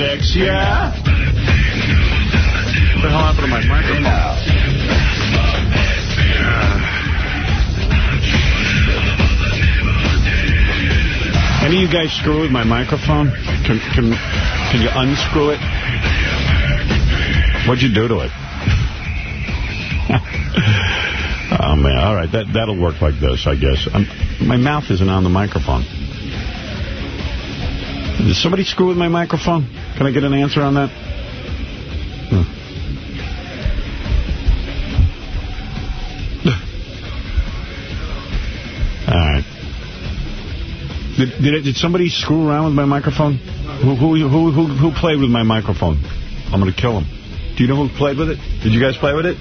X, yeah? What the hell happened to my microphone? Any of you guys screw with my microphone? Can, can, can you unscrew it? What'd you do to it? oh, man. All right. That, that'll work like this, I guess. I'm, my mouth isn't on the microphone. Did somebody screw with my microphone? Can I get an answer on that? Hmm. All right. Did, did, did somebody screw around with my microphone? Who, who, who, who, who played with my microphone? I'm going to kill him. Do you know who played with it? Did you guys play with it?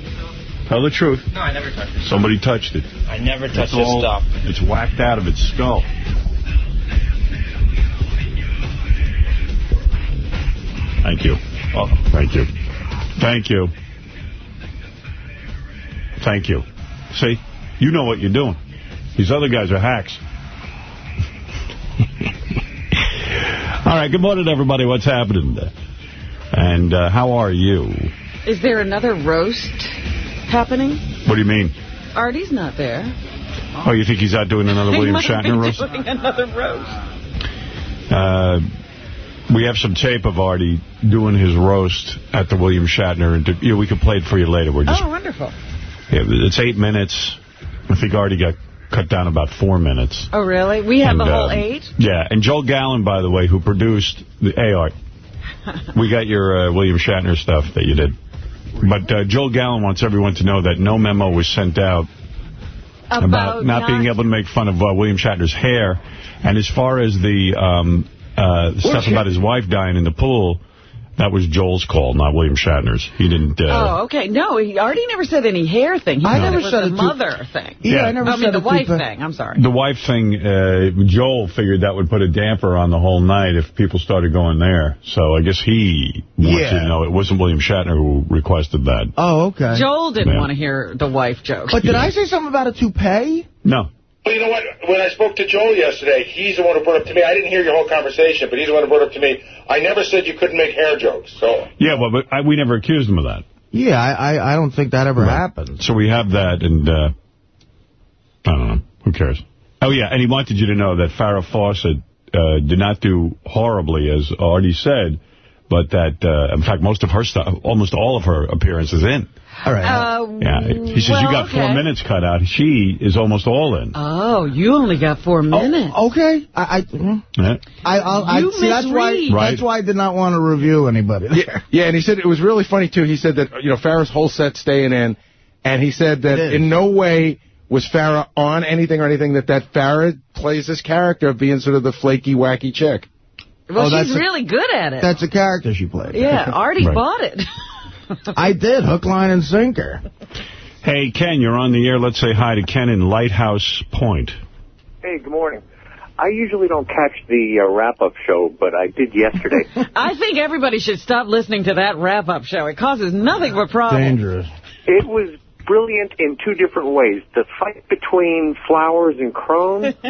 Tell the truth. No, I never touched it. Somebody touched it. I never touched It's this all- stuff. It's whacked out of its skull. Thank you. Welcome. Thank you. Thank you. Thank you. See? You know what you're doing. These other guys are hacks. All right, good morning, everybody. What's happening? And uh, how are you? Is there another roast happening? What do you mean? Artie's not there. Oh, you think he's out doing another He William must be Shatner roast? doing another roast. Uh, we have some tape of Artie doing his roast at the William Shatner. And you know, we can play it for you later. We're just Oh, wonderful. yeah, it's eight minutes. I think Artie got cut down about four minutes. Oh, really? We have And, the whole um, eight? Yeah, and Joel Gallen, by the way, who produced the hey, Art, we got your uh, William Shatner stuff that you did. But uh, Joel Gallen wants everyone to know that no memo was sent out about, not, being able to make fun of uh, William Shatner's hair. And as far as the um, uh, stuff about his wife dying in the pool, that was Joel's call, not William Shatner's. He didn't... Uh, Oh, okay. No, he already never said any hair thing. He I never said the mother thing. Yeah, I never I mean, said the wife pe- thing. I'm sorry. The wife thing, uh, Joel figured that would put a damper on the whole night if people started going there. So I guess he wants Yeah. to know it wasn't William Shatner who requested that. Oh, okay. Joel didn't Yeah. want to hear the wife joke. But did I say something about a toupee? No. Well, you know what? When I spoke to Joel yesterday, he's the one who brought up to me. I didn't hear your whole conversation, but he's the one who brought up to me. I never said you couldn't make hair jokes. So Yeah, well, but I, we never accused him of that. Yeah, I, I, I don't think that ever happened. So we have that, and uh, I don't know. Who cares? Oh, yeah, and he wanted you to know that Farrah Fawcett uh, did not do horribly, as Artie said, but that, uh, in fact, most of her stuff, almost all of her appearances in. All right. Uh, Yeah, he says you well, got four minutes cut out. She is almost all in. Oh, you only got four minutes. Okay. I, I, mm. Yeah. I, I'll, I You see. That's why. Right. That's why I did not want to review anybody. Yeah, yeah, and he said it was really funny, too. He said that, you know, Farrah's whole set staying in, and he said that in no way was Farrah on anything or anything, that that Farrah plays this character of being sort of the flaky, wacky chick. Well, Oh, that's she's a- really good at it. That's a character she played. yeah, Artie Right. bought it. I did. Hook, line, and sinker. Hey, Ken, you're on the air. Let's say hi to Ken in Lighthouse Point. Hey, good morning. I usually don't catch the uh, wrap-up show, but I did yesterday. I think everybody should stop listening to that wrap-up show. It causes nothing but problems. Dangerous. it was brilliant in two different ways. The fight between Flowers and Crone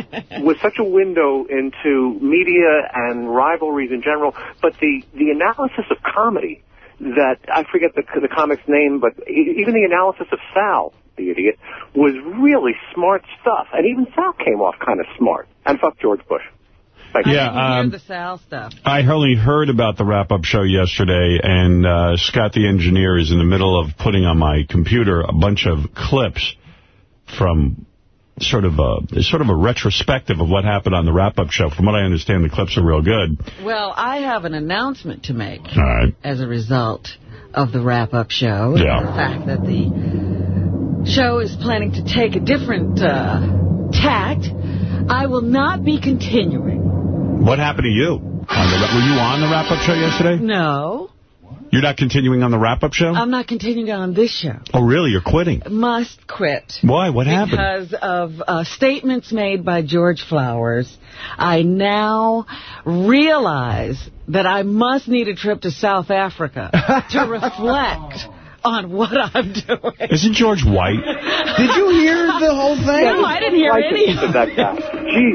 was such a window into media and rivalries in general, but the, the analysis of comedy that, I forget the, the comic's name, but e- even the analysis of Sal, the idiot, was really smart stuff. And even Sal came off kind of smart. And fuck George Bush. Thank. Yeah, I um, the Sal stuff. I only heard about the wrap-up show yesterday, and uh, Scott the engineer is in the middle of putting on my computer a bunch of clips from sort of a sort of a retrospective of what happened on the wrap-up show. From what I understand, the clips are real good. Well, I have an announcement to make right. as a result of the wrap-up show. Yeah. The fact that the show is planning to take a different uh, tact. I will not be continuing. What happened to you? Were you on the wrap-up show yesterday? No, You're not continuing on the wrap-up show? I'm not continuing on this show. oh, really? You're quitting? Must quit. Why? What happened? Because of uh, statements made by George Flowers, I now realize that I must need a trip to South Africa to reflect on what I'm doing. Isn't George white? Did you hear the whole thing? No, I didn't hear any. of that guy.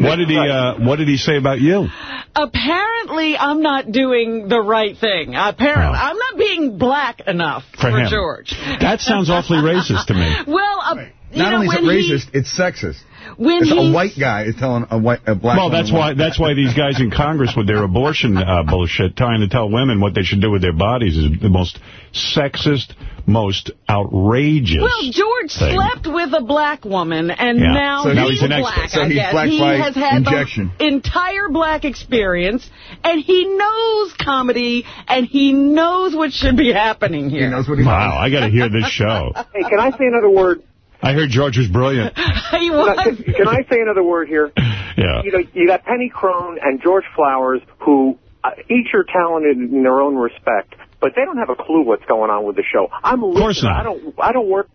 What did he uh, What did he say about you? Apparently, I'm not doing the right thing. Apparently, Oh. I'm not being black enough For for. George. That sounds awfully racist to me. Well, uh, you Not know, only is it when racist, it's sexist. When It's a white guy is telling a white a black Well, woman that's what- why that's why these guys in Congress with their abortion uh, bullshit, trying to tell women what they should do with their bodies, is the most sexist, most outrageous. Well, George thing. slept with a black woman, and Yeah. now, So now he's, he's an black, expert. So I he's guess. black he has had injection. the entire black experience, and he knows comedy, and he knows what should be happening He here. knows what he Wow, I got to hear this show. Hey, can I say another word? I heard George was brilliant. he Can I, was. can I say another word here? Yeah. You know, you got Penny Crone and George Flowers, who uh, each are talented in their own respect, but they don't have a clue what's going on with the show. I'm a course not. I don't. I don't work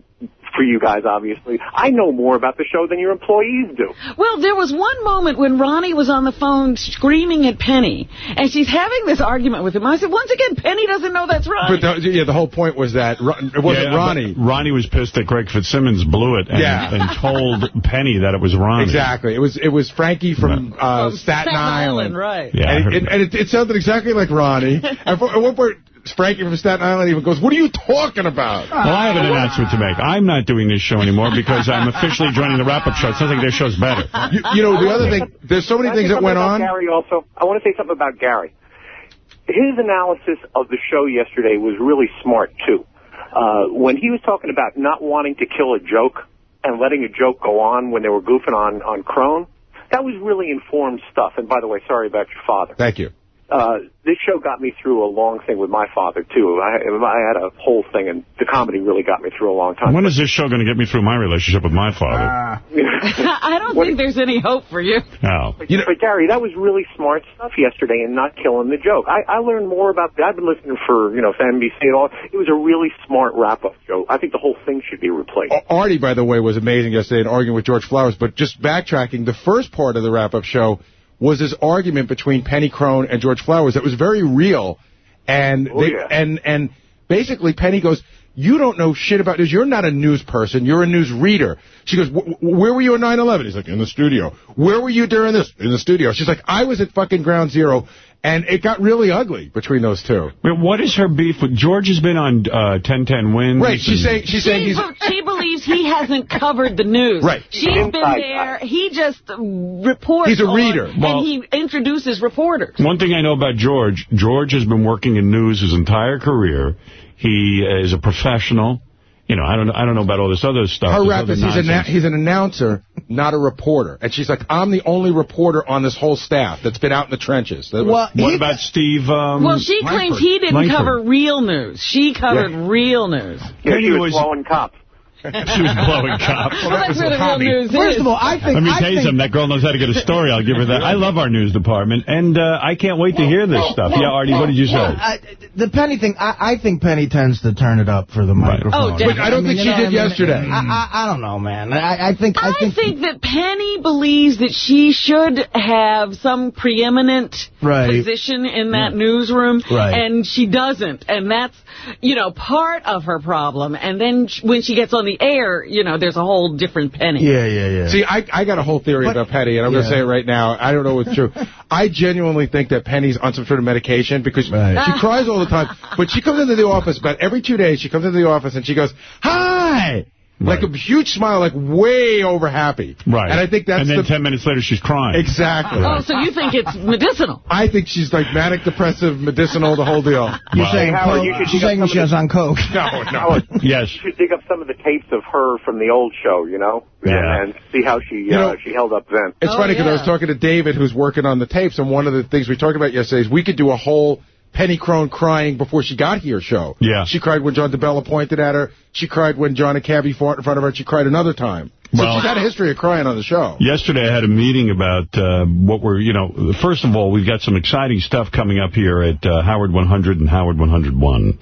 for you guys, obviously. I know more about the show than your employees do. Well, there was one moment when Ronnie was on the phone screaming at Penny, and she's having this argument with him. I said, once again, Penny doesn't know that's Ronnie. But the, yeah, the whole point was that it wasn't Yeah, Ronnie. Ronnie was pissed that Greg Fitzsimmons blew it and, Yeah. and told Penny that it was Ronnie. Exactly. It was it was Frankie from, uh, From Staten, Island. right. Yeah, and heard it, and it, it sounded exactly like Ronnie. and for, at one point, Frankie from Staten Island even goes, "What are you talking about?" Well, I have an announcement to make. I'm not doing this show anymore because I'm officially joining the wrap-up show. It sounds like their show's better. You, you know, the other thing, there's so many things that went on. Gary also. I want to say something about Gary. His analysis of the show yesterday was really smart too. Uh, when he was talking about not wanting to kill a joke and letting a joke go on when they were goofing on on Crone, that was really informed stuff. And by the way, sorry about your father. Thank you. Uh, this show got me through a long thing with my father too. I, I had a whole thing, and the comedy really got me through a long time. When is this show going to get me through my relationship with my father? Ah. I don't think there's any hope for you. No. But, but Gary, that was really smart stuff yesterday, and not killing the joke. I, I learned more about that. I've been listening for you know NBC and all. It was a really smart wrap up show. I think the whole thing should be replaced. Artie, by the way, was amazing yesterday in arguing with George Flowers. But just backtracking, the first part of the wrap-up show was this argument between Penny Crone and George Flowers that was very real, and Oh, they, yeah. and and basically Penny goes. You don't know shit about news. You're not a news person. You're a news reader. She goes, "Wh- wh- where were you at 9-11? He's like, in the studio. Where were you during this? In the studio. She's like, I was at fucking ground zero. And it got really ugly between those two. Wait, what is her beef with... George has been on uh, 1010 Wins. Right, she's saying, she's saying She, he's... she believes he hasn't covered the news. Right. She's been Inside there. He just uh, reports. He's a on- reader. Well- and he introduces reporters. One thing I know about George, George has been working in news his entire career. He is a professional. You know, I don't, I don't know about all this other stuff. Her this rap is he's, a he's an announcer, not a reporter. And she's like, I'm the only reporter on this whole staff that's been out in the trenches. That Well, What he- about Steve? Um, Well, she Langford? claims he didn't Langford. cover real news. She covered real news. Yeah, Penny she was was- blowing cops. she was blowing cops. Well, that's where the real news First is. of all, I think... Let me I tell you something. That girl knows how to get a story. I'll give her that. I love our news department, and uh, I can't wait to hear this stuff. Yeah, Artie, what did you say? Well, I, the Penny thing, I, I think Penny tends to turn it up for the Right. microphone. Oh, definitely. I don't think you she did I mean? yesterday. I, I, I don't know, man. I, I think... I I think, think that Penny believes that she should have some preeminent Right. position in that newsroom, Right. and she doesn't. And that's, you know, part of her problem. And then sh- when she gets on the air, you know, there's a whole different Penny. Yeah, yeah, yeah. See, I, I got a whole theory But- about Penny, and I'm going to say it right now. I don't know if it's true. I genuinely think that Penny's on some sort of medication because Right. she cries all the time. But she comes into the office about every two days. She comes into the office and she goes, "Hi." Like a huge smile, like way over happy. Right. And I think that's And then the... 10 minutes later, she's crying. Exactly. Oh, so you think it's medicinal? I think she's like manic depressive, medicinal, the whole deal. You're Wow. saying Howard, you should she's saying she of was on coke. No, no. Howard, Yes. you should dig up some of the tapes of her from the old show, you know, Yeah. and, and see how she you know- uh, she held up then. It's Oh, funny because I was talking to David, who's working on the tapes, and one of the things we talked about yesterday is we could do a whole Penny Crone crying before she got here show. Yeah. She cried when John DeBella pointed at her. She cried when John and Cabby fought in front of her. She cried another time. So Well- she's had a history of crying on the show. Yesterday, I had a meeting about uh, what we're, you know, first of all, we've got some exciting stuff coming up here at uh, Howard 100 and Howard 101.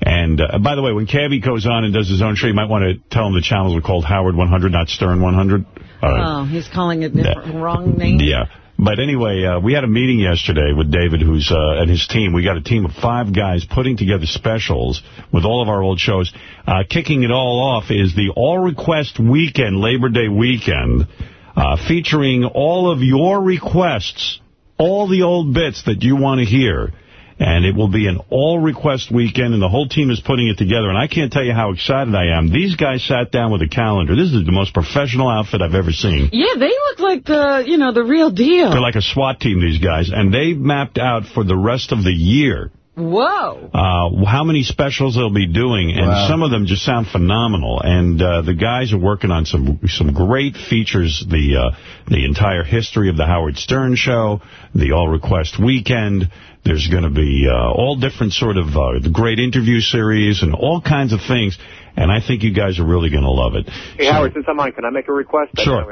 And, uh, by the way, when Cabby goes on and does his own show, you might want to tell him the channels are called Howard 100, not Stern 100. Oh, he's calling it different, wrong name. Yeah. But anyway, uh, we had a meeting yesterday with David, who's uh, and his team. We got a team of five guys putting together specials with all of our old shows. Uh, kicking it all off is the All Request Weekend, Labor Day weekend, uh, featuring all of your requests, all the old bits that you want to hear. And it will be an all-request weekend, and the whole team is putting it together. And I can't tell you how excited I am. These guys sat down with a calendar. This is the most professional outfit I've ever seen. Yeah, they look like the, you know, the real deal. They're like a SWAT team, these guys. And they mapped out for the rest of the year Whoa. uh, how many specials they'll be doing, and Wow. some of them just sound phenomenal. And uh, the guys are working on some some great features, the uh, the entire history of the Howard Stern Show, the All Request Weekend. There's going to be uh, all different sort of uh, the great interview series and all kinds of things. And I think you guys are really going to love it. Hey, So- Howard, since I'm on, can I make a request? I Sure.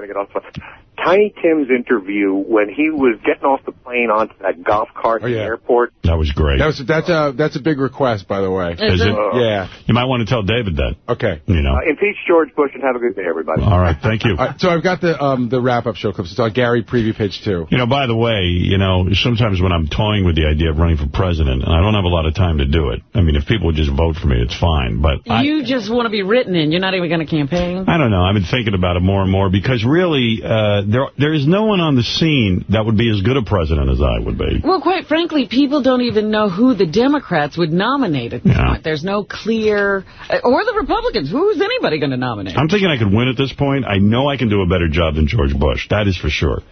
Think I'm going to get off. the- Tiny Tim's interview when he was getting off the plane onto that golf cart Oh, at yeah. the airport. that was great. That was, that's, a, that's a big request, by the way. Is it? Yeah. You might want to tell David that. Okay. You know. Uh, impeach George Bush and have a good day, everybody. All right. Thank you. All right, so I've got the um, the wrap-up show clips. It's on Gary Preview page two. You know, by the way, you know, sometimes when I'm toying with the idea of running for president, and I don't have a lot of time to do it. I mean, if people would just vote for me, it's fine. But I, You just want to be written in. You're not even going to campaign. I don't know. I've been thinking about it more and more because really, uh, there there is no one on the scene that would be as good a president as I would be. Well, quite frankly, people don't even know who the Democrats would nominate at this Yeah. point. There's no clear... uh, Or the Republicans. Who's anybody going to nominate? I'm thinking I could win at this point. I know I can do a better job than George Bush. That is for sure.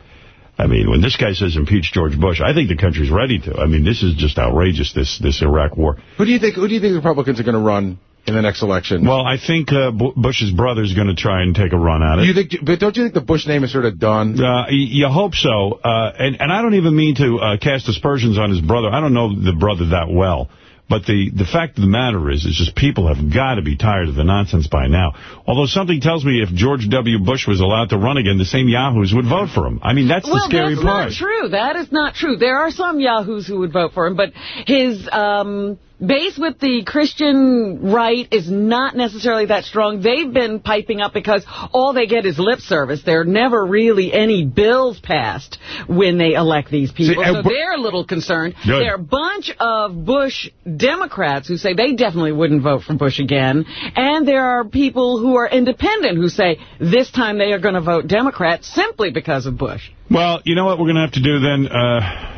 I mean, when this guy says impeach George Bush, I think the country's ready to. I mean, this is just outrageous, this this Iraq war. Who do you think? Who do you think the Republicans are going to run in the next election? Well, I think uh, Bu- Bush's brother's going to try and take a run at it. You think? But don't you think the Bush name is sort of done? Uh, you hope so. Uh, and, and I don't even mean to uh, cast aspersions on his brother. I don't know the brother that well. But the, the fact of the matter is, is just people have got to be tired of the nonsense by now. Although something tells me if George W. Bush was allowed to run again, the same yahoos would vote for him. I mean, that's the well, scary that's part. not true. That is not true. There are some yahoos who would vote for him, but his um, base with the Christian right is not necessarily that strong. They've been piping up because all they get is lip service. There are never really any bills passed when they elect these people, See, so they're a little concerned. Good. There are a bunch of Bush Democrats who say they definitely wouldn't vote for Bush again, and there are people who are independent who say this time they are going to vote Democrat simply because of Bush. Well, you know what we're going to have to do then? Uh,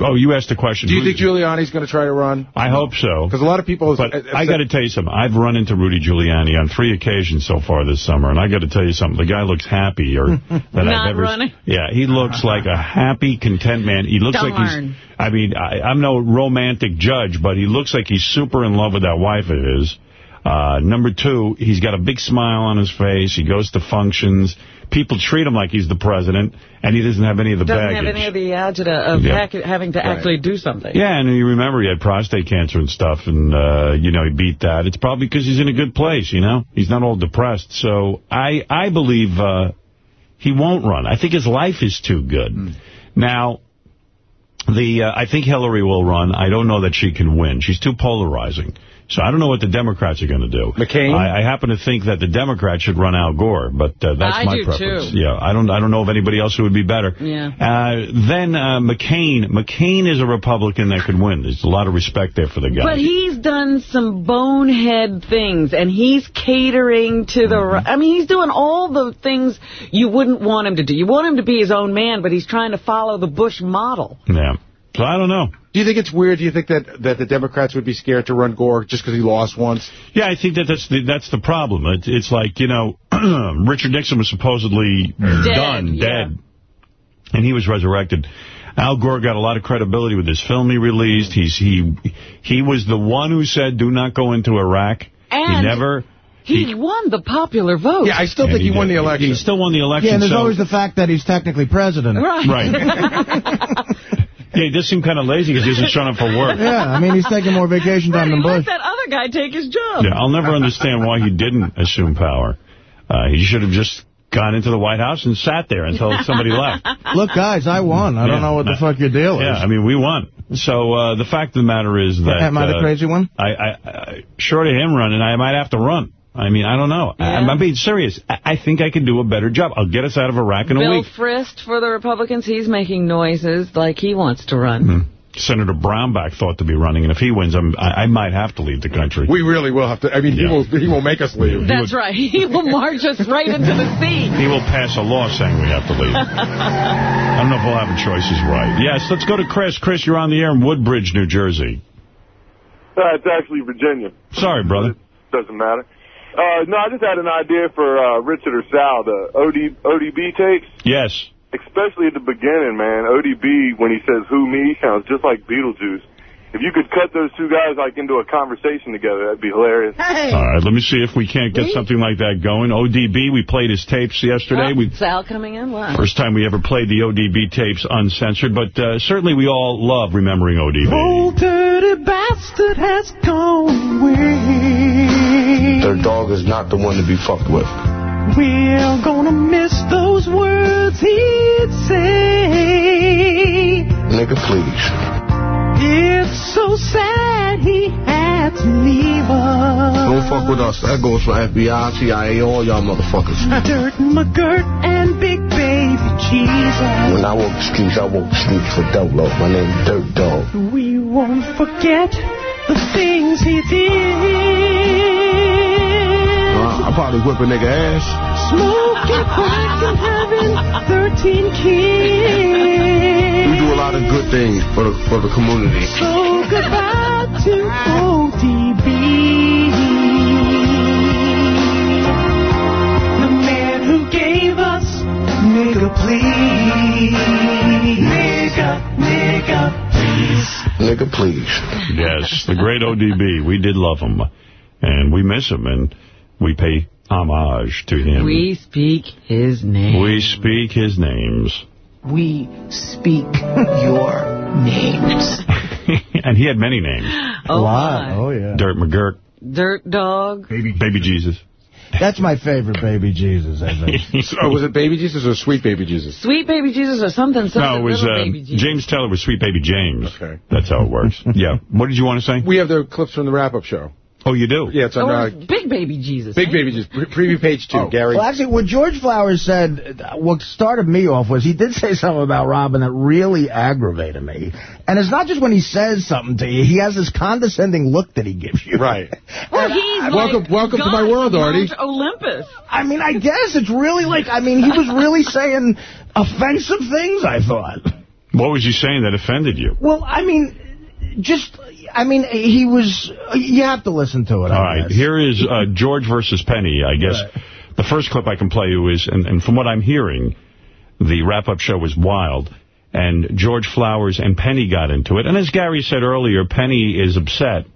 oh, you asked a question. Do you Who- think Giuliani's going to try to run? I hope so. Because a lot of people. But have I got to tell you something. I've run into Rudy Giuliani on three occasions so far this summer, and I got to tell you something. The guy looks happier than Not I've ever. running? Yeah, he looks like a happy, content man. He looks like Darn. he's. I mean, I, I'm no romantic judge, but he looks like he's super in love with that wife of his. Uh, number two, he's got a big smile on his face. He goes to functions. People treat him like he's the president, and he doesn't have any of the Doesn't baggage. have any of the agita of Yeah. having to actually do something. Yeah, and you remember he had prostate cancer and stuff, and, uh, you know, he beat that. It's probably because he's in a good place, you know? He's not all depressed. So I I believe uh, he won't run. I think his life is too good. Now, the uh, I think Hillary will run. I don't know that she can win. She's too polarizing. So I don't know what the Democrats are going to do. McCain? I, I happen to think that the Democrats should run Al Gore, but uh, that's I my do, preference. too. Yeah, I don't I don't know of anybody else who would be better. Yeah. Uh, then uh, McCain. McCain is a Republican that could win. There's a lot of respect there for the guy. But he's done some bonehead things, and he's catering to the... Mm-hmm. I mean, he's doing all the things you wouldn't want him to do. You want him to be his own man, but he's trying to follow the Bush model. yeah. So I don't know. Do you think it's weird? Do you think that, that the Democrats would be scared to run Gore just because he lost once? Yeah, I think that that's the that's the problem. It, it's like you know, Richard Nixon was supposedly done, yeah. dead, and he was resurrected. Al Gore got a lot of credibility with this film he released. He's he he was the one who said, "Do not go into Iraq." And he never. He, won the popular vote. Yeah, I still and think he, won did. the election. He still won the election. Yeah, and there's so- always the fact that he's technically president. Right. Right. yeah, he does seem kind of lazy because he hasn't showing up for work. Yeah, I mean, he's taking more vacation time than Let Bush. that other guy take his job. Yeah, I'll never understand why he didn't assume power. Uh, he should have just gone into the White House and sat there until somebody left. Look, guys, I won. I Yeah. don't know what the fuck your deal is. Yeah, I mean, we won. So uh, the fact of the matter is that... Am I the uh, crazy one? I, I, I, short of him running, I might have to run. I mean, I don't know. I, Yeah. I'm being serious. I, I think I can do a better job. I'll get us out of Iraq in a week. Bill week. Frist for the Republicans, he's making noises like he wants to run. Hmm. Senator Brownback thought to be running, and if he wins, I'm, I, I might have to leave the country. We really will have to. I mean, he will. He will make us leave. That's right. He will march us right into the sea. He will pass a law saying we have to leave. I don't know if we'll have a choices right. Yes, let's go to Chris. Chris, you're on the air in Woodbridge, New Jersey. Uh, it's actually Virginia. Sorry, brother. Doesn't matter. Uh, no, I just had an idea for uh, Richard or Sal, the OD, ODB tapes. Yes. Especially at the beginning, man. ODB, when he says who me, sounds just like Beetlejuice. If you could cut those two guys like into a conversation together, that'd be hilarious. All right, let me see if we can't get something like that going. ODB, we played his tapes yesterday. Oh, We Sal coming in? Wow. First time we ever played the ODB tapes uncensored, but uh, certainly we all love remembering ODB. Old dirty bastard has gone away. Their dog is not the one to be fucked with. We're gonna miss those words he'd say. Nigga, please. It's so sad he had to leave us. Don't fuck with us. That goes for FBI, CIA, all y'all motherfuckers. Dirt McGirt and Big Baby Jesus. When I walk the streets, I walk the streets for Dolo. My name's Dirt Dog. We won't forget the things he did. I probably whip a nigga ass. Smoking crack and having 13 kids. We do a lot of good things for the for the community. So goodbye to ODB. The man who gave us nigga please. Nigga, nigga please. Nigga, please. Yes, the great ODB. We did love him, and we miss him, and we pay homage to him. We speak his name. We speak his names. We speak your names. and he had many names. Oh, my. Oh, yeah. Dirt McGirt, Dirt Dog. Baby, Baby Jesus. That's my favorite baby Jesus, I think. oh, was it Baby Jesus or Sweet Baby Jesus? Sweet Baby Jesus or something. something No, it was uh, baby Jesus. James Taylor was Sweet Baby James. Okay. That's how it works. yeah. What did you want to say? We have the clips from the wrap-up show. Oh, you do? Yeah, it's on Oh, uh, Big Baby Jesus. Big? Baby Jesus. Pre- Preview page two, Gary. Well, actually, what George Flowers said, uh, what started me off was he did say something about Robin that really aggravated me. And it's not just when he says something to you. He has this condescending look that he gives you. Right. Well, he's like Welcome- welcome to my world, Artie. Olympus. I mean, I guess it's really like, I mean, he was really saying offensive things, I thought. What was he saying that offended you? Well, I mean, just, I mean, he was, you have to listen to it. All right, here is uh, George versus Penny, I guess. Right. The first clip I can play you is, and, and from what I'm hearing, the wrap-up show was wild, and George Flowers and Penny got into it. And as Gary said earlier, Penny is upset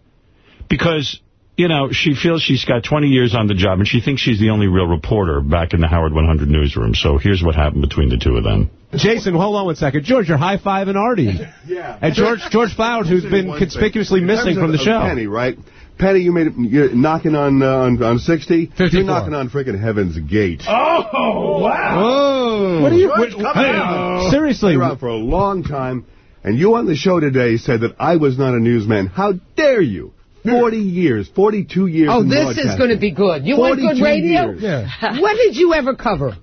because, you know, she feels she's got 20 years on the job, and she thinks she's the only real reporter back in the Howard 100 newsroom. So here's what happened between the two of them. Jason, hold on one second. George, you're high-fiving Artie. Yeah. And George George Flowers, who's been conspicuously missing from the show. Penny, right? Penny, you made it, you're knocking on, uh, on on 60. 54. You're knocking on freaking Heaven's Gate. Oh, wow. Oh. What are you? Wait, hey, seriously. You're out for a long time, and you on the show today said that I was not a newsman. How dare you? 40 years, 42 years. Oh, this is going to be good. You want 42 good radio? years. Yeah. When did you ever cover?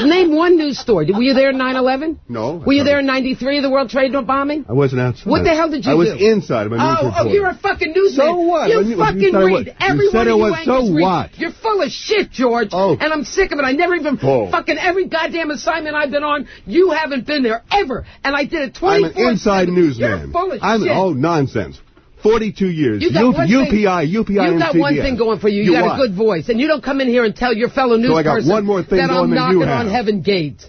Name one news story. Were you there in 9/11? No. Were you there in 93, the World Trade bombing? I wasn't outside. What the hell did you I was do? inside. I'm a news Oh, reporter. oh, you're a fucking newsman. So what? You When you- you fucking said I read. was- you Every said one I of you was, so anchors read. what? You're full of shit, George. Oh. And I'm sick of it. I never even Oh. fucking every goddamn assignment I've been on. You haven't been there ever, and I did it I'm an inside newsman. You're full of I'm, shit. Oh, nonsense. 42 years. You got U- one UPI, thing, UPI, You and got one thing going for you. You, You got what? a good voice, and you don't come in here and tell your fellow news So I got person one more thing that going I'm knocking on have. heaven gate.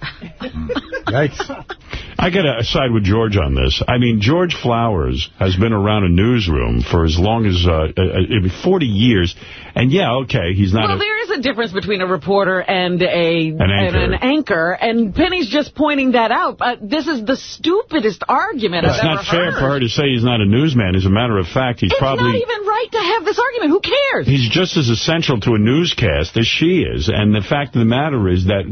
Yikes. I got to side with George on this. I mean, George Flowers has been around a newsroom for as long as uh, uh, uh, 40 years. And, yeah, okay, he's not Well, a... there is a difference between a reporter and a An anchor. And an anchor, and Penny's just pointing that out. Uh, this is the stupidest argument It's I've not fair heard. for her to say he's not a newsman. As a matter of fact, he's It's probably... not even right to have this argument. Who cares? He's just as essential to a newscast as she is. And the fact of the matter is that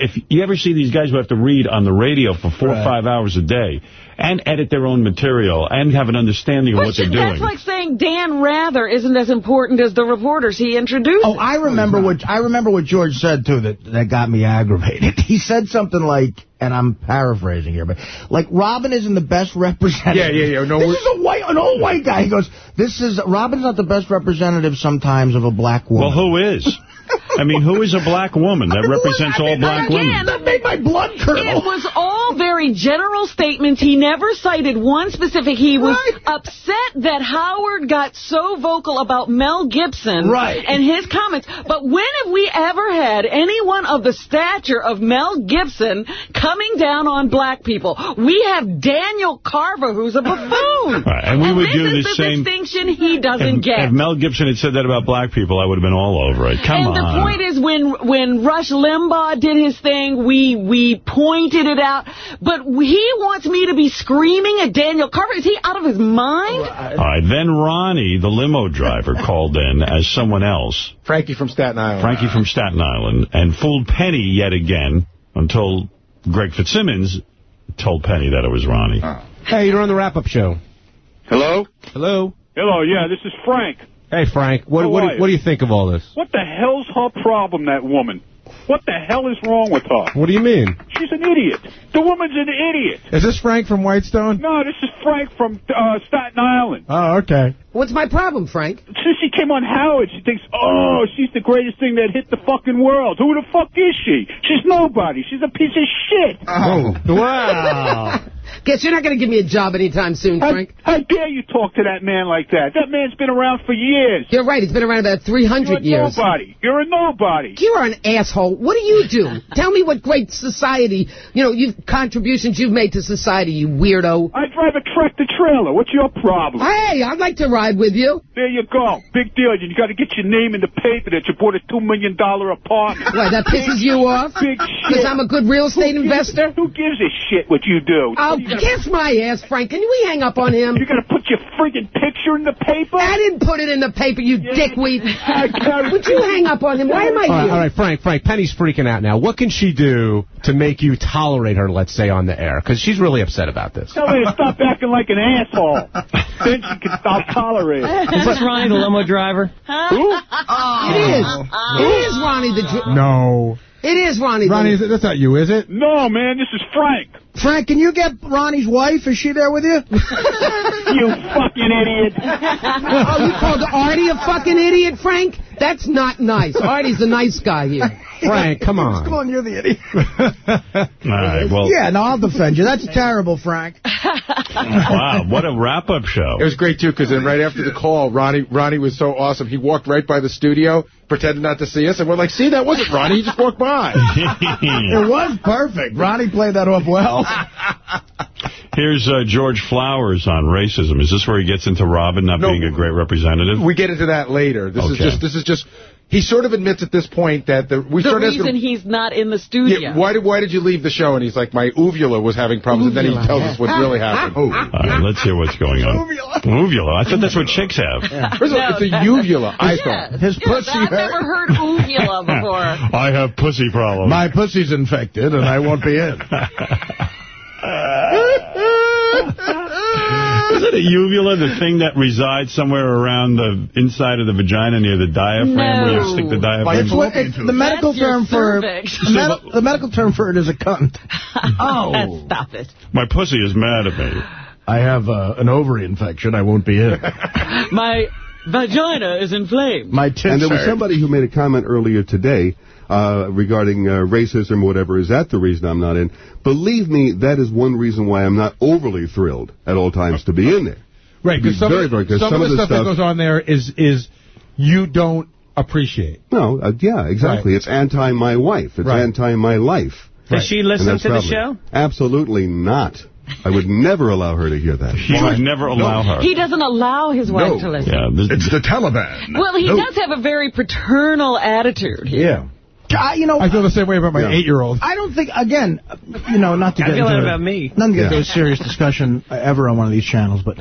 if you ever see these guys who have to read on the radio for four or five hours a day and edit their own material and have an understanding of But what they're doing. that's doing. like saying Dan Rather isn't as important as the reporters he introduced. Oh, I remember what I remember what George said too that that got me aggravated. He said something like, and I'm paraphrasing here, but like Robin isn't the best representative. Yeah, yeah, yeah. No, this we're- is a white, an old white guy. He goes, "This is Robin's not the best representative sometimes of a black woman." Well, who is? I mean, who is a black woman that represents all black again, women? That made my blood curdle. It was all very general statements. He never cited one specific. He was upset that Howard got so vocal about Mel Gibson Right. and his comments. But when have we ever had anyone of the stature of Mel Gibson coming down on black people? We have Daniel Carver, who's a buffoon. Right, and we would this do is the the same- distinction he doesn't If, get. if Mel Gibson had said that about black people, I would have been all over it. Come and on. The uh-huh. point is, when when Rush Limbaugh did his thing, we we pointed it out. But he wants me to be screaming at Daniel Carver. Is he out of his mind? All right, then Ronnie, the limo driver, called in as someone else. Frankie from Staten Island. Frankie from Staten Island, and fooled Penny yet again until Greg Fitzsimmons told Penny that it was Ronnie. Hey, you're on the wrap-up show. Hello? Hello. Hello, yeah, this is Frank. Hey, Frank. What, what, you? what do you think of all this? What the hell's her problem, that woman? What the hell is wrong with her? What do you mean? She's an idiot. The woman's an idiot. Is this Frank from Whitestone? No, this is Frank from uh, Staten Island. Oh, okay. What's my problem, Frank? Since she came on Howard, she thinks, oh, she's the greatest thing that hit the fucking world. Who the fuck is she? She's nobody. She's a piece of shit. Oh, wow. Guess you're not going to give me a job anytime soon, How, Frank. how dare you talk to that man like that? That man's been around for years. You're right. He's been around about 300 You're 300 a years. nobody. You're a nobody. You are an asshole. What do you do? Tell me what great society, you know, you contributions you've made to society, you weirdo. I drive a tractor trailer. What's your problem? Hey, I'd like to ride with you. There you go. Big deal. You got to get your name in the paper that you bought a $2 million apartment. Why, that pisses you off? Big Because. I'm a good real estate Who gives- investor? Who gives a shit what you do? Oh, you gotta, kiss my ass, Frank. Can we hang up on him? you got to put your friggin' picture in the paper? I didn't put it in the paper, you Yeah, dickweed. I Would you hang up on him? Why am I All right, here? all right, Frank, Frank, Penny's freaking out now. What can she do to make you tolerate her, let's say, on the air? Because she's really upset about this. Tell me to stop acting like an asshole. then she can stop tolerating. Is this Ronnie, the limo driver? Who? Oh. It is. Oh. It is Ronnie the... Dr- No. It is Ronnie Ronnie, is the... it, that's not you, is it? No, man, this is Frank. Frank, can you get Ronnie's wife? Is she there with you? You fucking idiot. Oh, you called Artie a fucking idiot, Frank? That's not nice. Artie's a nice guy here. Frank, come on. Come on. on, you're the idiot. All right, well, Yeah, no, I'll defend you. That's terrible, Frank. wow, what a wrap-up show. It was great, too, because then right after the call, Ronnie Ronnie was so awesome. He walked right by the studio, pretended not to see us, and we're like, see, that wasn't Ronnie. He just walked by. It was perfect. Ronnie played that off well. Here's uh, George Flowers on racism. Is this where he gets into Robin not No. being a great representative? we get into that later. This is just, this is just, he sort of admits at this point that the, we The started asking reason him, he's not in the studio. yeah, why did, why did you leave the show? And he's like, my uvula was having problems, and then he tells us what really happened. All right, let's hear what's going on. Uvula. I thought that's what chicks have. First of all, it's a uvula, I Yeah. thought. His Yes, pussy I've hurt. never heard uvula before. I have pussy problems. My pussy's infected, and I won't be in. Isn't a uvula the thing that resides somewhere around the inside of the vagina near the diaphragm where you stick the It's diaphragm? what, it's, the medical That's term for cervix. the, med- the medical term for it is a cunt. Oh, Stop it. My pussy is mad at me. I have uh, an ovary infection. I won't be in. My vagina is inflamed. My tits And there was somebody who made a comment earlier today uh, regarding uh, racism or whatever. Is that the reason I'm not in? Believe me, that is one reason why I'm not overly thrilled at all times to be in there. Right, because some, Very, of the- very some, Some of of the the stuff, that goes on there is is you don't appreciate. No, uh, yeah, exactly. Right. It's anti my wife. It's Right. anti my life. Does she listen that's to the show? Absolutely not. I would never allow her to hear that. He would never allow her. He doesn't allow his wife to listen. Yeah, It's the Taliban. Well, he does have a very paternal attitude. Yeah. I, you know, I feel the same way about my Yeah. eight-year-old. I don't think, again, you know, not to I get feel into that a- about me. Not to get Yeah. into a serious discussion ever on one of these channels, but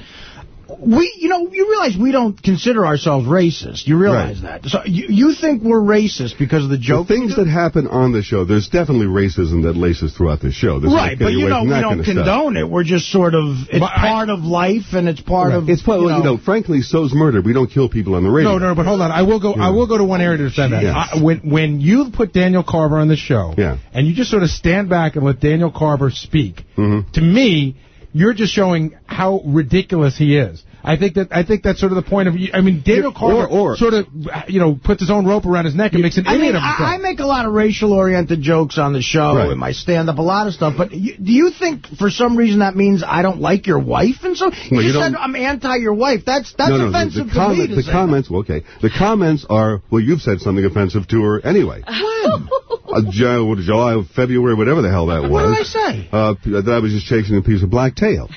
we, you know, you realize we don't consider ourselves racist. You realize that. So you, you think we're racist because of the The joke? things that happen on the show, there's definitely racism that laces throughout the show. There's Right, but you know, we don't of stuff. condone it. We're just sort of, it's But I- part of life and it's part of, It's part, you you know, know, frankly, so's murder. We don't kill people on the radio. No, no, but hold on. I will go. I will go to one area to defend that. Yes. I, when when you put Daniel Carver on the show, Yeah. and you just sort of stand back and let Daniel Carver speak, Mhm. to me, you're just showing how ridiculous he is. I think that I think that's sort of the point of. I mean, Daniel Yeah, Carver or- or- sort of you know puts his own rope around his neck and makes an I idiot mean, of himself. I, make a lot of racial-oriented jokes on the show Right. and my stand-up, a lot of stuff. But you, do you think, for some reason, that means I don't like your wife? And so you Well, you said I'm anti your wife. That's that's no, no, offensive the, the, to me. To the comments, well, okay. The comments are, well, you've said something offensive to her anyway. When? Uh, July, February, whatever the hell that was. What did I say? Uh, that I was just chasing a piece of black tail.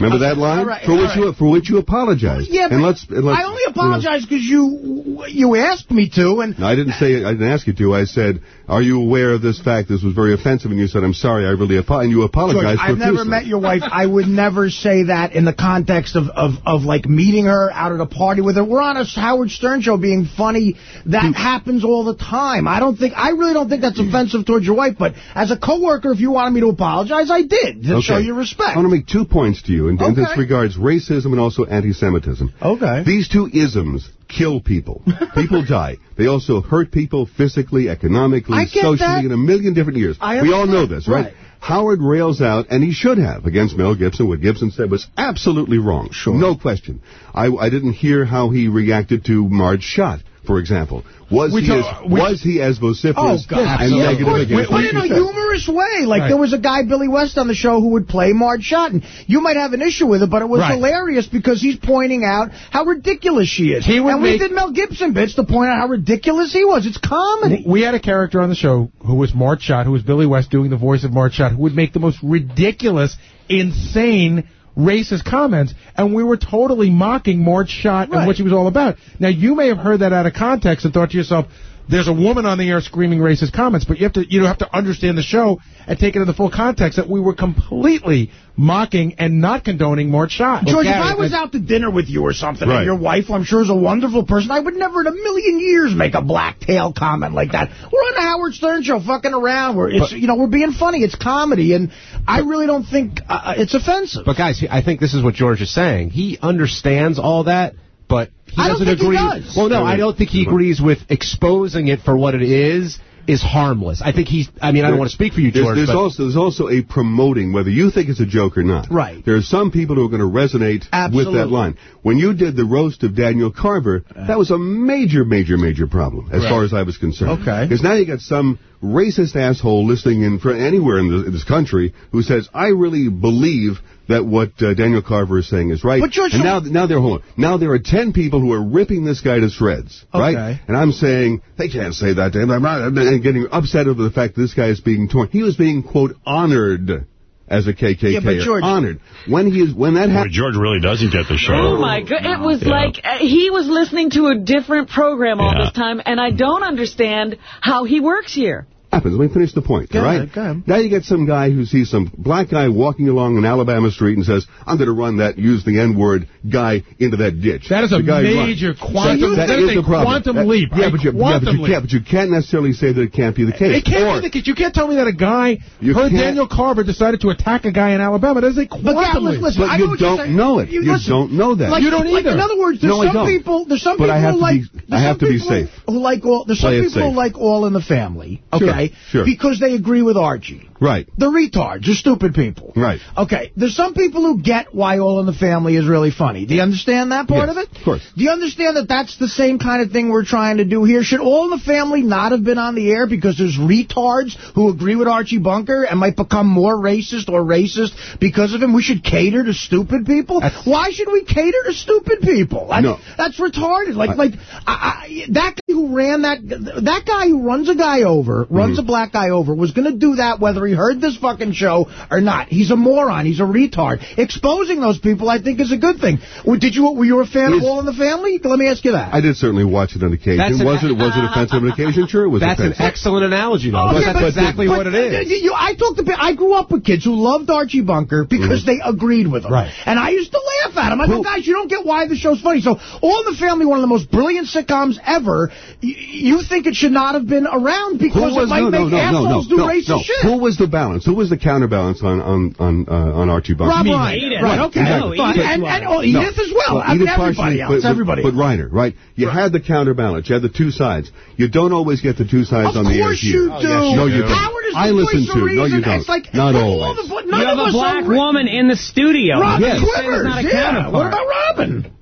Remember that line? right, for which right. you for which you apologized. Yeah, and but let's, and let's I only apologize because you you asked me to, and I didn't say I didn't ask you to. I said, "Are you aware of this fact? This was very offensive." And you said, "I'm sorry. I really apologize." And you apologized George, apologized I've never met your wife. I would never say that in the context of, of, of like meeting her out at a party with her. We're on a Howard Stern show being funny. That happens all the time. I don't think, I really don't think that's offensive towards your wife. But as a coworker, if you wanted me to apologize, I did to show you respect. I want to make two points to you, and, and this regards racism and also anti-Semitism. Okay. These two isms kill people. People die. They also hurt people physically, economically, socially, that. in a million different years. We all know this, right? Right. Howard rails out, and he should have, against Mel Gibson. What Gibson said was absolutely wrong. Sure. No question. I, I didn't hear how he reacted to Marge's Schott, for example. Was We he as was he as Oh, vociferous God. and Yeah, negative against But in a humorous way. Like, Right. there was a guy, Billy West, on the show who would play Marge Schott. You might have an issue with it, but it was Right. hilarious because he's pointing out how ridiculous she is. He would and we did Mel Gibson bits to point out how ridiculous he was. It's comedy. We had a character on the show who was Marge Schott, who was Billy West doing the voice of Marge Schott, who would make the most ridiculous, insane, racist comments, and we were totally mocking Marge Schott Right. and what she was all about. Now, you may have heard that out of context and thought to yourself, there's a woman on the air screaming racist comments, but you have to you have to understand the show and take it in the full context that we were completely mocking and not condoning Marge Schott. George, if I was out to dinner with you or something, Right. and your wife, I'm sure, is a wonderful person, I would never in a million years make a black tail comment like that. We're on the Howard Stern show, fucking around. We're, it's, you know, we're being funny. It's comedy, and I really don't think uh, it's offensive. But guys, I think this is what George is saying. He understands all that, but he I don't doesn't think he agree. does. Well, no, I don't think he agrees with exposing it for what it is. Is harmless. I think he's. I mean, I don't want to speak for you, There's, George. there's but also there's also a promoting whether you think it's a joke or not. Right. There are some people who are going to resonate with that line. When you did the roast of Daniel Carver, that was a major, major, major problem as Right. far as I was concerned. Okay. Because now you got some racist asshole listening in for anywhere in, the, in this country who says, "I really believe." That what uh, Daniel Carver is saying is right, But George, and so- now, now there, hold on. Now there are ten people who are ripping this guy to shreds, right? Okay. And I'm saying they can't say that to him. I'm not, and getting upset over the fact that this guy is being torn. He was being quote honored as a KKK. Yeah, but George- honored when he is when that Boy, happened. George really doesn't get the show. Oh, my God. It was Yeah. like uh, he was listening to a different program all Yeah. this time, and I don't understand how he works here. Happens. Let me finish the point, Go all right? ahead. Now you get some guy who sees some black guy walking along an Alabama street and says, I'm going to run that, use the N-word guy into that ditch. That is a The major quantum- That that is is a quantum That- leap, Yeah, a but you, yeah, but you leap. can't, but you can't necessarily say that it can't be the case. It can't or, be the case. You can't tell me that a guy heard Daniel Carver decided to attack a guy in Alabama. That is a But quantum Gary, leap. listen, But you know don't know it. You listen, don't know that. Like, You don't like, either. in other words, there's No, some people. There's some But people who like. I have to be safe. Who like all. There's some people who like All in the Family. Okay, sure. because they agree with Archie. Right. The retards, the stupid people. Right. Okay, there's some people who get why All in the Family is really funny. Do you understand that part Yes, of it? of course. Do you understand that that's the same kind of thing we're trying to do here? Should All in the Family not have been on the air because there's retards who agree with Archie Bunker and might become more racist or racist because of him? We should cater to stupid people? Why should we cater to stupid people? That's, No. that's retarded. Like, like I, I, that guy who ran that, that guy who runs a guy over, runs Mm-hmm. a black guy over, was going to do that whether whether he heard this fucking show or not. He's a moron. He's a retard. Exposing those people, I think, is a good thing. Did you? Were you a fan of All in the Family? Let me ask you that. I did certainly watch it on occasion. That's an- was it was it offensive on occasion? Sure, it was That's an excellent analogy, though. Oh, because yeah, that's but- exactly but- what it is. You, you- I talked to, I grew up with kids who loved Archie Bunker because mm-hmm. they agreed with him. Right. And I used to laugh at him. I go, guys, you don't get why the show's funny. So, All in the Family, one of the most brilliant sitcoms ever, y- you think it should not have been around because Who it might no, no, make no, no, assholes no, do no, racist no. shit. Who was the balance? Who was the counterbalance on on on uh, on Archie Bunker? Rob Reiner. Right, okay. Exactly. Fine. And, and, oh, Edith as well. I mean, Edith everybody partially, else. but, but- everybody But, else. Reiner, right? You had the counterbalance. You had the two sides. You don't always get the two sides Of on the air course here. you do. No, you don't. Howard is I listen voice to. No, you don't. It's like, Not all always. the none you of have a black are woman in the studio. Robin You Quivers, not a yeah. counterpart. What about Robin?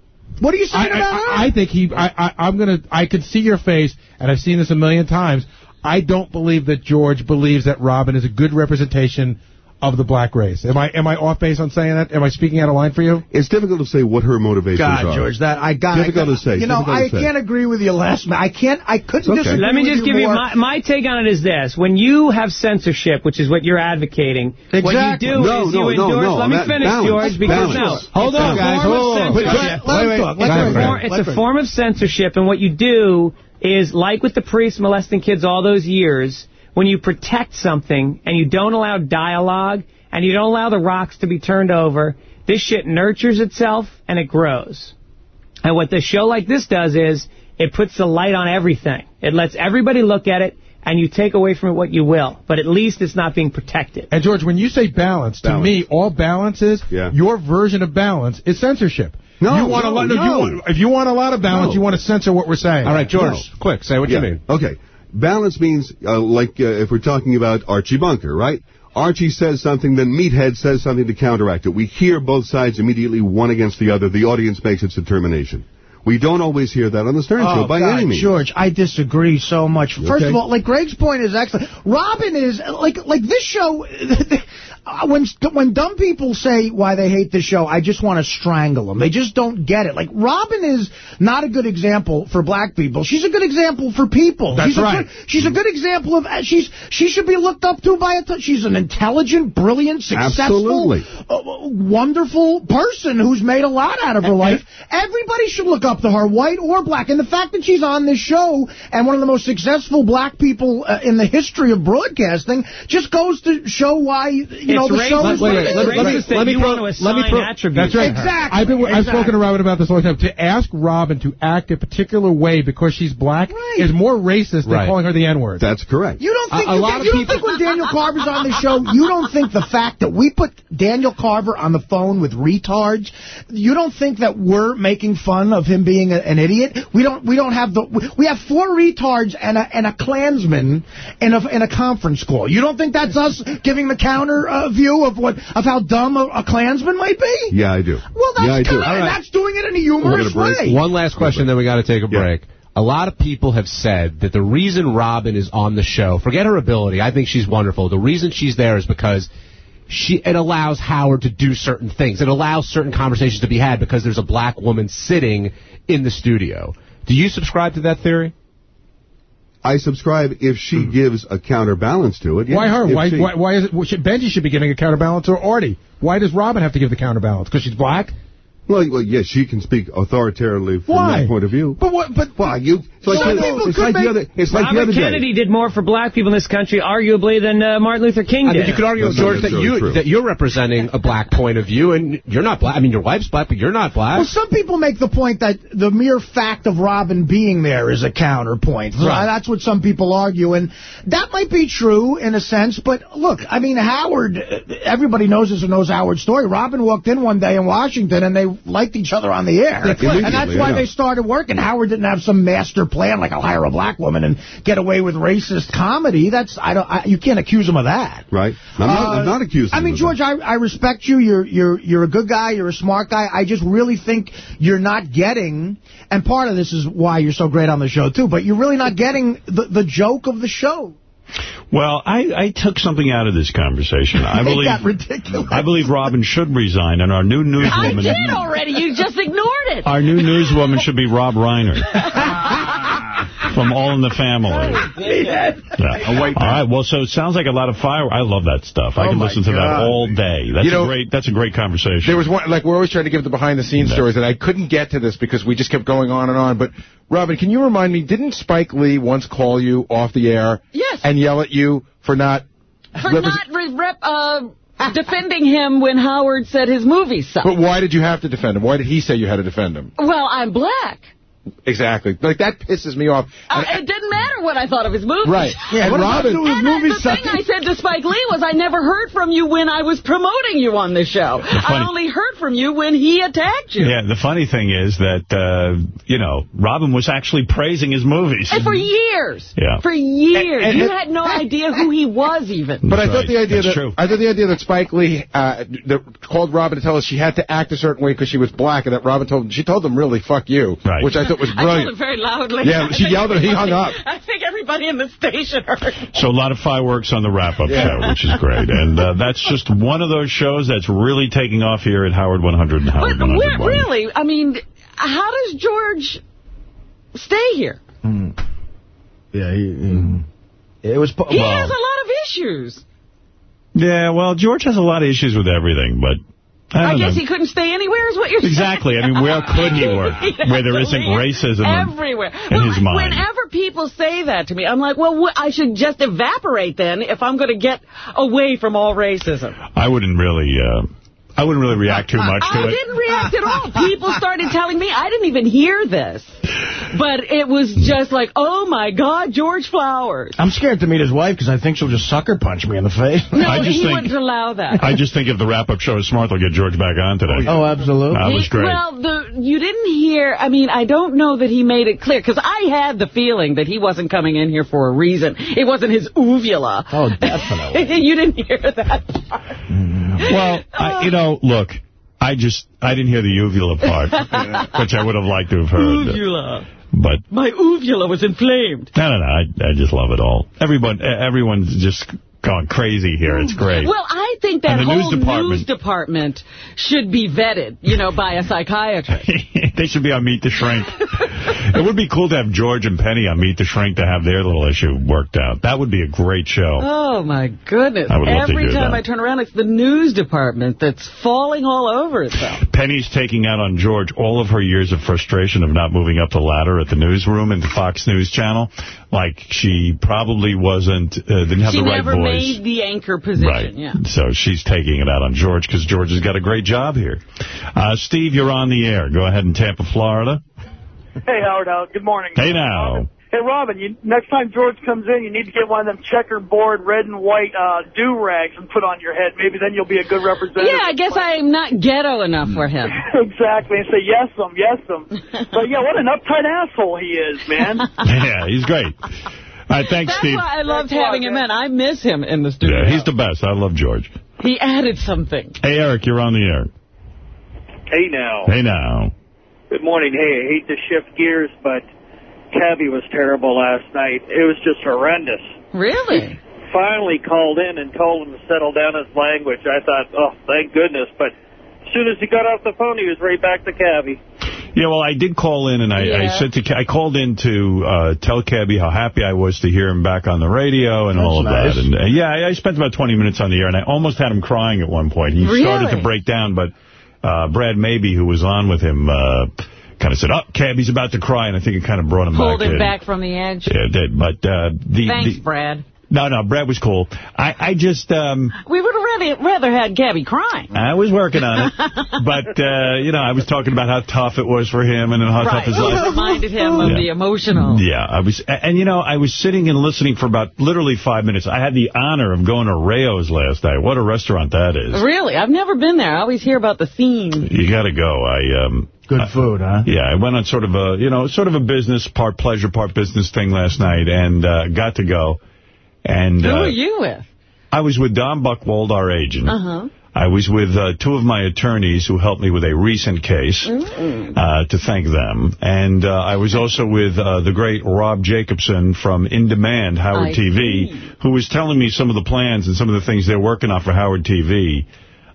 What are you saying I, about her? I, I think he. I, I, I'm gonna. I could see your face, and I've seen this a million times. I don't believe that George believes that Robin is a good representation of the black race. Am I? Am I off base on saying that? Am I speaking out of line for you? It's difficult to say what her motivations God, are. George, that I got. Difficult I, to say. You know, I can't agree with you last night. I can't. I couldn't It's okay. disagree Let me with just give you my, my take on it is this. When you have censorship, which is what you're advocating, what you Exactly. do No, is no, you no, endorse... no, let me that- finish, balance, George, because balance. no. Hold on, guys, hold on. Let, censorship. let, let talk. Let Go him ahead, It's a Greg. form- talk. It's Let a Greg. form of censorship, and what you do is, like with the priests molesting kids all those years, when you protect something and you don't allow dialogue and you don't allow the rocks to be turned over, this shit nurtures itself and it grows. And what the show like this does is it puts the light on everything. It lets everybody look at it, and you take away from it what you will. But at least it's not being protected. And George, when you say balance, to me, all balance is Yeah. your version of balance is censorship. No, you want a lot. No, no. You want, if you want a lot of balance, No. you want to censor what we're saying. All right, George, No. quick, say what Yeah. you mean. Okay. Balance means, uh, like, uh, if we're talking about Archie Bunker, right? Archie says something, then Meathead says something to counteract it. We hear both sides immediately, one against the other. The audience makes its determination. We don't always hear that on the Stern Show Oh, by God, any means. George, I disagree so much. First Okay. of all, like Greg's point is excellent. Robin is like like this show. when when dumb people say why they hate this show, I just want to strangle them. They just don't get it. Like Robin is not a good example for black people. She's a good example for people. That's she's a right. good- she's a good example of she's she should be looked up to by a. She's an intelligent, brilliant, successful, uh, wonderful person who's made a lot out of her life. Everybody should look up to her, white or black. And the fact that she's on this show and one of the most successful black people uh, in the history of broadcasting just goes to show why, you know, It's the show racist. is what Wait, wait, let- let me- let me you throw- to let me assign throw- attributes. That's right. Exactly. I've been I've spoken to Robin about this all the time. To ask Robin to act a particular way because she's black Right. is more racist than Right. calling her the N word. That's correct. You don't think A- a lot think- of you people- think when Daniel Carver's on the show, you don't think the fact that we put Daniel Carver on the phone with retards, you don't think that we're making fun of him being a, an idiot? We don't. We don't have the. we- We have four retards and a and a Klansman in a in a conference call. You don't think that's us giving the counter uh, view of what of how dumb a, a Klansman might be? Yeah, I do. Well, that's yeah, I do. kinda- and that's doing it in a humorous way. One last question, then we got to take a Yeah. break. A lot of people have said that the reason Robin is on the show, forget her ability, I think she's wonderful. The reason she's there is because she it allows Howard to do certain things. It allows certain conversations to be had because there's a black woman sitting in the studio. Do you subscribe to that theory? I subscribe if she hmm. gives a counterbalance to it. yes. Why her? Why, she- why, why is it? well, Benji should be getting a counterbalance or Artie. Why does Robin have to give the counterbalance? Because she's black? Well, well, yes, she can speak authoritatively from Why? that point of view. But what? But Why you? It's like, Some the, people it's could like make- the other. It's like the other Kennedy day. did more for black people in this country, arguably, than uh, Martin Luther King I did. mean, you could argue, That's not George, that necessarily you true. that you're representing a black point of view, and you're not black. I mean, your wife's black, but you're not black. Well, some people make the point that the mere fact of Robin being there is a counterpoint. Right. That's what some people argue, and that might be true in a sense. But look, I mean, Howard, uh, everybody knows this and knows Howard's story. Robin walked in one day in Washington, and they liked each other on the air. And that's why yeah. they started working. Howard didn't have some master plan like I'll hire a black woman and get away with racist comedy. That's I don't. I, you can't accuse him of that. Right. I'm not, I'm Uh, not accusing I mean, George, I, I respect you. You're you're you're a good guy. You're a smart guy. I just really think you're not getting, and part of this is why you're so great on the show too. But you're really not getting the the joke of the show. Well, I, I took something out of this conversation. I Ain't believe that ridiculous? I believe Robin should resign, and our new newswoman... I did already. You just ignored it. Our new newswoman should be Rob Reiner. from All in the Family. Yeah. Wait, all right. Well, so it sounds like a lot of fire. I love that stuff. I Oh, can my listen to that all day. That's You know- a great. That's a great conversation. There was one, like, we're always trying to give the behind-the-scenes stories, and I couldn't get to this because we just kept going on and on. But, Robin, can you remind me, didn't Spike Lee once call you off the air Yes. and yell at you for not... For not re- rep, uh, defending him when Howard said his movies suck. But why did you have to defend him? Why did he say you had to defend him? Well, I'm black. Exactly. Like, that pisses me off. Uh, it didn't matter what I thought of his movies. Right. Yeah, And what Robin- doing his And, movies the thing? I said to Spike Lee was I never heard from you when I was promoting you on this show. I funny- only heard from you when he attacked you. Yeah, the funny thing is that, uh, you know, Robin was actually praising his movies. And for years. Yeah. For years. And- and- you had no idea who he was even. But I That's thought the idea That's that true. I thought the idea that Spike Lee uh, that called Robin to tell us she had to act a certain way because she was black, and that Robin told she told them really "fuck you," Right. which I thought was I told brilliant. very loudly. Yeah, I she yelled at him. He hung up. I think everybody in the station heard. So a lot of fireworks on the wrap-up Yeah. show, which is great. And uh, that's just one of those shows that's really taking off here at Howard 100 and Howard But 101. where, really, I mean, how does George stay here? Yeah, he, he- it was. He well, has a lot of issues. Yeah, well, George has a lot of issues with everything, but I I, guess know. he couldn't stay anywhere, is what you're saying. Exactly. I mean, where could he work? Where there isn't racism Everywhere. in Well, his mind. Whenever people say that to me, I'm like, well, I should just evaporate then if I'm going to get away from all racism. I wouldn't really, uh, I wouldn't really react too much to I it. didn't react at all. People started telling me, I didn't even hear this. But it was just like, oh, my God, George Flowers. I'm scared to meet his wife because I think she'll just sucker punch me in the face. No, I just he think- wouldn't allow that. I just think if the wrap-up show is smart, they'll get George back on today. Oh, absolutely. That was He- great. Well, the you didn't hear, I mean, I don't know that he made it clear, because I had the feeling that he wasn't coming in here for a reason. It wasn't his uvula. Oh, definitely. you didn't hear that part. Mm-hmm. Well, I, you know, look, I just, I didn't hear the uvula part, which I would have liked to have heard. Uvula. But, My uvula was inflamed. no, no, no, I, I just love it all. Everyone, everyone's just going crazy here. It's great. Well, I think that the news whole department- news department should be vetted, you know, by a psychiatrist. they should be on Meet the Shrink. it would be cool to have George and Penny on Meet the Shrink to have their little issue worked out. That would be a great show. Oh, my goodness. I would love to Every time that. I turn around, it's the news department that's falling all over itself. Penny's taking out on George all of her years of frustration of not moving up the ladder at the newsroom and the Fox News Channel. Like, she probably wasn't, uh, didn't have she the right voice. Made the anchor position, Right. yeah. So she's taking it out on George because George has got a great job here. Uh, Steve, you're on the air. Go ahead in Tampa, Florida. Hey, Howard. Howard. Good morning. Hey now. Hey, Robin, you, next time George comes in, you need to get one of them checkerboard red and white uh, do-rags and put on your head. Maybe then you'll be a good representative. Yeah, I guess I'm not ghetto enough for him. exactly. And say, yes, um, yes, um. But, yeah, what an uptight asshole he is, man. yeah, he's great. All right, thanks, That's Steve. why I loved having him in. I miss him in the studio. Yeah, he's the best. I love George. He added something. Hey, Eric, you're on the air. Hey now. Hey now. Good morning. Hey, I hate to shift gears, but Cabby was terrible last night. It was just horrendous. Really? Finally called in and told him to settle down his language. I thought, oh, thank goodness. But as soon as he got off the phone, he was right back to Cabby. Yeah, well, I did call in, and I, I said to I called in to uh, tell Cabby how happy I was to hear him back on the radio and all of That's that. And uh, yeah, I, I spent about 20 minutes on the air, and I almost had him crying at one point. He started to break down, but uh, Brad Maybe, who was on with him, uh, kind of said, "Oh, Cabby's about to cry," and I think it kind of brought him Pulled back him in. back from the edge. Yeah, it did. But uh, the Thanks, the, Brad. No, no, Brad was cool. I, I just. Um, We would have rather, rather had Cabby crying. I was working on it. but, uh, you know, I was talking about how tough it was for him and how tough Right. his It life reminded him of Yeah. the emotional. Yeah, I was, and you know, I was sitting and listening for about literally five minutes. I had the honor of going to Rao's last night. What a restaurant that is. Really? I've never been there. I always hear about the theme. You got to go. I um. Good food, huh? Yeah, I went on sort of a, you know, sort of a business, part pleasure, part business thing last night, and uh, got to go. And Who uh, are you with? I was with Don Buchwald, our agent. Uh-huh. I was with uh, two of my attorneys who helped me with a recent case Mm. uh, to thank them. And uh, I was also with uh, the great Rob Jacobson from In Demand, Howard I TV, who was telling me some of the plans and some of the things they're working on for Howard TV.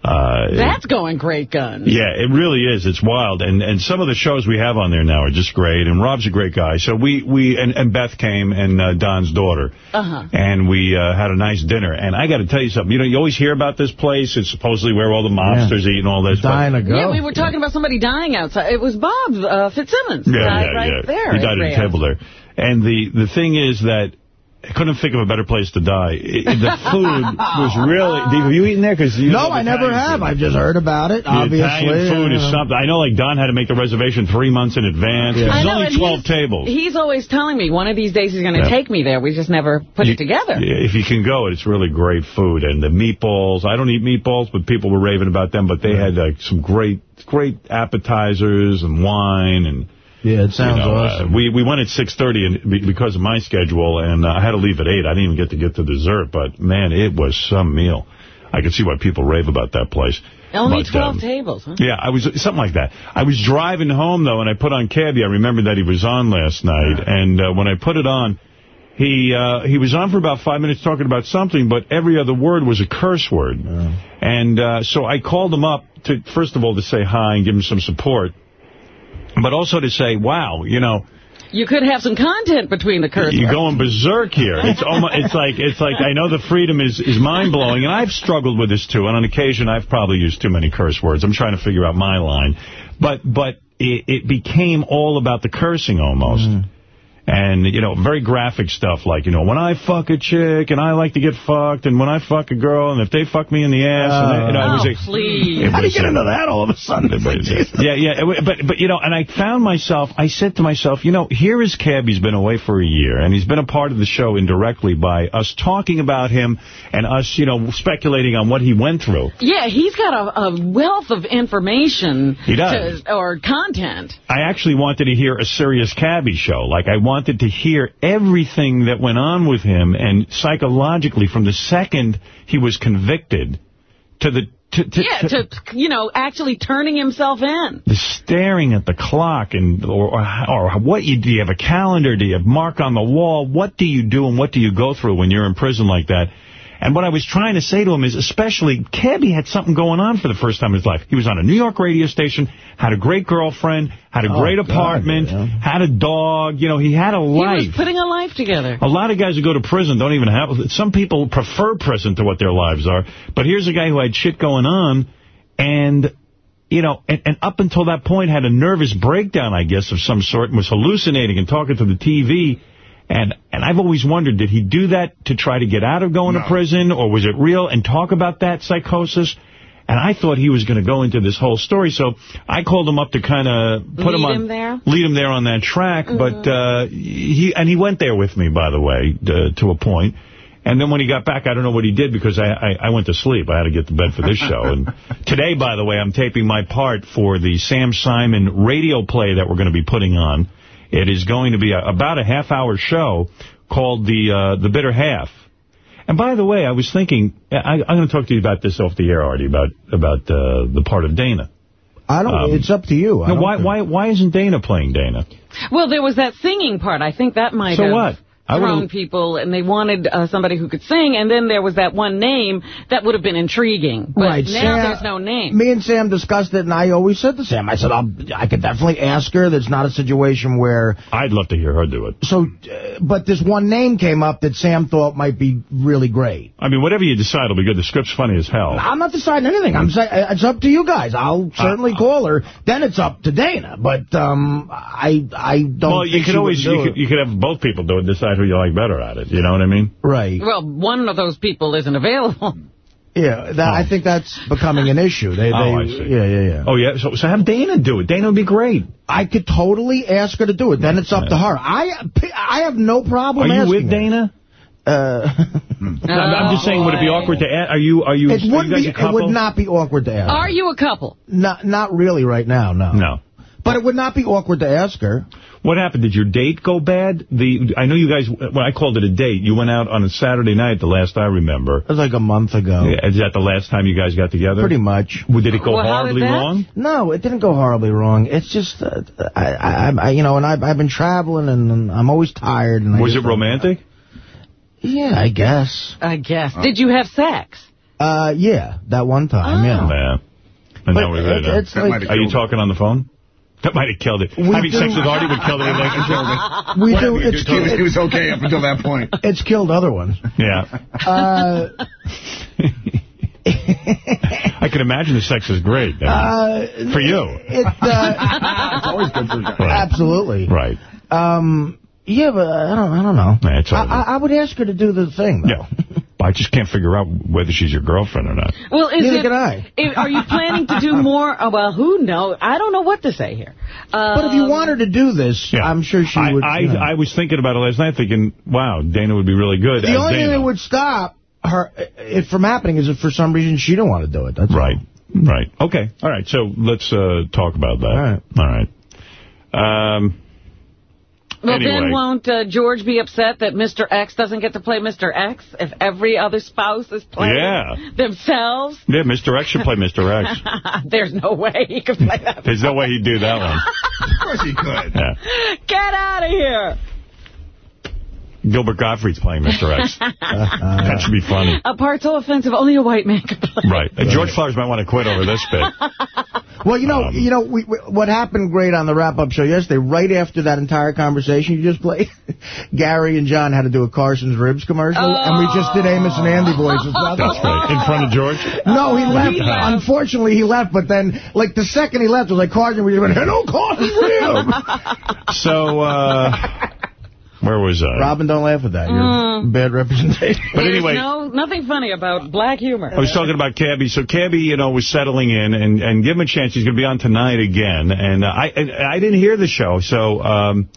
Uh, That's going great guns. yeah, it really is. It's wild. And and some of the shows we have on there now are just great. And Rob's a great guy. So we, we and, and Beth came and uh, Don's daughter. Uh-huh. And we uh, had a nice dinner. And I got to tell you something. You know, you always hear about this place. It's supposedly where all the mobsters eat and all this. Dying to go. Yeah, we were talking about somebody dying outside. It was Bob uh, Fitzsimmons. Yeah, died yeah, right yeah. there. He died at at a table there. And the, the thing is that I couldn't think of a better place to die. It- the food was really... Have you eaten there? Cause you No, know I never have. food. I've just heard about it, The obviously. Italian food is something. I know, like, Don had to make the reservation three months in advance. I There's know, only 12 he's- tables. He's always telling me one of these days he's going to Yeah. take me there. We just never put it together. Yeah, If you can go, it's really great food. And the meatballs, I don't eat meatballs, but people were raving about them. But they had like some great, great appetizers and wine. and Yeah, it sounds you know, uh, awesome. we, we went at 6.30 and because of my schedule, and uh, I had to leave at 8. I didn't even get to get to dessert, but, man, it was some meal. I could see why people rave about that place. Only But, 12 um, tables, huh? yeah, I was something like that. I was driving home, though, and I put on Cabby. I remembered that he was on last night, and uh, when I put it on, he uh, he was on for about five minutes talking about something, but every other word was a curse word. And uh, so I called him up, to first of all, to say hi and give him some support, but also to say, wow, you know, You could have some content between the curse you're words. going berserk here. It's almost, it's like it's like I know the freedom is is mind blowing, and I've struggled with this too. And on occasion, I've probably used too many curse words. I'm trying to figure out my line, but but it, it became all about the cursing almost. Mm. And, you know, very graphic stuff like, you know, when I fuck a chick and I like to get fucked and when I fuck a girl and if they fuck me in the ass. and they, you know, it was oh, a, please. it How do you get uh, into that all of a sudden? It's like, yeah, yeah, it- but, but you know, and I found myself, I said to myself, you know, here is Cabby's been away for a year, and he's been a part of the show indirectly by us talking about him and us, you know, speculating on what he went through. Yeah, he's got a, a wealth of information He does. To, or content. I actually wanted to hear a serious Cabby show. Like, I wanted to hear everything that went on with him, and psychologically, from the second he was convicted to the... To, to, yeah, to, you know, actually turning himself in. the staring at the clock and or, or or what you do you have a calendar? Do you have mark on the wall? What do you do and what do you go through when you're in prison like that and what I was trying to say to him is especially Cabby had something going on for the first time in his life he was on a New York radio station had a great girlfriend had a Oh, great God, apartment yeah. had a dog you know he had a life. He was putting a life together. a lot of guys who go to prison don't even have... Some people prefer prison to what their lives are. But here's a guy who had shit going on, and, you know, and, and up until that point had a nervous breakdown, I guess, of some sort, and was hallucinating and talking to the TV. And and I've always wondered, did he do that to try to get out of going to prison, or was it real, and talk about that psychosis? And I thought he was going to go into this whole story, so I called him up to kind of put him on, him there? lead him there on that track. But uh, he and he went there with me, by the way, uh, to a point. And then when he got back, I don't know what he did because I, I, I went to sleep. I had to get to bed for this show. And today, by the way, I'm taping my part for the Sam Simon radio play that we're going to be putting on. It is going to be a, about a half-hour show called The uh, The Bitter Half. And by the way, I was thinking, I, I'm going to talk to you about this off the air, Artie, about about uh, the part of Dana. I don't. Um, it's up to you. I No, don't why think- why why isn't Dana playing Dana? Well, there was that singing part. I think that might So have what? I thrown would've- people, and they wanted uh, somebody who could sing, and then there was that one name that would have been intriguing. But Right, now Sam- there's no name. Me and Sam discussed it, and I always said to Sam, I said, I'll, I could definitely ask her. There's not a situation where... I'd love to hear her do it. So, uh, but this one name came up that Sam thought might be really great. I mean, whatever you decide will be good. The script's funny as hell. I'm not deciding anything. I'm saying it's up to you guys. I'll certainly Uh, call her. Then it's up to Dana. But um, I I don't. well, you could always would you could, you could have both people do it and decide who you like better at it. You know what I mean? Right. Well, one of those people isn't available. Yeah. That, I think that's becoming an issue. They. they Oh, I see. Yeah. Yeah. Yeah. Oh yeah. So so have Dana do it. Dana would be great. I could totally ask her to do it. Then it's up to her. I I have no problem. Are you asking with her. Dana? Uh, I'm I'm just saying, would it be awkward to ask? Are you are you? it are you would guys be. a It would not be awkward to ask. Are you a couple? Not not really right now. No. No. But it would not be awkward to ask her. What happened? Did your date go bad? The I know you guys. When I called it a date, you went out on a Saturday night. The last I remember. It was like a month ago. Is that the last time you guys got together? Pretty much. Well, Did it go Well, horribly wrong? No, it didn't go horribly wrong. It's just, uh, I, I, I, you know, and I've, I've been traveling, and, and I'm always tired. And Was it romantic? Yeah, I guess. I guess. Did you have sex? Uh, yeah, that one time, yeah. Yeah. And But now we're it- there. it's like- Are you talking on the phone? That might have killed it. We Having sex do- with Artie would kill the relationship. We Whatever do. you It's do, Tony. killed, He was okay up until that point. It's killed other ones. Yeah. Uh, I can imagine the sex is great. Uh, for you. It, uh, It's always good for you. guy. Absolutely. Right. Um, yeah, but I don't. I don't know. Yeah, it's I, I, I would ask her to do the thing. Though. Yeah. But I just can't figure out whether she's your girlfriend or not. Well, is Neither it, can I. if- are you planning to do more? Oh, well, who knows? I don't know what to say here. But if you want her to do this, I'm sure she I, would. I, you know. I was thinking about it last night, thinking, wow, Dana would be really good. the as only thing Dana. that would stop her it from happening is if for some reason she don't want to do it. That's Right. Right. Okay. All right. So let's uh, talk about that. All right. All right. Um, Well, anyway. then won't uh, George be upset that Mr. X doesn't get to play Mr. X if every other spouse is playing Yeah. themselves? Yeah, Mr. X should play Mr. X. There's no way he could play that. There's no way he'd do that one. Of course he could. Yeah. Get out of here. Gilbert Gottfried's playing Mr. X. that should be funny. A part so offensive, only a white man could play. Right. And George Flowers might want to quit over this bit. Well, you Um, know, you know, we, we, what happened great on the wrap-up show yesterday, right after that entire conversation you just played, Gary and John had to do a Carson's Ribs commercial, and we just did Amos and Andy voices. That's right. In front of George? No, he left. He left. Unfortunately, he left, but then, like, the second he left, it was like Carson, we just went, hello, Carson's Ribs! So, uh, where was I? Robin, don't laugh at that. You're Mm. bad representation. But There's anyway, no, nothing funny about black humor. I was talking about Cabby. So Cabby, you know, was settling in, and, and give him a chance. He's going to be on tonight again. And uh, I and I didn't hear the show, so um,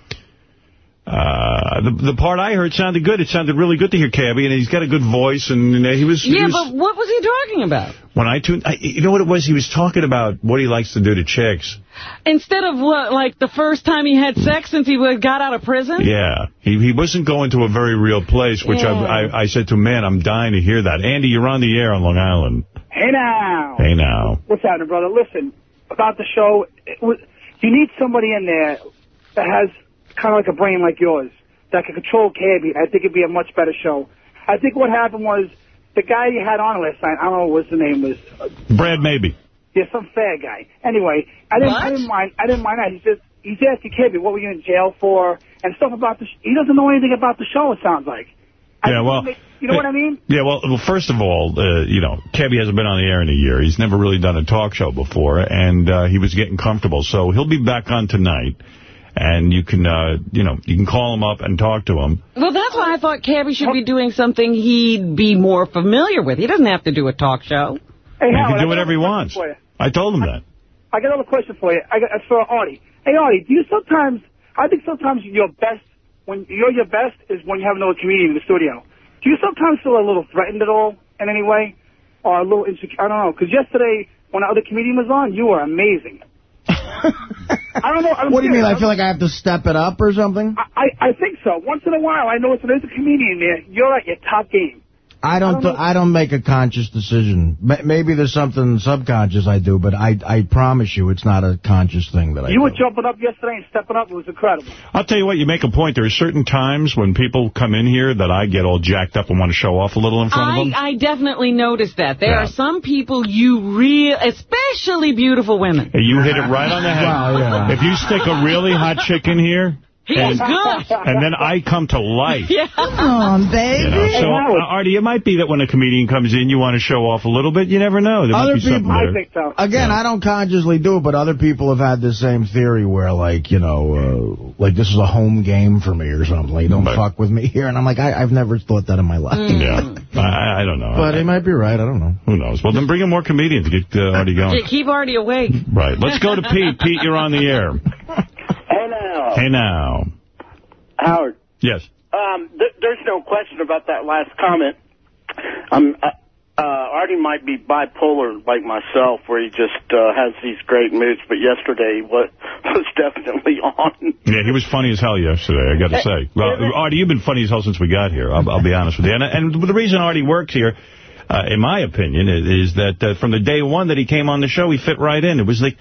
uh, the the part I heard sounded good. It sounded really good to hear Cabby, and he's got a good voice, and he was. he Yeah, was- but what was he talking about? when I tuned, I, you know what it was? He was talking about what he likes to do to chicks. Instead of what, like the first time he had sex since he wa- got out of prison? Yeah, he he wasn't going to a very real place, which Yeah. I, I I said to him, man, I'm dying to hear that. Andy, you're on the air on Long Island. Hey now. Hey now. What's happening, brother? Listen, about the show, it was, you need somebody in there that has kind of like a brain like yours that can control Cabby. I think it'd be a much better show. I think what happened was the guy you had on last night, I don't know what his name was. Brad, maybe. Yeah, some fair guy. Anyway, I didn't, I didn't mind. I didn't mind that. He just he's asking Cabby, what were you in jail for, and stuff about the. Sh- he doesn't know anything about the show. It sounds like. Yeah, well, You know what I mean? Yeah, well, well first of all, uh, you know, Cabby hasn't been on the air in a year. He's never really done a talk show before, and uh, he was getting comfortable. So he'll be back on tonight, and you can, uh, you know, you can call him up and talk to him. Well, that's why I thought Cabby should be doing something he'd be more familiar with. He doesn't have to do a talk show. Hey, he can do whatever he wants. question for you. I told him that. I got another question for you. I got for Artie. Hey, Artie, do you sometimes? I think sometimes your best when you're your best is when you have another comedian in the studio. Do you sometimes feel a little threatened at all in any way, or a little insecure? I don't know. Because yesterday when the other comedian was on, you were amazing. I don't know. I'm What do you mean? I feel like I have to step it up or something? I, I I think so. Once in a while, I know if there's a comedian there, you're at your top game. I don't. I don't make a conscious decision. Ma- Maybe there's something subconscious I do, but I I promise you, it's not a conscious thing that I You do. were jumping up yesterday and stepping up. It was incredible. I'll tell you what, you make a point. There are certain times when people come in here that I get all jacked up and want to show off a little in front of them. I definitely noticed that. There Yeah. are some people you real, especially beautiful women. You hit it right on the head. Wow, yeah. If you stick a really hot chick in here, He's and, good. and then I come to life. Yeah. Come on, You baby. know, so, uh, Artie, it might be that when a comedian comes in, you want to show off a little bit. You never know. There Other might be something people, there. so. Again, I don't consciously do it, but other people have had the same theory where, like, you know, uh, like this is a home game for me or something. Like, don't But- fuck with me here. And I'm like, I, I've never thought that in my life. Yeah, I, I don't know. But he might be right. I don't know. Who knows? Well, then bring in more comedians to get uh, Artie going. Keep Artie awake. Right. Let's go to Pete. Pete, you're on the air. Hey now, Hey now. Howard. Yes. Um, th- there's no question about that last comment. Um, uh, uh, Artie might be bipolar like myself, where he just uh, has these great moods. But yesterday was was definitely on. Yeah, he was funny as hell yesterday, I got to say. Well, Artie, you've been funny as hell since we got here. I'll, I'll be honest with you. And, and the reason Artie works here, uh, in my opinion, is, is that uh, from the day one that he came on the show, he fit right in. It was like,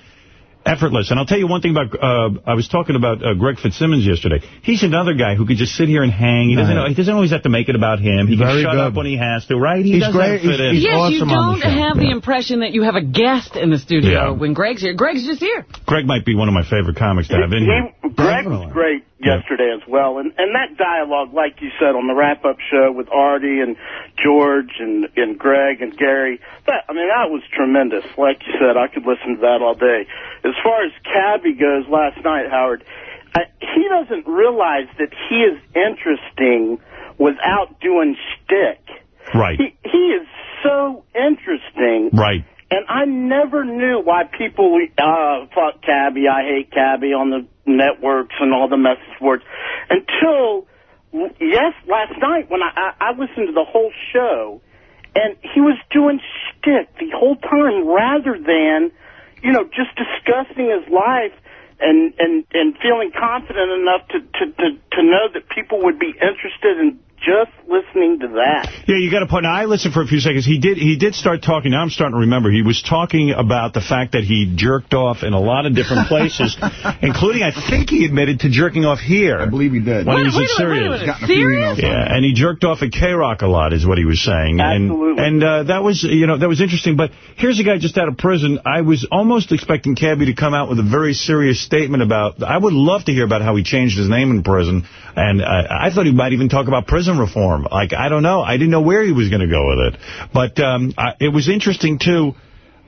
effortless. And I'll tell you one thing about, uh, I was talking about uh, Greg Fitzsimmons yesterday. He's another guy who could just sit here and hang. He doesn't, Right. he doesn't always have to make it about him. He Very can shut good. up when he has to, right? He He's does great. that fit in. yes, you don't have the impression that you have a guest in the studio Yeah. when Greg's here. Greg's just here. Greg might be one of my favorite comics to have in here. He, Greg was great yesterday as well, and and that dialogue, like you said on the wrap-up show with Artie and George and and Greg and Gary, that I mean that was tremendous. Like you said, I could listen to that all day. As far as Cabby goes, last night, Howard, I, he doesn't realize that he is interesting without doing shtick. Right. He he is so interesting. Right. And I never knew why people, uh, fuck Cabby, I hate Cabby on the networks and all the message boards until, yes, last night when I, I, I listened to the whole show and he was doing shtick the whole time rather than, you know, just discussing his life and, and, and feeling confident enough to, to, to, to know that people would be interested in just listening to that. Yeah, you got to point. Now, I listened for a few seconds. He did. He did start talking. Now I'm starting to remember. He was talking about the fact that he jerked off in a lot of different places, including I think he admitted to jerking off here. I believe he did. When Wait- he was wait a Syria. minute, wait a minute. Gotten a few Serious? Yeah, and he jerked off at K Rock a lot, is what he was saying. Absolutely. And, and uh, that was, you know, that was interesting. But here's a guy just out of prison. I was almost expecting Cabby to come out with a very serious statement about. I would love to hear about how he changed his name in prison, and uh, I thought he might even talk about prison reform. Like I don't know. I didn't know where he was going to go with it. But um, I, it was interesting too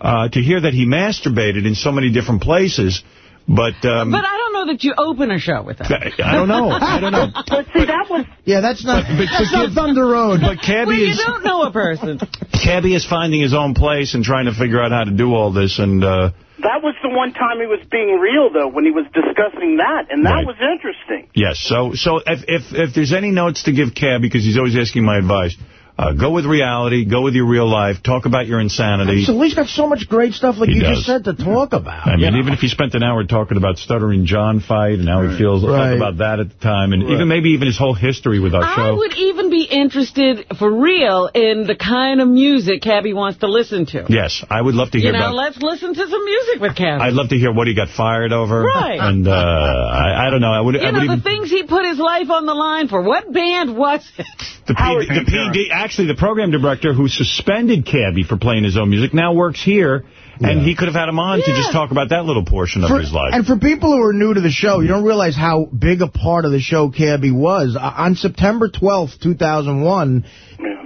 uh, to hear that he masturbated in so many different places. But um, But I don't know that you open a show with that. I don't know. I don't know. But see, that was Yeah, that's not, But- but- that's but not Thunder Road. But Cabby Well, you is don't know a person. Cabby is finding his own place and trying to figure out how to do all this. And uh, That was the one time he was being real, though, when he was discussing that, and that Right. was interesting. yes, so so if if if there's any notes to give Cabby, because he's always asking my advice, uh, go with reality, go with your real life, talk about your insanity. So he's got so much great stuff, like He you does. just said, to talk about. I mean, know? even if he spent an hour talking about Stuttering John fight and how he feels talk Right. about that at the time, and Right. even maybe even his whole history with our I show. would even be interested, for real, in the kind of music Cabby wants to listen to. Yes, I would love to You hear know, about. let's listen to some music with Cabby. I'd love to hear what he got fired over. Right. And uh, I, I don't know. I would. I you would know, even. the things he put his life on the line for. What band was it? The, P, the PD, actually, the program director who suspended Cabby for playing his own music now works here, and he could have had him on to just talk about that little portion of For- his life. And for people who are new to the show, you don't realize how big a part of the show Cabby was. Uh, on September 12th, 2001,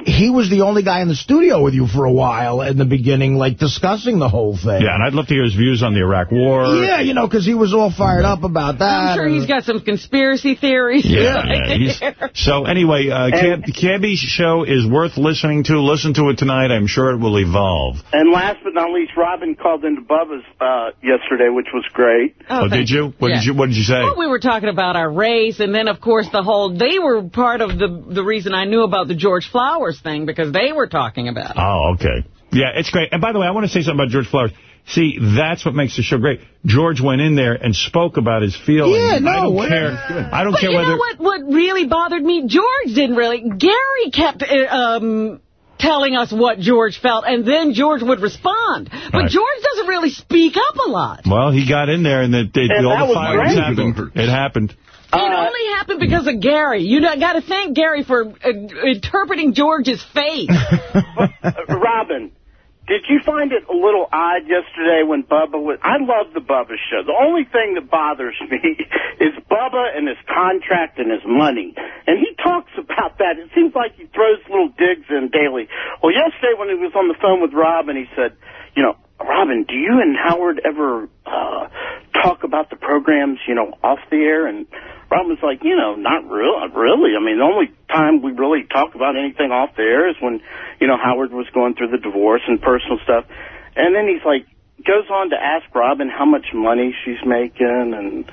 he was the only guy in the studio with you for a while in the beginning, like, discussing the whole thing. yeah, and I'd love to hear his views on the Iraq War. Yeah, you know, because he was all fired up about that. I'm sure he's got some conspiracy theories. Yeah, yeah. He's, so anyway, uh, Cab, Cabby's show is worth listening to. Listen to it tonight. I'm sure it will evolve. And last but not least, Robin called into Bubba's uh, yesterday, which was great. Oh, did you? What Yeah. did you? What did you say? Well, we were talking about our race, and then, of course, the whole, they were part of the the reason I knew about the George Flowers thing, because they were talking about it. Oh, okay. Yeah, it's great. And by the way, I want to say something about George Flowers. See, that's what makes the show great. George went in there and spoke about his feelings. Yeah, no, I don't what- care. I don't but care you whether. know what, what really bothered me? George didn't really. Gary kept uh, um, telling us what George felt, and then George would respond. But Right. George doesn't really speak up a lot. Well, he got in there and it, it, And all that the was fires great. happened. It happened. It only happened because of Gary. You know, I got to thank Gary for uh, interpreting George's face. Uh, Robin, did you find it a little odd yesterday when Bubba was... I love the Bubba show. The only thing that bothers me is Bubba and his contract and his money. And he talks about that. It seems like he throws little digs in daily. Well, yesterday when he was on the phone with Robin, he said, you know, Robin, do you and Howard ever uh, talk about the programs, you know, off the air? And Robin was like, you know, not real, really. I mean, the only time we really talk about anything off the air is when, you know, Howard was going through the divorce and personal stuff. And then he's like, goes on to ask Robin how much money she's making and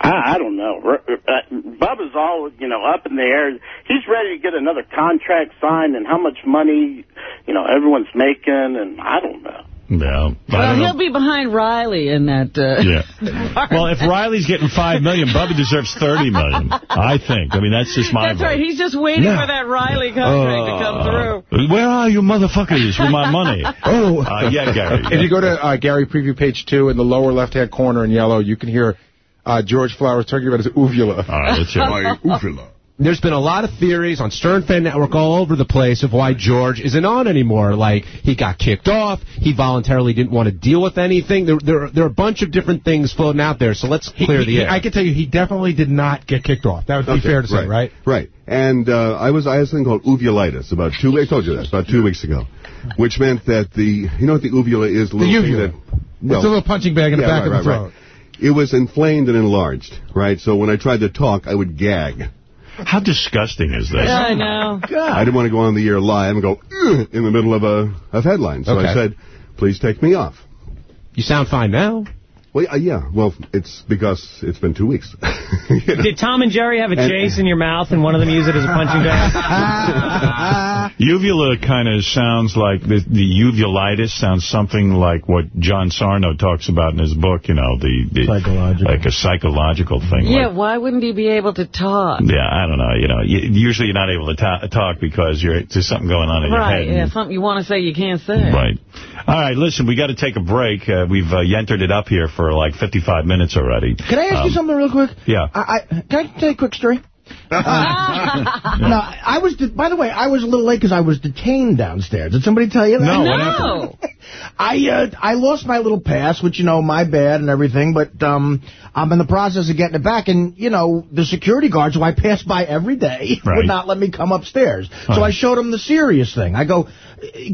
I, I don't know. Uh, Bubba's all, you know, up in the air. He's ready to get another contract signed and how much money, you know, everyone's making and I don't know. Yeah. I Well, he'll be behind Riley in that. Uh, Yeah. Well, if Riley's getting 5 million, Bubba deserves 30 million, I think. I mean, that's just my That's vote. right. He's just waiting Yeah. for that Riley contract to come through. Where are you motherfuckers with my money? Oh, Uh, yeah, Gary. If you go to uh, Gary preview page two in the lower left-hand corner in yellow, you can hear uh, George Flowers talking about his uvula. All right, let's hear it. My uvula. There's been a lot of theories on Stern Fan Network all over the place of why George isn't on anymore. Like, he got kicked off. He voluntarily didn't want to deal with anything. There, there, there are a bunch of different things floating out there, so let's clear the air. I can tell you, he definitely did not get kicked off. That would be fair to say, right? Right. And uh, I was I had something called uvulitis about two weeks. I told you that about two weeks ago, which meant that the you know what the uvula is? The, The little thing uvula. That, it's a little punching bag in the back right, of the right, throat. right. It was inflamed and enlarged, right? So when I tried to talk, I would gag. How disgusting is this? Yeah, I know. Oh, I didn't want to go on the air live and go in the middle of a of headline. So I said, "Please take me off." You sound fine now. Well, uh, yeah. Well, it's because it's been two weeks. Did Tom and Jerry have a And- chase in your mouth and one of them use it as a punching bag? Uvula kind of sounds like, the, the uvulitis sounds something like what John Sarno talks about in his book, you know, the, the like a psychological thing. Yeah, Like, why wouldn't he be able to talk? yeah, I don't know, you know, you, usually you're not able to ta talk because you're, there's something going on in Right, your head. Right, yeah, something you want to say you can't say. Right. All right, listen, we got to take a break. Uh, we've uh, entered it up here for like 55 minutes already. Can I ask you Um, something real quick? Yeah. I, I, can I tell you a quick story? No, I was. By the way, I was a little late because I was detained downstairs. Did somebody tell you that? No, what? I uh, I lost my little pass, which you know, my bad and everything. But um, I'm in the process of getting it back, and you know, the security guards who I pass by every day Right. would not let me come upstairs. So I showed them the Sirius thing. I go,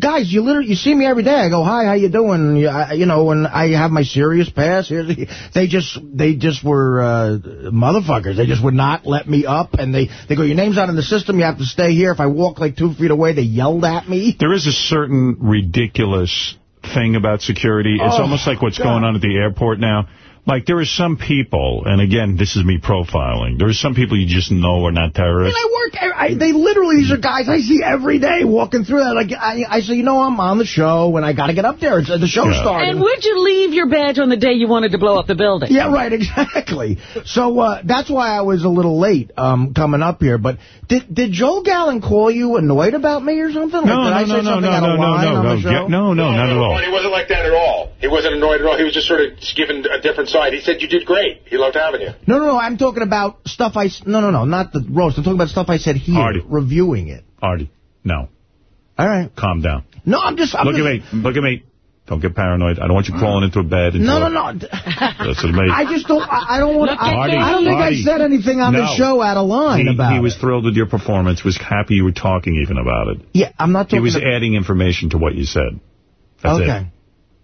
guys, you literally you see me every day. I go, hi, how you doing? You, I, you know, and I have my Sirius pass. Here's the, they just they just were uh, motherfuckers. They just would not let me up, and they they go, your name's not in the system. You have to stay here. If I walk like two feet away, they yelled at me. There is a certain ridiculous thing about security. It's Oh, almost like what's God. going on at the airport now. Like, there are some people, and again, this is me profiling, there are some people you just know are not And terrorists. I work. I, they literally these are guys I see every day walking through that. Like I, I say, you know, I'm on the show and I got to get up there. It's, the show Yeah. started. And would you leave your badge on the day you wanted to blow up the building? Yeah, right, exactly. So uh, that's why I was a little late um, coming up here. But did did Joel Gallen call you annoyed about me or something? No, like, did no, I say no, something no, out no, of no, line no, on no, the show? Get- no, no, not at all. He wasn't like that at all. He wasn't annoyed at all. He was just sort of just giving a different side. He said you did great. He loved having you. No, no, no. I'm talking about stuff I. s- No, no, no. Not the roast. I'm talking about stuff I said here, Artie. reviewing it. Artie, no. All right. Calm down. No, I'm just. I'm Look just, at me. Look at me. Don't get paranoid. I don't want you crawling into a bed. No, no, no. That's what me. I just don't. I, I don't want. Look I, Artie, I don't think Artie. I said anything on No. the show out of line he, about he was it. thrilled with your performance, was happy you were talking even about it. Yeah, I'm not talking. He was adding information to what you said. That's okay.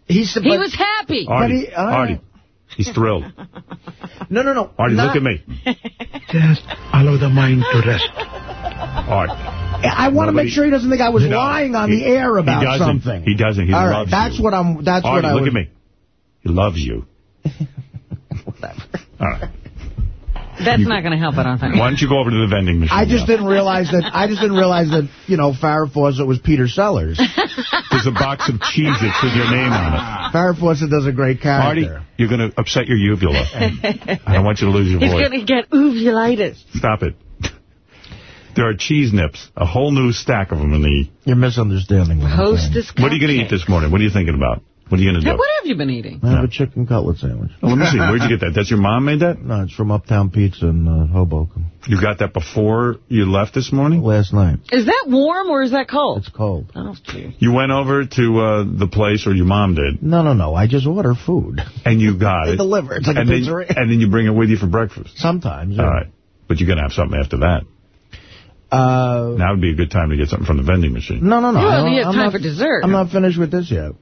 He's He was happy. Artie, he- all right. Artie, he's thrilled. No, no, no. Artie, not- look at me. Just allow the mind to rest. Artie. I want to make sure he doesn't think I was No, lying on he- the air he about doesn't. something. He doesn't. He All right, loves that's you. what I'm. That's Artie, what I look was. at me. He loves you. Whatever. All right. That's not going to help, I don't think. Why don't you go over to the vending machine? I just now? didn't realize that. I just didn't realize that you know Farrah Fawcett was Peter Sellers. There's a box of Cheez-Its with your name on it. Farrah Fawcett does a great Artie, character. you're going to upset your uvula. I don't want you to lose your voice. He's going to get uvulitis. Stop it. There are cheese nips, a whole new stack of them in the... You're misunderstanding. What I'm. Hostess What are you going to eat this morning? What are you thinking about? What are you going to Hey, do? what have you been eating? I have a chicken cutlet sandwich. Oh, let me see. Where'd you get that? That's your mom made that? No, it's from Uptown Pizza in uh, Hoboken. You got that before you left this morning? Last night. Is that warm or is that cold? It's cold. Oh, gee. You went over to uh, the place, or your mom did, No, no, no. I just order food. and you got They it. deliver. It's like a and then, pizzeria. And then you bring it with you for breakfast. Sometimes. yeah. All right. But you're going to have something after that. Uh, Now would be a good time to get something from the vending machine. no, no, no. You I have don't- you have I'm time not, for dessert. I'm not finished with this yet.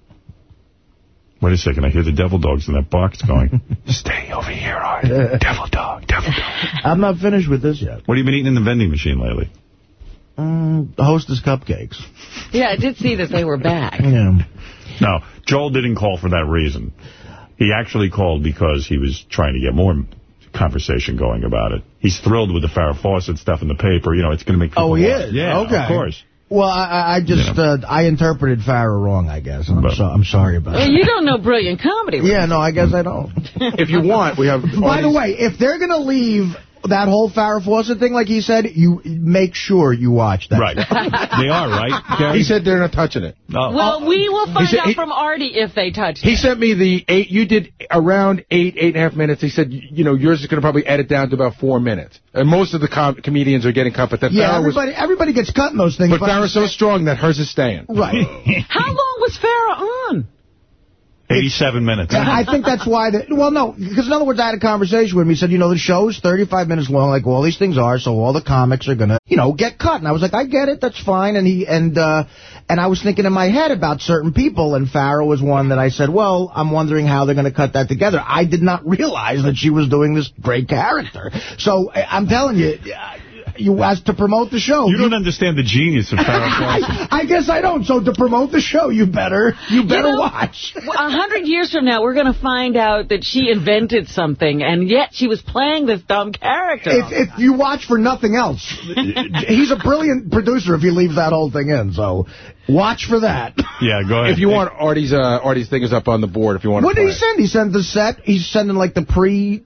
Wait a second. I hear the devil dogs in that box going, stay over here, Art. devil dog, devil dog. I'm not finished with this yet. What have you been eating in the vending machine lately? Mm, Hostess cupcakes. Yeah, I did see that they were back. Yeah. No, Joel didn't call for that reason. He actually called because he was trying to get more conversation going about it. He's thrilled with the Farrah Fawcett stuff in the paper. You know, it's going to make people Oh, he watch. is? Yeah, Okay. of course. Well, I, I- I just, uh, I interpreted Farrah wrong, I guess. I'm, so, I'm sorry about Well, that. you don't know brilliant comedy. Yeah, no, I guess I don't. if you want, we have... By the way, if they're going to leave that whole Farrah Fawcett thing, like he said, you make sure you watch that. Right. They are, right? He said they're not touching it. Well, oh. we will find said out he- from Artie if they touch He it. sent me the eight. You did around eight, eight and a half minutes. He said, you know, yours is going to probably edit down to about four minutes. And most of the com comedians are getting cut, but that Yeah, Farrah was, everybody, everybody gets cut in those things. but Farrah's so strong that hers is staying. Right. How long was Farrah on? 87 minutes. I think that's why. The, well, no, because in other words, I had a conversation with him. He said, you know, the show's 35 minutes long, like all these things are, so all the comics are gonna, you know, get cut. And I was like, I get it, that's fine. And he and uh, and I was thinking in my head about certain people, and Farrah was one that I said, well, I'm wondering how they're gonna cut that together. I did not realize that she was doing this great character. So I'm telling you. You asked to promote the show. You don't understand the genius of Farrah Fawcett. I, I guess I don't. So to promote the show, you better you better know, watch. A hundred years from now, we're going to find out that she invented something, and yet she was playing this dumb character. If, if you watch for nothing else, he's a brilliant producer if he leaves that whole thing in. So watch for that. Yeah, go ahead. If you want, Artie's uh, Artie's thing is up on the board if you want What to did he send? He sent the set. He's sending like the pre.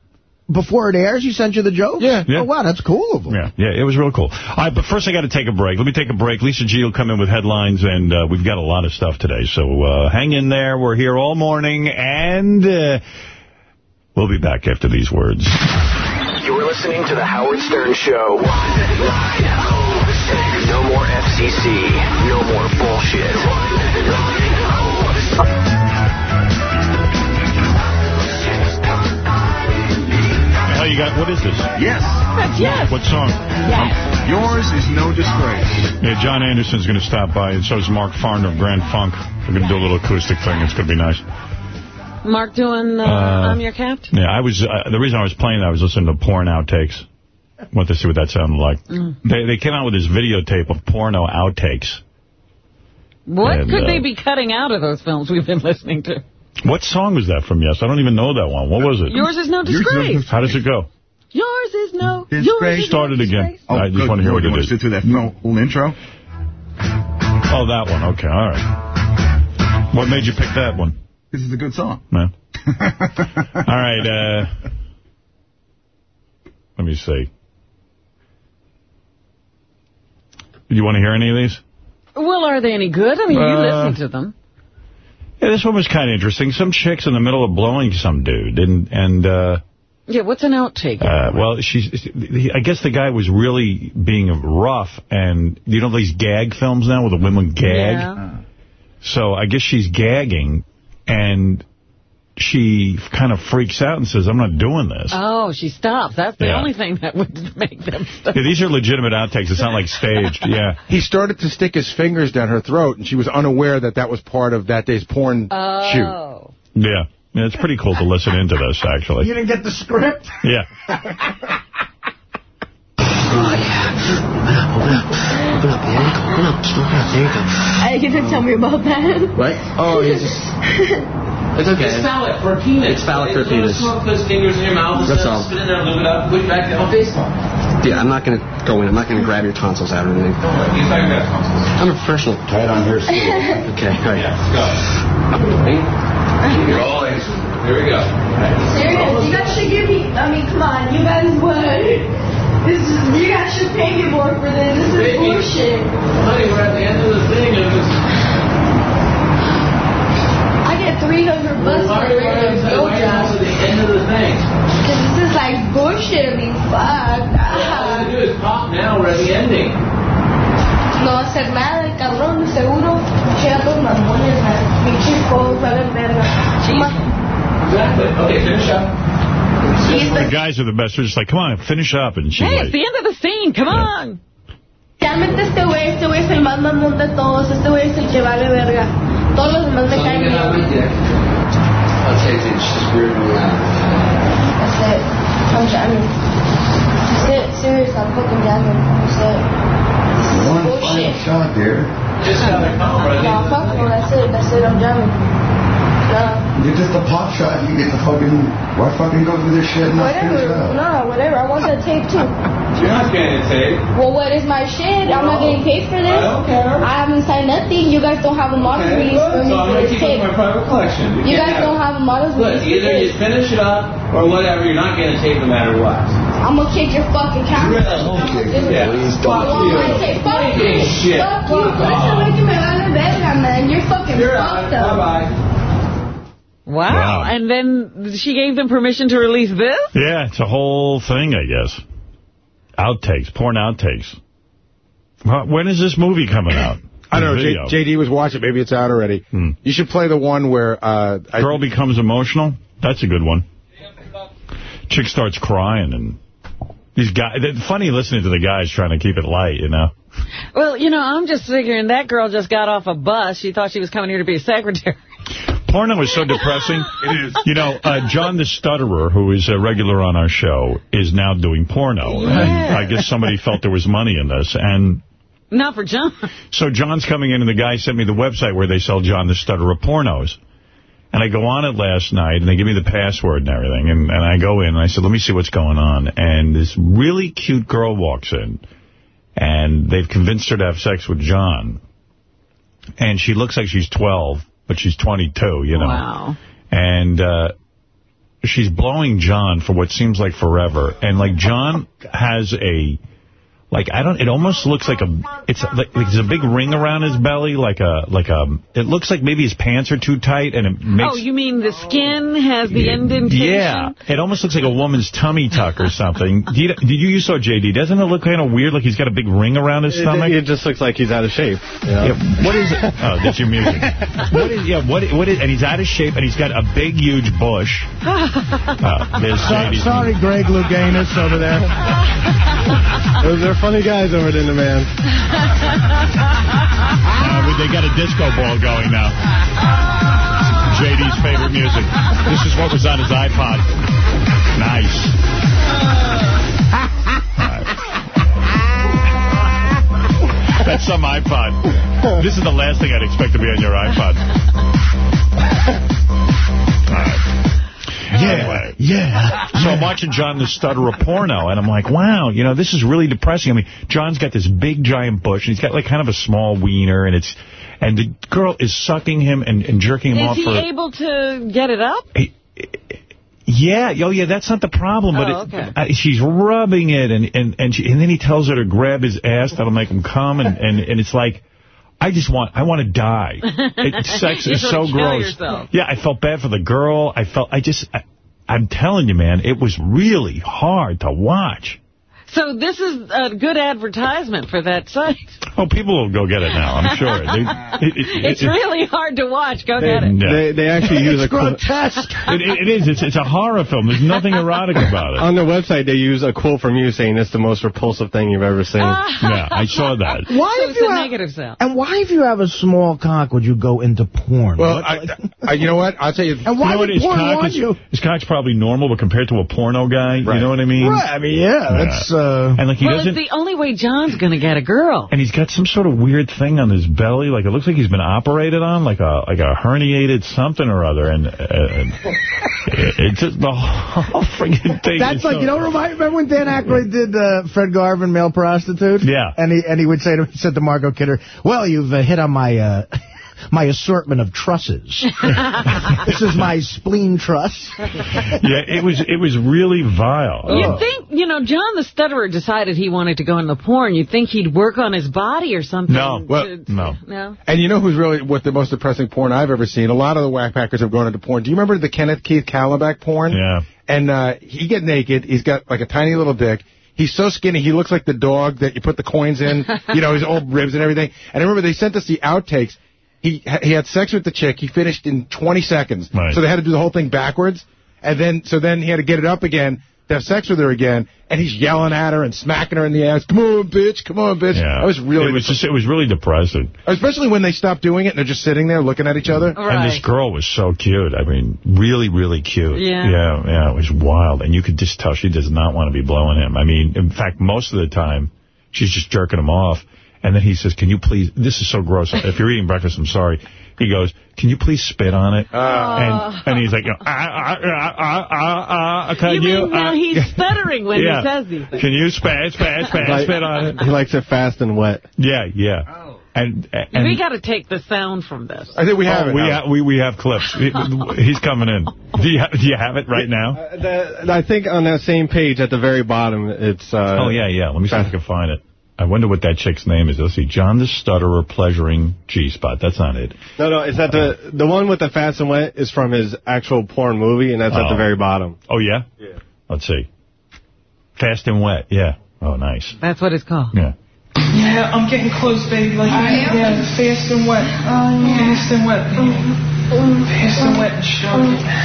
Before it airs, he sent you the joke? Yeah. Yeah. Oh, wow, that's cool of him. Yeah, yeah, it was real cool. All right, but first I got to take a break. Let me take a break. Lisa G will come in with headlines, and uh, we've got a lot of stuff today. So uh, hang in there. We're here all morning, and uh, we'll be back after these words. You're listening to The Howard Stern Show. No more FCC. No more bullshit. Hell, you got, what is this? Yes. That's yes. What song? Yes. Yours is no disgrace. Yeah, Jon Anderson's going to stop by, and so is Mark Farner of Grand Funk. We're going to do a little acoustic thing. It's going to be nice. Mark doing uh, Uh, I'm Your Captain? Yeah, I was. Uh, the reason I was playing that, I was listening to porn outtakes. Want to see what that sounded like. Mm. They they came out with this videotape of porno outtakes. What And, could uh, they be cutting out of those films we've been listening to? What song was that from? Yes, I don't even know that one. What was it? Yours is no disgrace. How does it go? Yours is no. Disgrace. Yours is Start no it again. Oh, I just good. want to hear what you it want is. to sit through that full, full intro? Oh, that one. Okay, all right. What made you pick that one? This is a good song. Man. all right. Uh, let me see. Do you want to hear any of these? Well, are they any good? I mean, you Uh, listen to them. Yeah, this one was kind of interesting. Some chick's in the middle of blowing some dude, and and uh, Yeah, what's an outtake? uh, well, she's. I guess the guy was really being rough, and you know these gag films now where the women gag. Yeah. So I guess she's gagging, and she kind of freaks out and says, "I'm not doing this." Oh, she stops. That's the Yeah. only thing that would make them stop. Yeah, these are legitimate outtakes. It's not like staged. Yeah. He started to stick his fingers down her throat, and she was unaware that that was part of that day's porn shoot. Oh. Yeah. Yeah, it's pretty cool to listen into this, actually. You didn't get the script? Yeah. Oh, Hey, you didn't tell me about that. What? Oh, you just... It's okay. It's phallic for a penis. It's phallic for a penis. Smoke those fingers in your mouth. That's all. Spit in there, lube it up, put it back down. Baseball. Yeah, I'm not going to go in. I'm not going to grab your tonsils out or anything. You thought you got tonsils. I'm a professional. Try it on here. okay, all right. Go. Rolling. Here we go. Serious, you guys should give me. I mean, come on, you guys would. This is, you guys should pay me more for this. This is Baby. bullshit. Honey, we're at the end of the thing. Of this. I get 300 bucks for Why a regular at blowjob. the end of the thing? Because this is like bullshit. I mean, fuck. All we do is pop now. We're at the ending. No hacer nada, el cabrón, seguro. Llega todos mamones, man. Pinche codo, vale verga. Exactly. Okay, finish up. The guys are the best. They're just like, come on, finish up. And she's Hey, like, it's the end of the scene. Come on. Realmente este güey, este güey es el más mamón de todos. Este güey es el que vale verga. Todos los demás me caen bien. I'll take it. She's weird me out. That's it. I'm jamming. That's it. Serious, I'm fucking jamming. That's it. This is One bullshit. final shot, dear. Just how they come, right? No, fuck no, that's it. That's it. I'm jamming. No. You're just a pop shot. You get to fucking, why fucking go through this shit and not Whatever. it out? No, whatever. I want that tape too. You're not getting a tape. Well, what is my shit? I'm not getting paid for this. I don't care. I haven't signed nothing. You guys don't have a model Okay, release good. for me So for this keep it in tape. my private collection. You can't guys don't have a model Look, release for either you finish it up or whatever. You're not getting a tape no matter what. I'm gonna kick your fucking camera. Yeah. Fuck you. Fuck you. Shit. Fuck you. Pinche güey que me vale verga, man. You're fucking fucked up. Bye-bye. Wow. Wow. And then she gave them permission to release this? Yeah, it's a whole thing, I guess. Outtakes, porn outtakes. When is this movie coming out? I don't know. The J- Hmm. JD was watching. Maybe it's out already. You should play the one where... Uh, I, Girl becomes emotional? That's a good one. Chick starts crying and these guys... It's funny listening to the guys trying to keep it light, you know? Well, you know, I'm just figuring that girl just got off a bus. She thought she was coming here to be a secretary. Porno is so depressing. it is. You know, uh, John the Stutterer, who is a regular on our show, is now doing porno. Yeah. And I guess somebody felt there was money in this. And Not for John. so John's coming in, and the guy sent me the website where they sell John the Stutterer pornos. And I go on it last night, and they give me the password and everything. And, and I go in, and I said, let me see what's going on. And this really cute girl walks in, and they've convinced her to have sex with John. And she looks like she's 12, but she's 22, you know. Wow. And uh, she's blowing John for what seems like forever. And, like, John has a... Like, I don't, it almost looks like a, it's like, there's a big ring around his belly, like a, like a, it looks like maybe his pants are too tight and it oh, makes... oh, you mean the skin has the indentation? Yeah, it almost looks like a woman's tummy tuck or something. did, you, did you, you saw JD? Doesn't it look kind of weird, like he's got a big ring around his stomach? It, it just looks like he's out of shape. You know? Yeah, what is it? Oh, that's your music. What is, yeah, what, what is, and he's out of shape, and he's got a big, huge bush. Oh, there's So- JD. sorry, Greg Louganis over there. Those are funny guys over there, man. Uh, they got a disco ball going now. JD's favorite music. This is what was on his iPod. Nice. That's some iPod. This is the last thing I'd expect to be on your iPod. All right. Yeah, yeah. So I'm watching John the Stutterer porno, and I'm like, wow, you know, this is really depressing. I mean, John's got this big, giant bush, and he's got, like, kind of a small wiener, and it's, and the girl is sucking him and, and jerking him Is off Is he for... able to get it up? Yeah, oh yeah, that's not the problem. But Oh, it, okay. uh, she's rubbing it, and and and, she, and then he tells her to grab his ass that'll make him come, and and, and it's like, I just want, I want to die. It, sex is so gross. yourself. Yeah, I felt bad for the girl. I felt, I just, I, I'm telling you, man, it was really hard to watch. So this is a good advertisement for that site. Oh, people will go get it now, I'm sure. They, it, it, It's it- really hard to watch. Go get it. Yeah. They, they actually use a quote. It, it, it is. It's, it's a horror film. There's nothing erotic about it. On their website, they use a quote from you saying it's the most repulsive thing you've ever seen. yeah, I saw that. Why So if it's you a have, negative sell. And why if you have a small cock would you go into porn? Well, I, I, you know what? I'll tell you. and why you know what, would his porn cock want is, you? his cock's probably normal, but compared to a porno guy, you know what I mean? Right, I mean, yeah, that's, uh... And like he well, doesn't, it's the only way John's going to get a girl. and he's got some sort of weird thing on his belly, like it looks like he's been operated on, like a like a herniated something or other, and, uh, and it's just the whole freaking thing. That's is like, so- you know, remind, remember when Dan Aykroyd did uh, Fred Garvin, male prostitute? Yeah. And he and he would say to he said to Margot Kidder, well, you've uh, hit on my uh, my assortment of trusses. this is my spleen truss. yeah, it was it was really vile. You'd think, you know, John the Stutterer decided he wanted to go into porn. You'd think he'd work on his body or something. No, well, to- no. No? And you know who's really what the most depressing porn I've ever seen? A lot of the whackpackers have gone into porn. Do you remember the Kenneth Keith Kallenbach porn? Yeah. And uh, he get naked. He's got like a tiny little dick. He's so skinny, he looks like the dog that you put the coins in, you know, his old ribs and everything. And I remember they sent us the outtakes. He he had sex with the chick. He finished in 20 seconds. Right. So they had to do the whole thing backwards. And then, so then he had to get it up again to have sex with her again. And he's yelling at her and smacking her in the ass. Come on, bitch. Come on, bitch. Yeah, I was really It was just it was really depressing. Especially when they stop doing it and they're just sitting there looking at each other. Right. And this girl was so cute. I mean, really, really cute. Yeah. Yeah, yeah, it was wild. And you could just tell she does not want to be blowing him. I mean, in fact, most of the time, she's just jerking him off. And then he says, can you please, this is so gross. If you're eating breakfast, I'm sorry. He goes, can you please spit on it? And and he's like, ah, ah, ah, ah, ah, ah, can you you? mean now ah, he's stuttering when yeah. he says these things? Can you spit, spit, spit, Like- spit on it? He likes it fast and wet. Yeah, yeah. And, and we got to take the sound from this. I think we have oh, it we, now. ha we, we have clips. He's coming in. Do you, ha do you have it right now? Uh, the, I think on that same page at the very bottom, it's... Uh, oh, yeah, yeah. Let me see if I can find it. I wonder what that chick's name is. Let's see. John the Stutterer Pleasuring G-Spot. That's not it. No, no, it's at the the one with the fast and wet is from his actual porn movie, and that's at Oh. the very bottom. Oh, yeah? Yeah. Let's see. Fast and Wet. Yeah. Oh, nice. That's what it's called. Yeah. Yeah, I'm getting close, baby. Like, yeah, fast and wet. Oh, fast and wet, baby. Fast and wet and show.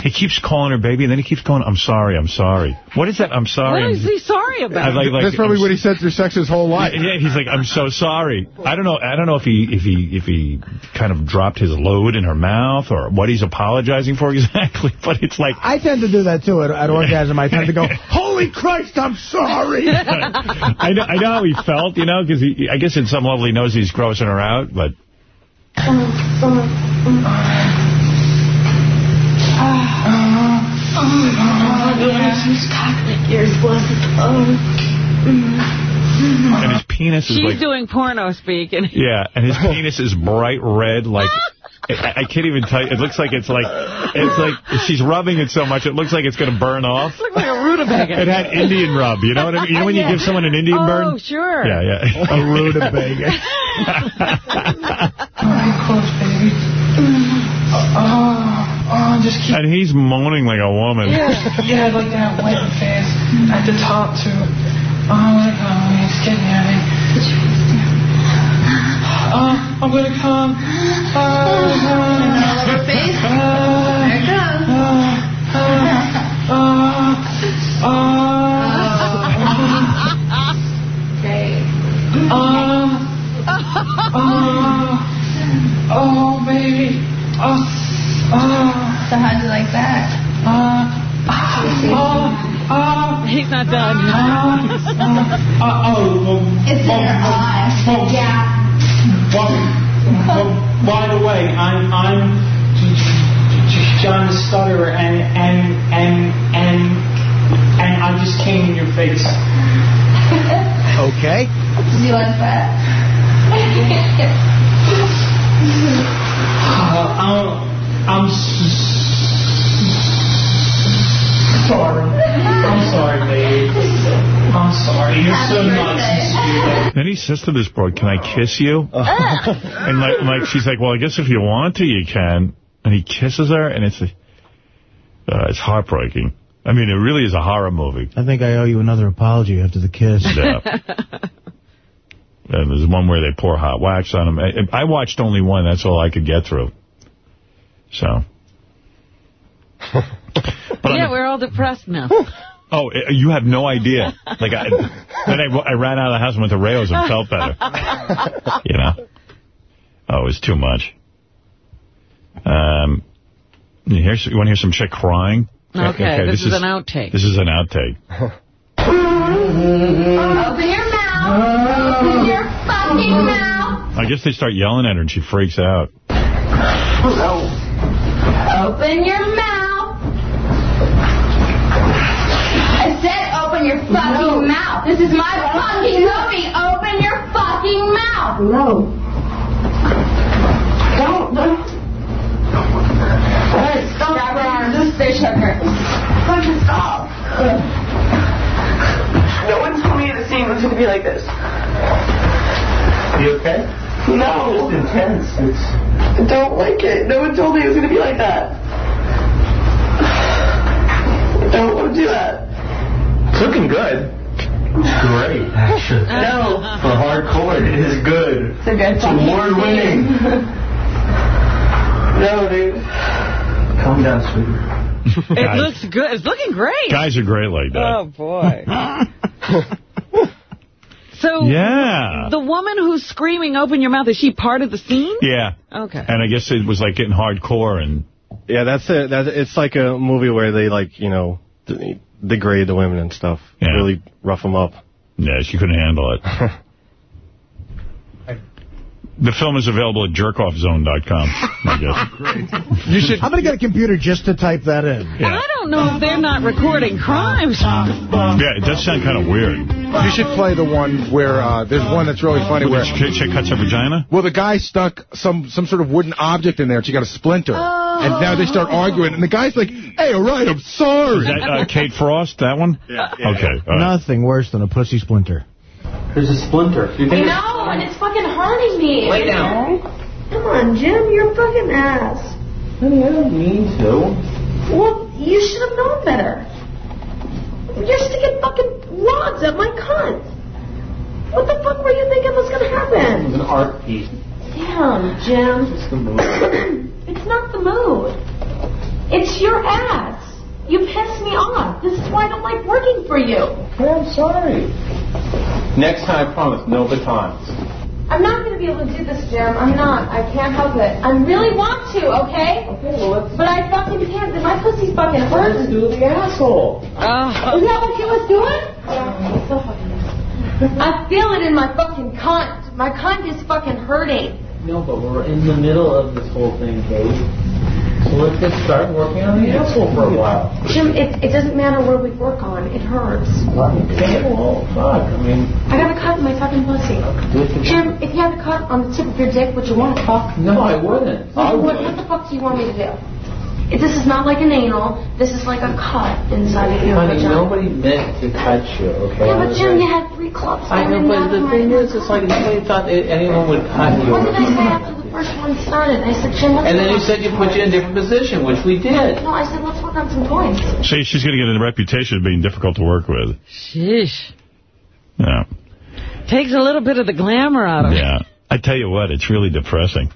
He keeps calling her baby, and then he keeps going, I'm sorry, I'm sorry. What is that? I'm sorry. What I'm is he sorry about? like, like, That's probably what he said through sex his whole life. Yeah, he's like, I'm so sorry. I don't know. I don't know if he if he if he kind of dropped his load in her mouth or what he's apologizing for exactly. But it's like I tend to do that, too, at, at orgasm. I tend to go, holy Christ, I'm sorry. I know I know how he felt, you know, because I guess in some level he knows he's grossing her out, but and his penis is She's like doing porno speak. And yeah, and his penis is bright red like. I, I can't even tell you. It looks like it's like, it's like, she's rubbing it so much, it looks like it's going to burn off. looks like a rutabaga. It had Indian rub. You know what I mean? You know when you give someone an Indian oh, burn? Oh, sure. Yeah, yeah. A rutabaga. close, baby. Oh, oh, just keep. And he's moaning like a woman. Yeah, yeah, like that wet and fast at the top too. Oh my god, it's getting heavy. Oh, I'm gonna come. Oh, oh, Her face. oh, There it goes. oh, oh, Great. oh, oh, oh, baby. Oh, oh, So how'd you like that? oh, oh, oh. He's not done. Uh, uh, uh oh, oh, It's in her eye. Yeah. by the way, I'm I'm John the Stutterer, and and and and and I just came in your face. Okay. Did you like that? Uh, um, I'm I'm sorry. I'm sorry, babe. I'm sorry. You're so nice and. Then he says to this broad, can I kiss you? and like, like she's like, well, I guess if you want to, you can. And he kisses her, and it's, uh, it's heartbreaking. I mean, it really is a horror movie. I think I owe you another apology after the kiss. Yeah. And there's one where they pour hot wax on him. I, I watched only one. That's all I could get through. So. But yeah, I'm- we're all depressed now. Oh, eh, you have no idea. Like, I, then I, I ran out of the house and went to Rao's and felt better. You know? Oh, it was too much. Um, you, hear, you want to hear some chick crying? Okay, this is an outtake. This is an outtake. Open your mouth. Open your fucking mouth. I guess they start yelling at her and she freaks out. Open your mouth. I said open your fucking mouth. This is my fucking movie. Open your fucking mouth. No. Don't. don't. Stop. Grab her arm. Just fish hook her. Fucking stop. No one told me the scene was going to be like this. You okay? No. Oh, it's intense. It's I don't like it. No one told me it was going to be like that. I don't want to do that. it's looking good. It's great, actually. No. For hardcore, it is good. It's a good It's award winning. No, dude. Calm down, sweetie. It Guys. looks good. It's looking great. Guys are great like that. Oh, boy. so, Yeah. the woman who's screaming, open your mouth, is she part of the scene? Yeah. Okay. And I guess it was like getting hardcore and Yeah, that's it. That's, it's like a movie where they, like, you know, degrade the women and stuff. Yeah. Really rough them up. yeah, she couldn't handle it. The film is available at jerkoffzone.com, I guess. You should. I'm going to get a computer just to type that in. Yeah. I don't know if they're not recording crimes. Yeah, it does sound kind of weird. You should play the one where uh, there's one that's really funny Where where the chick cuts her vagina? well the guy stuck some some sort of wooden object in there and she got a splinter and now they start arguing and the guy's like hey all right I'm sorry Is that uh, Kate Frost, that one? Yeah. Okay. all right. Nothing worse than a pussy splinter. There's a splinter. You I think know, and it's fucking hurting me. Lay down. Come on, Jim, you're a fucking ass. Honey, I don't mean to. Well, you should have known better. You're sticking fucking rods at my cunt. What the fuck were you thinking was gonna happen? It happen? was an art piece. Damn, Jim. It's the mood. it's not the mood. It's your ass. You piss me off. This is why I don't like working for you. Okay, I'm sorry. Next time, I promise, no batons. I'm not going to be able to do this, Jim. I'm not. I can't help it. I really want to, okay? Okay, well, let's, But I fucking can't. My pussy's fucking let's hurting. do the asshole. Is that what you was doing? Yeah. So fucking. I feel it in my fucking cunt. My cunt is fucking hurting. No, but we're in the middle of this whole thing, Kate. So let's just start working on the asshole for a while. Jim, it, it doesn't matter where we work on. It hurts. Okay, well, fuck. I mean, I got a cut in my fucking pussy. do it again. Jim, if you had a cut on the tip of your dick, would you want to fuck? No, I wouldn't. I would. what the fuck do you want me to do? If this is not like an anal. This is like a cut inside of your Honey, vagina. nobody meant to touch you, okay? Yeah, but Jim, you had three clubs. I know, going but the down thing my- is, it's like nobody thought that anyone would cut you. What did I say after the first one started? I said, Jim, let's And then you said you put you in a different position, which we did. No, I said, let's work on some points. See, she's going to get a reputation of being difficult to work with. Sheesh. Yeah. Takes a little bit of the glamour out of it. Yeah. I tell you what, it's really depressing.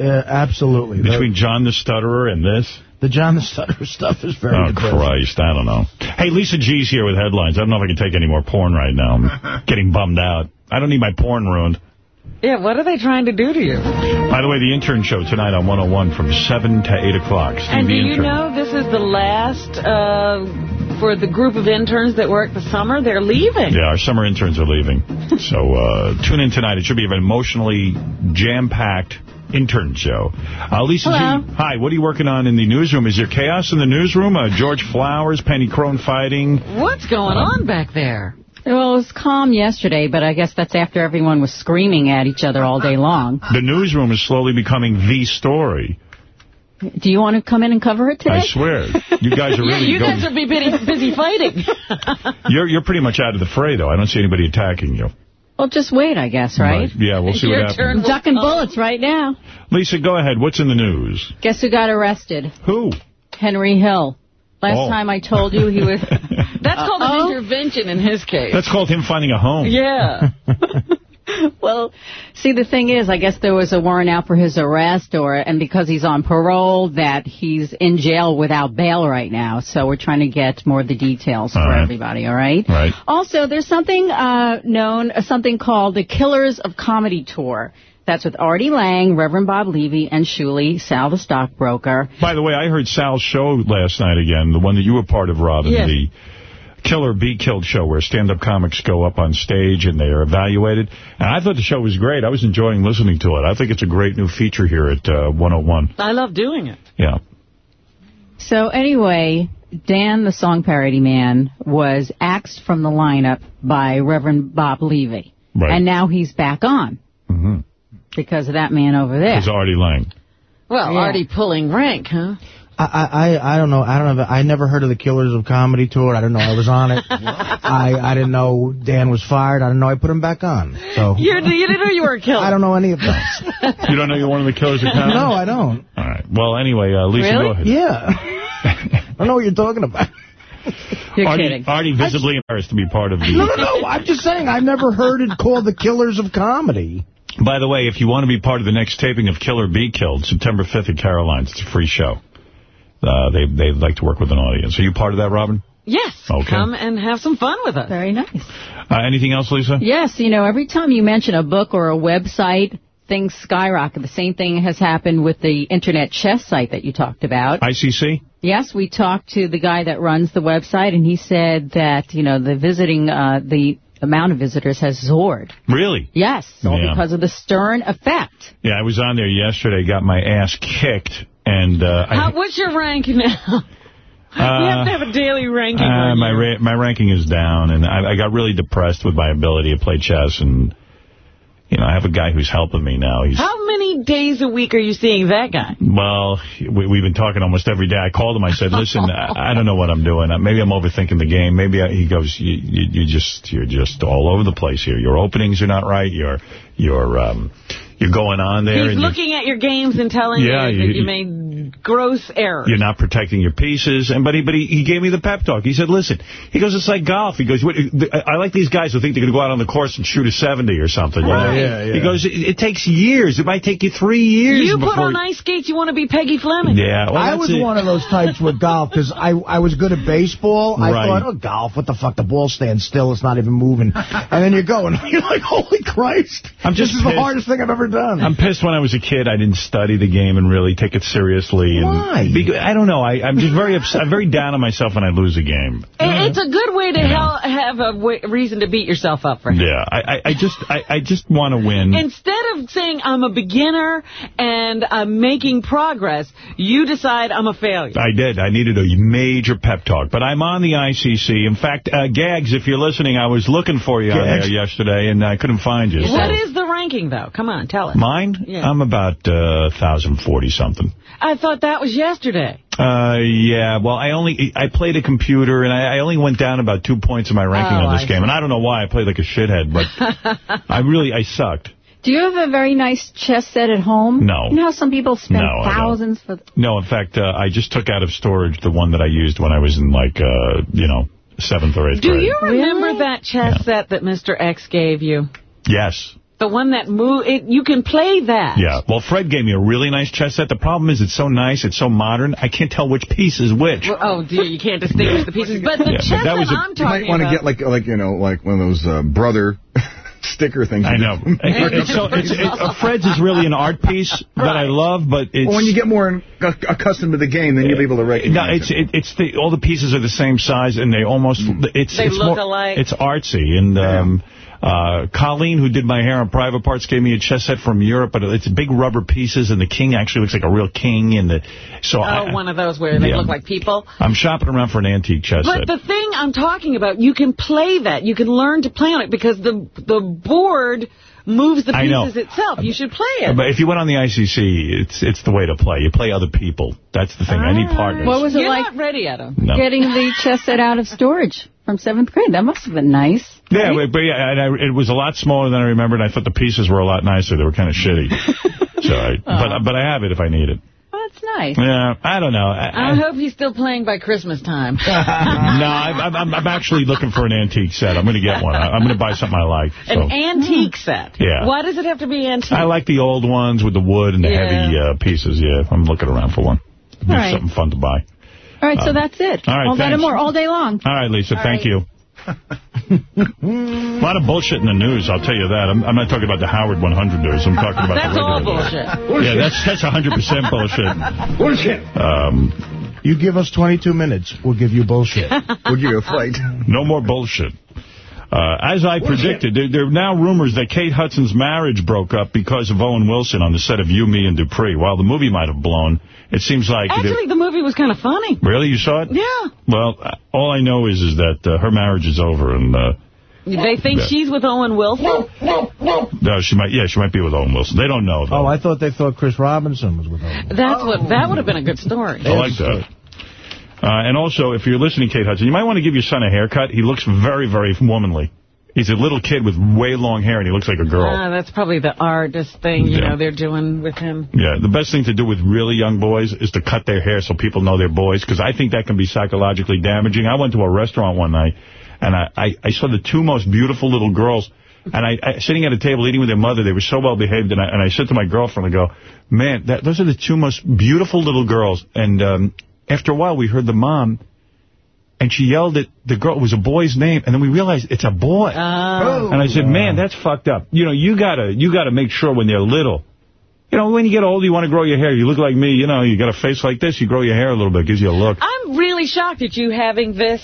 Uh, absolutely. Between John the Stutterer and this. The John the Stutter stuff is very Oh, depressing. Christ, I don't know. Hey, Lisa G's here with headlines. I don't know if I can take any more porn right now. I'm getting bummed out. I don't need my porn ruined. Yeah, what are they trying to do to you? By the way, the intern show tonight on 101 from 7 to 8 o'clock. And do you intern. know this is the last uh, for the group of interns that work the summer? They're leaving. Yeah, our summer interns are leaving. so uh, tune in tonight. It should be an emotionally jam-packed intern show. Uh, Lisa Hello. G, hi. What are you working on in the newsroom? Is there chaos in the newsroom? Uh, George Flowers, Penny Crone fighting. What's going on back there? Well, it was calm yesterday, but I guess that's after everyone was screaming at each other all day long. The newsroom is slowly becoming the story. Do you want to come in and cover it today? I swear. You guys are Yeah, really you going. guys will be busy, busy fighting. You're you're pretty much out of the fray, though. I don't see anybody attacking you. Well, just wait, I guess, right? Yeah, we'll see Your what happens. I'm ducking bullets right now. Lisa, go ahead. What's in the news? Guess who got arrested? Who? Henry Hill. Last Oh. time I told you he was... That's called an Uh-oh. intervention in his case. That's called him finding a home. Yeah. well, see, the thing is, I guess there was a warrant out for his arrest, or and because he's on parole, that he's in jail without bail right now. So we're trying to get more of the details All for right. everybody. All right. Right. Also, there's something uh, known, uh, something called the Killers of Comedy Tour. That's with Artie Lange, Reverend Bob Levy, and Shuli, Sal the stockbroker. By the way, I heard Sal's show last night again, the one that you were part of, Robin, Yeah. the Killer Be Killed show where stand-up comics go up on stage and they are evaluated. And I thought the show was great. I was enjoying listening to it. I think it's a great new feature here at uh, 101. I love doing it. Yeah. So anyway, Dan, the song parody man, was axed from the lineup by Reverend Bob Levy. Right. And now he's back on Mm-hmm. because of that man over there. It's Artie Lange. Well, Yeah. already pulling rank, huh? I, I I don't know. I don't know. I never heard of the Killers of Comedy tour. I don't know I was on it. I I didn't know Dan was fired. I didn't know I put him back on. So You're, you didn't know you were a killer. I don't know any of those. You don't know you're one of the killers of comedy? no, I don't. All right. Well, anyway, uh, Lisa, Really? go ahead. Yeah. I don't know what you're talking about. You're Artie, kidding. Artie visibly embarrassed to be part of the... No, no, no. I'm just saying. I've never heard it called the Killers of Comedy. By the way, if you want to be part of the next taping of Killer Be Killed, September 5th at Caroline's, it's a free show. Uh, they, they'd like to work with an audience. Are you part of that, Robin? Yes. Okay. Come and have some fun with us. Very nice. Uh, anything else, Lisa? Yes, you know, every time you mention a book or a website, things skyrocket. The same thing has happened with the internet chess site that you talked about. ICC? Yes, we talked to the guy that runs the website, and he said that you know the visiting uh, the amount of visitors has soared. Really? Yes, all Yeah. because of the Stern effect. Yeah, I was on there yesterday, got my ass kicked, and uh, I, what's your rank now? we have to have a daily ranking. Uh, my ra my ranking is down, and I, I got really depressed with my ability to play chess, and you know I have a guy who's helping me now. He's How many days a week are you seeing that guy? well, we, we've been talking almost every day. I called him. I said, "Listen, I, I don't know what I'm doing. Uh, Maybe I'm overthinking the game. Maybe I, he goes, you, you, you just you're just all over the place here. Your openings are not right. You're you're um you're going on there, He's looking at your games and telling Yeah, you that you- you made gross errors. you're not protecting your pieces. And but he but he, he gave me the pep talk. He said, "Listen," he goes, "It's like golf." He goes, what, "I like these guys who think they're going to go out on the course and shoot a 70 or something." you know? Right. Yeah, He goes, it, "It takes years. It might take you three years You put on ice skates, you want to be Peggy Fleming. Yeah, well, I was it. one of those types with golf because I I was good at baseball. I Right. thought, oh, golf, what the fuck? The ball stands still. It's not even moving. And then you're going, you're like, holy Christ. I'm just this is the hardest thing I've ever done. I'm pissed when I was a kid. I didn't study the game and really take it seriously. And Why? Because, I don't know. I, I'm just very upset. I'm very down on myself when I lose a game. It- It's a good way to hel- have a w reason to beat yourself up for him. Yeah, I, I, I just I, I just want to win. Instead of saying I'm a beginner and I'm making progress, you decide I'm a failure. I did. I needed a major pep talk. But I'm on the ICC. In fact, uh, Gags, if you're listening, I was looking for you on Gags? there yesterday, and I couldn't find you. What so. is the ranking, though? Come on, tell us. Mine? Yeah. I'm about uh, 1,040-something. I thought that was yesterday. Uh, yeah, well, I only, I played a computer, and I, I only went down about two points in my ranking Oh, on this I game. And I don't know why I played like a shithead, but I really, I sucked. Do you have a very nice chess set at home? No. You know how some people spend No, thousands for... No, in fact, uh, I just took out of storage the one that I used when I was in, like, uh, you know, seventh or eighth Do grade. Do you remember that chess set that Mr. X gave you? Yes. The one that move it you can play that. Yeah. Well, Fred gave me a really nice chess set. The problem is it's so nice, it's so modern, I can't tell which piece is which. Well, oh dear, you can't distinguish the pieces. But the Yeah, but chess that that, a- I'm You might want to get like, like you know, like one of those uh, brother sticker things. I know. It- it's so, it's, it, uh, Fred's is really an art piece that I love, but it's... Well, when you get more in- ac- accustomed to the game, then you'll be able to recognize No, it's it, it's the all the pieces are the same size and they almost it's They it's look more, alike. It's artsy and um uh Colleen who did my hair on private parts gave me a chess set from Europe but it's big rubber pieces and the king actually looks like a real king and the so oh, I, one of those where they Yeah. look like people. I'm shopping around for an antique chess But set. But the thing I'm talking about, you can play that. You can learn to play on it because the the board moves the I know. pieces itself. You should play it. But if you went on the ICC, it's it's the way to play. You play other people. That's the thing. I need ah. partners. What was it You're like not ready, Adam. No. getting the chess set out of storage from seventh grade? That must have been nice. Yeah, but, but yeah, and I, it was a lot smaller than I remembered. and I thought the pieces were a lot nicer. They were kind of shitty. so, I, but but I have it if I need it. Oh, that's nice. Yeah, I don't know. I, I hope he's still playing by Christmas time. no, I'm, I'm, I'm actually looking for an antique set. I'm going to get one. I, I'm going to buy something I like. So. An antique set. Yeah. Why does it have to be antique? I like the old ones with the wood and the Yeah. heavy uh, pieces. Yeah, I'm looking around for one. All right. something fun to buy. All right, so Um, that's it. all right, all that and thanks. more, all day long. All right, Lisa, All thank right. you. A lot of bullshit in the news, I'll tell you that. I'm, I'm not talking about the Howard 100 news. I'm talking about That's the all regular bullshit. Yeah, that's that's 100% bullshit. Bullshit. Um, You give us 22 minutes, we'll give you bullshit. We'll give you a fight. no more bullshit. Uh, as I predicted, there, there are now rumors that Kate Hudson's marriage broke up because of Owen Wilson on the set of You, Me, and Dupree. While the movie might have blown, it seems like... Actually, the movie was kind of funny. Really? You saw it? Yeah. Well, uh, all I know is is that uh, her marriage is over, and uh, They think Yeah. she's with Owen Wilson? no, she might. Yeah, she might be with Owen Wilson. They don't know. Though. Oh, I thought they thought Chris Robinson was with them. That's what. That would have been a good story. I like that. Uh, and also, if you're listening, Kate Hudson, you might want to give your son a haircut. He looks very, very womanly. He's a little kid with way long hair, and he looks like a girl. Ah, that's probably the artist thing, you Yeah. know, they're doing with him. Yeah, the best thing to do with really young boys is to cut their hair so people know they're boys, because I think that can be psychologically damaging. I went to a restaurant one night, and I, I, I saw the two most beautiful little girls, and I, I sitting at a table eating with their mother. They were so well behaved, and I, and I said to my girlfriend, I go, man, that, those are the two most beautiful little girls. And um, after a while, we heard the mom, and she yelled at the girl. It was a boy's name, and then we realized it's a boy. Oh. And I said, man, that's fucked up. You know, you gotta you gotta make sure when they're little. You know, when you get older, you want to grow your hair. You look like me, you know, you got a face like this, you grow your hair a little bit, gives you a look. I'm really shocked at you having this.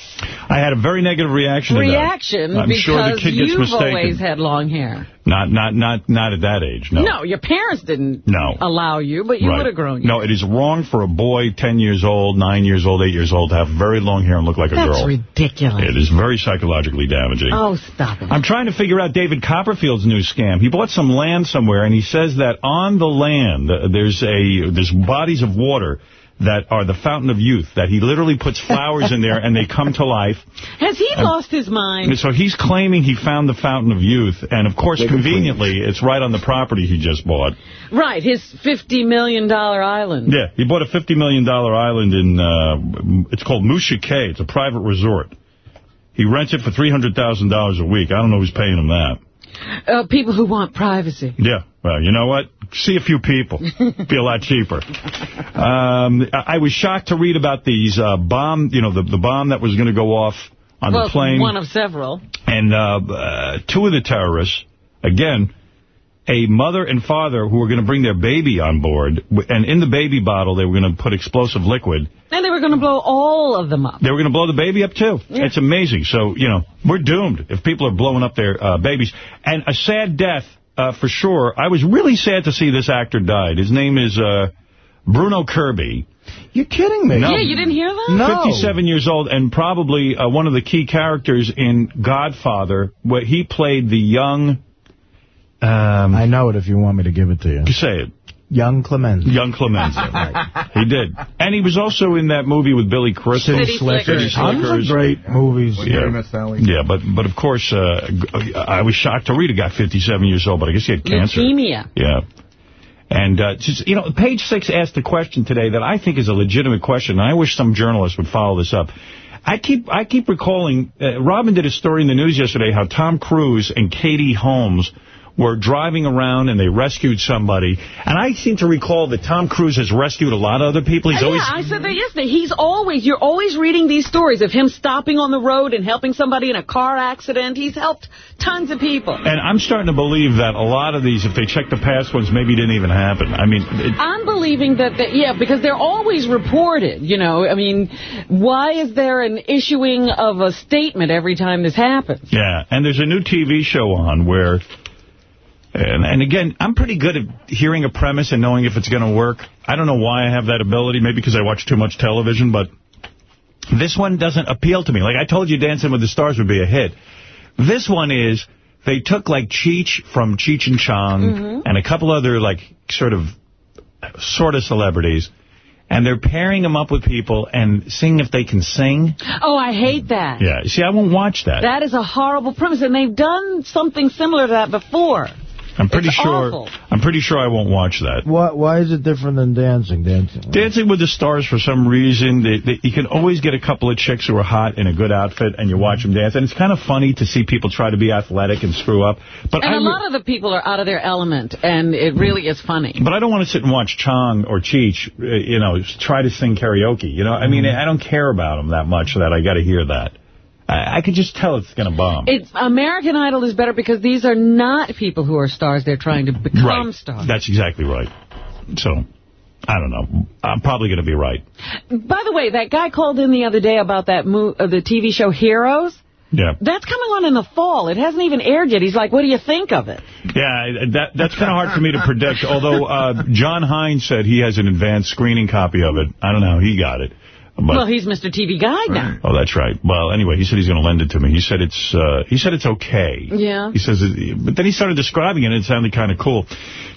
I had a very negative reaction to that. reaction I'm because sure the kid gets you've mistaken. always had long hair. Not, not, not, not at that age, no. No, your parents didn't No. allow you, but you Right. would have grown. No, it is wrong for a boy 10 years old, 9 years old, 8 years old to have very long hair and look like a That's girl. ridiculous. It is very psychologically damaging. Oh, stop it. I'm trying to figure out David Copperfield's new scam. He bought some land somewhere, and he says that on the land uh, there's a there's bodies of water that are the fountain of youth, that he literally puts flowers in there and they come to life. Has he And- lost his mind? So he's claiming he found the fountain of youth, and of course, conveniently, it's right on the property he just bought. Right, his $50 million island. Yeah, he bought a $50 million island in, uh, it's called Musha Cay. It's a private resort. He rents it for $300,000 a week. I don't know who's paying him that. Uh, people who want privacy. Yeah, well, you know what? See a few people. Be a lot cheaper. Um, I was shocked to read about these uh, bomb, you know, the, the bomb that was going to go off on well, the plane. one of several. And uh, uh, two of the terrorists, again, a mother and father who were going to bring their baby on board, and in the baby bottle they were going to put explosive liquid. And they were going to blow all of them up. They were going to blow the baby up, too. It's amazing. So, you know, we're doomed if people are blowing up their uh, babies. And a sad death, uh, for sure. I was really sad to see this actor died. His name is uh, Bruno Kirby. You're kidding me. No. Yeah, you didn't hear that? No. 57 years old and probably uh, one of the key characters in Godfather, where he played the young... Um, I know it if you want me to give it to you. Say it. Young Clemenza. Young Clemenza, right. He did. And he was also in that movie with Billy Crystal. City Slickers. City Tons of great movies. Yeah, yeah but but of course, uh, g- I was shocked to read a guy 57 years old, but I guess he had cancer. Leukemia. Yeah. And, uh, just, you know, page six asked a question today that I think is a legitimate question, and I wish some journalist would follow this up. I keep I keep recalling, uh, Robin did a story in the news yesterday how Tom Cruise and Katie Holmes were driving around and they rescued somebody. And I seem to recall that Tom Cruise has rescued a lot of other people. He's Uh, always yeah, I said that yesterday. He's always, you're always reading these stories of him stopping on the road and helping somebody in a car accident. He's helped tons of people. And I'm starting to believe that a lot of these, if they check the past ones, maybe didn't even happen. I mean, it, I'm believing that, that, yeah, because they're always reported, you know. I mean, why is there an issuing of a statement every time this happens? yeah. And there's a new TV show on where, and, and again, I'm pretty good at hearing a premise and knowing if it's going to work. I don't know why I have that ability, maybe because I watch too much television, but this one doesn't appeal to me. Like I told you, Dancing with the Stars would be a hit. This one is, they took like Cheech from Cheech and Chong Mhm. and a couple other like sort of sort of celebrities, and they're pairing them up with people and seeing if they can sing. Oh, I hate that. Yeah, see, I won't watch that. That is a horrible premise, and they've done something similar to that before. I'm pretty it's sure. awful. I'm pretty sure I won't watch that. Why, why is it different than dancing? Dancing. Dancing with the Stars, for some reason, they, they, you can always get a couple of chicks who are hot in a good outfit, and you watch them dance. And it's kind of funny to see people try to be athletic and screw up. But and I a lot of the people are out of their element, and it really is funny. But I don't want to sit and watch Chong or Cheech, uh, you know, try to sing karaoke. You know, I mean, I don't care about them that much that I got to hear that. I, I could just tell it's going to bomb. It's American Idol is better because these are not people who are stars. They're trying to become right. stars. That's exactly right. So, I don't know. I'm probably going to be right. By the way, that guy called in the other day about that mo uh, the TV show Heroes. Yeah. That's coming on in the fall. It hasn't even aired yet. He's like, what do you think of it? Yeah, that that's kind of hard for me to predict. Although uh, Jon Hein said he has an advanced screening copy of it. I don't know he got it. But, well, he's Mr. TV Guide now. Oh, that's right. Well, anyway, he said he's going to lend it to me. He said it's uh, he said it's okay. Yeah. He says, it, but then he started describing it, and it sounded kind of cool.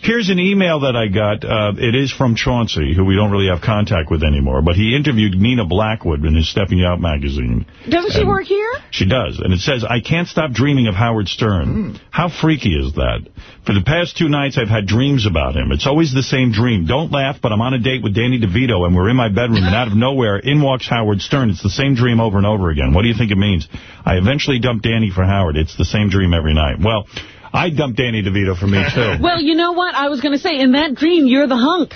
Here's an email that I got. Uh, it is from Chauncey, who we don't really have contact with anymore, but he interviewed Nina Blackwood in his Stepping Out magazine. Doesn't she work here? She does. And it says, I can't stop dreaming of Howard Stern. How freaky is that? For the past two nights, I've had dreams about him. It's always the same dream. Don't laugh, but I'm on a date with Danny DeVito, and we're in my bedroom, and out of nowhere, in walks Howard Stern. It's the same dream over and over again. What do you think it means? I eventually dumped Danny for Howard. It's the same dream every night. Well, I dumped Danny DeVito for me, too. Well, you know what? I was going to say, in that dream, you're the hunk.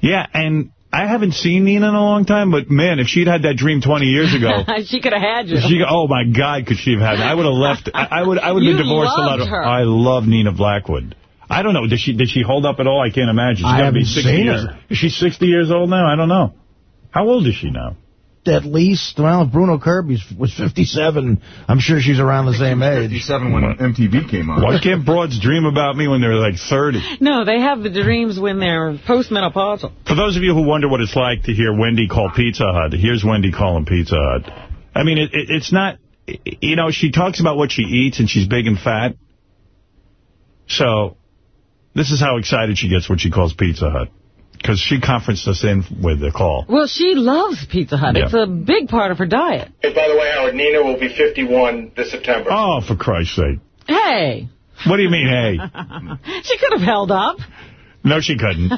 Yeah, and I haven't seen Nina in a long time, but, man, if she'd had that dream 20 years ago... she could have had you. She, oh my God, could she have had? I would have left. I, I would. I would have been divorced a lot. Of, her. I love Nina Blackwood. I don't know. Did she? Did she hold up at all? I can't imagine. She's I gotta be haven't 60 seen years. her. Is she 60 years old now? I don't know. How old is she now? at least. Well, if Bruno Kirby was 57, I'm sure she's around the same age. 57 when MTV came on. Why can't broads dream about me when they're like 30? No, they have the dreams when they're postmenopausal. For those of you who wonder what it's like to hear Wendy call Pizza Hut, here's Wendy calling Pizza Hut. I mean, it, it, it's not, you know, she talks about what she eats and she's big and fat. So, this is how excited she gets when she calls Pizza Hut. Because she conferenced us in with the call. Well, she loves Pizza Hut. Yeah. It's a big part of her diet. Hey, by the way, Howard, Nina will be 51 this September. Oh, for Christ's sake. Hey, What do you mean, hey? she could have held up. No, she couldn't.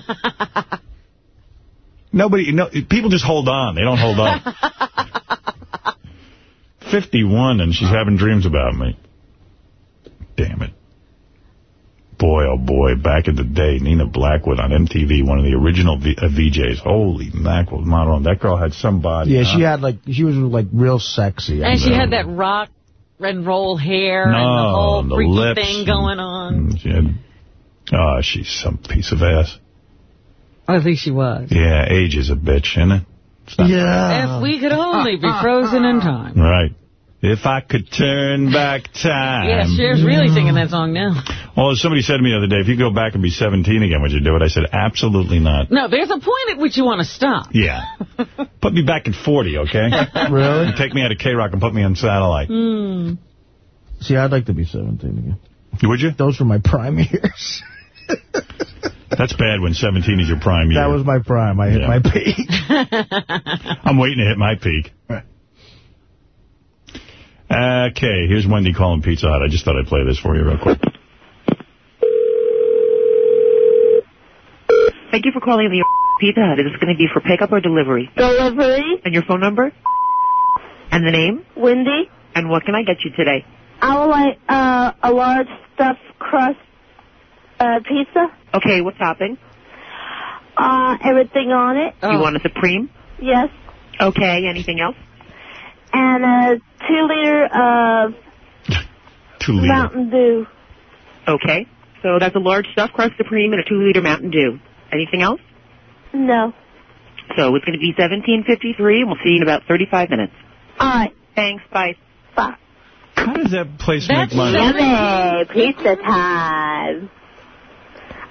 Nobody, no, people just hold on. They don't hold up. 51 and she's having dreams about me. Damn it. Boy, oh boy, back in the day, Nina Blackwood on MTV, one of the original v uh, VJs. Holy mackerel, Maron. That girl had some body. Yeah, huh? she had like she was like real sexy. And she had that rock and roll hair and the No, whole the freaky lips thing and- going on. She had, oh, she's some piece of ass. I think she was. Yeah, age is a bitch, isn't it? It's not- If we could only be frozen in time. Right. If I could turn back time. Yeah, Cher's really singing that song now. Well, somebody said to me the other day, if you go back and be 17 again, would you do it? I said, absolutely not. No, there's a point at which you want to stop. Yeah. put me back at 40, okay? Really? And take me out of K-Rock and put me on satellite. Hmm. See, I'd like to be 17 again. Would you? Those were my prime years. That's bad when 17 is your prime year. That was my prime. I hit Yeah. my peak. I'm waiting to hit my peak. Okay, here's Wendy calling Pizza Hut. I just thought I'd play this for you real quick. Thank you for calling the Pizza Hut. Is this going to be for pickup or delivery? Delivery. And your phone number? And the name? Wendy. And what can I get you today? I would like uh, a large stuffed crust uh, pizza. Okay, what topping? Uh, everything on it. You want a Supreme? Yes. Okay, anything else? And a two liter of Two liter. Mountain Dew. Okay, so that's a large stuffed crust Supreme and a two-liter Mountain Dew. Anything else? No. So it's going to be 1753, and we'll see you in about 35 minutes. All right. Thanks, bye. Bye. How does that place That's make money? Yummy. Pizza time.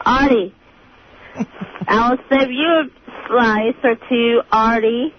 Artie. I'll save you a slice or two, Artie.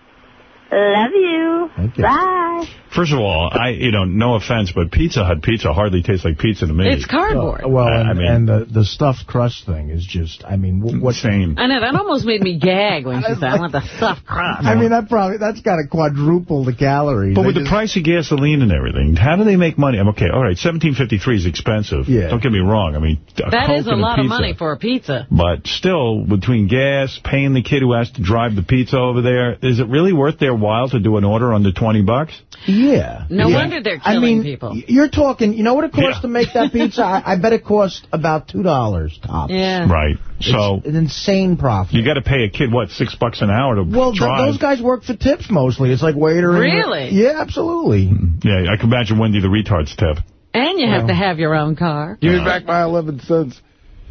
Love you. Bye. First of all, I you know, no offense, but Pizza Hut pizza hardly tastes like pizza to me. It's cardboard. Well, I- and, I mean- and the, the stuffed crust thing is just, I mean, what... shame. I know, that almost made me gag when she said, I want the stuffed crust. I mean, that probably, that's got to quadruple the calories. But They with the price of gasoline and everything, how do they make money? I'm okay, all right, 1753 is expensive. Yeah. Don't get me wrong. I mean, a That Coke is a and lot of money for a pizza. But still, between gas, paying the kid who has to drive the pizza over there, is it really worth their while to do an order under 20 bucks? Yeah. No Yeah. wonder they're I killing mean, people. You're talking, you know what it costs Yeah. to make that pizza? I, I bet it cost about $2 tops. Yeah. Right. So It's an insane profit. you got to pay a kid, what, six bucks an hour to Well, th- drive? those guys work for tips mostly. It's like waiter. Really? Yeah, absolutely. Yeah, I can imagine Wendy the retard's tip. And you have to have your own car. Give me back my 11 cents.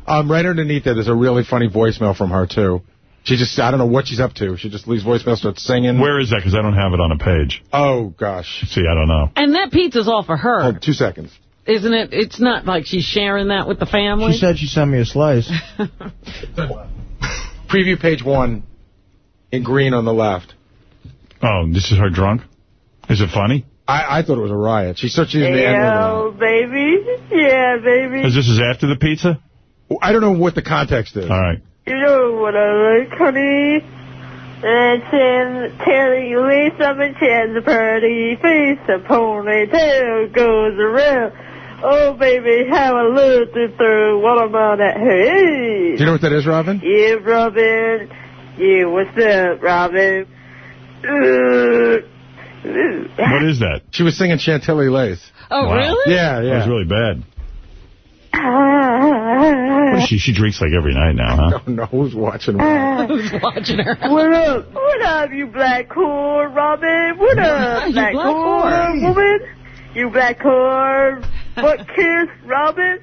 Um, right underneath there, there's a really funny voicemail from her, too. She just, I don't know what she's up to. She just leaves voicemail, starts singing. Where is that? Because I don't have it on a page. Oh, gosh. See, I don't know. And that pizza's all for her, Hold two seconds. isn't it? It's not like she's sharing that with the family. She said she sent me a slice. Preview page one in green on the left. Oh, this is her drunk? Is it funny? I, I thought it was a riot. She starts using the N-word. Baby. Yeah, baby. Is this is after the pizza? I don't know what the context is. All right. You know what I like, honey? And Tim, Terry, Lisa, and Chan's a pretty face, a ponytail goes around. Oh, baby, how I looked it through what I'm on at. Hey! Do you know what that is, Robin? Yeah, Robin. Yeah, what's up, Robin? Uh, What is that? She was singing Chantilly Lace. Oh, Wow. really? Yeah, That yeah. was really bad. What is she? She drinks like every night now, I huh? don't know who's watching. her. Who's watching her? What up? What up, you black whore, Robin? What up, You black, black whore, whore. woman? You black whore, butt kiss, Robin?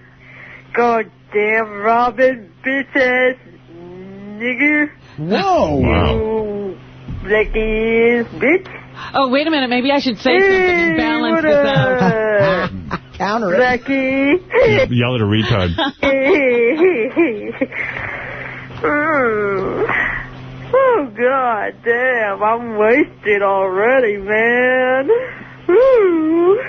Goddamn Robin, bitch ass nigger. Whoa. Wow. You black ass bitch. Oh, wait a minute. Maybe I should say something and balance this uh, out. Counter it. Becky. Yell at a retard. Mm. oh, God damn. I'm wasted already, man. Whew.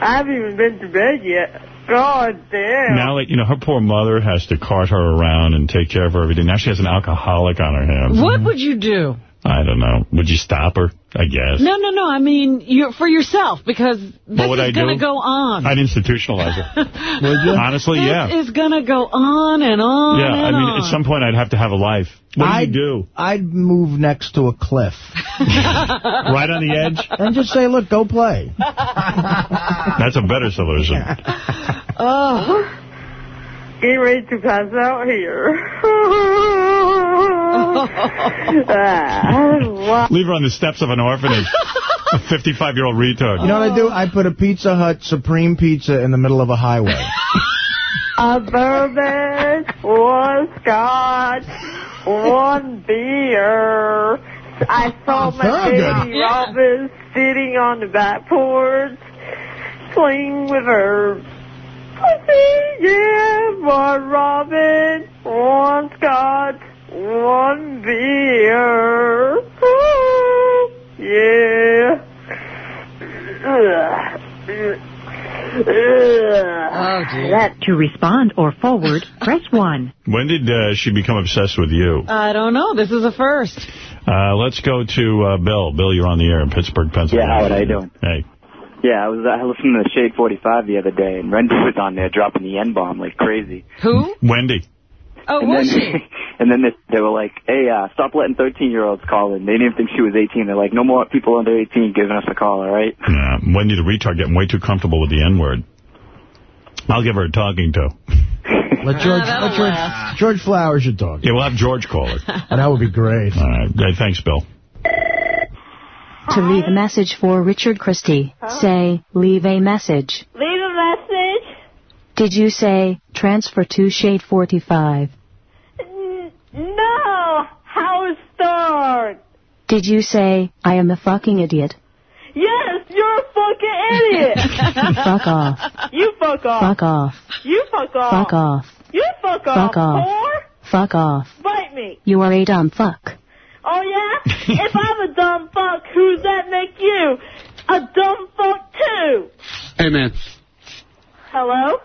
I haven't even been to bed yet. God damn. Now, like, you know, her poor mother has to cart her around and take care of her everything. Now she has an alcoholic on her hands. What would you do? I don't know. Would you stop her? I guess. No, no, no. I mean, you're for yourself, because this What would I is going to go on. I'd institutionalize her. Honestly, This yeah. is going to go on and on Yeah, I mean, on. at some point I'd have to have a life. What I'd, do you do? I'd move next to a cliff. right on the edge? And just say, look, go play. That's a better solution. Oh. Getting ready to pass out here. Leave her on the steps of an orphanage. a 55-year-old retard. You know what I do? I put a Pizza Hut Supreme Pizza in the middle of a highway. A bourbon, one scotch, one beer. I saw oh, my very good. baby Robin sitting on the back porch, playing with her pussy. Yeah, one Robin, one scotch, one beer. Ooh, yeah. Oh, dear. That to respond or forward, press 1. When did uh, she become obsessed with you? I don't know. This is a first. Uh, let's go to uh, Bill. Bill, you're on the air in Pittsburgh, Pennsylvania. Yeah, Howard, how you doing? Hey. Yeah, I was I listened to Shade 45 the other day, and Randy was on there dropping the N-bomb like crazy. Who? Wendy. Oh, and was then, she? and then they, they were like, hey, uh, stop letting 13-year-olds call in. They didn't even think she was 18. They're like, no more people under 18 giving us a call, all right? Yeah, Wendy the retard getting way too comfortable with the N-word. I'll give her a talking to. Let George, let George, George Flowers should talk. Yeah, we'll have George call her. And that would be great. All right. Hey, thanks, Bill. To leave a message for Richard Christie, say, leave a message. Leave a message. Did you say, transfer to shade 45? No, Howard Stern. Did you say, I am a fucking idiot? Yes, you're a fucking idiot. Fuck off. You fuck off. Fuck off. You fuck off. Fuck off. You fuck off. Fuck off. Fuck off. Bite me. You are a dumb fuck. Oh yeah? if I'm a dumb fuck, who's that make you? A dumb fuck too. Hey, man. Hello?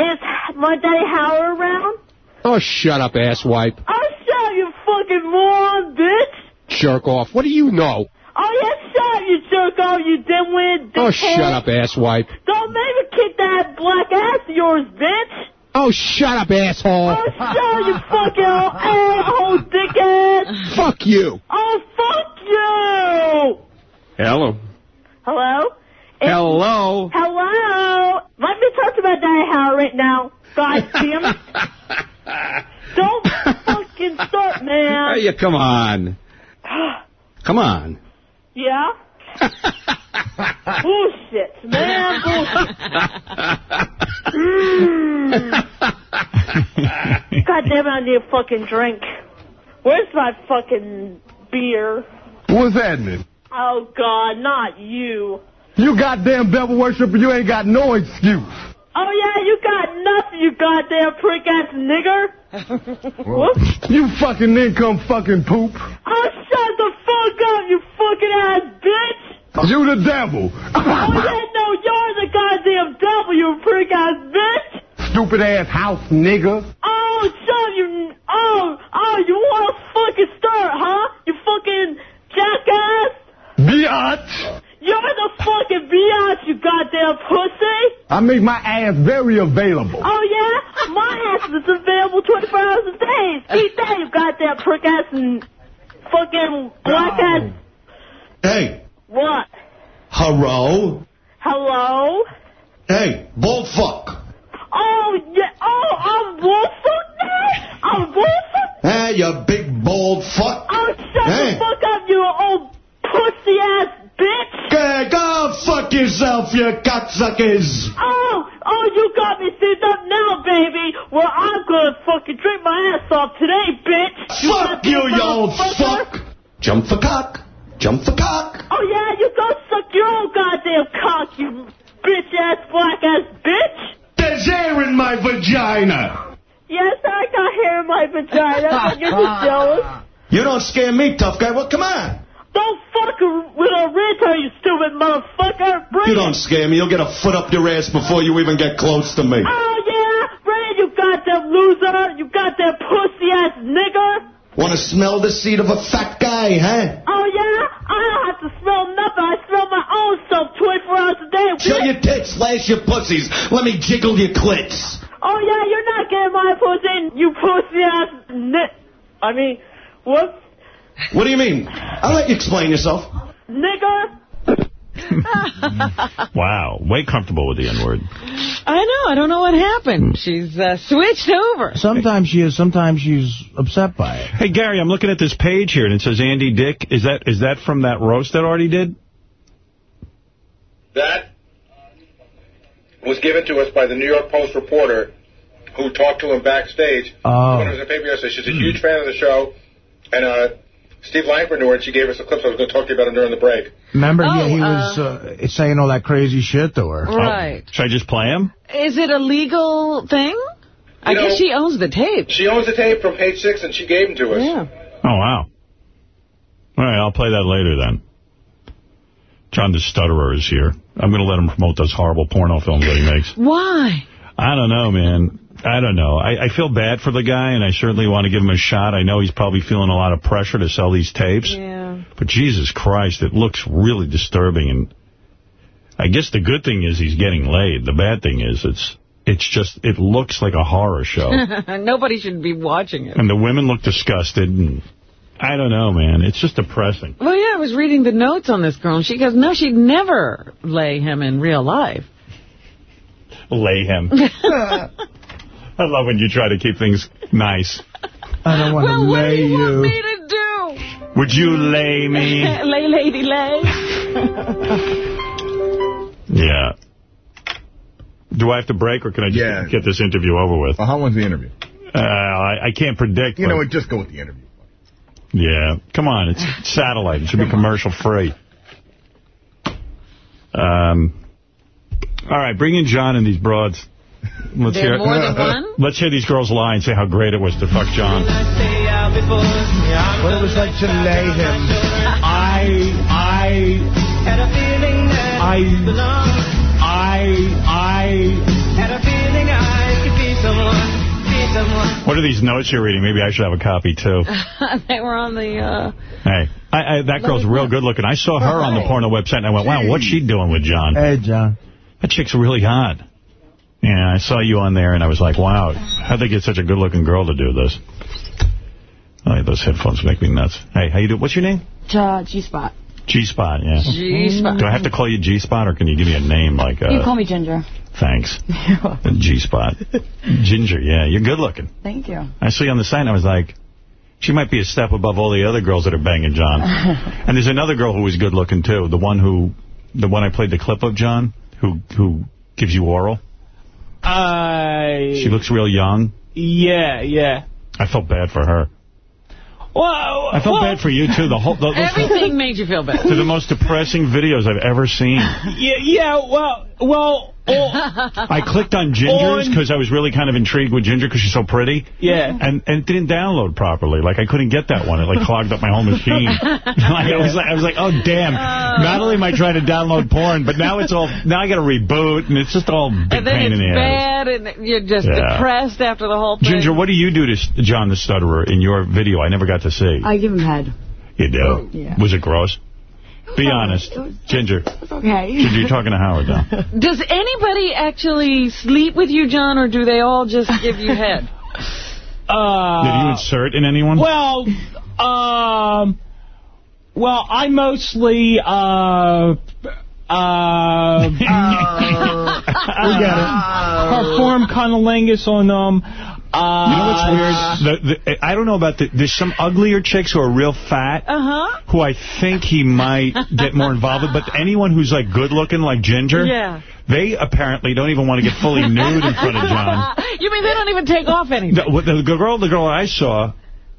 Is my daddy Howard around? Oh, shut up, asswipe. Oh shut you fucking moron, bitch. Jerk off. What do you know? Oh yeah, shut up, you jerk off, you dimwit. Oh, shut up, asswipe. Don't make me kick that black ass of yours, bitch. Oh, shut up, asshole. Oh, shut up, you fucking asshole, dickhead. Fuck you. Oh, fuck you. Hello. Hello? Is- Hello. Hello? Let me talk to my daddy Howard right now. God damn it. Don't fucking start, man. Hey, you come on. Come on. Yeah? bullshit, man, bullshit. Mm. God damn it, I need a fucking drink. Where's my fucking beer? What's happening? Oh, God, not you. You goddamn devil worshiper, you ain't got no excuse. Oh, yeah, you got nothing, you goddamn prick-ass nigger. Whoops. You fucking income fucking poop. Oh, shut the fuck up, you fucking ass bitch. You the devil. Oh, yeah, no, you're the goddamn devil, you prick-ass bitch. Stupid ass house nigga. Oh, shut you. Oh, oh, you want to fucking start, huh? You fucking jackass. Biatch. You're the fucking biatch, you goddamn pussy. I make my ass very available. Oh, yeah? My ass is available 24 hours a day. Eat that, you goddamn prick ass and fucking black ass. Hey, What? hello? Hello? Hey, bald fuck. Oh, yeah. Oh, I'm Wolford now? I'm Wolford? Hey, you big bald fuck. Oh, shut Hey. the fuck up, you old pussy ass bitch. Okay, go fuck yourself, you cocksuckers. Oh, oh, you got me synced up now, baby. Well, I'm gonna fucking drink my ass off today, bitch. Fuck you, you old fuck. Jump for cock. Jump the cock. Oh, yeah, you go suck your own goddamn cock, you bitch-ass, black-ass bitch. There's air in my vagina. Yes, I got hair in my vagina. Don't get you jealous. You don't scare me, tough guy. Well, come on. Don't fuck with a retard, you stupid motherfucker. Bring You don't scare me. You'll get a foot up your ass before you even get close to me. Oh, yeah? Bring you goddamn loser. You goddamn pussy-ass nigger. Want to smell the seed of a fat guy, huh? Oh, yeah? I don't have to smell nothing. I smell my own self 24 hours a day. Show your tits, slash your pussies. Let me jiggle your clits. Oh, yeah, you're not getting my pussy, you pussy-ass I mean, what? What do you mean? I'll let you explain yourself. Nigger? Wow, way comfortable with the N-word. I know. I don't know what happened. She's uh, switched over. Sometimes she is, sometimes she's upset by it. Hey, Gary, I'm looking at this page here, and it says Andy Dick. Is that is that from that roast that Artie did? That was given to us by the New York Post reporter who talked to him backstage. Oh. When it was in paper yesterday. She's a huge fan of the show. And uh, Steve Langford knew her, and she gave us a clip, so I was going to talk to you about it during the break. Remember, Oh, yeah, he uh, was uh, saying all that crazy shit to her. Right. Should I just play him? Is it a legal thing? I know- guess she owns the tape. She owns the tape from page six, and she gave them to us. Yeah. Oh, wow. All right, I'll play that later then. John the Stutterer is here. I'm going to let him promote those horrible porno films that he makes. Why? I don't know, man. I don't know. I, I feel bad for the guy, and I certainly want to give him a shot. I know he's probably feeling a lot of pressure to sell these tapes. Yeah. But Jesus Christ, it looks really disturbing. And I guess the good thing is he's getting laid. The bad thing is it's it's just, it looks like a horror show. Nobody should be watching it. and the women look disgusted. And I don't know, man. It's just depressing. Well, yeah, I was reading the notes on this girl, and she goes, no, she'd never lay him in real life. Lay him. I love when you try to keep things nice. I don't want well, to what lay do you, you. want me to do? Would you lay me? lay, lady, lay. Yeah. Do I have to break, or can I just Yeah. get this interview over with? Well, how long's the interview? Uh, I, I can't predict. You but- know what? Just go with the interview. Yeah. Come on, it's satellite. It should be commercial free. Um. All right, bring in John and these broads. Let's There hear. are more than one? Let's hear these girls lie and say how great it was to fuck John. What it was like to lay him. I, I, Had a feeling that I, I, I, had a feeling I could be someone, be someone. What are these notes you're reading? Maybe I should have a copy too. they were on the, uh, Hey, I, I, that girl's real good looking. I saw her on the porno website and I went, wow, what's she doing with John? Hey, John. That chick's really hot. Yeah, I saw you on there, and I was like, wow, how'd they get such a good-looking girl to do this? Oh, those headphones make me nuts. Hey, how you doing? What's your name? Uh, G-Spot. G-Spot, yeah. G-Spot. Do I have to call you G-Spot, or can you give me a name like... Uh, you call me Ginger. Thanks. G-Spot. Ginger, yeah, you're good-looking. Thank you. I saw you on the site, and I was like, she might be a step above all the other girls that are banging John. and there's another girl who was good-looking, too. The one who... The one I played the clip of, John, who who gives you oral. I... She looks real young. Yeah, yeah. I felt bad for her. Well, I felt well, bad for you, too. The whole the, everything made you feel bad. They're the most depressing videos I've ever seen. Yeah, yeah, well, well... I clicked on Ginger's because I was really kind of intrigued with Ginger because she's so pretty. Yeah. And and it didn't download properly. Like, I couldn't get that one. It, like, clogged up my whole machine. like, I, was like, I was like, oh, damn. Oh. Not only am I trying to download porn, but now it's all... Now I got to reboot, and it's just all big And then pain it's in the ass. bad, and you're just Yeah. depressed after the whole thing. Ginger, what do you do to John the Stutterer in your video? I never got to see. I give him head. You do? Yeah. Was it gross? Be honest. Ginger. Okay. Ginger, you're talking to Howard now. Does anybody actually sleep with you, John, or do they all just give you head? Uh, Did you insert in anyone? Well, um, well, I mostly, uh, uh, we get it. Perform cunnilingus on them. Uh, You know what's weird? The, the, I don't know about the, there's some uglier chicks who are real fat Uh-huh. who I think he might get more involved with. But anyone who's like good looking like Ginger, Yeah. they apparently don't even want to get fully nude in front of John. you mean they don't even take off anything? The, the girl, the girl I saw,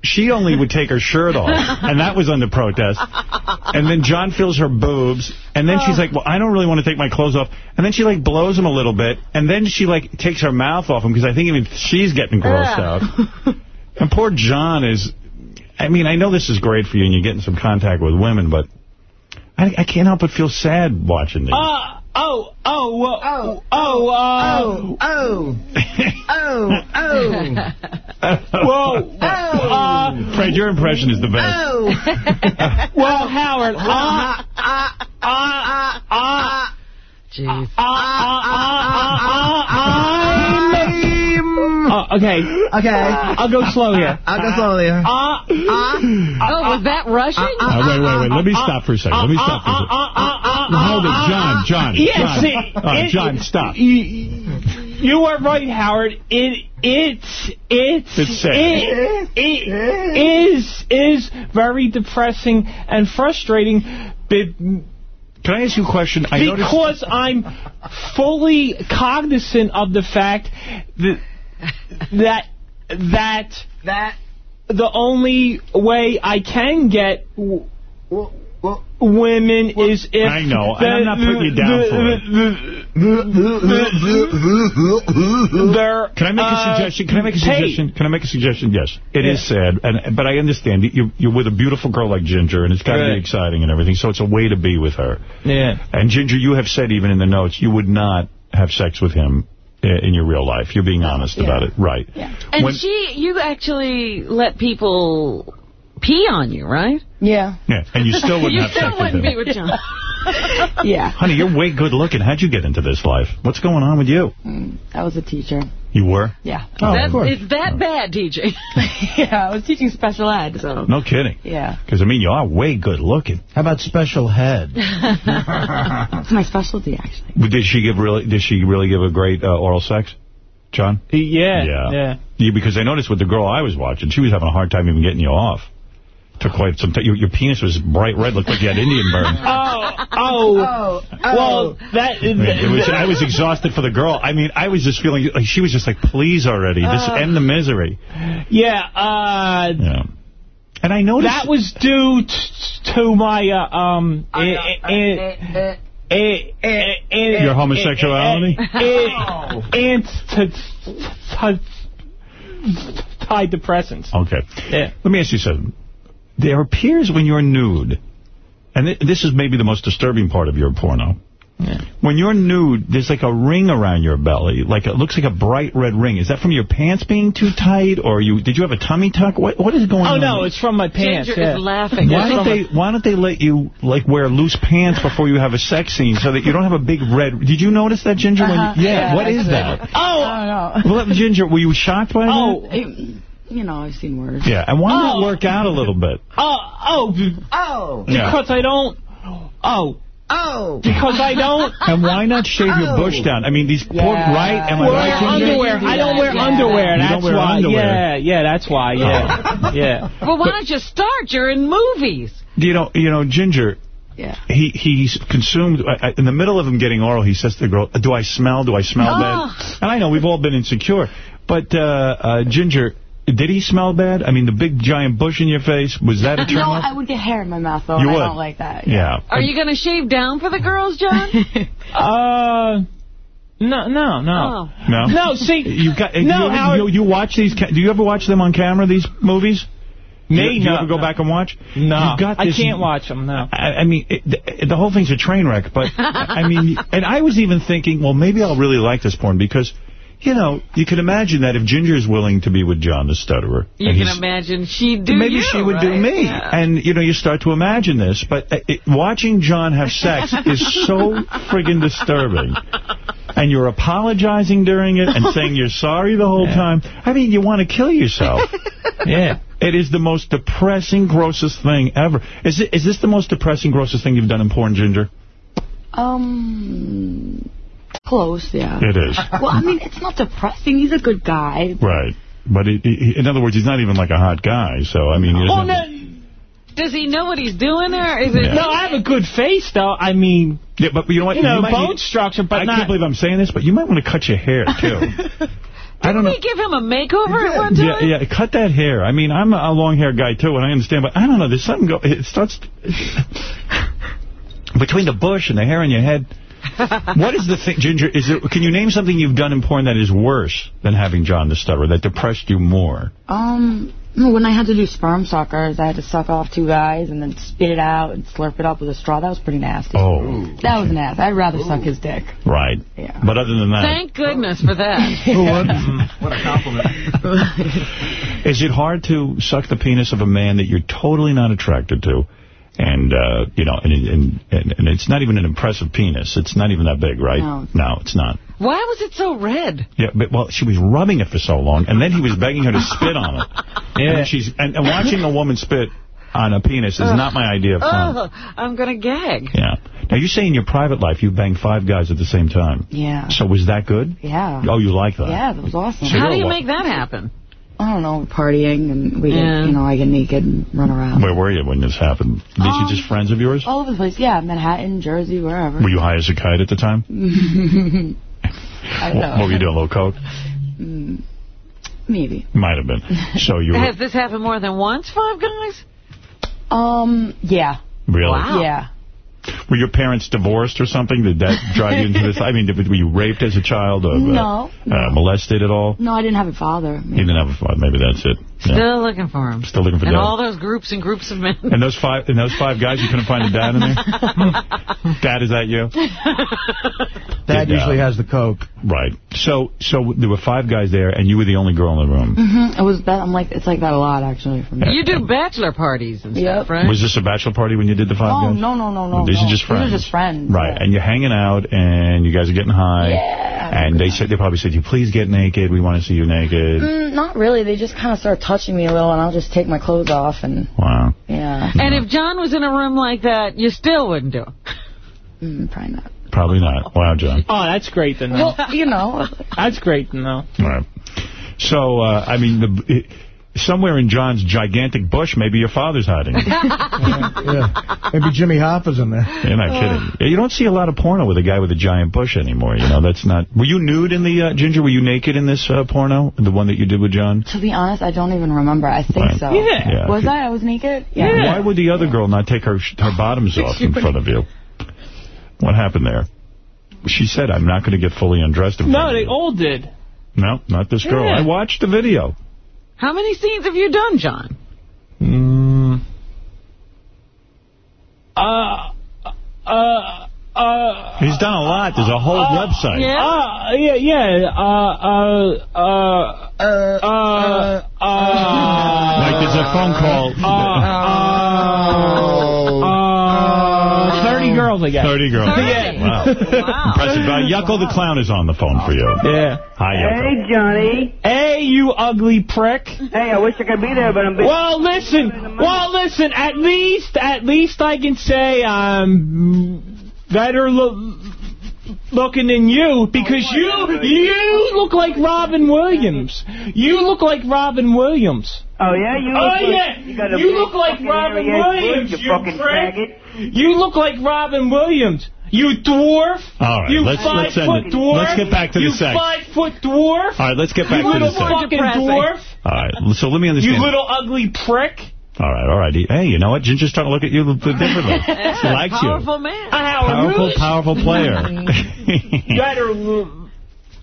she only would take her shirt off, and that was under protest. And then John feels her boobs, and then she's like, well, I don't really want to take my clothes off. And then she, like, blows him a little bit, and then she, like, takes her mouth off him, because I think even she's getting grossed out. And poor John is, I mean, I know this is great for you, and you're getting some contact with women, but I, I can't help but feel sad watching these. Uh, oh, oh, oh, oh, uh, oh, oh, oh, Whoa. Uh, Fred, your impression is the best. well, Howard, uh, uh, uh, uh, Jeez. uh, uh, I'm... Uh, okay. Okay. I'll go slow here. I'll go slowly. Uh, uh, uh, Oh, was uh, that Russian? Uh, uh wait, wait, wait. Let me stop for a second. Let me stop for a second. Hold it. John, John, Yeah, John. see, All right, it- John, stop. You are right, Howard. It it's it's It's sad. it, it is is very depressing and frustrating. be- Can I ask you a question? I noticed- because I'm fully cognizant of the fact that that that that the only way I can get w- women is if I know, and I'm not putting you down for it. They're, Can I make a uh, suggestion? Can I make a paid. suggestion? Can I make a suggestion? Yes. it is Yeah. sad, and but I understand. You're, you're with a beautiful girl like Ginger, and it's got to Right. be exciting and everything, so it's a way to be with her. Yeah. And Ginger, you have said even in the notes, you would not have sex with him Uh, in your real life. You're being honest about it. Right. Yeah. And When- she, you actually let people pee on you, right? Yeah. Yeah, and you still wouldn't you have still sex with wouldn't be with John. Yeah. Honey, you're way good looking. How'd you get into this life? What's going on with you? Mm, I was a teacher. You were? Yeah. Oh, That- of course. It's that bad, DJ. yeah, I was teaching special ed, so. No kidding. Yeah. Because, I mean, you are way good looking. How about special head? It's my specialty, actually. Did she give really? Did she really give a great uh, oral sex, John? Yeah. Yeah. Yeah. Yeah, because I noticed with the girl I was watching, she was having a hard time even getting you off. Took quite some time. Your, your penis was bright red, looked like you had Indian burn. Oh, oh, well, that, I, mean, it was, I was exhausted for the girl. I mean, I was just feeling like she was just like, please already, this Uh. end the misery. yeah, uh, Yeah. And I noticed that was due t- to my, uh, um, eh, eh, eh, eh, eh, Your homosexuality? and antidepressants. Okay. Yeah. Let me ask you something. There appears when you're nude, and th this is maybe the most disturbing part of your porno. When you're nude, there's like a ring around your belly. Like it looks like a bright red ring. Is that from your pants being too tight, or you did you have a tummy tuck? What what is going Oh, on? Oh no, it's from my pants. Ginger yeah. is laughing. Why don't from they Why don't they let you like wear loose pants before you have a sex scene so that you don't have a big red? Did you notice that, Ginger? When Uh-huh. you, yeah, Yeah, What I is that? Oh, I don't know. Well, Ginger, were you shocked by that? oh, It- you know, I've seen worse. Yeah, and why not Oh. work out a little bit? oh, oh, Oh. Yeah. because I don't, oh, Oh. because I don't And why not shave your bush down? I mean, these poor, Yeah. right? Am I wear right, Ginger? underwear. I don't wear Yeah. underwear. You That's don't wear why. underwear. Yeah, yeah, that's why. Yeah, yeah. Well, why don't you start? You're in movies. You know, you know, Ginger, Yeah. he he's consumed, I- I- in the middle of him getting oral, he says to the girl, do I smell? Do I smell Oh. bad? And I know, we've all been insecure. But, uh, uh, Ginger, did he smell bad? I mean, the big giant bush in your face, was that a turn No, off? I would get hair in my mouth, though, You would? I don't like that. Yeah. Are you going to shave down for the girls, John? Uh, no, no, no. Oh. No? No, see, You got, no, you, Howard. you, you watch these, do you ever watch them on camera, these movies? Do Me, you, do you ever go no. back and watch? No, You've got I can't watch them, no. I, I mean, it, the, the whole thing's a train wreck, but, I mean, and I was even thinking, well, maybe I'll really like this porn, because, you know, you can imagine that if Ginger's willing to be with John the Stutterer. You and can imagine she'd do Maybe you, she would do me. Yeah. And, you know, you start to imagine this, but uh, it, watching John have sex is so friggin' disturbing. And you're apologizing during it and saying you're sorry the whole time. I mean, you want to kill yourself. Yeah. It is the most depressing, grossest thing ever. Is it, is this the most depressing, grossest thing you've done in porn, Ginger? Um, close, yeah. It is. Well, I mean, it's not depressing. He's a good guy. Right. But it, it, in other words, he's not even like a hot guy. So, I mean, Well, doesn't- oh, no, Does he know what he's doing, or is it... Yeah. no, I have a good face, though. I mean, yeah, but you know what? you know, bone need- structure, but I not... can't believe I'm saying this, but you might want to cut your hair, too. I don't know. give him a makeover at one time? Yeah, yeah, cut that hair. I mean, I'm a long hair guy too, and I understand, but I don't know. There's something go. It starts between the bush and the hair on your head. what is the thing, Ginger? Is it? Can you name something you've done in porn that is worse than having John the Stutterer that depressed you more? Um, when I had to do sperm suckers, I had to suck off two guys and then spit it out and slurp it up with a straw. That was pretty nasty. Oh, That was nasty. I'd rather suck his dick. right. Yeah. But other than that, Thank goodness for that. what a compliment. is it hard to suck the penis of a man that you're totally not attracted to? And, uh, you know, and, and, and, and it's not even an impressive penis. It's not even that big, right? No. No, it's not. Why was it so red? Yeah, but well, she was rubbing it for so long, and then he was begging her to spit on it. And she's and, and watching a woman spit on a penis is not my idea of fun. Oh, I'm going to gag. Yeah. Now you say in your private life you banged five guys at the same time. Yeah. So was that good? Yeah. Oh, you like that? Yeah, that was awesome. So How do you make that happen? I don't know, partying and we Yeah. get, you know, I get naked and run around. Where were you when this happened? These Um, are just friends of yours? All over the place. Yeah, Manhattan, Jersey, wherever. Were you high as a kite at the time? I don't know. What, what were you doing, a little coke? Mm, Maybe. Might have been. So you were, Has this happened more than once, Five Guys? Um, yeah. really? Yeah. Were your parents divorced or something? Did that drive you into this? I mean, did, were you raped as a child? Or, No, Uh, uh, molested at all? No, I didn't have a father. You didn't have a father. Maybe that's it. Yeah. Still looking for him. Still looking for And dad. all those groups and groups of men. And those five, and those five guys, you couldn't find a dad in there. dad, is that you? Dad Did, uh, usually has the coke. Right. So, so there were five guys there, and you were the only girl in the room. hmm It was that. I'm like, it's like that a lot actually for me. You do bachelor parties and stuff, right? Was this a bachelor party when you did the five Oh guys? no no no no. These no. are just friends. These are just friends. Right, and you're hanging out, and you guys are getting high. Yeah. And they said they probably said, "You please get naked. We want to see you naked." Mm, not really. They just kind of start touching me a little, and I'll just take my clothes off and Wow. yeah. And if John was in a room like that, you still wouldn't do it. Mm, probably not. Probably not. Wow, John. Oh, that's great to know. Well, you know. That's great to know. All right. So, uh, I mean, the, it, somewhere in John's gigantic bush, maybe your father's hiding. yeah. Maybe Jimmy Hoffa's in there. You're not kidding. You don't see a lot of porno with a guy with a giant bush anymore. You know, that's not. Were you nude in the uh, Ginger? Were you naked in this uh, porno, the one that you did with John? To be honest, I don't even remember. I think Right. so. Yeah. Yeah, Was. I? I was naked. Yeah. Why would the other girl not take her her bottoms off in front of you? What happened there? She said, "I'm not going to get fully undressed." In front No, of they you." all did. No, not this girl. Yeah. I watched the video. How many scenes have you done, John? Mm, Uh, uh, uh. he's done a lot. There's a whole website. Uh, yeah, yeah. Uh, uh, uh, uh, uh, Like there's a phone call. uh, 30 girls, I guess. 30 girls. Yeah. Wow. Impressive. Uh, Yucko the Clown is on the phone for you. Yeah. Hi, Yucko. Hey, Johnny. Hey, you ugly prick. Hey, I wish I could be there, but I'm busy. Well, listen. Well, listen. At least, at least I can say I'm better lo looking than you because you you look like Robin Williams. You look like Robin Williams. Oh, yeah? You Oh, look like, yeah. You, You look like Robin Williams, bush, you fucking prick. faggot. You look like Robin Williams. You dwarf. All right, you let's- five let's end foot it. dwarf. Let's get back to the you sex. five foot dwarf. All right, let's get back you to the sex. You little sex. fucking dwarf. All right, so let me understand. You little ugly prick. All right, all right. Hey, you know what? Ginger's starting to look at you a little bit differently. She likes you. Powerful man. Powerful, powerful player. better l-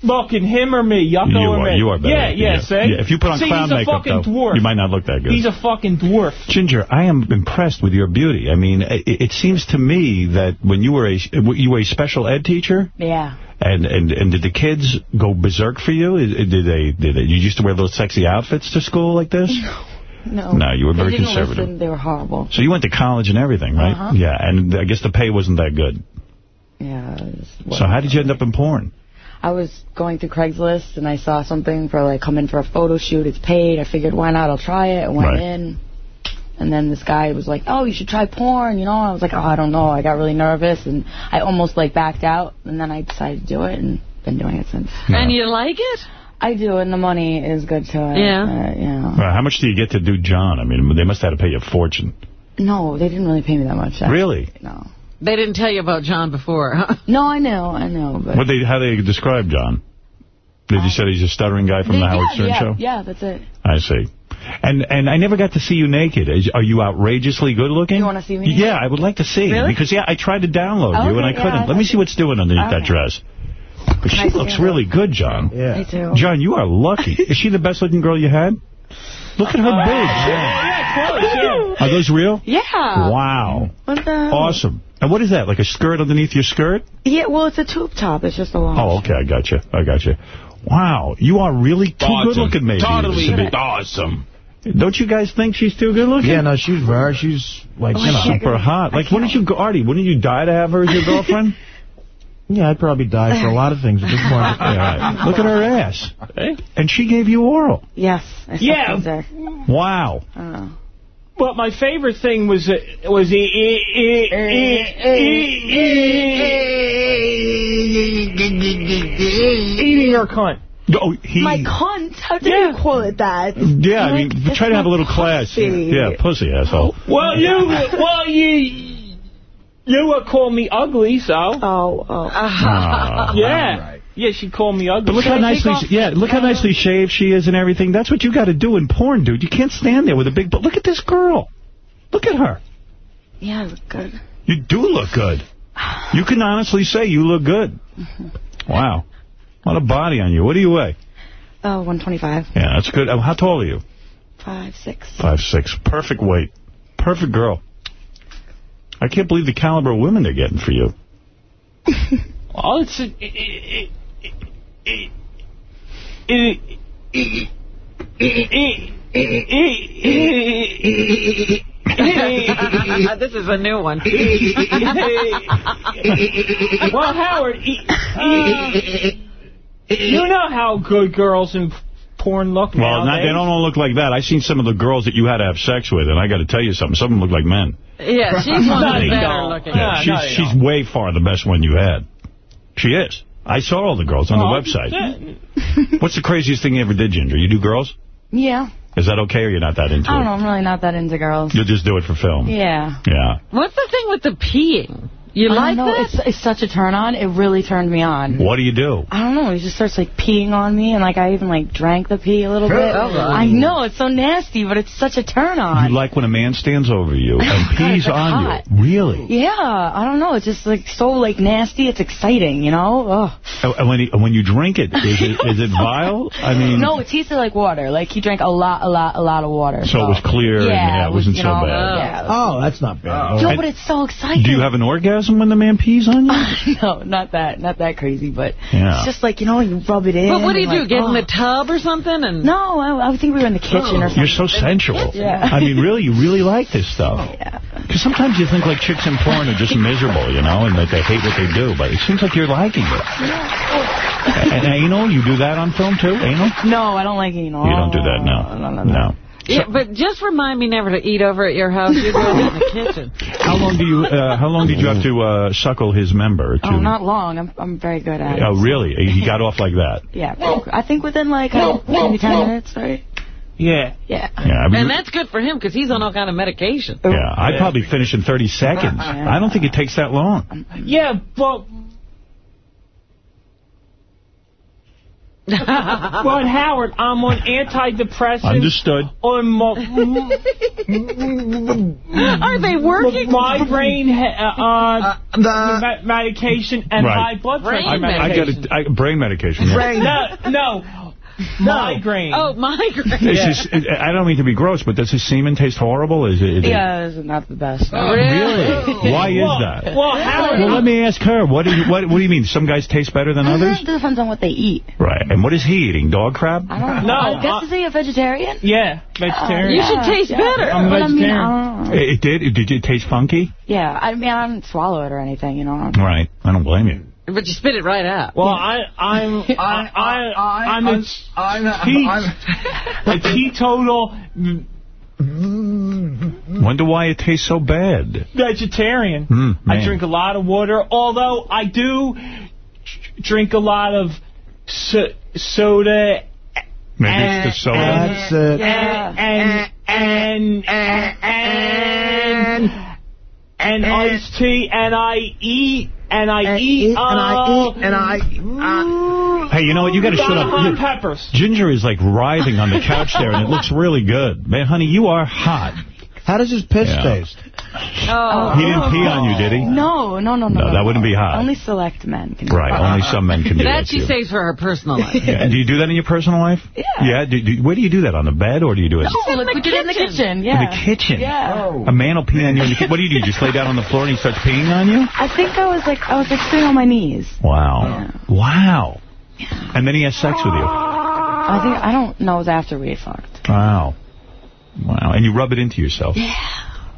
looking him or me, Yucko you or are, me. you are better. Yeah, yeah, see? Yeah, if you put on see, clown makeup, though, dwarf. you might not look that good. He's a fucking dwarf. Ginger, I am impressed with your beauty. I mean, it, it seems to me that when you were a you were a special ed teacher, Yeah. and and and did the kids go berserk for you? Did they did they, you used to wear those sexy outfits to school like this? No. No, you were very conservative. Listen. They were horrible. So you went to college and everything, right? Uh-huh. Yeah, and I guess the pay wasn't that good. Yeah. So how did you end up in porn? I was going through Craigslist and I saw something for like come in for a photo shoot. It's paid. I figured why not? I'll try it. I went Right. in. And then this guy was like, oh, you should try porn, you know? I was like, oh, I don't know. I got really nervous and I almost like backed out. And then I decided to do it and been doing it since. And you like it? I do, and the money is good to it. Yeah. Yeah. Well, how much do you get to do John? I mean, they must have to pay you a fortune. No, they didn't really pay me that much. actually. Really? No. They didn't tell you about John before, huh? No, I know, I know, but What they how they describe John? Did you say he's a stuttering guy from the yeah, Howard Stern yeah, show? Yeah, that's it. I see. And and I never got to see you naked. Is, are you outrageously good looking? You wanna see me Yeah, I would like to see. Really? Because, yeah, I tried to download you, and I Okay, yeah, couldn't. I Let me see what's doing underneath that dress. But she Nice looks to really good, John. Yeah. Me too. John, you are lucky. Is she the best-looking girl you had? Look at her boobs. Yeah. Are those real? Yeah. Wow. What the? Awesome. And what is that, like a skirt underneath your skirt? Yeah, well, it's a tube top. It's just a long. Oh, okay, I got you. I got you. Wow, you are really too Awesome. good-looking, maybe. Totally to be- awesome. Don't you guys think she's too good-looking? Yeah, no, she's very, she's like, oh, you know. super hot. Like, wouldn't you, go, Artie, wouldn't you die to have her as your girlfriend? Yeah, I'd probably die for a lot of things at this point. Yeah, Look at her ass. And she gave you oral. Yes. I sucked Yeah. those there. Wow. Oh. But my favorite thing was uh, was e- e- e- e- eating her cunt. Oh, he... My cunt? How did you call it that? Yeah, I mean, try to have a little it's class. pussy. Yeah, pussy, asshole. Well, you, well, you, you would call me ugly, so. Oh, oh. Ah. yeah. Yeah, she called me ugly. But look how nicely, she, yeah, look how nicely shaved she is and everything. That's what you got to do in porn, dude. You can't stand there with a big. But look at this girl. Look at her. Yeah, I look good. You do look good. You can honestly say you look good. Wow. What a body on you. What do you weigh? Oh, 125. Yeah, that's good. Uh, How tall are you? Five, six. Five six. Perfect weight. Perfect girl. I can't believe the caliber of women they're getting for you. Oh, it's... It, it, it, it, it, this is a new one. well, Howard, e- e- you know how good girls in porn look Well, not, nowadays. they don't all look like that. I've seen some of the girls that you had to have sex with, and I got to tell you something. Some of them look like men. Yeah, she's one of the better looking. Yeah, no, she's, she's way far the best one you had. She is. I saw all the girls on the Oh, website. What's the craziest thing you ever did, Ginger? You do girls? Yeah. Is that okay, or you're not that into I don't it? know. I'm really not that into girls. You'll just do it for film. Yeah. Yeah. What's the thing with the peeing? You I like don't know. that? It's, it's such a turn on. It really turned me on. What do you do? I don't know. He just starts like peeing on me, and like I even like drank the pee a little bit. Oh, I know it's so nasty, but it's such a turn on. You like when a man stands over you and pees like on hot. you? Really? Yeah, I don't know. It's just like so like nasty. It's exciting, you know. Ugh. And and when, he, when you drink it, is it is it vile? I mean, no, it tasted like water. Like he drank a lot, a lot, a lot of water. so it was clear and yeah, it was, wasn't so know, bad. Yeah. Oh, that's not bad. No, but it's so exciting. Do you have an orgasm when the man pees on you? no, not that, not that crazy, but Yeah. it's just like you know, you rub it in. But what do you do? like, Get oh. in the oh. tub or something? And No, I, I think we were in the kitchen or something. You're so sensual. Yeah. I mean, really, you really like this stuff. Yeah. Because sometimes you think like chicks in porn are just miserable, you know, and that they hate what they do. But it seems like you're liking it. Yeah. And anal, you do that on film too? Anal? No, I don't like anal. You don't do that, no. No, no, No. Yeah, but just remind me never to eat over at your house. You're doing it in the kitchen. How long do you? Uh, how long did you have to uh, suckle his member? To, Oh, not long. I'm I'm very good at it. Oh, really? He got off like that? Yeah, I think within like uh, maybe 10 minutes, right? Yeah. Yeah. Yeah. I mean, And that's good for him because he's on all kind of medication. yeah, I'd probably finish in 30 seconds. I don't think it takes that long. Yeah, but... but Howard, I'm on antidepressants. Understood. On Are they working? Migraine, uh, uh, me- medication, and Right. high blood pressure I, I medication. got a, I, brain medication. yeah. No, no, migraine. Oh, migraine. Is this, I don't mean to be gross, but does his semen taste horrible? Is it? Is it Yeah, it's not the best. Really? Why is Well, that? well, Howard, Well, let me ask her. What do you what What do you mean? Some guys taste better than others? It depends on what they eat. Right. And what is he eating? Dog crab? I don't know. No, I guess uh, is he a vegetarian? yeah, vegetarian. You should taste yeah. better. I'm But I mean, vegetarian. I don't know. It did. Did it taste funky? Yeah, I mean, I didn't swallow it or anything, you know. Right. I don't blame you. But you spit it right out. Well, I, I'm, I, I, I'm a, te- a teetotal Wonder why it tastes so bad. vegetarian. Mm, I drink a lot of water, although I do drink a lot of so- soda Maybe it's the soda. That's it. and and and and, and iced tea, and I eat and I eat, and I eat, and I... Hey, Hey, you know what? You got to shut up. Hot peppers. Ginger is like writhing on the couch there, and it looks really good. Man, honey, you are hot. How does his piss Yeah. taste? Oh. He didn't pee on you, did he? No, no, no, no. No, that wouldn't be hot. Only select men can do Right, only some men can do That that. she saves for her personal life. Yeah, and do you do that in your personal life? Yeah. Yeah. Do, do, where do you do that? On the bed, or do you do it No, like we did it in the kitchen. Yeah. in the kitchen? Yeah. Oh. A man will pee on you in the kitchen. What do you do? You just lay down on the floor and he starts peeing on you? I think I was like I was like sitting on my knees. Wow. Wow. And then he has sex with you. I think I don't know. It was after we fucked. Wow. Wow. And you rub it into yourself. Yeah.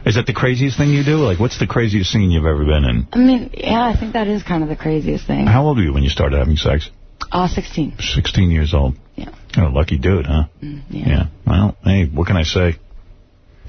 Is that the craziest thing you do? Like, what's the craziest scene you've ever been in? I mean, yeah, I think that is kind of the craziest thing. How old were you when you started having sex? Uh, 16. 16 years old. Yeah. You're a lucky dude, huh? yeah. Well, hey, what can I say?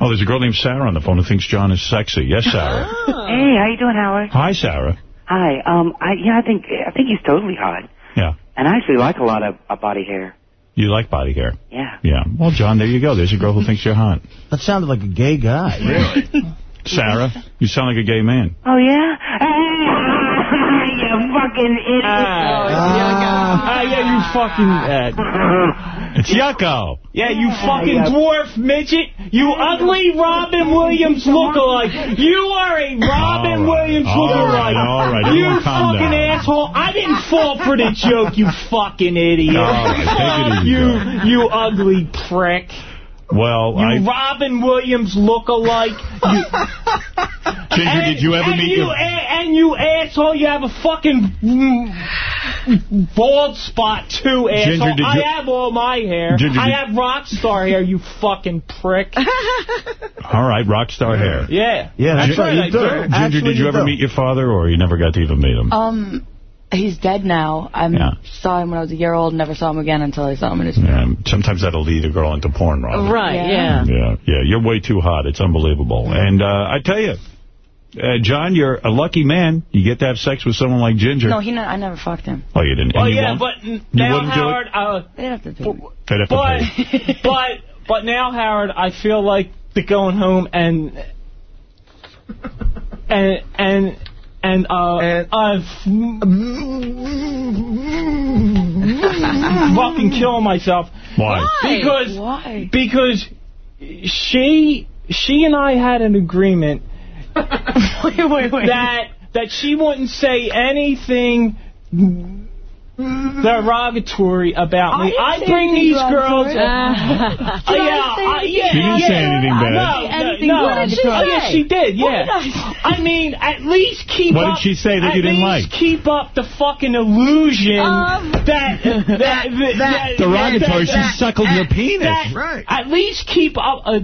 oh, there's a girl named Sarah on the phone who thinks John is sexy. Yes, Sarah. Hey, how you doing, Howard? Hi, Sarah. Hi. Um, I yeah, I think I think he's totally hot, Yeah. and I actually like a lot of uh, body hair. You like body hair? Yeah. Yeah. Well, John, there you go. There's a girl who thinks you're hot. That sounded like a gay guy. Really? Sarah, you sound like a gay man. Oh yeah. you fucking idiot. Ah, ah. ah yeah, you fucking... Uh, It's Yucko. yeah, you fucking dwarf midget. You ugly Robin Williams lookalike. You are a Robin All right, Williams all lookalike. right, all right, You fucking down. asshole. I didn't fall for the joke, you fucking idiot. All right, take it easy, You, you ugly prick. Well, You I... Robin Williams lookalike. You, Ginger, did you ever meet you, your... a- and you asshole, you have a fucking bald spot too, asshole. Ginger, did I you- have all my hair. Ginger, I have rock star hair, you fucking prick. All right, rock star hair. yeah. Yeah, that's That's right, you I do. Ginger, Actually, did you you ever meet your father, or you never got to even meet him? Um, he's dead now. I Yeah. saw him when I was a year old. Never saw him again until I saw him in his. Yeah, sometimes that'll lead a girl into porn, Robin. Right, Yeah. yeah. Yeah, yeah, you're way too hot. It's unbelievable. And uh, I tell you, uh, John, you're a lucky man. You get to have sex with someone like Ginger. No, he. Ne I never fucked him. Oh, you didn't? Oh, you yeah, won't? but You now, wouldn't do it? Howard, uh, They didn't have to pay me. They'd have to but, but, but now, Howard, I feel like the going home and, and, and, and, uh, I've fucking killing myself. Why? Because, Why? because she, she and I had an agreement wait, wait, wait. that, that she wouldn't say anything derogatory about me. I I, bring these girls. derogatory. Uh, Did I yeah, uh, yeah, She didn't yeah. say anything bad. No, Anything no, What did she Oh, say? yes, she did. Yeah. did I? I mean, at least keep. What did up, she say that at you didn't least like? Keep up the fucking illusion Um, that that that, that Derogatory, she that- suckled your penis. that- Right. At least keep up. A,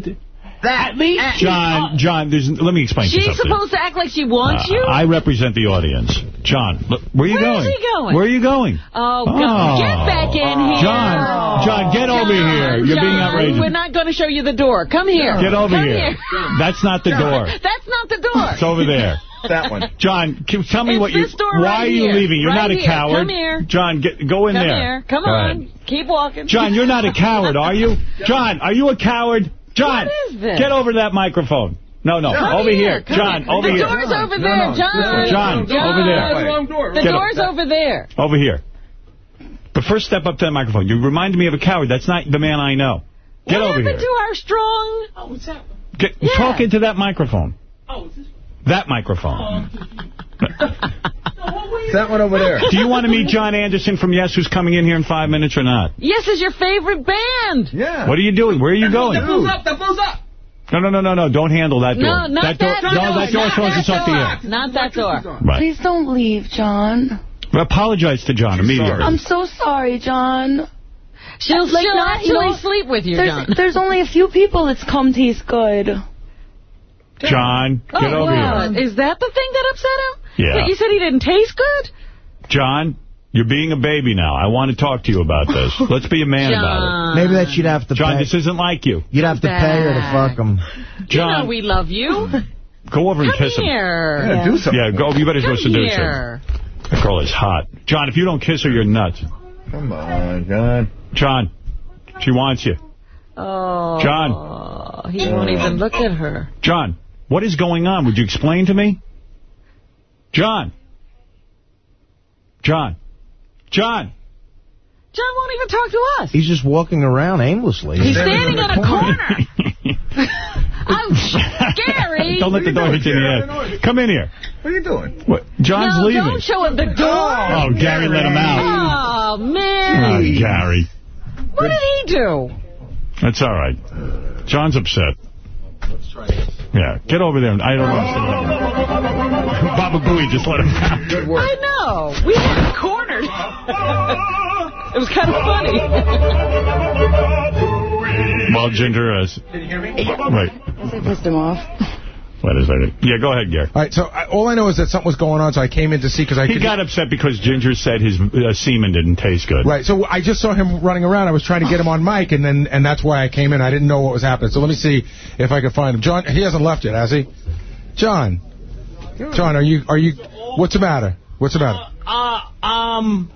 at least keep John, up- John, there's, let me explain She's supposed to act like she wants Uh, you? I represent the audience. John, look, where are you Where going? is he going? Where are you going? Oh, God. Oh. Get back in here. John, John, get over here. You're being outrageous. We're not going to show you the door. Come here. Get over Come here. That's not the door. That's not the door. It's over there. That one. John, can, tell me It's what you. this Why right are you here. leaving? You're Right not a here. coward. Come here. John, get, go in Come there. here. Come Go on. ahead. Keep walking. John, you're not a coward, are you? John, are you a coward? John, What is this? get over to that microphone. No, no, Come over here. Come John, here. over the here. door's over there, no, John. John, over there. The Get door's over there. Over here. But first step up to that microphone. You reminded me of a coward. That's not the man I know. Get what over happened to our strong... Oh, what's that? Get, Yeah. Talk into that microphone. Oh, is this? That microphone. Oh. That one over there. Do you want to meet Jon Anderson from Yes, who's coming in here in five minutes or not? Yes is your favorite band. Yeah. What are you doing? Where are you going? Pulls up. That pulls up. No, no, no, no, no. Don't handle that door. No, not door. that door. No, that door Not throws that us off the air. Not that door. Right. Please don't leave, John. Well, apologize to John immediately. I'm so sorry, John. She'll, Like, she'll not- you know, sleep with you, John. There's, there's only a few people that's come taste good. John, get oh, over wow. here. Is that the thing that upset him? Yeah. That You said he didn't taste good? John, you're being a baby now. I want to talk to you about this. Let's be a man about John. Maybe that you'd have to. John, pay. this isn't like you. You'd have to pay her to fuck him. You know John, we love you. go over and Come kiss him. here. Yeah, do something. Yeah, go. You better go Come seduce her. That girl is hot. John, if you don't kiss her, you're nuts. Come on, John. John, she wants you. Oh. John. He won't even look at her. John, what is going on? Would you explain to me? John. John. John. John won't even talk to us. He's just walking around aimlessly. He's standing in a corner. oh, Gary. Don't let the door hit you in the head. Come in here. What are you doing? What? John's no, leaving. don't show him the oh, door. Oh, Gary let him out. Oh, man. Oh, ah, Gary. What did he do? That's all right. John's upset. Let's try this. Yeah, get over there. I don't want know. Baba Booey just let him out. Good work. I know. We had him cornered. it was kind of funny. Well, Ginger is. Can you hear me? Wait. I pissed him off. Wait a second. Yeah, go ahead, Gary. All right, so I, all I know is that something was going on, so I came in to see because I He got upset because Ginger said his uh, semen didn't taste good. Right, so I just saw him running around. I was trying to get him on mic, and then and that's why I came in. I didn't know what was happening. So let me see if I can find him. John, he hasn't left yet, has he? John, John, are you are you? What's the matter? What's the matter? Uh, um,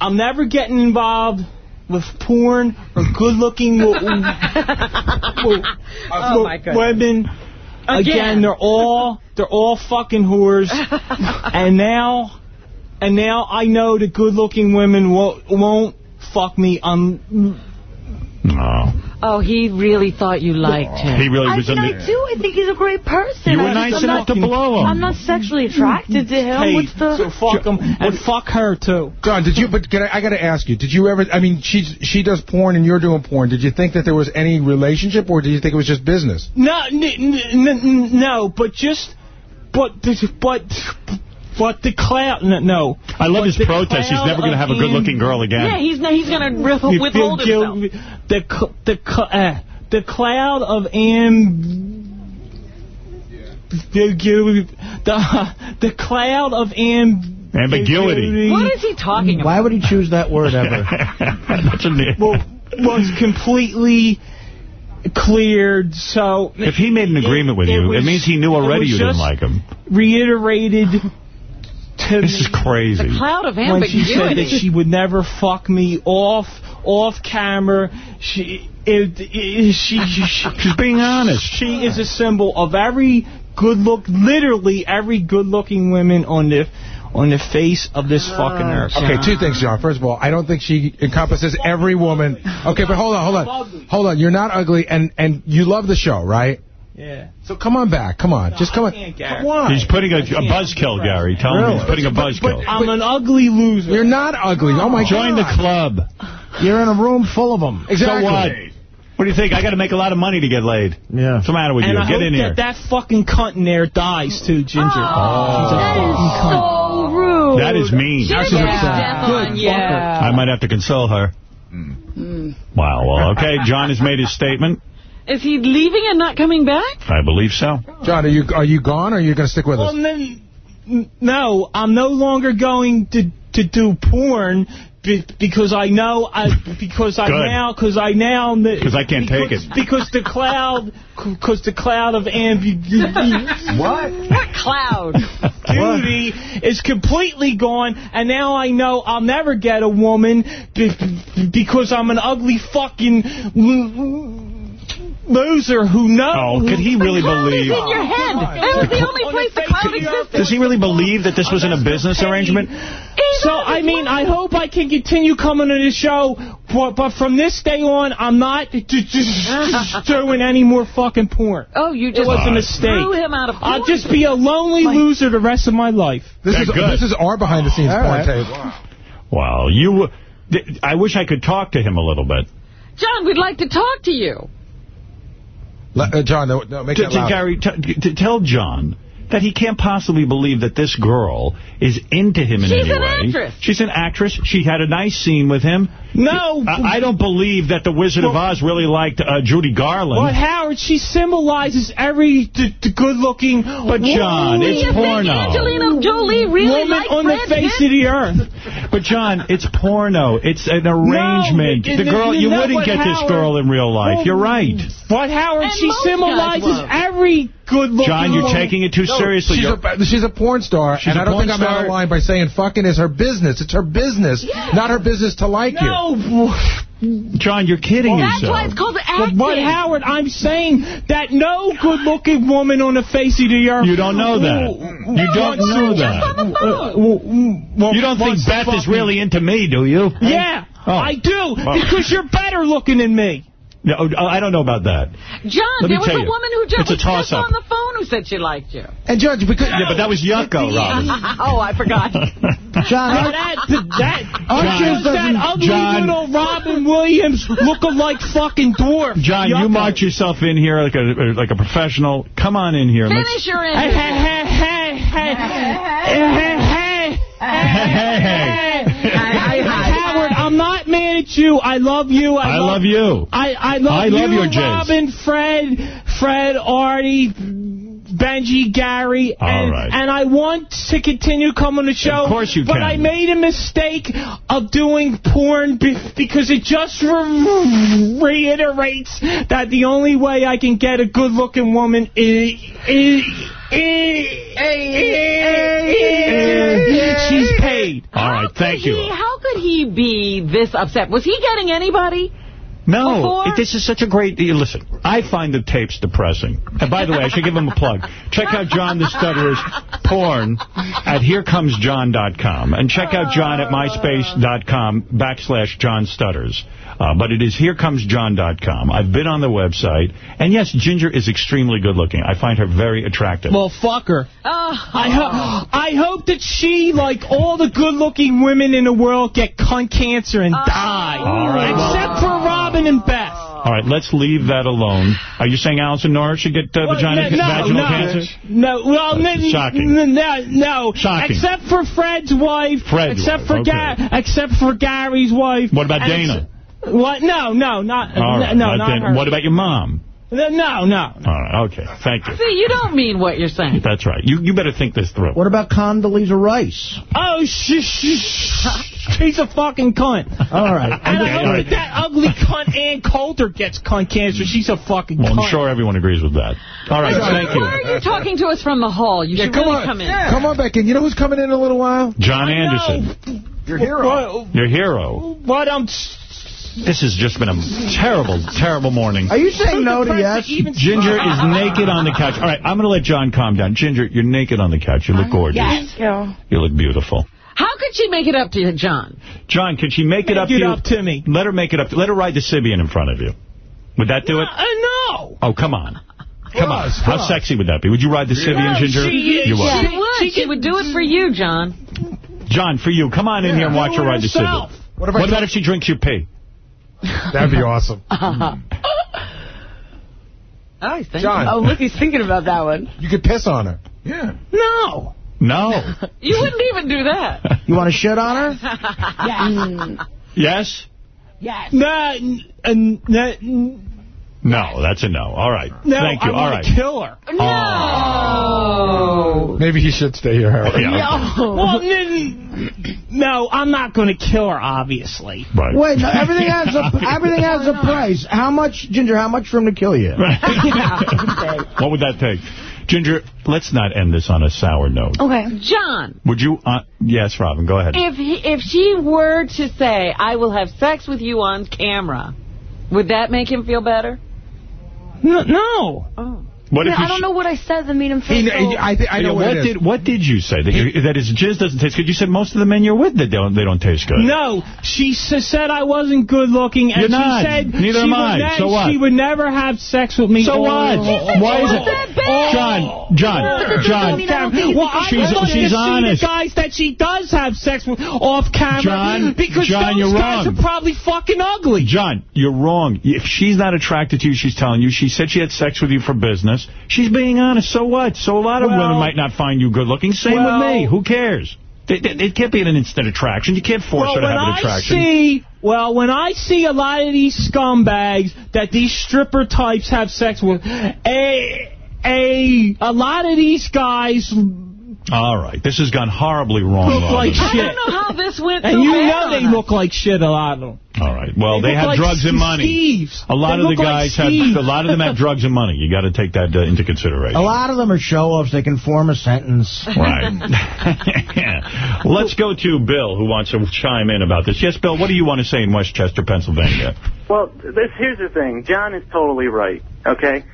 I'm never getting involved with porn or good-looking wo- wo- Oh, my goodness. women. Again. Again, they're all they're all fucking whores. and now, and now I know the good-looking women won't won't fuck me. Um, No. Oh, he really thought you liked him. He really I was mean, in I do. I think he's a great person. You were I just- nice I'm enough not, to blow him. I'm not sexually attracted to him. hey, What's the... so fuck him and fuck her too. John, did you? But I, I got to ask you, did you ever? I mean, she's she does porn and you're doing porn. Did you think that there was any relationship, or did you think it was just business? No, n n n no, but just, but, but, but the cloud, no. no. I love But his protest. He's never going to of have a good-looking girl again. Yeah, he's he's going to You withhold feel himself. guilty. The the uh, the cloud of am the the the cloud of am Ambiguity. What is he talking about? Why would he choose that word ever? That's a name. well, was completely cleared. So If he made an agreement with you, it means he knew already you didn't like him. Reiterated to This is crazy. The cloud of ambiguity. when she said that she would never fuck me off off camera. She it, it, she, she She's being honest. She is a symbol of every good look, literally every good looking woman on the on the face of this fucking earth. Okay, two things, John. First of all, I don't think she encompasses every woman. Okay, but hold on, hold on, hold on. You're not ugly, and and you love the show, right? Yeah. So come on back. Come on, just come on. can't, Gary. Come on. He's putting a, a buzzkill, Gary. Tell him he's putting a buzzkill. I'm an ugly loser. You're not ugly. Oh my Join God. Join the club. You're in a room full of them. Exactly. So what? What do you think? I got to make a lot of money to get laid. Yeah. What's the matter with and you? I Get hope in that here. that fucking cunt in there dies too, Ginger. Oh, She's a fucking is cunt. so rude. That is mean. Should have She's been upset. death on, yeah. I might have to console her. Mm. Wow. Well, okay. John has made his statement. Is he leaving and not coming back? I believe so. John, are you are you gone, or are you going to stick with Well, us? then, no, I'm no longer going to to do porn be, because I know I because I now because I now because I can't take it. because the cloud because the cloud of ambiguity What? What cloud? Beauty is completely gone, and now I know I'll never get a woman be- because I'm an ugly fucking lo- loser who knows. Oh, could he really cloud believe? is in your head. Oh, that was the only place the cloud existed. Does he really believe that this was in a business arrangement? So, I mean, I hope I can continue coming to the show, but, but from this day on, I'm not doing any more fucking porn. Oh, you It just was a mistake. threw him out of porn. I'll just be a lonely loser the rest of my life. This Yeah, is good. this is our behind the scenes All porn right. tape. Wow. You. I wish I could talk to him a little bit. John, we'd like to talk to you. Uh, John, no, no, make To, to. Gary, tell John that he can't possibly believe that this girl is into him in She's any an way. actress. She's an actress. She had a nice scene with him. No. I, I don't believe that the Wizard of Oz really liked uh, Judy Garland. But Howard, she symbolizes every d- d- good-looking But, John, it's porno. Angelina Jolie really woman liked on the face Pitt? of the earth. But, John, it's porno. It's an arrangement. it- the girl, you you know wouldn't what, get this girl in real life. You're right. But Howard, And she symbolizes every good-looking John, you're taking it too No, seriously. She's a, she's a porn star, She's and a I don't porn think I'm out of line by saying fucking is her business. It's her business, not her business to like you. No, John, you're kidding That's yourself. why it's called acting. But Howard, I'm saying that no good-looking woman on the face of the earth. You don't know that. You don't know that. Uh, you don't think Beth is really into me, do you? Yeah, Oh. I do, Well- because you're better looking than me. No, oh, I don't know about that. John, Let me there was tell a you, woman who just, it's a was just toss-up. on the phone who said she liked you. And Judge, because Yeah, but that was Yucko, Robin. oh, I forgot. John, Now that, that, Our John, shows doesn't- that ugly John- little Robin Williams looking like fucking dwarf. John, you Yucko. march yourself in here like a like a professional. Come on in here. Let's- Finish your Hey, interview. hey, hey, hey, hey, hey, hey, hey, hey. Howard, I'm at you. I love you. I, I love you. I, I love I you, love your. Robin, Fred, Fred, Artie, Benji, Gary, and, right. and I want to continue coming to the show. Of course you But can. I made a mistake of doing porn because it just re reiterates that the only way I can get a good-looking woman is, is, is she's paid. All right, thank He, you. how could he be this upset? Was he getting anybody? No, it- this is such a great deal. Listen, I find the tapes depressing. And by the way, I should give him a plug. Check out John the Stutterer's porn at hereComesJohn.com. And check out John at myspace.com backslash John Stutters. Uh, but it is hereComesJohn.com. I've been on the website. And yes, Ginger is extremely good looking. I find her very attractive. Well, fuck her. Oh. I, ho I hope that she, like all the good-looking women in the world, get cunt cancer and die. All right. Except for Robin and Beth. All right, let's leave that alone. Are you saying Alison Norris should get uh, Well, vagina, no, vaginal no, cancer? No, well, That's n- shocking. n- no, no. Shocking. Except for Fred's wife. Fred's except wife, for Ga- okay. except for Gary's wife. What about And Dana? Ex- What? No, no, not. All right. no, not not then. her. What about your mom? No, no, no. All right, okay. Thank you. See, you don't mean what you're saying. That's right. You you better think this through. What about Condoleezza Rice? Oh, sh sh sh she's a fucking cunt. All right. And Okay, I all hope right. that that ugly cunt Ann Coulter gets cunt cancer. She's a fucking Well, cunt. I'm sure everyone agrees with that. All right, thank you. Why are you talking to us from the hall? You Yeah, should come really on. come in. Come on back in. You know who's coming in a little while? John I know. Anderson, Your hero. your hero. But I'm... Um, This has just been a terrible, terrible morning. Are you saying no to depressed yes? to Ginger is naked on the couch. All right, I'm going to let John calm down. Ginger, you're naked on the couch. You look gorgeous. Yes. Yeah. You look beautiful. How could she make it up to you, John? John, can she make, it Make up to it you? up to me. Let her make it up. Let her ride the Sybian in front of you. Would that do it? Uh, no. Oh, come on. Come on. Yes, How come on. sexy would that be? Would you ride the Sybian, No, Ginger? she- you would. She would. She She, could- would do it for you, John. John, for you, come on in here and watch her ride the herself. Sybian. What if What about if she drinks your pee? That'd be awesome. Oh, he's thinking. John, Oh, look, he's thinking about that one. you could piss on her. Yeah. No. No. You wouldn't even do that. You want to shit on her? Mm. yes? Yes. No, n- n- n- No, that's a no. All right. no, Thank you. I All want right. kill her. No. Maybe he should stay here, Howard. Yeah, okay. Well, n- no, I'm not going to kill her, obviously. Right. Wait, no, everything has a everything has a price. How much, Ginger? How much for him to kill you? what would that take? Ginger, let's not end this on a sour note. Okay. John, Would you? Uh, yes, Robin, go ahead. if he, if she were to say, I will have sex with you on camera, would that make him feel better? No. no. Oh. What Yeah, if I don't know what I said that made him feel He, so... I, thi- I know what, what, it is. did what did you say that you, that his jizz doesn't taste good? You said most of the men you're with that don't they don't taste good. No, she said I wasn't good looking, and You're she not. said Neither she am I. So what? she would never have sex with me. So Oh, what? Why is it? that bad? John, John, John. Well, I She's- she's honest. the guys that she does have sex with off camera. John, because John, those you're guys wrong. are probably fucking ugly. John, you're wrong. If she's not attracted to you, she's telling you. She said she had sex with you for business. She's being honest. So what? So a lot of Well- women might not find you good looking. Same Well- with me. Who cares? It, can't be an instant attraction. You can't force well, her to when have an I attraction. see, well, when I see a lot of these scumbags that these stripper types have sex with, a a a lot of these guys All right. This has gone horribly wrong, look Robin. like I don't know how this went And you know they us. look like shit, a lot of them. All right. Well, They they, have like drugs and money. Steves. A lot They of the look like guys have a lot of them have drugs and money. You got to take that uh, into consideration. A lot of them are show-offs. They can form a sentence. Right. Let's go to Bill, who wants to chime in about this. Yes, Bill, what do you want to say in Westchester, Pennsylvania? Well, this here's the thing. John is totally right, okay?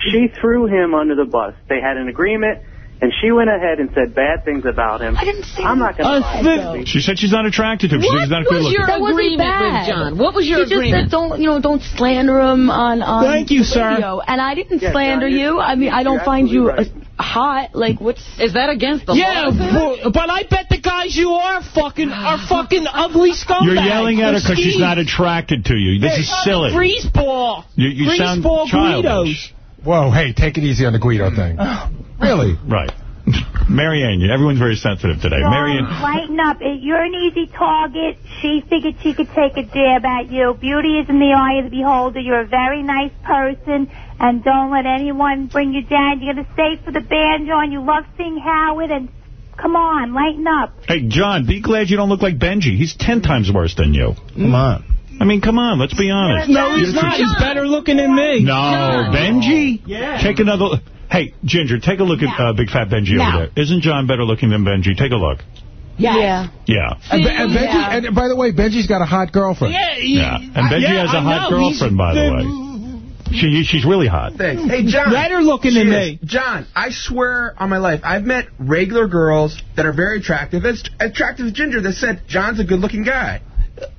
She threw him under the bus. They had an agreement, and she went ahead and said bad things about him. I didn't say I'm not going to lie. She said she's not attracted to him. She said he's not good was looking. your wasn't agreement with. John? What was your she agreement? just said don't, you know, don't slander him on, on Thank you, the sir. And I didn't Yeah, slander John, you. I mean, I don't find you absolutely uh, hot. Like, what's... Is that against the Yeah, law? but, but I bet the guys you are fucking are fucking ugly scumbags. You're yelling at her because she's not attracted to you. This is silly. Greaseball. You, you sound Greaseball childish. Whoa, hey, take it easy on the Guido thing. Oh. Really? Right. Marianne, everyone's very sensitive today. Marianne, Lighten up. Eh, you're an easy target. She figured she could take a jab at you. Beauty is in the eye of the beholder. You're a very nice person. And don't let anyone bring you down. You're going to stay for the banjo and you love seeing Howard. And come on, lighten up. hey, John, be glad you don't look like Benji. He's ten times worse than you. Come on. I mean, come on, let's be honest. No, he's not. He's better looking than me. No, Benji? Yeah. Take another... Hey, Ginger, take a look at uh, Big Fat Benji No. over there. Isn't John better looking than Benji? Take a look. Yeah. Yeah. And, and, Benji, Yeah. and by the way, Benji's got a hot girlfriend. Yeah, Yeah. And Benji yeah, has a I hot know. He's girlfriend, by the the- way. She, she's really hot. Thanks. Hey, John. Better looking than me. John, I swear on my life, I've met regular girls that are very attractive, as attractive as Ginger, that said, John's a good-looking guy.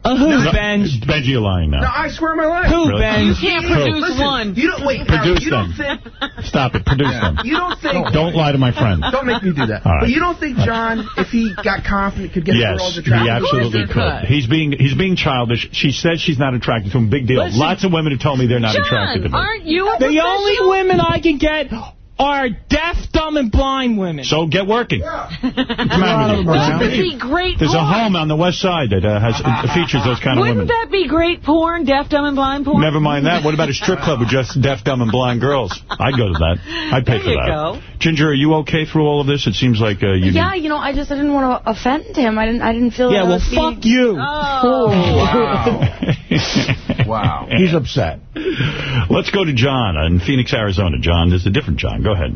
Uh, who, No, Benj? Benji, you're lying now. No, I swear my life. Who, Really? Benj? You can't produce Listen, one. You don't wait. Howard, Produce you don't them. think. Stop it. Produce them. You don't think. Don't lie to my friend. Don't make me do that. All right. But you don't think John, if he got confident, could get Yes, girls he attracted? absolutely Of course he could. could. He's being he's being childish. She says she's not attracted to him. Big deal. Listen, Lots of women have told me they're not attracted to John, me. aren't you a The only women I can get are deaf, dumb, and blind women. So get working. Come on with you. That would be great There's a home on the west side that uh, has uh, features those kind of Wouldn't women. that be great porn, deaf, dumb, and blind porn? Never mind that. What about a strip club with just deaf, dumb, and blind girls? I'd go to that. I'd pay There for you that. go. Ginger, are you okay through all of this? It seems like uh, you. Yeah, you know, I just I didn't want to offend him. I didn't I didn't feel yeah, I well, was being- fuck you. Oh. Wow. He's upset. Let's go to John in Phoenix, Arizona. John, there's a different John. Go ahead.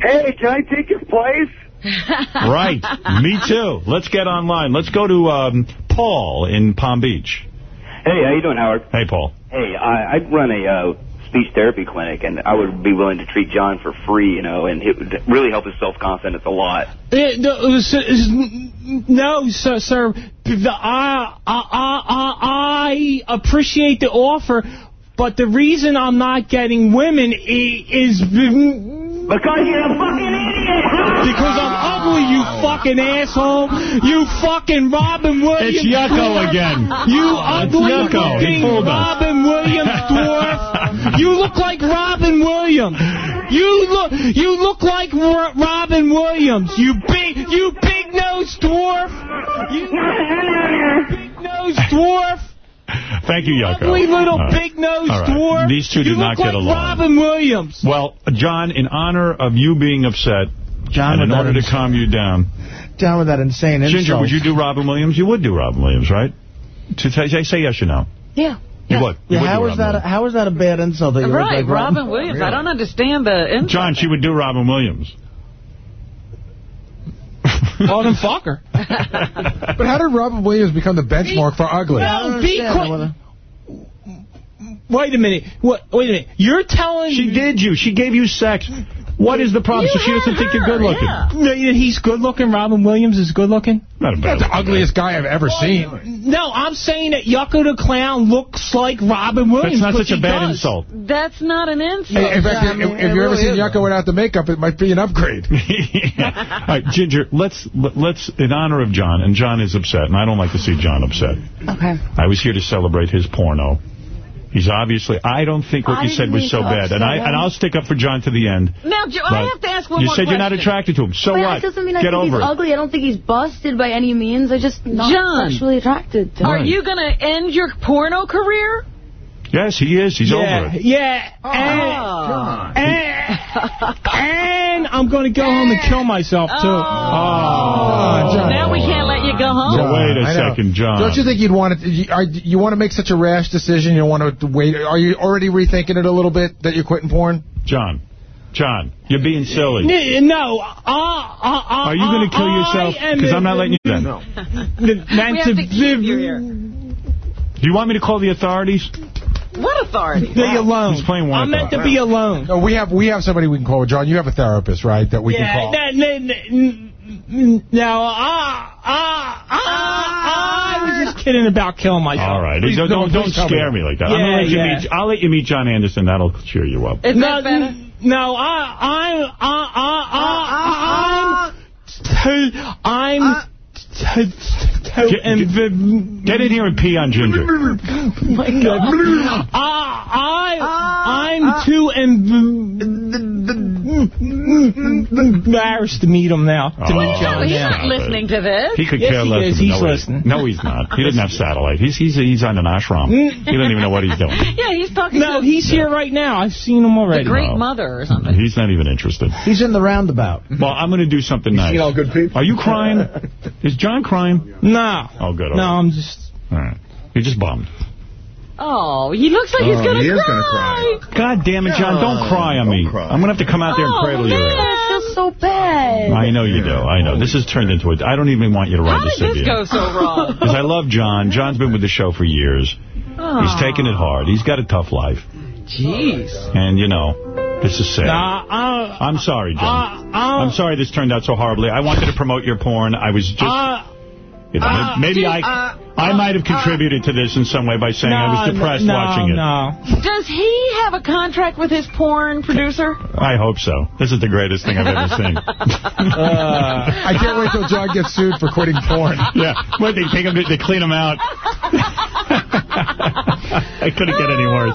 Hey, can I take your place? Right. Me too. Let's get online. Let's go to um, Paul in Palm Beach. Hey, how you doing, Howard? Hey, Paul. Hey, I, I run a uh, speech therapy clinic, and I would be willing to treat John for free, you know, and it would really help his self-confidence a lot. Eh, s- No, sir, sir. I, I, I, I appreciate the offer, but the reason I'm not getting women is... Because you're a fucking idiot! Because I'm ugly, you fucking asshole! You fucking Robin Williams! It's Yucko dwarf. again. You ugly Yucko. He looking fooled us. Robin Williams dwarf! You look like Robin Williams! You look you look like Robin Williams! You big you big nose dwarf! You big nose dwarf! Thank you, Yucko. Ugly little All right. big nose All right. dwarf! These two you did not look get like along. Robin Williams! Well, John, in honor of you being upset, John, and in order to calm you down, Down with that insane insult. Ginger, would you do Robin Williams? You would do Robin Williams, right? To say, say yes or no. Yeah. You would. You Yeah, would how do that? A, how is that a bad insult? That you Right, like Robin Williams. I don't understand the insult. John, she would do Robin Williams. Oh, then fuck her. But how did Robin Williams become the benchmark for ugly? No, be quiet. Wait a minute. What? Wait a minute. You're telling She did you. She gave you sex. What is the problem? so she doesn't think you're good looking. Yeah. He's good looking. Robin Williams is good looking. Not a bad That's the ugliest guy I've ever seen. No, I'm saying that Yucko the Clown looks like Robin Williams. That's not 'cause such a he bad does. insult. That's not an insult. Hey, in fact, if, if you've ever seen Yucko without the makeup, it might be an upgrade. All right, Ginger, let's let's in honor of John, and John is upset, and I don't like to see John upset. Okay. I was here to celebrate his porno. He's obviously. I don't think what I you said was so bad, and I, and I'll stick up for John to the end. Now, Jo- But I have to ask one you more said you're not attracted to him. So oh, but what? that doesn't mean I Get think over he's it. ugly. I don't think he's busted by any means. I just not John, sexually attracted to him. Are you going to end your porno career? Yes, he is. He's yeah, over it. Yeah. Oh, and, and, and I'm going to go home and kill myself, too. Oh, oh John. Now we can't let you go home? Well, wait a I know. second, John. Don't you think you'd want to? You, are, you want to make such a rash decision? You want to wait? Are you already rethinking it a little bit that you're quitting porn? John, John, you're being silly. N- No, uh, uh, uh, Are you going to kill yourself? Because I'm not letting you in. the We have to keep you here. Do you want me to call the authorities? What authority? Be alone. He's playing one I'm meant to be alone. No, we have we have somebody we can call. John, you have a therapist, right? That we yeah, can call. that- n- n- n- now, ah, ah, ah, I was just kidding about killing myself. All right. Please don't don't, don't scare me like that. I'm gonna let you yeah. meet, I'll let you meet Jon Anderson. That'll cheer you up. Is no, that better? No, I, uh, uh, uh, I'm, I, I, I'm, I'm, t- t- Get, and get in here and pee on Ginger. my God. I, I, I'm too em- embarrassed to meet him now. To Oh, meet John No, he's now. not listening to this. He could Yes, care he less. is. He's no, he- listening. No, he's not. He doesn't have satellite. He's he's he's on an ashram. Mm. He doesn't even know what he's doing. Yeah, he's talking No, to he's here right now. I've seen him already. the already. great No. mother or something. He's not even interested. He's in the roundabout. Well, I'm going to do something nice. Seen all good people. Are you crying? Is John crying? No. Oh, good. all No, right. I'm just... All right. You're just bummed. Oh, he looks like he's Oh, going he to is cry. gonna God damn it, John. Don't cry on me. cry. I'm going to have to come out there and Oh, cradle you. man. I feel so bad. I know you do. I know. This has turned into a... I don't even want you to How ride did this this video. go so wrong? Because I love John. John's been with the show for years. He's taken it hard. He's got a tough life. Jeez. And, you know, this is sad. Nah, uh, I'm sorry, John. uh, uh, I'm sorry this turned out so horribly. I wanted to promote your porn. I was just... uh, you know, uh, maybe gee, I uh, I might have contributed to this in some way by saying I was depressed no, watching it. No, Does he have a contract with his porn producer? I hope so. This is the greatest thing I've ever seen. Uh, I can't wait till John gets sued for quitting porn. yeah. What, they take him, they clean him out. I couldn't get any worse.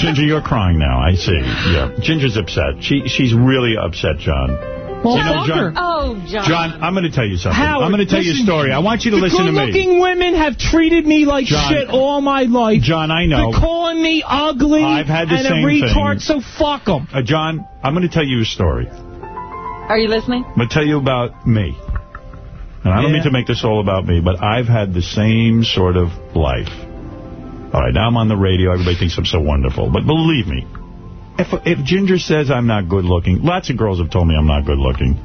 Ginger, you're crying now. I see. Yeah. Ginger's upset. She She's really upset, John. Well, You know, John- Oh, John. John, I'm going to tell you something. Howard, I'm going to tell you a story. I want you to listen to me. good-looking women have treated me like John- shit all my life. John, I know. They're calling me ugly I've had the and same a retard, thing. so fuck them. Uh, John, I'm going to tell you a story. Are you listening? I'm going to tell you about me. And I don't Yeah. mean to make this all about me, but I've had the same sort of life. All right, now I'm on the radio. Everybody thinks I'm so wonderful. But believe me, if if Ginger says I'm not good looking, lots of girls have told me I'm not good looking.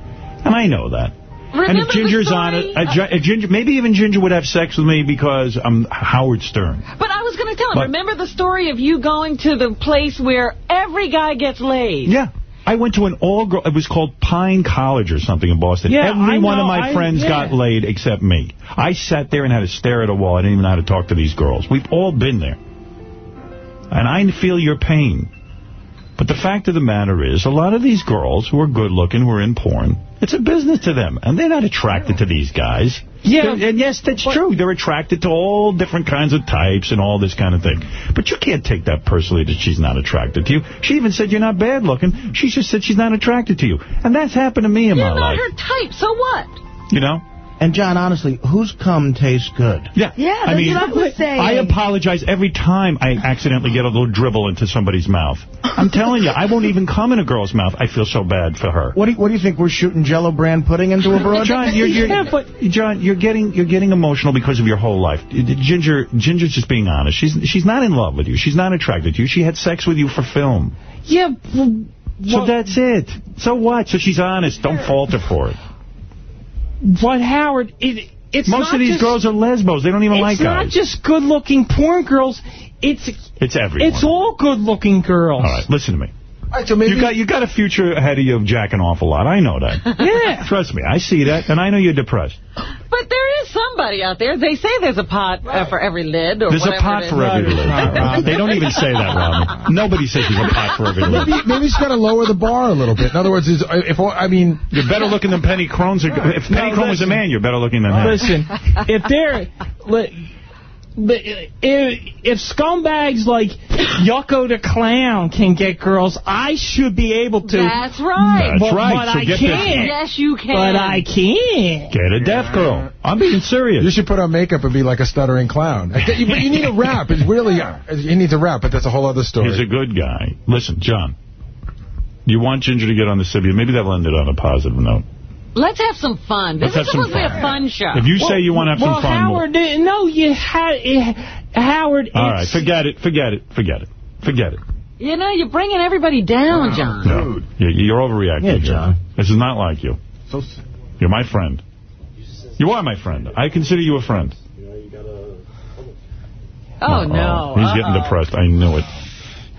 And I know that. and Remember if the Ginger's on it, a, a Ginger, maybe even Ginger would have sex with me because I'm Howard Stern. But I was going to tell him, But- remember the story of you going to the place where every guy gets laid? Yeah. I went to an all-girl, it was called Pine College or something in Boston. Yeah, Every I one know, of my I- friends yeah. got laid except me. I sat there and had to stare at a wall. I didn't even know how to talk to these girls. We've all been there. And I feel your pain. But the fact of the matter is, a lot of these girls who are good-looking, who are in porn, it's a business to them. And they're not attracted to these guys. Yeah. They're- and yes, that's true. They're attracted to all different kinds of types and all this kind of thing. But you can't take that personally that she's not attracted to you. She even said you're not bad looking. She just said she's not attracted to you. And that's happened to me in You're my not her type, so what? You know? And, John, honestly, whose cum tastes good? Yeah. Yeah, I mean, what I was saying. I apologize every time I accidentally get a little dribble into somebody's mouth. I'm telling you, I won't even come in a girl's mouth. I feel so bad for her. What do you, what do you think? We're shooting Jello brand pudding into a broad? John, you're, you're, Yeah, but- John, you're getting you're getting emotional because of your whole life. Ginger, Ginger's just being honest. She's she's not in love with you. She's not attracted to you. She had sex with you for film. Yeah, well, So that's it. So what? So she's honest. Don't falter for it. But Howard, it, it's Most of these just, girls are lesbos. They don't even like guys. It's not just good-looking porn girls. It's it's everyone. it's all good-looking girls. All right, listen to me. All right, so maybe You got you got a future ahead of you of jacking off a lot. I know that. Yeah. Trust me, I see that, and I know you're depressed. But there is somebody out there. They say there's a pot uh, for every lid or There's a pot for is. every lid. it's. They don't even say that, Robin. Nobody says there's a pot for every lid. maybe, maybe he's got to lower the bar a little bit. In other words, is if I mean, You're better looking than Penny Crone's. If Penny No, Crone was a man, you're better looking than him. Listen, if they're... li- But uh, if, if scumbags like Yucko the Clown can get girls, I should be able to. That's right. That's but, right, But so I get can't. Yes, you can. But I can't. Get a deaf girl. I'm being serious. you should put on makeup and be like a stuttering clown. But you need a rap. It's really, uh, he needs a rap, but that's a whole other story. He's a good guy. Listen, John, you want Ginger to get on the Sybian. Maybe that'll end it on a positive note. Let's have some fun. This Let's is supposed to be a fun. fun show. If you say you want to have well, some fun, we'll- Howard, eh, no, you had Howard. all right, it's- forget it, forget it, forget it, forget it. You know, you're bringing everybody down, John. No. You- You're overreacting. Yeah, here. John. This is not like you. So You're my friend. You are my friend. I consider you a friend. Oh, no. He's getting Uh-oh. depressed. I knew it.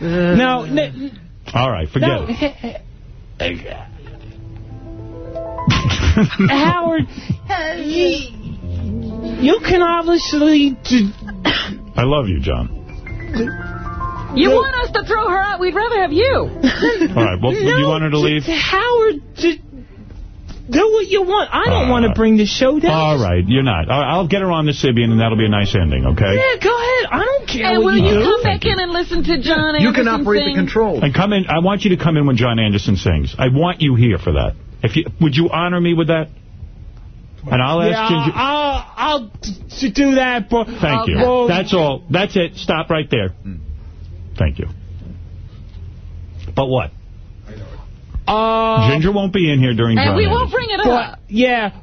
No, no, All right, forget no. it. Howard, you, you can obviously... I love you, John. You want us to throw her out? We'd rather have you. All right, well, you want her to leave? Howard, d- do what you want. I don't want to bring the show down. All right, you're not. I'll get her on the Sybian, and that'll be a nice ending, okay? Yeah, go ahead. I don't care And what will you do. come back in and listen to Jon Anderson You can operate sing? The controls. And come in. I want you to come in when Jon Anderson sings. I want you here for that. If you Would you honor me with that? And I'll ask yeah, Ginger... I'll, I'll t- do that, but... Thank you. Well, That's all. That's it. Stop right there. Thank you. But what? Uh, Ginger won't be in here during And John we won't bring it but, up. yeah,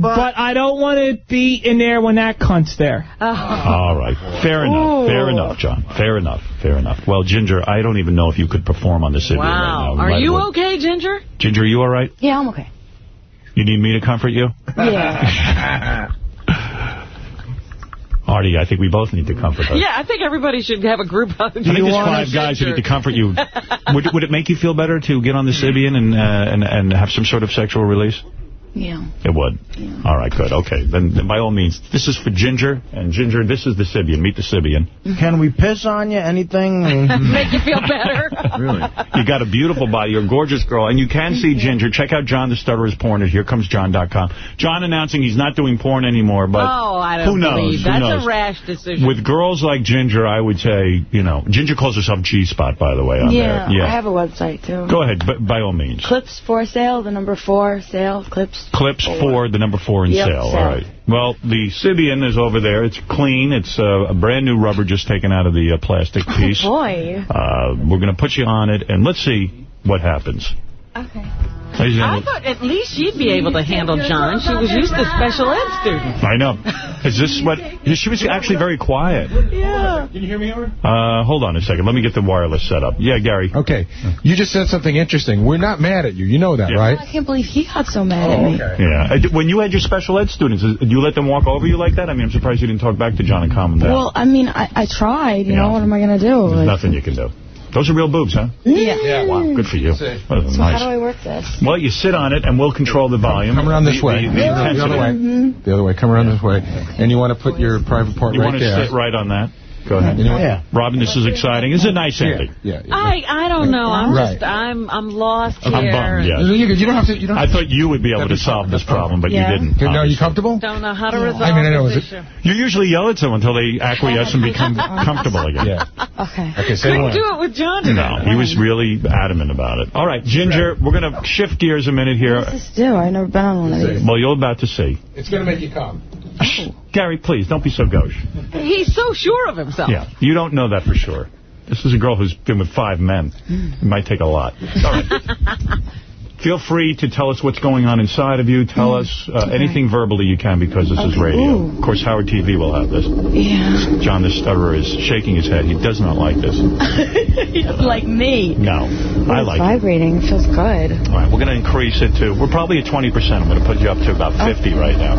but, I don't want to be in there when that cunt's there. All right. Fair enough. Fair enough, John. Fair enough. Fair enough. Well, Ginger, I don't even know if you could perform on the Sybian right Wow. now. Are Right you away. okay, Ginger? Ginger, you all right? Yeah, I'm okay. You need me to comfort you? Yeah. Artie, I think we both need to comfort her. Yeah, I think everybody should have a group hug. I think there's five guys who need to comfort you. would, would it make you feel better to get on the Sybian and, uh, and, and have some sort of sexual release? Yeah. It would. All right, good. Okay, then, then by all means, this is for Ginger, and Ginger, this is the Sybian. Meet the Sybian. Can we piss on you? Anything? Mm-hmm. Make you feel better. Really? You got a beautiful body. You're a gorgeous girl. And you can see Ginger. Check out John the Stutterer's porn at HereComesJohn.com. John announcing he's not doing porn anymore, but oh, I don't who knows? believe. Who That's knows? a rash decision. With girls like Ginger, I would say, you know, Ginger calls herself G-Spot, by the way, on Yeah, there. I have a website, too. Go ahead, but by all means. Clips for sale, the number four, sale, clips. Clips for the number four in Yep, sale. sale. All right. Well, the Sybian is over there. It's clean. It's uh, a brand new rubber just taken out of the uh, plastic piece. Oh, Boy. Uh, we're going to put you on it, and let's see what happens. Okay. I thought at least she'd be able to handle John. She was used to special ed students. I know. Is this what... She was actually very quiet. Yeah. Can you hear me, Howard? Uh, hold on a second. Let me get the wireless set up. Yeah, Gary. Okay. You just said something interesting. We're not mad at you. You know that, right? I can't believe he got so mad at me. Yeah. Uh, When you had your special ed students, did you let them walk over you like that? I mean, I'm surprised you didn't talk back to John and calm him down. Well, I mean, I, I tried, you Yeah. know, what am I going to do? There's Like, nothing you can do. Those are real boobs, huh? Yeah. Wow, good for you. Well, So nice. how do I work this? Well, you sit on it, and we'll control the volume. Come around this The- way. The, the The other way. The other way. Come around this way. And you want to put your private part You right there. You want to there. sit right on that? Go ahead. You know what? Yeah. Robin, this is exciting. This is a nice ending. Yeah. yeah. I I don't know. I'm Right. just I'm I'm lost I'm here. bummed, yeah. You, you don't have to. You don't I have thought you would be able to solve this problem, but Yeah. you didn't. to. Now, are you obviously. comfortable? Don't know how to resolve I mean, I know, this is it- issue. You usually yell at someone until they acquiesce and become comfortable again. Yeah. Okay. Okay, say Couldn't do it with John today. No, he was really adamant about it. All right, Ginger, we're going to shift gears a minute here. What does this do? I've never been on one of these. Well, you're about to see. It's going to make you come. Gary, please, don't be so gauche. He's so sure of himself. Yeah, you don't know that for sure. This is a girl who's been with five men. It might take a lot. All right. Feel free to tell us what's going on inside of you. Tell us uh, anything verbally you can because this is radio. Ooh. Of course, Howard TV will have this. Yeah. John the Stutterer is shaking his head. He does not like this. like me. No, I It's like it. vibrating. Feels good. All right, we're going to increase it to, we're probably at 20%. I'm going to put you up to about 50 right now.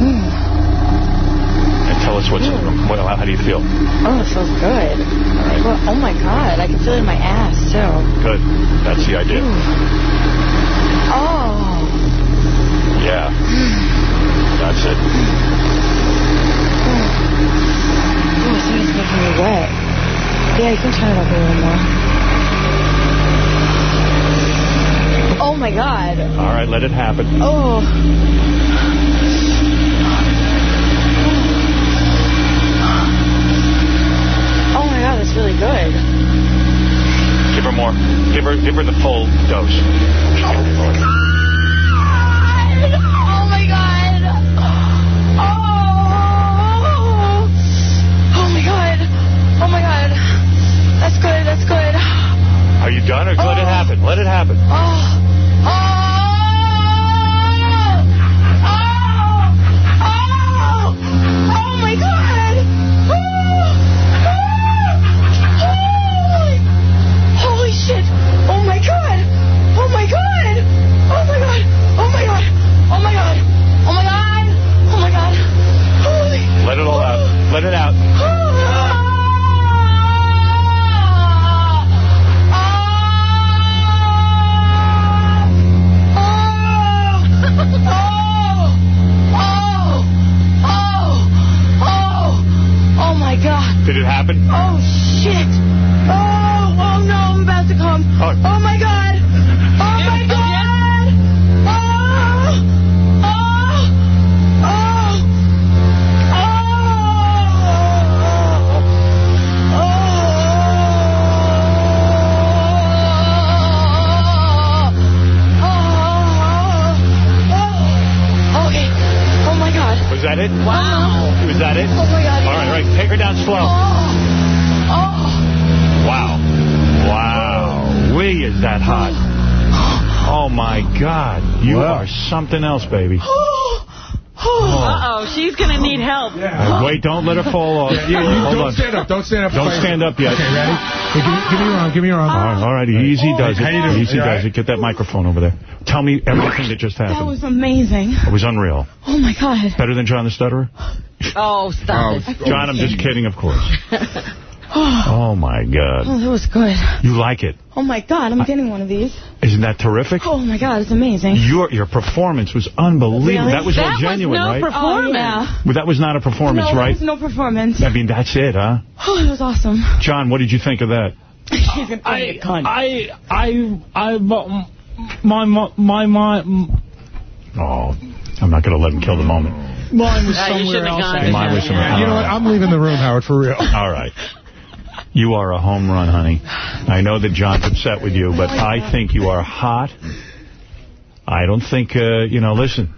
And tell us what's, hmm. what, how do you feel? Oh, it feels good. All right, Well, oh my god, I can feel it in my ass too. good. That's the idea. Hmm. Oh. Yeah. That's it. Hmm. Oh, something's making me wet. Yeah, you can turn it up a little more. Oh my god. All right, let it happen. Oh really good. Give her more. Give her, give her the full dose. Oh my god. Oh. my God. Oh Oh, my god. Oh my god. That's good, that's good. Are you done or let it happen? Let it happen. Oh. Oh. Oh. Let it all out. Let it out. Oh my God. Did it happen? Oh, shit. Oh, oh no, I'm about to come. Oh, oh my God. Was that it? Wow. Was that it? Oh, my God. All right, all right. Take her down slow. Oh. oh. Wow. Wow. Wee, is that hot. Oh, my God. You are something else, baby. Uh-oh, she's going to need help. Uh, wait, don't let her fall off. Yeah, you, Hold don't on. stand up. Don't stand up. Don't stand up yet. Okay, ready? Hey, give, me, give me your arm. Give me your arm. All right, all right, easy does it. How you doing? Easy You does it. Get that microphone over there. Tell me everything that just happened. That was amazing. It was unreal. Oh, my God. Better than John the Stutterer? Oh, stop oh, it. John, I'm just kidding, of course. Oh, Oh, my God. Oh, that was good. You like it. Oh, my God, I'm getting one of these. Isn't that terrific? Oh, my God, it's amazing. Your your performance was unbelievable. Really? That was all That was genuine, no right? performance. Oh, yeah. Well, that was not a performance, no, right? It was no performance. I mean, that's it, huh? Oh, it was awesome. John, what did you think of that? I, I, I, I, my, my, my, my, Oh, I'm not going to let him kill the moment. mine was somewhere else. Mine was somewhere You know what? I'm leaving the room, Howard, for real. All right. You are a home run, honey. I know that John's upset with you, but I think you are hot. I don't think, uh, you know, listen.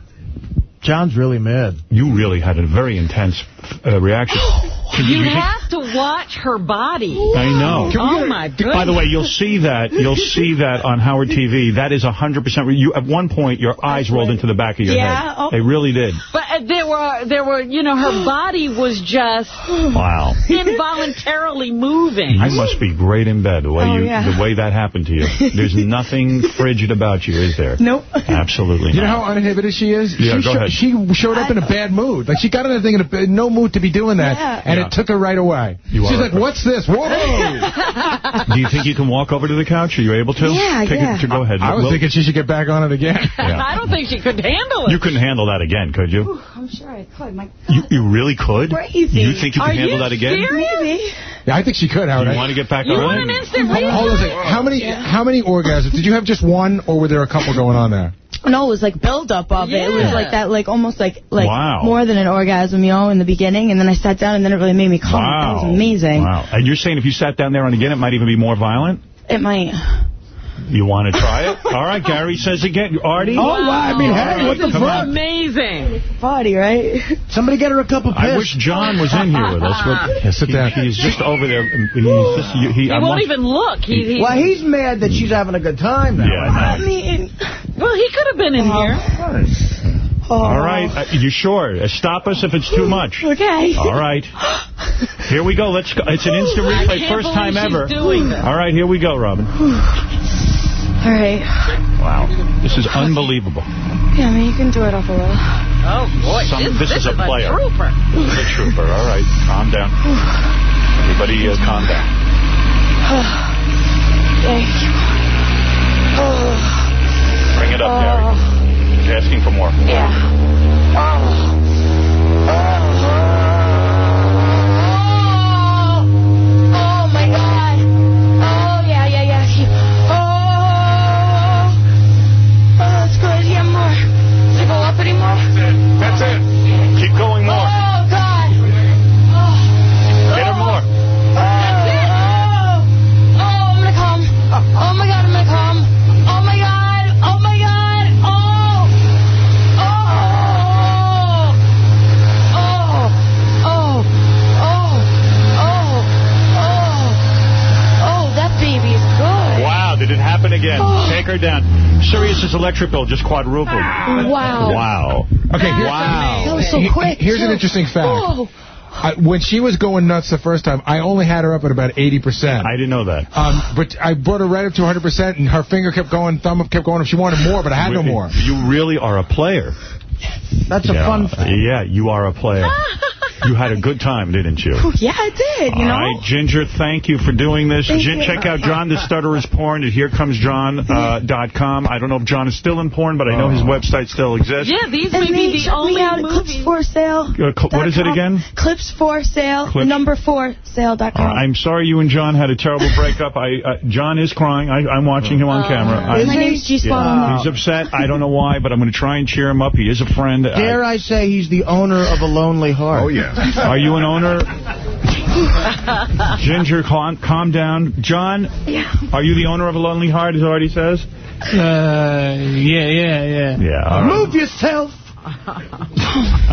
John's really mad. You really had a very intense uh, reaction. Can You have to watch her body. I know. Oh, my goodness. By the way, you'll see that. You'll see that on Howard TV. That is 100%. You At one point, your eyes rolled into the back of your Yeah, head. oh. They really did. But uh, there were, there were, you know, her body was just Wow. involuntarily moving. I must be great in bed, the way Oh, you, yeah. the way that happened to you. There's nothing frigid about you, is there? Nope. Absolutely You know how uninhibited she is? Yeah, she, go ahead. she showed up in a bad mood. Like, she got in a thing in a b- no mood to be doing that, Yeah. and Yeah. It took her right away. You She's like, what's this? Whoa! Do you think you can walk over to the couch? Are you able to? Yeah, Take yeah. It, to go ahead. I was Well, thinking she should get back on it again. Yeah. I don't think she could handle it. You couldn't handle that again, could you? I'm sure I could. My You, you really could? Crazy. You think you Are can handle you that again? serious? Maybe. Yeah, I think she could, Do Howard. you want to get back You on want it? an instant Hold on a second. How many, how many orgasms? Did you have just one, or were there a couple going on there? No, it was like build-up of it. It was like that, like almost like like Wow. more than an orgasm, you know, in the beginning. And then I sat down, and then it really made me come. Wow. That was amazing. Wow. And you're saying if you sat down there and again, it might even be more violent? It might. You want to try it? All right, Gary says again. Artie? Oh, wow. I mean, hey, what the This fuck? amazing. Body, right? Somebody get her a cup of piss. I wish John was in here with us. But Yeah, sit he- down. He's just over there. He's just, he, he, He won't want- even look. He, he, Well, he's mad that she's having a good time now. Yeah, I I mean, well, he could have been in here. oh. All right. Uh, you sure? Uh, Stop us if it's too much. Okay. All right. Here we go. Let's go. It's an instant replay. First time ever. doing. All right, here we go, Robin. All right. Wow. This is unbelievable. Yeah, I mean, you can do it off a little. Oh, boy. Some- this, this is a player. trooper. This is a trooper. All right. Calm down. Everybody uh, calm down. Thank you. Oh, Bring it up, Gary. He's asking for more. yeah. Up anymore? That's it. Keep going more. Oh, God. Oh. Get her more. Oh. That's it. Oh, oh, I'm gonna come. Oh my God, I'm gonna come. Did it happen again? Oh. Take her down. Sirius's electric bill just quadrupled. Wow. Wow. Okay, here- Wow. That was so quick. Here's an interesting fact. Whoa. I, when she was going nuts the first time, I only had her up at about 80%. I didn't know that. Um, but I brought her right up to 100%, and her finger kept going, thumb up kept going up. She wanted more, but I had no more. You really are a player. That's a fun fact. Yeah, you are a player. you had a good time, didn't you? Yeah, I did, you All know? right, Ginger, thank you for doing this. Thank Gin- you. check out John the Stutterer's Porn at HereComesJohn.com. Uh, dot com. I don't know if John is still in porn, but I know his website still exists. Yeah, these And may be the check me only out at movies for sale. Uh, cl- what is it again? Clips for sale. Clips- Number four sale dot Uh, com. I'm sorry you and John had a terrible breakup. I uh, John is crying. I, I'm watching him on camera. I- My name's G Spot Yeah, on He's upset. I don't know why, but I'm going to try and cheer him up. He is a friend. I- Dare I say he's the owner of a lonely heart? Oh, yeah. Are you an owner? Ginger, calm, calm down. John, yeah. are you the owner of a lonely heart, as already says? Uh, yeah, yeah, yeah. Yeah. all right. Move yourself. All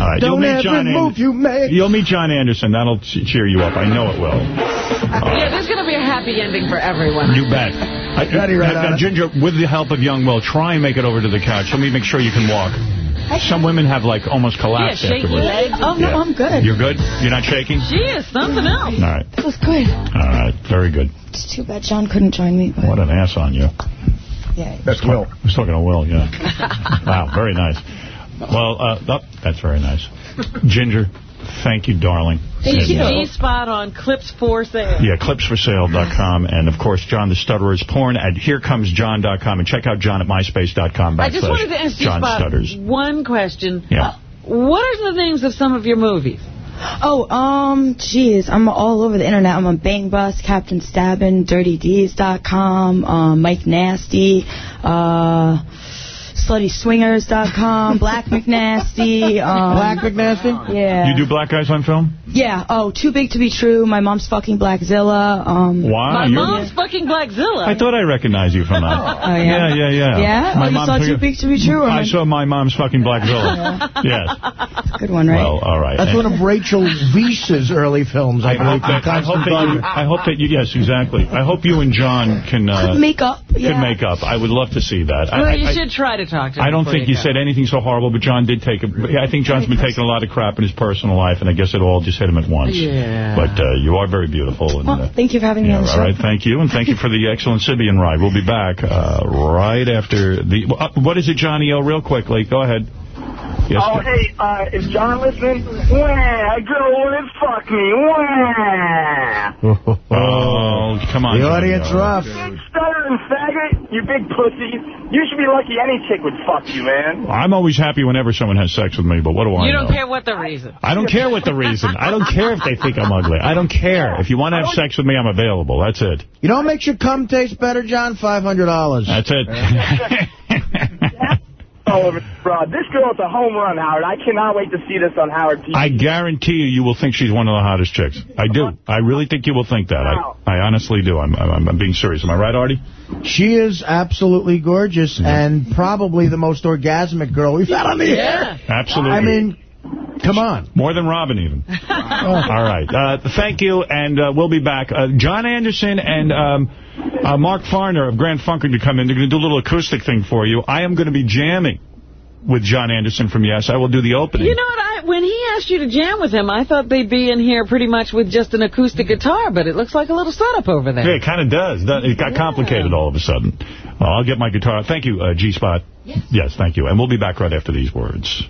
right. You'll Don't meet John move you make. You'll meet Jon Anderson. That'll cheer you up. I know it will. Yeah, there's going to be a happy ending for everyone. You bet. I, Ready, right now, on. Ginger, with the help of Young Will, try and make it over to the couch. Let me make sure you can walk. Some women have, like, almost collapsed Yeah, shake afterwards. legs. Oh, no, Yeah. I'm good. You're good? You're not shaking? She is something else. All right. That was good. All right. Very good. It's too bad John couldn't join me. But What an ass on you. yeah. That's Will. I was talking to Will, yeah. wow, very nice. Well, uh, oh, that's very nice. Ginger, thank you, darling. Thank you. uh, G-Spot on Clips for sale. Yeah, clipsforsale.com. And, of course, John the Stutterer is porn at herecomeSjohn.com. And check out John at myspace.com I just wanted to ask backslash John G-Spot Stutters. one question. Yeah. What are the names of some of your movies? Oh, um, geez, I'm all over the internet. I'm on Bang Bus, Captain Stabbin, DirtyDeeds.com, um, Mike Nasty, uh, SluttySwingers.com, Black McNasty. Um, Black McNasty? Yeah. You do black guys on film? Yeah. Oh, Too Big to Be True. My mom's fucking Blackzilla. Um, Wow. My you're- mom's fucking Blackzilla. I thought I recognized you from that. Oh, yeah? yeah? Yeah, yeah, Yeah? Oh, you mom's saw Too Big to Be True? Or I my- saw my mom's fucking Blackzilla. yeah. yes. Good one, right? Well, all right. That's And- one of Rachel Weisz's early films, I I believe. hope, that, I, hope that you, I hope that you, yes, exactly. I hope you and John can, uh, Could make up. could Yeah. make up. I would love to see that. Well, I, you I- should try to talk to him I don't think you go. said anything so horrible, but John did take a, I think John's been taking a lot of crap in his personal life, and I guess it all just hit him at once. Yeah. But uh, you are very beautiful. And, Well, uh, thank you for having me yeah, on the show. right, thank you, and thank you for the excellent Sybian ride. We'll be back uh, right after the... Uh, what is it, Johnny O, real quickly? Go ahead. Yes, oh, hey, uh, is John listening? Wah, a girl wanna fuck me. Wah. Oh, come on. The Johnny audience O. rough. Stuttering faggot, you big pussy. You should be lucky any chick would fuck you, man. I'm always happy whenever someone has sex with me, but what do I You know? don't care what the reason. I don't care what the reason. I don't care if they think I'm ugly. I don't care. If you want to have sex with me, I'm available. That's it. You know what makes your cum taste better, John? $500. That's it. All over, bro. This girl's a home run, Howard. I cannot wait to see this on Howard TV. I guarantee you, you will think she's one of the hottest chicks. I do. I really think you will think that. I, I honestly do. I'm, I'm, I'm being serious. Am I right, Artie? She is absolutely gorgeous and probably the most orgasmic girl we've had on the air. Absolutely. I mean, come on. More than Robin, even. All right. Uh, thank you, and uh, we'll be back. Uh, Jon Anderson and um, uh, Mark Farner of Grand Funk Funker to come in. They're going to do a little acoustic thing for you. I am going to be jamming with Jon Anderson from Yes. I will do the opening. You know what? I, when he asked you to jam with him, I thought they'd be in here pretty much with just an acoustic guitar, but it looks like a little setup over there. Yeah, it kind of does. It got complicated all of a sudden. Well, I'll get my guitar. Thank you, uh, G-Spot. Yes. yes, thank you. And we'll be back right after these words.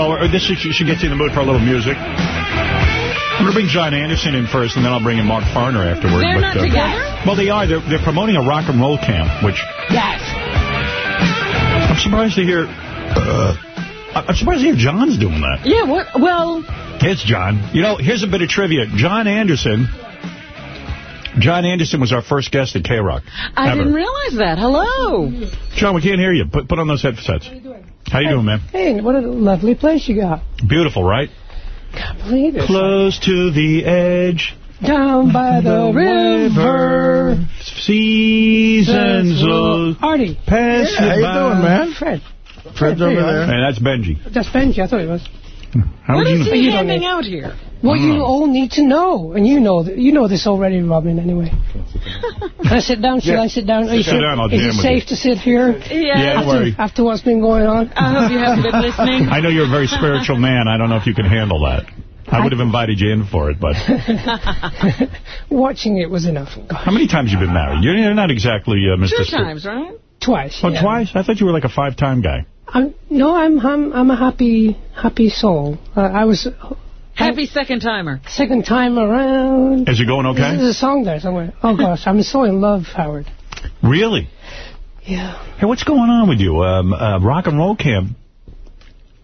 Well, this should, should get you in the mood for a little music. I'm going to bring Jon Anderson in first, and then I'll bring in Mark Farner afterward. They're not together? Well, they are. They're, they're promoting a rock and roll camp, which Yes. I'm surprised to hear... Uh, I'm surprised to hear John's doing that. Yeah, what? Well, It's John. You know, here's a bit of trivia. Jon Anderson... Jon Anderson was our first guest at K-Rock. I ever. didn't realize that. Hello. John, we can't hear you. Put, put on those headsets. How you doing, man? Hey, what a lovely place you got. Beautiful, right? Can't Believe it. Close to the edge. Down by the river. Seasons will Artie. pass Yeah, how you you by. doing, man? Fred. Fred's over there. And that's Benji. That's Benji. I thought it was. How What would you know? he You handing out here? Well, you know. all need to know, and you know th- you know this already, Robin. Anyway, can I sit down? Should Yeah. I sit down? Are Sit sure- down, I'll Is it safe you. to sit here? Yeah. Yeah, don't after, worry. after what's been going on. I hope you haven't been listening. I know you're a very spiritual man. I don't know if you can handle that. I would have invited you in for it, but Watching it was enough. how many times have you been married? You're, you're not exactly uh, Mr. Two times, right? Twice. Oh, yeah. twice? I thought you were like a five-time guy. I'm, no, I'm I'm I'm a happy happy soul. Uh, I was Happy second timer. second time around. Is it going okay? There's a song there somewhere. Oh gosh, I'm so in love, Howard. Really? Yeah. Hey, what's going on with you? Um, uh, rock and roll camp.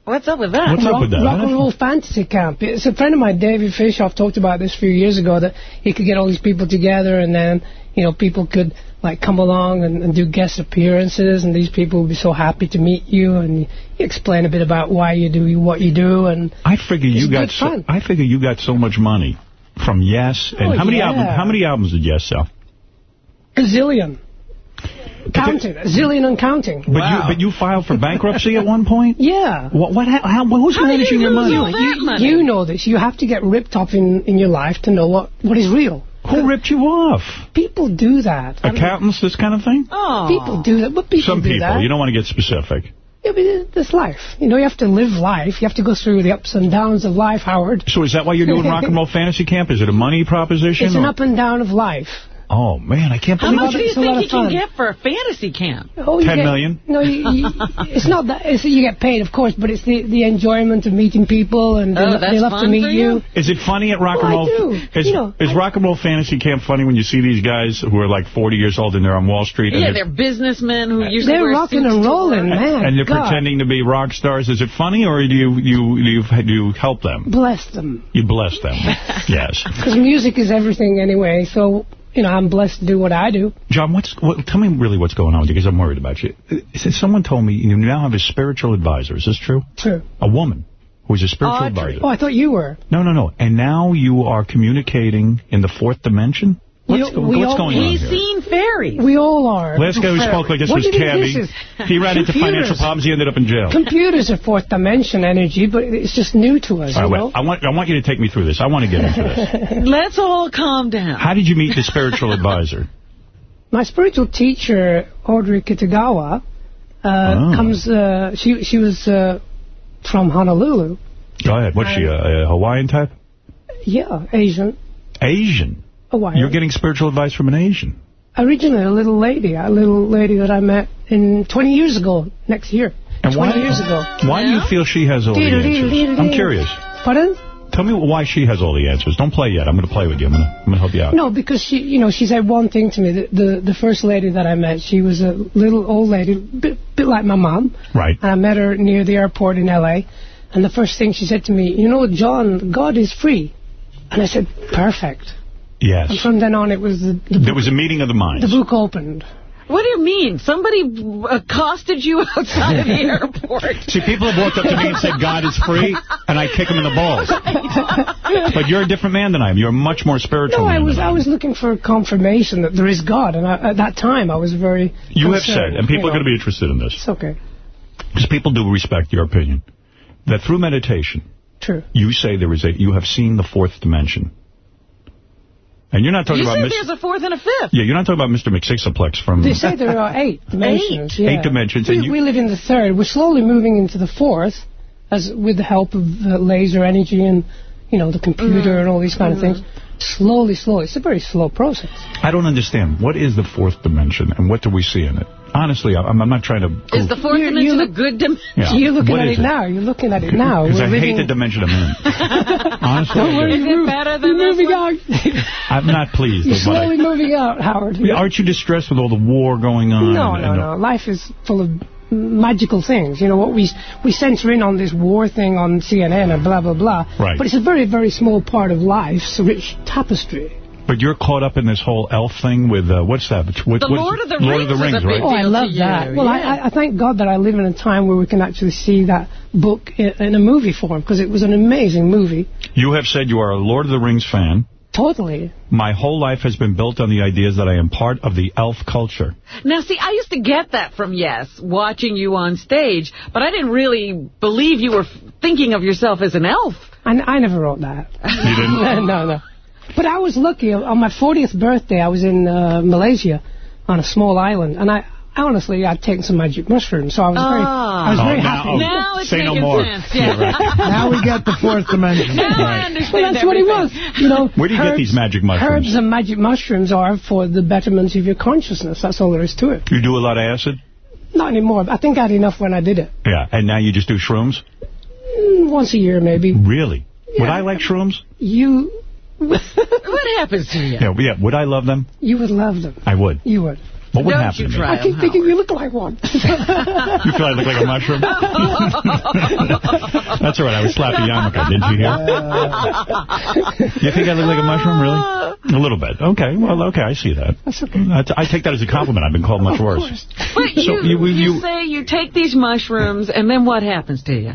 What's up with that? What's up rock, with that? Rock and roll fantasy camp. It's a friend of mine, David Fishof, talked about this a few years ago that he could get all these people together and then, you know, people could like come along and, and do guest appearances and these people would be so happy to meet you and you explain a bit about why you do what you do and I figure you got so, fun. I figure you got so much money from Yes. And Oh, how many yeah. albums? How many albums did Yes sell? a zillion. Counting. A zillion and counting. But you but you filed for bankruptcy at one point. Yeah. What? What? ha- How? Who's How managing you your lose money? You, money? you know this. You have to get ripped off in, in your life to know what, what is real. Who ripped you off? People do that. I mean, Accountants, this kind of thing. Oh. people do that. But people Some do people. that. You don't want to get specific. Yeah, but this life. You know, you have to live life. You have to go through the ups and downs of life, Howard. So is that why you're doing Rock and Roll Fantasy Camp? Is it a money proposition? It's an up and down of life. Oh man, I can't believe How much do you It's a lot think of you can get for a fantasy camp? Oh, you Ten get- million? No, you, you, it's not that. It's, you get paid, of course, but it's the, the enjoyment of meeting people and they, Oh, lo- that's they love to meet you. you? Is it funny at Rock Well, and oh, I Roll? do. Is, You know, is Rock and Roll Fantasy Camp funny when you see these guys who are like 40 years old and they're on Wall Street Yeah, and they're businessmen who usually They're wear rocking and to rolling, work. man. and they're God. pretending to be rock stars. Is it funny or do you you you, do you help them? Bless them. You bless them. yes. Because music is everything anyway, so, you know, I'm blessed to do what I do. John, what's what, tell me really what's going on with you because I'm worried about you. Someone told me you now have a spiritual advisor. Is this true? True. A woman who's a spiritual oh, Audrey. advisor. Oh, I thought you were. No, no, no. And now you are communicating in the fourth dimension? What's, You- we what's all- going on He's here? seen fairies. We all are. Last guy who spoke like this What was do Cabby. this? He ran into Computers. financial problems. He ended up in jail. Computers are fourth dimension energy, but it's just new to us, All right, you wait. I want I want you to take me through this. I want to get into this. Let's all calm down. How did you meet the spiritual advisor? My spiritual teacher, Audrey Kitagawa, uh, Oh. comes, uh, she, she was uh, from Honolulu. Go ahead. What's she, a, a Hawaiian type? Yeah, Asian. Asian. Hawaiian. You're getting spiritual advice from an Asian. Originally a little lady, a little lady that I met in 20 years ago, next year. And 20 why, years ago. Why do you feel she has all the answers? I'm curious. Pardon? Tell me why she has all the answers. Don't play yet. I'm going to play with you. I'm going to I'm going to help you out. No, because she, you know, she said one thing to me. The, the the first lady that I met, she was a little old lady, bit, bit like my mom. Right. And I met her near the airport in L.A. And the first thing she said to me, you know, John, God is free. And I said, perfect. And Yes. from then on, it was the, the, There was a meeting of the minds. the book opened. What do you mean? Somebody uh, accosted you outside of the airport. See, people have walked up to me and said, God is free, and I kick them in the balls. But you're a different man than I am. You're much more spiritual No, I was than I was looking for confirmation that there is God, and I, at that time I was very. You have concerned, said, and people you are going to be interested in this, It's okay. because people do respect your opinion, that through meditation, True. you say there is a, you have seen the fourth dimension. And you're not talking You about... said Mis- there's a fourth and a fifth. yeah, you're not talking about Mr. McSixaplex from... They say there are eight dimensions. Eight. yeah. Eight dimensions, We, and you- we live in the third. We're slowly moving into the fourth, as with the help of uh, laser energy and you know the computer Mm. and all these kind of things. Slowly, slowly. It's a very slow process. I don't understand. What is the fourth dimension, and what do we see in it? Honestly, I'm, I'm not trying to... Is the fourth You- you dimension look- a good dimension? Yeah. You're looking What at it, it? now. You're looking at it now. Because We're I living, hate the dimension I'm in. Honestly, Don't I worry. Is it better than you're moving one? out. I'm not pleased You're with what I... slowly moving out, Howard. Yeah, Aren't you distressed with all the war going on? No, and- no, and- no. Life is full of magical things. You know, what we we censor in on this war thing on CNN and blah, blah, blah. Right. But it's a very, very small part of life's rich tapestry. But you're caught up in this whole elf thing with, uh, what's that? What, The what is Lord of the Lord of the Rings is a Rings, right? Oh, I love that. you, Well, yeah. I, I thank God that I live in a time where we can actually see that book in, in a movie form, because it was an amazing movie. You have said you are a Lord of the Rings fan. Totally. My whole life has been built on the ideas that I am part of the elf culture. Now, see, I used to get that from Yes, watching you on stage, but I didn't really believe you were thinking of yourself as an elf. I, I never wrote that. You didn't? no, no. But I was lucky. On my 40th birthday, I was in uh, Malaysia on a small island, and I, honestly, I'd taken some magic mushrooms, so I was very, I was Ah. very Oh, now- happy. oh, Now it's say no making more. sense, yeah. now we get the fourth dimension. Now I Well, that's what it was. You know, Where do you get these magic mushrooms? Herbs and magic mushrooms are for the betterment of your consciousness. That's all there is to it. You do a lot of acid? Not anymore. I think I had enough when I did it. Yeah, and now you just do shrooms? Mm, Once a year, maybe. Really? Would I like shrooms? You What happens to you? Yeah, yeah. Would I love them? you would love them. I would. You would. What would Don't happen you to me? try I keep thinking you look like one. You feel I look like a mushroom? That's all right. I would was slapping yarmulke. Didn't you hear? You think I look like a mushroom, really? Uh. A little bit. Okay. Well, okay. I see that. That's okay. That's, I take that as a compliment. I've been called much worse. But So you, you- you, you- say you take these mushrooms, and then what happens to you?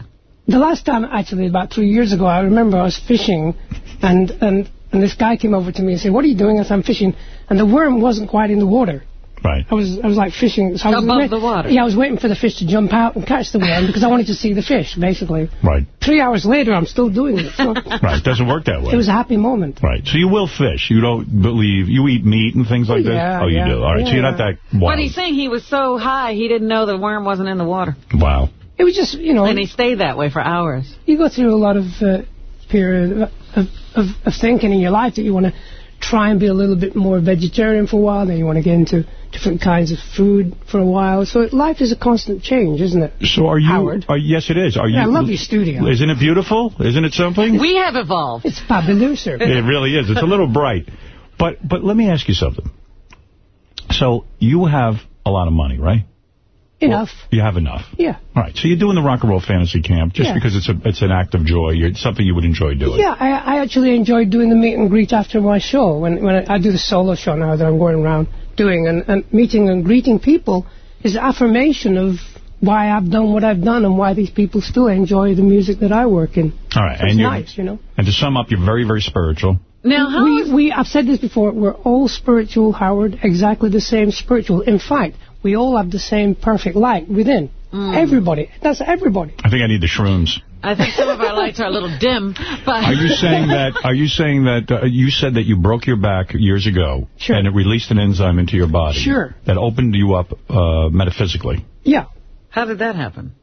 The last time, actually, about three years ago, I remember I was fishing, and and and this guy came over to me and said, "What are you doing?" I said, "I'm fishing," and the worm wasn't quite in the water. Right. I was I was like fishing. So I was Above wait- the water. Yeah, I was waiting for the fish to jump out and catch the worm because I wanted to see the fish, basically. Right. Three hours later, I'm still doing it. So Right. It doesn't work that way. it was a happy moment. Right. So you will fish. You don't believe you eat meat and things like Oh, this? yeah, oh, you do. All right. So you're not that wild. But he's saying he was so high, he didn't know the worm wasn't in the water. Wow. It was just, you know, And he stayed that way for hours. you go through a lot of uh, period of, of, of thinking in your life that you want to try and be a little bit more vegetarian for a while, then you want to get into different kinds of food for a while. So life is a constant change, isn't it? So are you? Howard. Are, yes, it is. Are you? Yeah, I love your studio. Isn't it beautiful? Isn't it something? We have evolved. It's fabulous, sir. It really is. It's a little bright. But but let me ask you something. So you have a lot of money, right? Enough. You have enough. Yeah. All right. So you're doing the rock and roll fantasy camp just Yeah. because it's a it's an act of joy. You're, it's something you would enjoy doing. Yeah, I, I actually enjoy doing the meet and greet after my show. When when I, I do the solo show now that I'm going around doing, and, and meeting and greeting people is affirmation of why I've done what I've done and why these people still enjoy the music that I work in. All right. So and it's you're, nice, you know. And to sum up, you're very very spiritual. Now, how we, we, I've said this before, we're all spiritual, Howard, exactly the same spiritual. In fact, we all have the same perfect light within. Mm. Everybody. That's everybody. I think I need the shrooms. I think some of our lights are a little dim, but Are you saying that? Are you saying that uh, you said that you broke your back years ago, Sure. and it released an enzyme into your body? Sure. That opened you up uh, metaphysically. Yeah. how did that happen?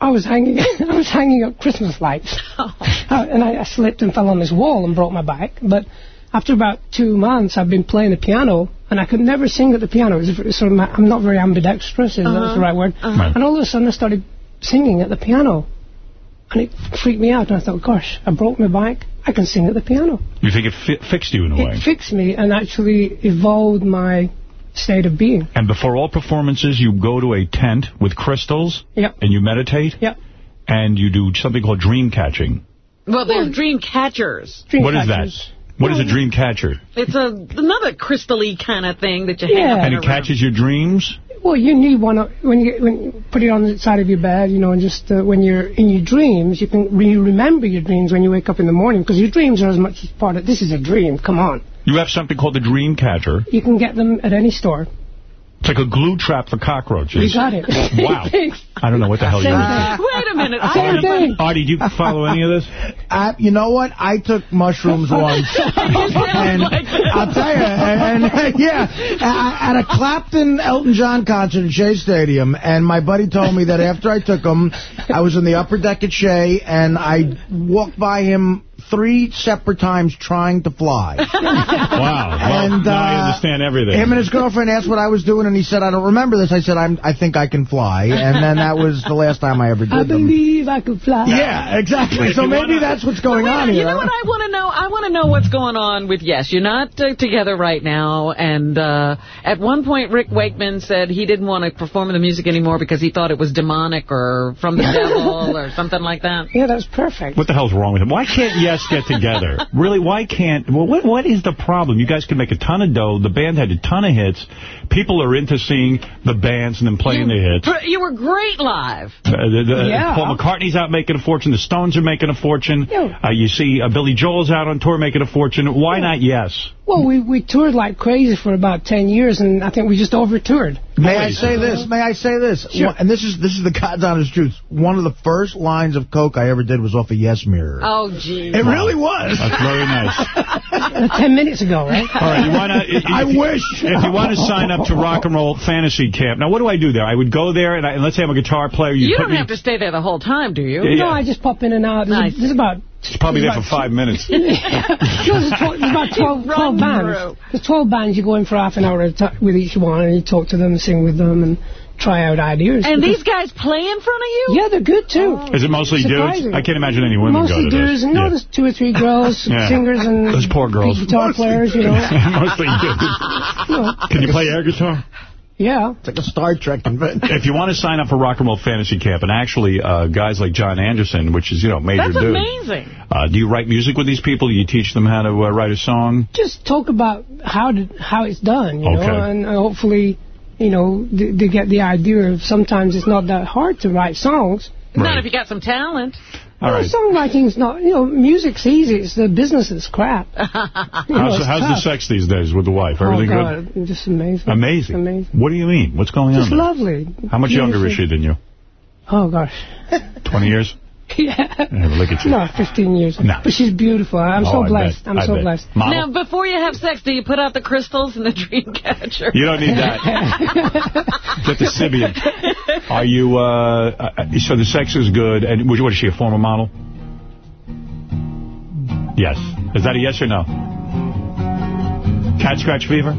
I was hanging, I was hanging up Christmas lights, uh, and I, I slipped and fell on this wall and broke my back. But after about two months, I've been playing the piano, and I could never sing at the piano. It was sort of my, I'm not very ambidextrous, if that's Uh-huh. the right word. Uh-huh. And all of a sudden, I started singing at the piano, and it freaked me out. And I thought, gosh, I broke my back. I can sing at the piano. You think it fi fixed you in a way? It fixed me and actually evolved my state of being. And before all performances, you go to a tent with crystals, Yep. and you meditate, Yep. and you do something called dream catching. Well, they're dream catchers. what is that? What is a dream catcher? It's a another crystally kind of thing that you Yeah. hang up And a it room. catches your dreams? Well, you need one uh, when you when you put it on the side of your bed, you know, and just uh, when you're in your dreams, you can re- remember your dreams when you wake up in the morning because your dreams are as much as part of. This is a dream. Come on, You have something called the dream catcher. you can get them at any store. It's like a glue trap for cockroaches. You got it. Wow. I don't know what the hell you're thing. Wait a minute. I Same have thing. Artie, do you follow any of this? Uh, you know what? I took mushrooms once, and I'll tell you, and, and, yeah, at a Clapton Elton John concert at Shea Stadium, and my buddy told me that after I took them, I was in the upper deck at Shea, and I walked by him three separate times trying to fly. Wow. Well, And, now I uh, understand everything. Him and his girlfriend asked what I was doing, and he said, I don't remember this. I said, I'm, I think I can fly. And then that was the last time I ever did I them. believe I could fly. Yeah, exactly. So maybe that's what's going on here. you know what I want to know? I want to know what's going on with Yes. You're not uh, together right now, and uh, at one point Rick Wakeman said he didn't want to perform the music anymore because he thought it was demonic or from the devil or something like that. Yeah, that's perfect. What the hell's wrong with him? Why can't Yes get together? really, why can't... Well, what what is the problem? You guys can make a ton of dough. The band had a ton of hits. People are into seeing the bands and then playing the hits. You were great live. Uh, the, the, Yeah. Paul McCartney's out making a fortune. The Stones are making a fortune. Uh, you see uh, Billy Joel's out on tour making a fortune. Why not Yes? Well, we, we toured like crazy for about 10 years, and I think we just over-toured. May I say this? May I say this? Sure. And this is this is the God's honest truth. One of the first lines of coke I ever did was off a Yes Mirror. Oh, gee. It really was. That's very nice. 10 minutes ago, right? All right, you want to? I wish. If you want to sign up to Rock and Roll Fantasy Camp, now what do I do there? I would go there, and, I, and let's say I'm a guitar player. You, You put don't me, have to stay there the whole time, do you? Yeah, yeah. No, I just pop in and out. There's, Nice. there's about... It's probably there for five minutes. no, there's, there's about 12, 12 bands. through. There's 12 bands. You go in for half an hour at a ti- with each one, and you talk to them and sing with them and try out ideas. And these guys play in front of you? Yeah, they're good, too. Oh. Is it mostly dudes? I can't imagine any women Mostly go to dudes, this. and no, Yeah. there's two or three girls, Yeah. singers, and Those poor girls. guitar players, you know. mostly dudes. Can you play air guitar? Yeah. It's like a Star Trek convention. If you want to sign up for Rock and Roll Fantasy Camp, and actually uh, guys like Jon Anderson, which is, you know, major That's dude. amazing. Uh, do you write music with these people? Do you teach them how to uh, write a song? Just talk about how to, how it's done, you Okay. know, and uh, hopefully, you know, they, they get the idea of sometimes it's not that hard to write songs. Not if you got some talent. All Well, right. songwriting's not, you know, music's easy. It's the business that's crap. You know, How's, how's the sex these days with the wife? Everything oh, good? Just amazing. Amazing. Amazing. What do you mean? What's going Just on? there? lovely. How much younger is she than you? Oh, gosh. 20 years? yeah. Yeah, look at you. No, 15 years. No. But she's beautiful. I'm Oh, so I blessed. bet. I'm I so bet. blessed. Model? Now, before you have sex, do you put out the crystals and the dream catcher? You don't need that. Get the Sybian. Are you, uh, uh, so the sex is good, and what is she, a former model? Yes. Is that a yes or no? Cat scratch fever?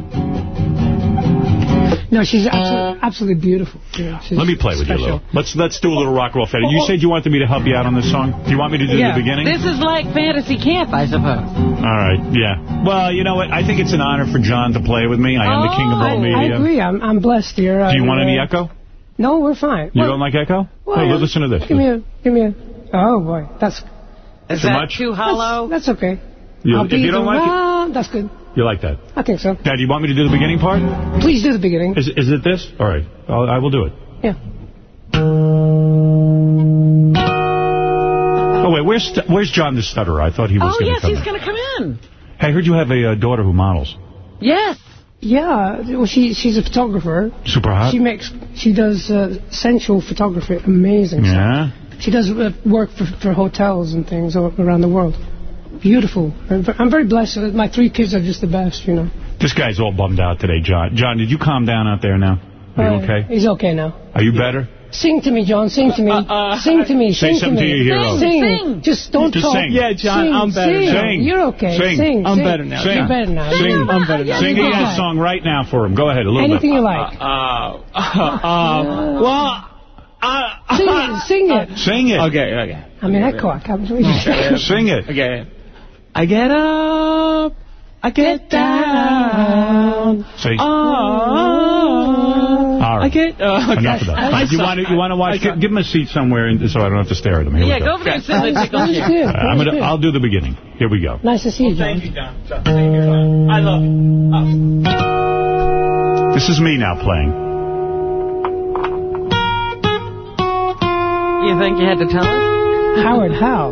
No, she's absolutely, absolutely beautiful. Yeah, Let me play with you a little. Let's let's do a little rock roll fantasy. You said you wanted me to help you out on this song? Do you want me to do Yeah. the beginning? This is like fantasy camp, I suppose. All right, yeah. Well, you know what? I think it's an honor for John to play with me. I am the king of I, all I media. agree. I'm, I'm blessed here. Do you I, want any uh, echo? No, we're fine. You Well, don't like echo? well, Hey, yeah. listen to this. Give me a, give me a. Oh boy, that's. Is Too that much? too hollow? That's, that's okay. You, I'll if be you don't like it. That's good. you like that. I think so. Now, do you want me to do the beginning part? Please do the beginning. Is is it this? All right, I'll, I will do it. Yeah. Oh wait, where's where's John the Stutterer? I thought he was Oh, going to yes, come. he's going to come in. Hey, I heard you have a uh, daughter who models. Yes. Yeah. Well, she she's a photographer. Super hot. She makes she does uh, sensual photography. Amazing. stuff. Yeah. She does uh, work for, for hotels and things all around the world. Beautiful. I'm very blessed. Uh, My three kids are just the best, you know. This guy's all bummed out today, John. John, did you calm down out there now? Are you Uh, okay? He's okay now. Are you better? Sing to me, John. Sing to me. sing to me. Say sing something to to me. your hero. Sing. Sing. Just don't Just talk. sing. Yeah, John, Sing, I'm better sing. now. Sing. You're okay. Sing. Sing. I'm better now. Sing. You're better now. Sing. I'm better now. Sing Go a song right now for him. Go ahead, a little Anything bit. you like. Uh, uh, well, uh, Sing it. Sing it. Sing it. Okay, okay. I mean, echo. I can't believe it. Sing it. Okay. I get up, I get down. See? Oh, All right. I get. Uh, okay. Enough of that. I'm you want to you want to watch? I- Give him a seat somewhere, and, so I don't have to stare at him. Here Yeah, go go. over there and sit in the tickle That was chair. good. That I'm was gonna. good. I'll do the beginning. Here we go. Nice to see you, John. Thank you, John. John, Thank you, John. I love you. This is me now playing. You think you had to tell us? Howard, how?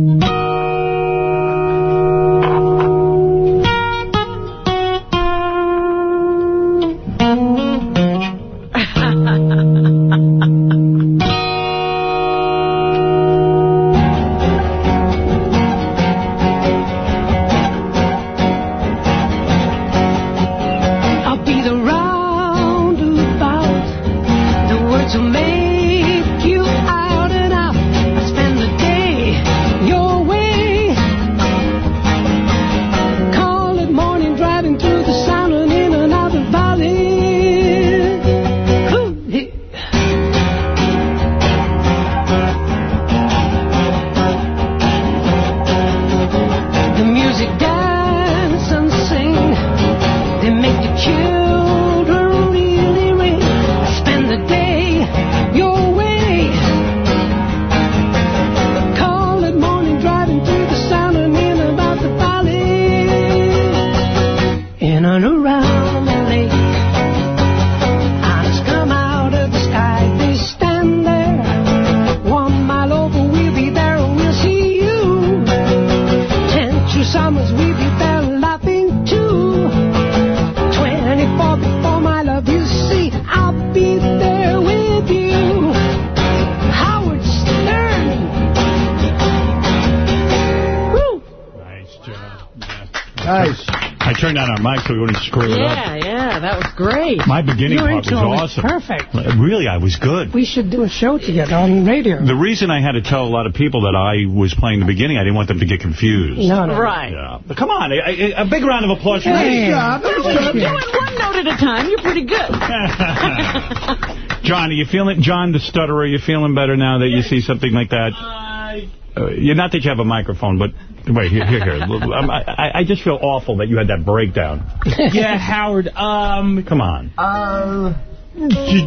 My beginning Your part was intro was awesome. perfect. Really, I was good. We should do a show together on radio. The reason I had to tell a lot of people that I was playing the beginning, I didn't want them to get confused. No, no. Right. Yeah. But come on, a, a- a big round of applause for Hey. me. job. You're doing one note at a time. You're pretty good. John, are you feeling, John the stutterer, are you feeling better now that you see something like that? Uh, you're not that you have a microphone, but wait, here, here, here. Um, I, I- I just feel awful that you had that breakdown. yeah, Howard. Um. Come on. Uh.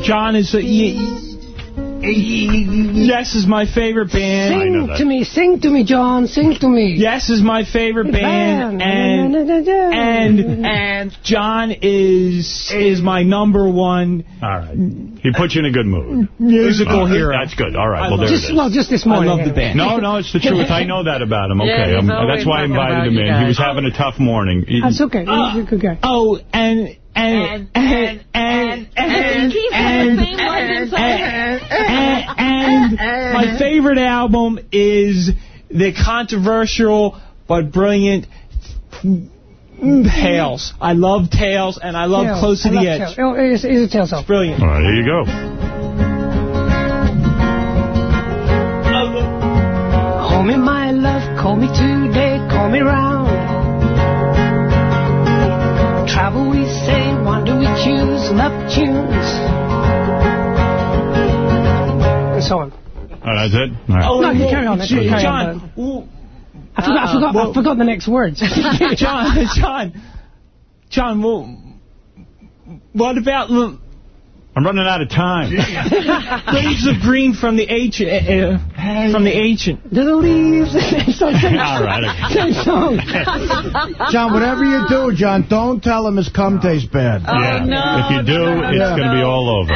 John is. Uh, y- yes is my favorite band. Sing to me, sing to me, John, sing to me. Yes is my favorite band, and and and John is is my number one. All right. He put you in a good mood. Musical All right, hero. That's good. All right. I Well, there love- Just, is. well, just this morning. I love the band. No, no, it's the truth. I know that about him. Okay, Yeah, he's um, that's why I invited him you in. He was having a tough morning. That's okay. He's a good guy. Oh, and and and and and keeps and the same life inside. and, and my favorite album is the controversial but brilliant Tales. I love Tales, and I love Close to the Edge. Oh, it is, it is a tail song. Brilliant. All right, here you go. Call me my love, call me today, call me round. Travel we say, wonder we choose, love tunes. And so on. Oh, that's it? All right. Oh, No, you well, carry on, that's okay, carry John, on, well, I forgot, I uh, forgot, I forgot the next words. John, John, John, well, what about the I'm running out of time. leaves of green from the ancient? Uh, uh, from the ancient. The leaves. so sing, All right. sing song. John, whatever you do, John, don't tell him his cum tastes bad. yeah. no, if you do, no, no, it's no. going to be all over.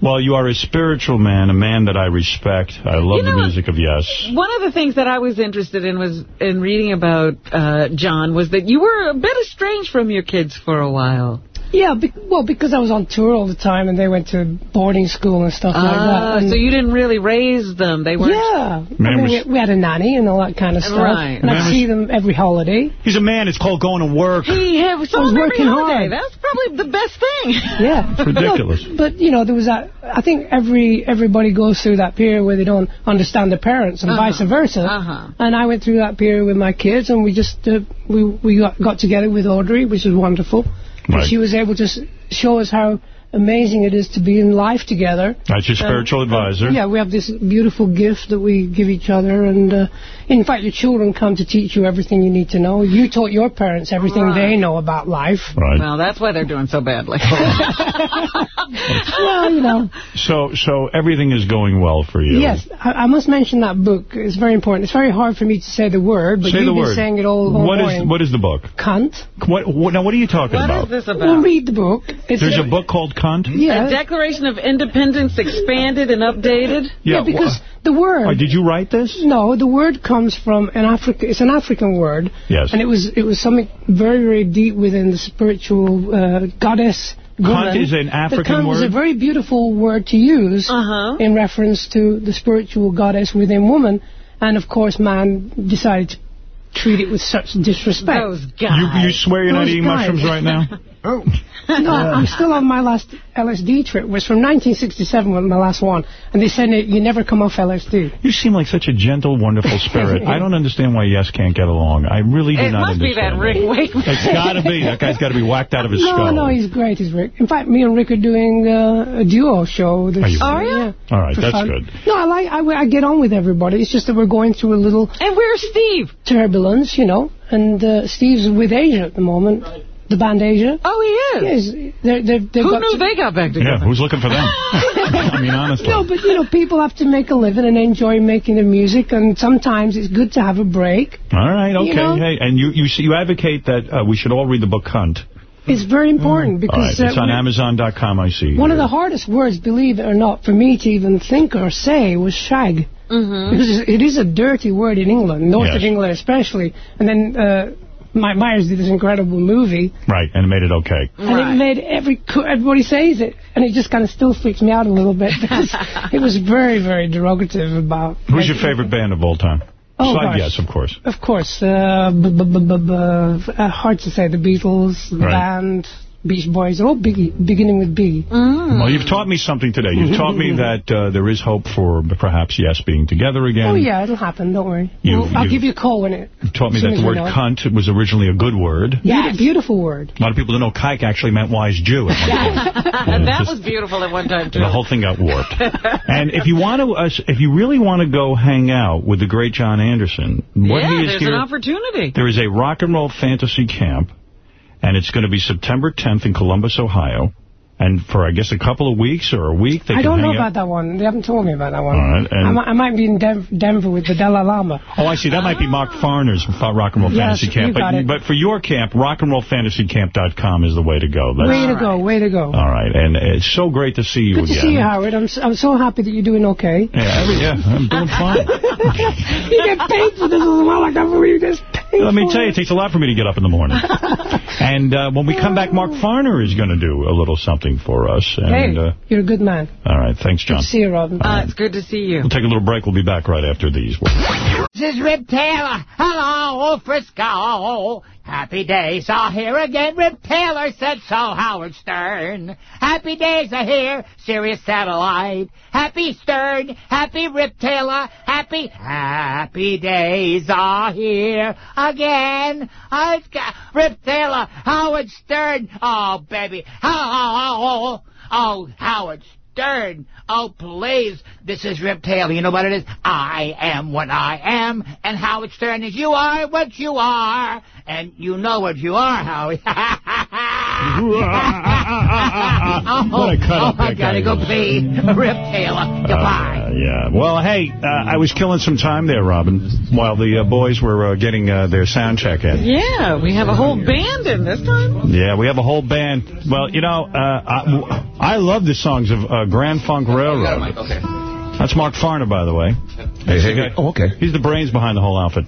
Well, you are a spiritual man, a man that I respect. I love You know the music of Yes. One of the things that I was interested in was in reading about uh, John was that you were a bit estranged from your kids for a while. Yeah, be well, because I was on tour all the time and they went to boarding school and stuff like that. Ah, And so you didn't really raise them. They weren't. yeah. I mean, was- we, we had a nanny and all that kind of stuff. Right. And I'd was- see them every holiday. He's a man. It's called going to work. He had, saw I was him every working holiday. hard. That's probably the best thing. Yeah. It's ridiculous. No, but, you know, there was that, I think every everybody goes through that period where they don't understand their parents and Uh-huh. vice versa. Uh-huh. And I went through that period with my kids and we just, uh, we, we got, got together with Audrey, which was wonderful. Right. she was able to show us how amazing it is to be in life together. That's your spiritual advisor. Yeah, we have this beautiful gift that we give each other, and uh, in fact, your children come to teach you everything you need to know. You taught your parents everything Right. they know about life. Right. Well, that's why they're doing so badly. well, you know. So, so everything is going well for you. Yes, I, I must mention that book. It's very important. It's very hard for me to say the word, but Say you've the been word. saying it all, all What is morning. what is the book? Cunt. What, what now? What are you talking what about? is this about? Well, about? read the book. It's There's a book called Cunt. Yeah. A Declaration of Independence expanded and updated? Yeah, because the word. Oh, did you write this? No, the word comes from an Africa. It's an African word. Yes. And it was it was something very very deep within the spiritual uh, goddess. Cunt woman. is an African the cunt is a very beautiful word to use Uh-huh. in reference to the spiritual goddess within woman, and of course man decided to treat it with such disrespect. Those You, guys. you swear you're not eating guys. mushrooms right now? Oh. No, I'm still on my last LSD trip. It was from 1967, was my last one. And they said you never come off LSD. You seem like such a gentle, wonderful spirit. I don't understand why Yes can't get along. I really do It not must be that understand. Rick Wakeman. It's got to be. That guy's got to be whacked out of his no, skull. no, no, he's great, he's Rick. In fact, me and Rick are doing uh, a duo show. This, Are you uh, really? yeah, All right, that's fun. good. No, I like I, I get on with everybody. It's just that we're going through a little And where's Steve? turbulence, you know. And uh, Steve's with Asia at the moment, the band Asia. Oh, he is? Yes, they're, they're, they've Who got knew to- they got back together? Yeah, who's looking for them? I mean, honestly. No, but you know, people have to make a living and enjoy making their music, and sometimes it's good to have a break. All right, okay. You know? Hey, and you, you you advocate that uh, we should all read the book Cunt. It's very important All because right, it's uh, on we- Amazon.com, I see. one of the hardest words, believe it or not, for me to even think or say was shag. Mm-hmm. Because it is a dirty word in England, north of England especially. And then uh, Mike Myers did this incredible movie, Right, and it made it okay. and it made every everybody says it, and it just kind of still freaks me out a little bit because it was very, very derogative about. Who's your favorite band of all time? Oh, Side gosh. yes, of course. Of course, uh, b- b- b- b- b- uh, hard to say. The Beatles, the Right. band, Beach Boys, they're all biggie, beginning with B. Well, you've taught me something today. You've taught me that uh, there is hope for perhaps Yes being together again. Oh yeah, it'll happen. Don't worry. You- Well, I'll you- give you a call when it. You've taught me that the word cunt was originally a good word. Yeah, beautiful word. A lot of people don't know kike actually meant wise Jew. at one point. that just- was beautiful at one time, too. The whole thing got warped. and if you want to, uh, if you really want to go hang out with the great Jon Anderson, what yeah, he is there's here, an opportunity. there is a rock and roll fantasy camp, and it's going to be September 10th in Columbus, Ohio. And for, I guess, a couple of weeks or a week, they I don't know out. about that one. They haven't told me about that one. Right, I, might, I might be in Dev- Denver with the Dalai Lama. Oh, I see. That might be Mark Farner's Rock and Roll Yes, Fantasy Camp. you got but, it. but for your camp, rockandrollfantasycamp.com is the way to go. That's, way to go, way to go. All right. And it's so great to see you Good again. to see you, Howard. I'm, I'm so happy that you're doing okay. Yeah, every, yeah, I'm doing fine. you get paid for this as well. I can't believe this. Let me tell you, it takes a lot for me to get up in the morning. and uh, when we come back, Mark Farner is going to do a little something for us. And hey, uh, you're a good man. All right. Thanks, Good John. to see you, Robin. Uh, it's good to see you. We'll take a little break. We'll be back right after these. This is Rip Taylor. Hello, Frisco. Happy days are here again. Rip Taylor said so, Howard Stern. Happy days are here, Sirius Satellite. Happy Stern, happy Rip Taylor, happy, happy days are here again. I've got Rip Taylor, Howard Stern. Oh, baby. Oh, oh, Howard Stern. Oh, please. This is Rip Taylor. You know what it is? I am what I am, and Howard Stern is you are what you are, and you know what you are, Howie. What a cut oh, I gotta go is. be Rip Taylor. Goodbye. Uh, yeah. Well, hey, uh, I was killing some time there, Robin, while the uh, boys were uh, getting uh, their sound check in. Yeah, we have a whole band in this time. Yeah, we have a whole band. Well, you know, uh, I, I love the songs of uh, Grand Funk Railroad. That's Mark Farner, by the way. Hey, hey, hey. Oh, okay. He's the brains behind the whole outfit.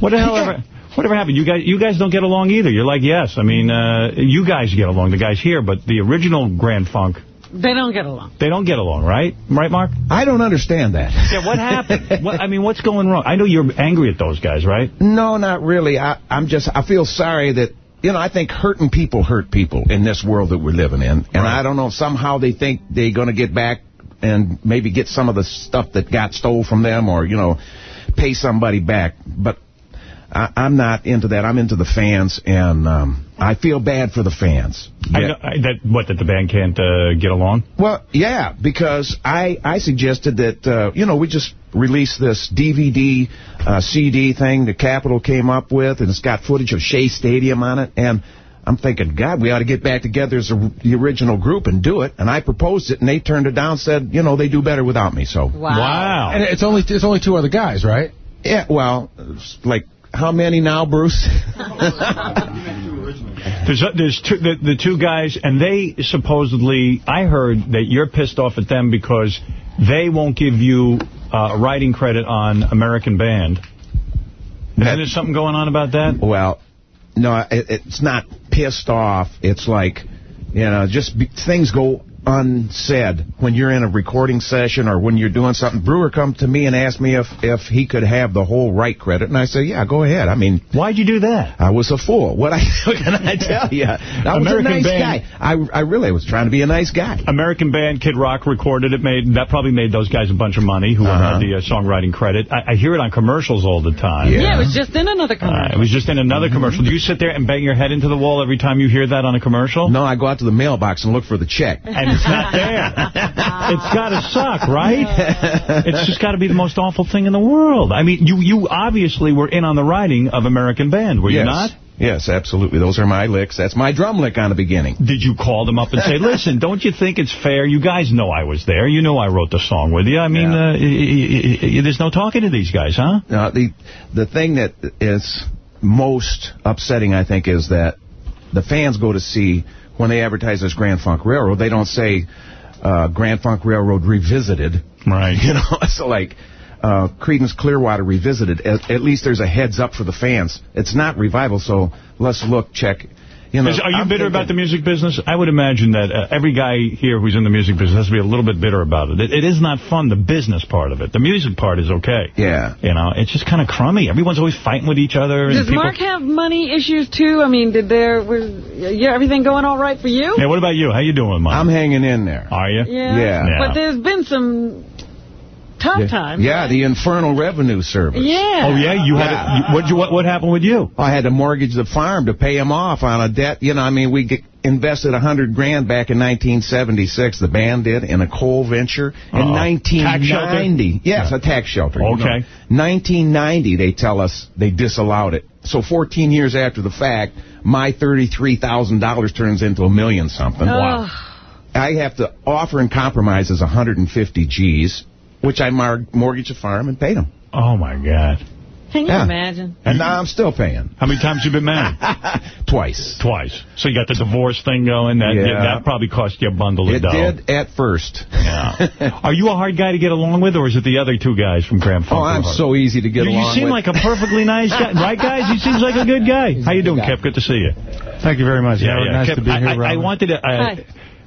What the hell ever... Whatever happened? You guys, you guys don't get along either. You're like, yes. I mean, uh, you guys get along, the guys here, but the original Grand Funk, They don't get along. they don't get along, right? Right, Mark? I don't understand that. Yeah, what happened? what, I mean, what's going wrong? I know you're angry at those guys, right? No, not really. I, I'm just, I feel sorry that, you know, I think hurting people hurt people in this world that we're living in. And I don't know, somehow they think they're going to get back and maybe get some of the stuff that got stole from them or, you know, pay somebody back. But I, I'm not into that. I'm into the fans, and um, I feel bad for the fans. I know, I, that What, that the band can't uh, get along? Well, yeah, because I, I suggested that, uh, you know, we just released this DVD, uh, CD thing the Capitol came up with, and it's got footage of Shea Stadium on it, and I'm thinking, God, we ought to get back together as a, the original group and do it. And I proposed it, and they turned it down, said, you know, they do better without me, so. Wow. And it's only it's only two other guys, right? Yeah, well, like, how many now, Bruce? There's uh, there's two, the, the two guys, and they supposedly, I heard that you're pissed off at them because they won't give you uh, writing credit on American Band. Isn't there something going on about that? Well, no, it, it's not pissed off. It's like, you know, just be, things go unsaid when you're in a recording session or when you're doing something. Brewer come to me and asked me if, if he could have the whole right credit, and I said, yeah, go ahead. I mean... Why'd you do that? I was a fool. What, I, what can I tell you? I was American a nice band- guy. I, I really was trying to be a nice guy. American band, Kid Rock recorded it. Made That probably made those guys a bunch of money who Uh-huh. had the uh, songwriting credit. I, I hear it on commercials all the time. Yeah, it was just in another Uh, commercial. it was just in another commercial. Do you sit there and bang your head into the wall every time you hear that on a commercial? No, I go out to the mailbox and look for the check. And it's not there. it's got to suck, right? It's just got to be the most awful thing in the world. I mean, you you obviously were in on the writing of American Band, were you not? Yes, absolutely. Those are my licks. That's my drum lick on the beginning. Did you call them up and say, listen, don't you think it's fair? You guys know I was there. You know I wrote the song with you. I mean, uh, y- y- y- there's no talking to these guys, huh? Uh, the the thing that is most upsetting, I think, is that the fans go to see when they advertise as Grand Funk Railroad. They don't say uh, Grand Funk Railroad Revisited. Right. You know, so like. uh, Creedence Clearwater Revisited. At, at least there's a heads up for the fans. It's not revival, so let's look, check. You know, Is- are you I'm bitter thinking- about the music business? I would imagine that uh, every guy here who's in the music business has to be a little bit bitter about it. It, it is not fun, the business part of it. The music part is okay. Yeah. You know, it's just kind of crummy. Everyone's always fighting with each other. and Does people- Mark have money issues, too? I mean, did there... Was, yeah, everything going all right for you? Yeah, what about you? How you doing, Mark? I'm hanging in there. Are you? Yeah. But there's been some tough Yeah. times. Yeah, the Infernal Revenue Service. Yeah. Oh, yeah? You had a, you, what, you, what, what happened with you? I had to mortgage the farm to pay him off on a debt. You know, I mean, we get, invested a hundred grand back in 1976. The band did in a coal venture in Uh-oh. 1990. Yes, a tax shelter. you know. Okay. 1990, they tell us they disallowed it. So 14 years after the fact, my $33,000 turns into a million something. Wow. I have to offer and compromise as 150 G's, which I mar- mortgaged the farm and paid them. Oh, my God. Can you Yeah. imagine? And now I'm still paying. How many times you been married? Twice. Twice. So you got the divorce thing going. That Yeah. that probably cost you a bundle It of dough. did at first. Yeah. Are you a hard guy to get along with, or is it the other two guys from Grand Funk? Oh, I'm hard? so easy to get you, along with. You seem with. like a perfectly nice guy. Right, guys? He seems like a good guy. How you doing, Kip? Good to see you. Thank you very much. Yeah, Howard. yeah. Nice Kip, to be here, I, I Robin. wanted to... Uh,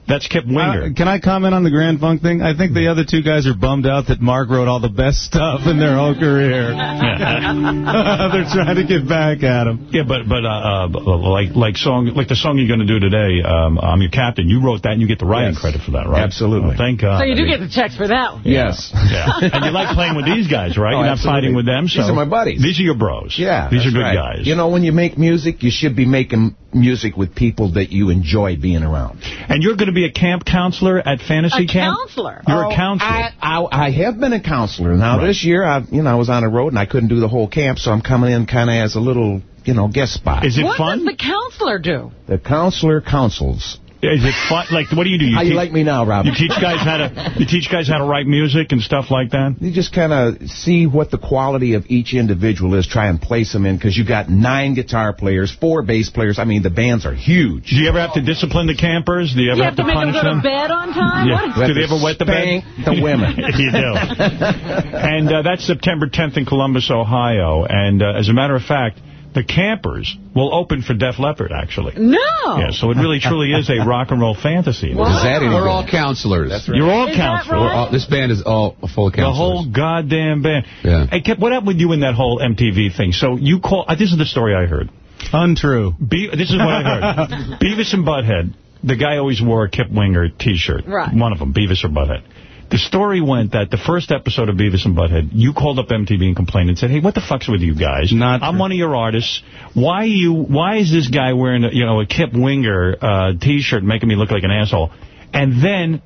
that's Kip Winger. Uh, can I comment on the Grand Funk thing? I think the other two guys are bummed out that Mark wrote all the best stuff in their whole career. They're trying to get back at him. Yeah, but but uh, uh, like like song like the song you're going to do today, um, I'm your captain. You wrote that, and you get the writing Yes. credit for that, right? Absolutely. Oh, thank God. So you do get the checks for that one. Yes. Yeah, and you like playing with these guys, right? Oh, you're not absolutely. fighting with them. So These are my buddies. These are your bros. Yeah, these are good right. guys. You know, when you make music, you should be making music with people that you enjoy being around. And you're going to be a camp counselor at Fantasy A Camp. counselor. You're Oh, a counselor. I, I, I have been a counselor. Now, Right. this year, I, you know, I was on the road and I couldn't do the whole camp, so I'm coming in kind of as a little, you know, guest spot. Is it what fun? does the counselor do? The counselor counsels. Is it fun? Like, what do you do? You How you like me now, Robin? You teach guys how to you teach guys how to write music and stuff like that. You just kind of see what the quality of each individual is, try and place them in, because you got nine guitar players, four bass players. I mean, the bands are huge. Do you ever have to discipline the campers? Do you ever You have to make them punish go to them? bed on time? Yeah. What? Do they ever wet the bed? The women. you do. and uh, that's September 10th in Columbus, Ohio. And uh, as a matter of fact, the campers will open for Def Leppard, actually. No. Yeah, so it really truly is a rock and roll fantasy. Wow. Is that We're all counselors. You're all Is that counselors. right? All- this band is all full of The whole goddamn band. Yeah. Hey, Kip, what happened with you in that whole MTV thing? So you call. Uh, this is the story I heard. Untrue. Be this is what I heard. Beavis and Butthead. The guy always wore a Kip Winger T-shirt. Right. One of them, Beavis or Butthead. The story went that the first episode of Beavis and Butthead, you called up MTV and complained and said, "Hey, what the fuck's with you guys? Not I'm true. one of your artists. Why you? Why is this guy wearing, a, you know, a Kip Winger uh, T-shirt, making me look like an asshole?" And then.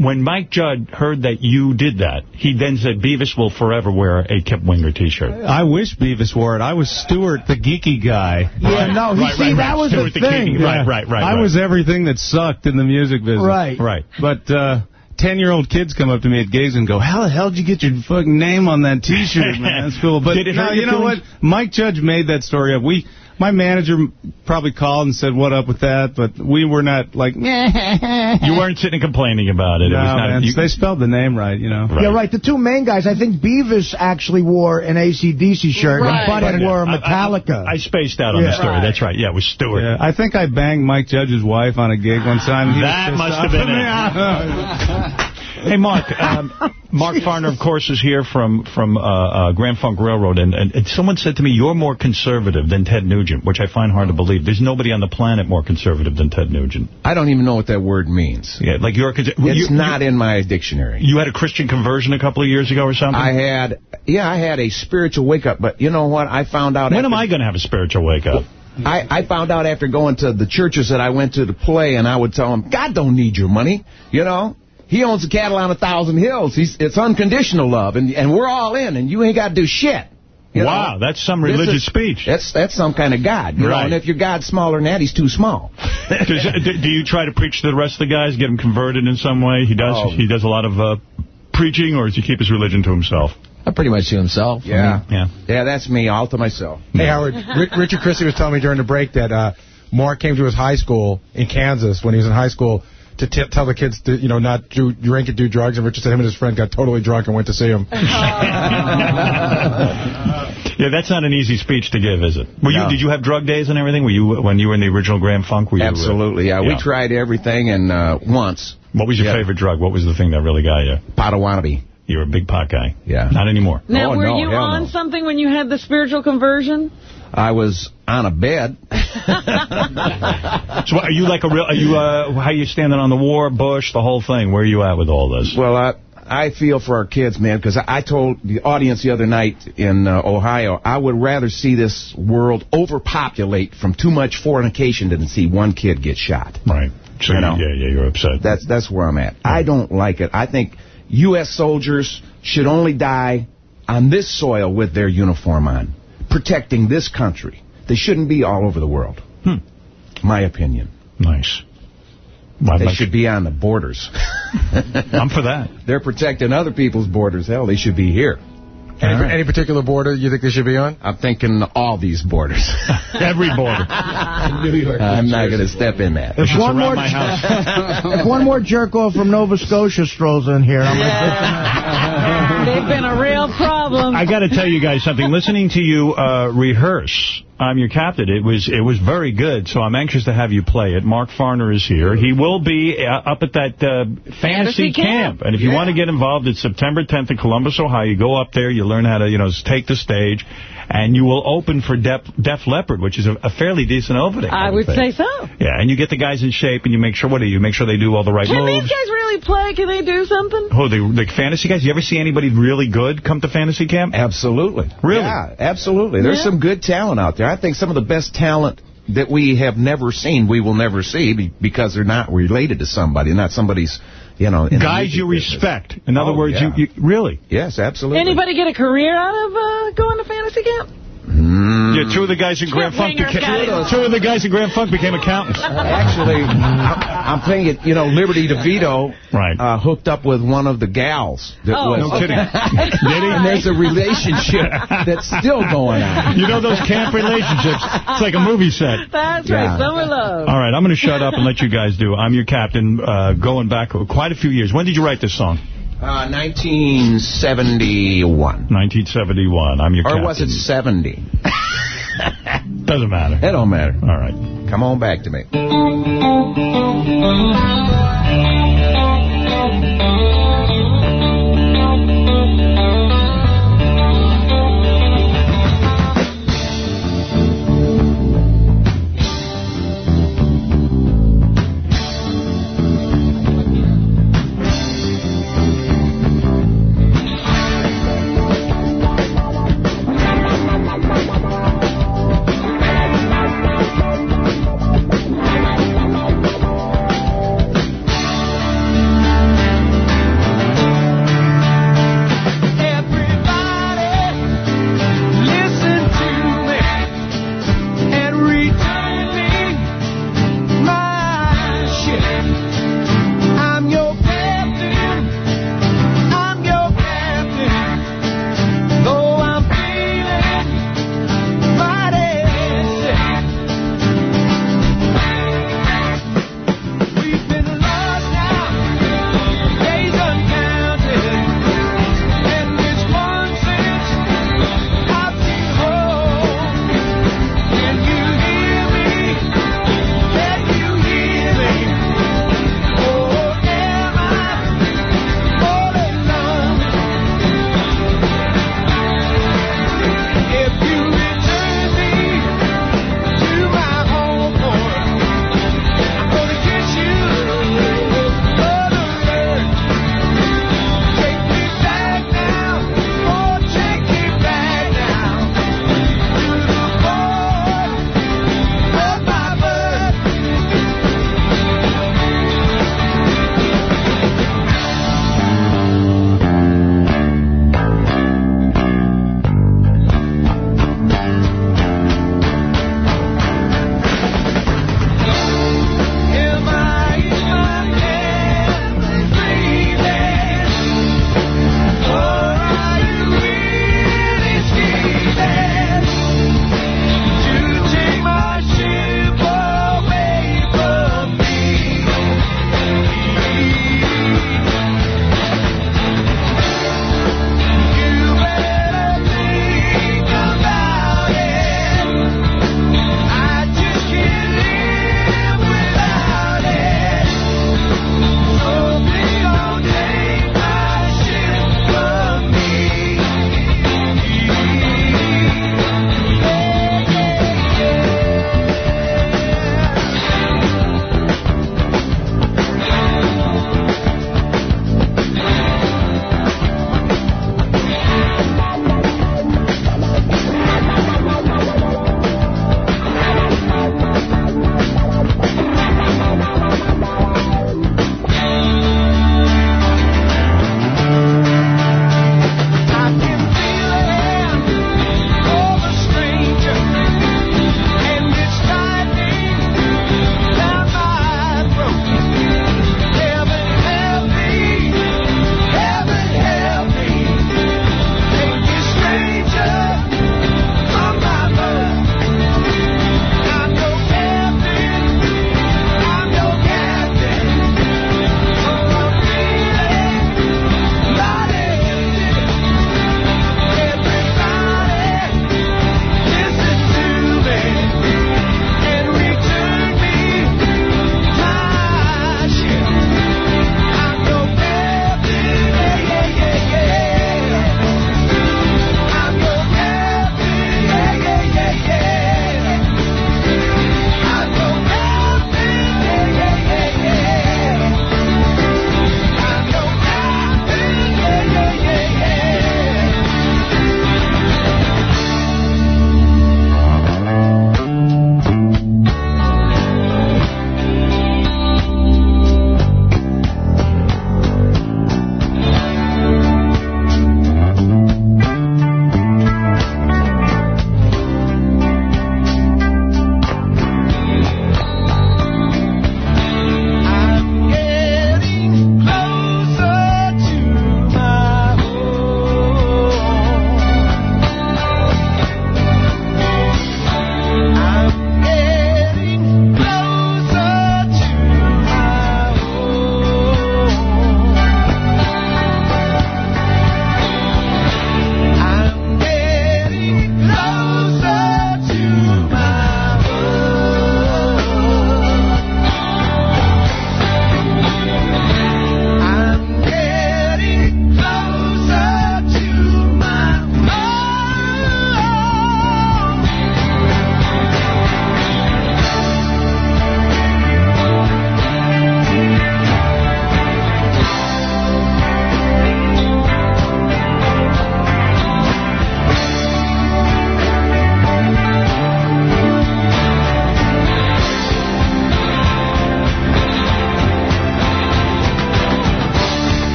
When Mike Judge heard that you did that, he then said Beavis will forever wear a Kip Winger T-shirt. I wish Beavis wore it. I was Stewart, the geeky guy. Yeah, no, he, Right, see, right, that right. was Stewart the the thing. King. Right, right, right, I right. was everything that sucked in the music business. Right. Right. But uh, 10-year-old kids come up to me at gigs and go, how the hell did you get your fucking name on that T-shirt, man? That's cool. But no, you know what? Mike Judge made that story up. We, my manager probably called and said, what up with that? But we were not like, You weren't sitting complaining about it. no, it was not, man. you- they spelled the name right, you know. Right. Yeah, right. The two main guys, I think Beavis actually wore an ACDC shirt Right. and Butthead wore a I- I- Metallica. I, spaced out on Yeah. the story. Right. That's right. Yeah, it was Stewart. Yeah, I think I banged Mike Judge's wife on a gig one time. He That must have been at me. Hey, Mark. Um, Mark Farner, of course, is here from from uh, uh, Grand Funk Railroad, and, and, and someone said to me, "You're more conservative than Ted Nugent," which I find hard to believe. There's nobody on the planet more conservative than Ted Nugent. I don't even know what that word means. Yeah, like you're. It's It's not in my dictionary. You had a Christian conversion a couple of years ago or something. I had, yeah, I had a spiritual wake-up, but you know what? I found out... when after, am I going to have a spiritual wake up? I, I found out after going to the churches that I went to to play, and I would tell them, God don't need your money, you know? He owns the cattle on a thousand hills. He's, it's unconditional love, and, and we're all in, and you ain't got to do shit. You wow, know? that's some religious is- speech. That's that's some kind of God, you know. Right. And if your God's smaller than that, he's too small. Does, do do you try to preach to the rest of the guys, get them converted in some way? He does. Oh. He does a lot of uh, preaching, or does he keep his religion to himself? Uh, pretty much to himself. Yeah. Yeah. Yeah, that's me, all to myself. Hey, Howard, Ri- Richard Christie was telling me during the break that uh, Mark came to his high school in Kansas when he was in high school to t tell the kids to, you know, not do drink and do drugs. And Richard said him and his friend got totally drunk and went to see him. Yeah, that's not an easy speech to give, is it? Were No. you? Did you have drug days and everything? Were you when you were in the original Grand Funk? Were you, uh, Absolutely, yeah. We tried everything, and uh, once. What was your Yeah. favorite drug? What was the thing that really got you? Potawatomi. You were a big pot guy. Yeah. Not anymore. Now, Oh, were no, you on no. something when you had the spiritual conversion? I was on a bed. So are you like a real? Are you? Uh, how you standing on the war, Bush, the whole thing? Where are you at with all this? Well, I I feel for our kids, man, because I, I told the audience the other night in uh, Ohio, I would rather see this world overpopulate from too much fornication than see one kid get shot. Right. So You know? yeah, yeah, you're upset. That's that's where I'm at. I don't like it. I think U.S. soldiers should only die on this soil with their uniform on, protecting this country. They shouldn't be all over the world. Hmm. My opinion. Nice. They should be on the borders. I'm for that. They're protecting other people's borders. Hell, they should be here. Any, any particular border you think they should be on? I'm thinking all these borders. Every border. New York. I'm not going to step in that. If one, more, if one more jerk off from Nova Scotia strolls in here, I'm They've been a real problem. I got to tell you guys something. Listening to you uh, rehearse, I'm your captain. It was it was very good. So I'm anxious to have you play it. Mark Farner is here. He will be uh, up at that uh, fantasy, camp. camp. And if you want to get involved, it's September 10th in Columbus, Ohio. You go up there, you learn how to you know take the stage, and you will open for Def, Def Leppard, which is a, a fairly decent opening. I would think. say so. Yeah, and you get the guys in shape, and you make sure what do you make sure they do all the right Can moves. these guys really play? Can they do something? Oh, the, the fantasy guys? You ever see anybody really good come to fantasy camp? Absolutely. Really? Yeah, absolutely. There's Yeah. some good talent out there. I think some of the best talent that we have never seen, we will never see because they're not related to somebody, not somebody's, you know. in Guys you business. respect. In other Oh, words, yeah. you, you really. Yes, absolutely. Anybody get a career out of uh, going to fantasy camp? Mm. Yeah, two of the guys in Grand Funk became it. two of the guys in Grand Funk became accountants. Actually, I'm, I'm thinking, you know, Liberty DeVito Right. uh, hooked up with one of the gals. That Oh, was, No kidding. Did he? And there's a relationship that's still going on. You know those camp relationships? It's like a movie set. That's Yeah. right, summer love. All right, I'm going to shut up and let you guys do. I'm your captain, uh, going back quite a few years. When did you write this song? Uh, 1971. 1971. I'm your Or captain. was it 70? Doesn't matter. It don't matter. All right. Come on back to me.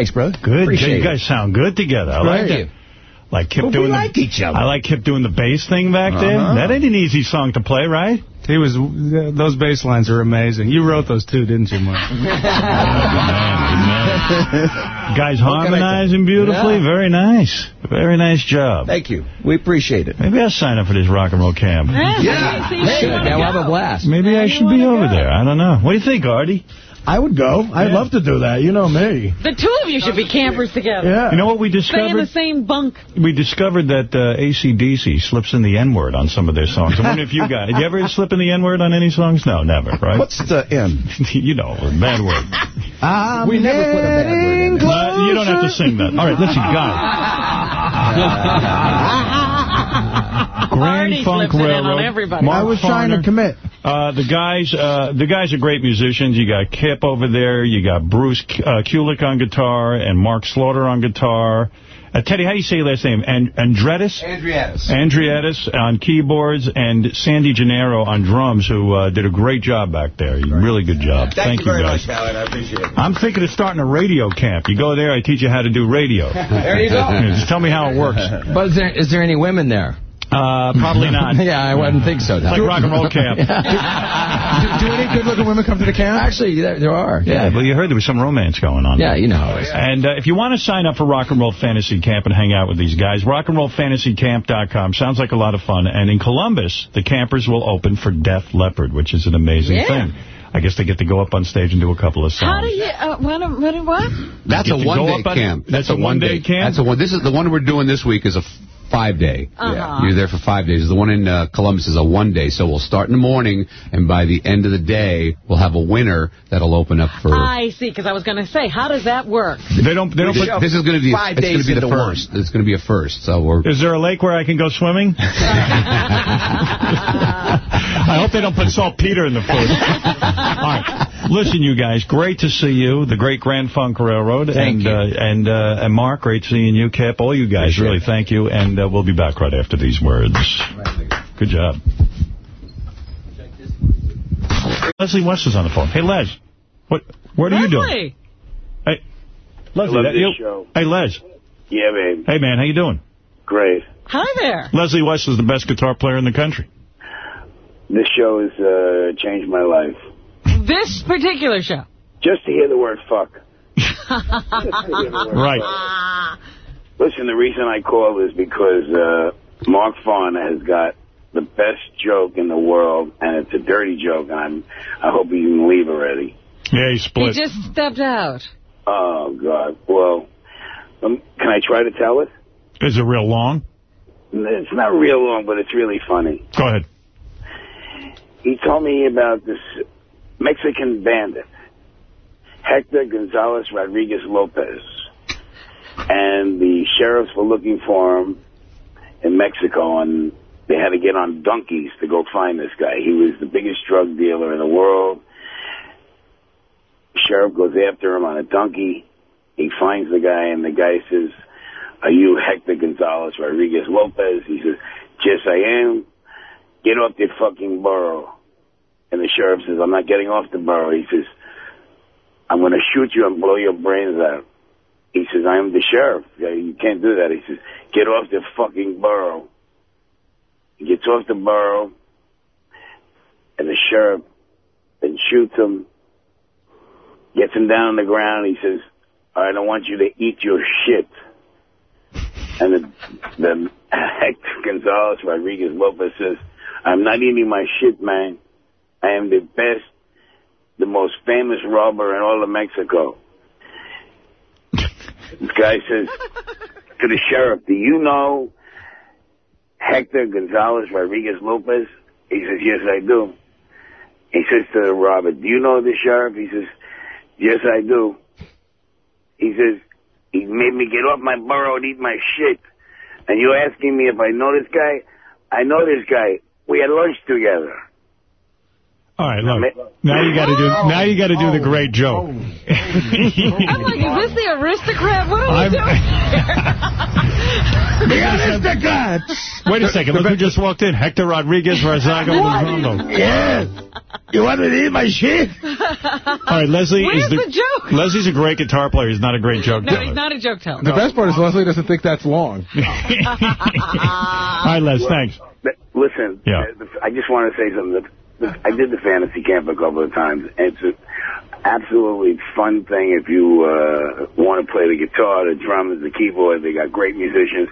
Thanks, brother. Good. Appreciate you guys sound good together. I like Thank it. you. Like Kip Well, we doing like the, each other. I like Kip doing the bass thing back Uh-huh. then. That ain't an easy song to play, right? He was. Uh, those bass lines are amazing. You wrote those too, didn't you, Mark? Guys harmonizing beautifully. Yeah. Very nice. Very nice job. Thank you. We appreciate it. Maybe I'll sign up for this rock and roll camp. Yeah. Hey, now have a blast. Maybe I should be over there. I don't know. What do you think, Artie? I would go. I'd love to do that. You know me. The two of you should be campers together. Yeah. You know what we discovered? Stay in the same bunk. We discovered that uh, ACDC slips in the N-word on some of their songs. I wonder if you guys... Did you ever slip in the N-word on any songs? No, never, right? What's the N? you know, a bad word. I'm We never put a bad word in there. Uh, you don't have to sing that. All right, listen, guys. Grand Artie Funk slips it in on Railroad. everybody. Mark I was trying to commit. Uh, the guys, uh, the guys are great musicians. You got Kip over there. You got Bruce uh, Kulick on guitar and Mark Slaughter on guitar. Uh, Teddy, how do you say your last name? And Andretis? Andreadis. Andreadis on keyboards and Sandy Gennaro on drums, who uh, did a great job back there. Really good job. Thank, you very guys. much, Howard. I appreciate it. I'm thinking of starting a radio camp. You go there, I teach you how to do radio. There you go. Just tell me how it works. But is there, is there any women there? Uh, probably not. yeah, I wouldn't think so. It's like rock and roll camp. Do, do any good-looking women come to the camp? Actually, there, there are. Yeah, well, you heard there was some romance going on. Yeah, you know how it is. And uh, if you want to sign up for Rock and Roll Fantasy Camp and hang out with these guys, rockandrollfantasycamp.com. Sounds like a lot of fun. And in Columbus, the campers will open for Def Leppard, which is an amazing Yeah. thing. I guess they get to go up on stage and do a couple of songs. How do you, uh, what, what, what? That's a get to go one-day up on- camp. That's a one-day camp? That's a one. This is the one we're doing this week is a five-day. Uh-huh. You're there for five days. The one in uh, Columbus is a one-day. So we'll start in the morning, and by the end of the day, we'll have a winner that'll open up for. I see, because I was going to say, how does that work? They don't. They don't. this, Put, this is going to be. Five it's going days to be the into one. first. It's going to be a first. So we're. is there a lake where I can go swimming? I hope they don't put saltpeter in the food. All right. Listen, you guys, great to see you, the great Grand Funk Railroad. Thank and, you. Uh, and, uh, and Mark, great seeing you. Kip, all you guys, Appreciate really it. thank you. And uh, we'll be back right after these words. Good job. Leslie West is on the phone. Hey, Les. What? What are you doing? Leslie! Hey, Leslie, love that this you? show. Hey, Les. Yeah, babe. Hey, man, how you doing? Great. Hi there. Leslie West is the best guitar player in the country. This show has uh, changed my life. This particular show. Just to hear the word fuck. Right. Listen, the reason I called is because uh, Mark Farner has got the best joke in the world, and it's a dirty joke, and I'm, I hope he can leave already. Yeah, he split. He just stepped out. Oh, God. Well, um, can I try to tell it? Is it real long? It's not real long, but it's really funny. Go ahead. He told me about this Mexican bandit, Hector Gonzalez Rodriguez Lopez. And the sheriffs were looking for him in Mexico, and they had to get on donkeys to go find this guy. He was the biggest drug dealer in the world. The Sheriff goes after him on a donkey. He finds the guy, and the guy says, are you Hector Gonzalez Rodriguez Lopez? He says, yes, I am. Get off the fucking burro. And the sheriff says, I'm not getting off the burro. He says, I'm going to shoot you and blow your brains out. He says, I am the sheriff. You can't do that. He says, get off the fucking burro. He gets off the burro, and the sheriff then shoots him, gets him down on the ground. He says, I don't want you to eat your shit. And the, the Gonzalez Rodriguez Lopez says, I'm not eating my shit, man. I am the best, the most famous robber in all of Mexico. This guy says to the sheriff, do you know Hector Gonzalez Rodriguez Lopez? He says, yes, I do. He says to the robber, do you know the sheriff? He says, yes, I do. He says, he made me get off my burro and eat my shit. And you're asking me if I know this guy? I know this guy. We had lunch together. All right, look. Now you got to do. Now you got to oh. do the great joke. Oh. I'm like, is this the aristocrat? What are I'm- we doing here? the aristocrats. Wait a second. Look who just walked in. Hector Rodriguez Razago Luzondo. Yes. You want to eat my shit? All right, Leslie Where's is the, the joke? Leslie's a great guitar player. He's not a great joke No, teller. he's not a joke teller. The best part is Leslie doesn't think that's long. All right, Les, thanks. Listen, Yeah. I just want to say something. The- the- I did the fantasy camp a couple of times, it's an absolutely fun thing if you uh, want to play the guitar, the drums, the keyboard. They got great musicians,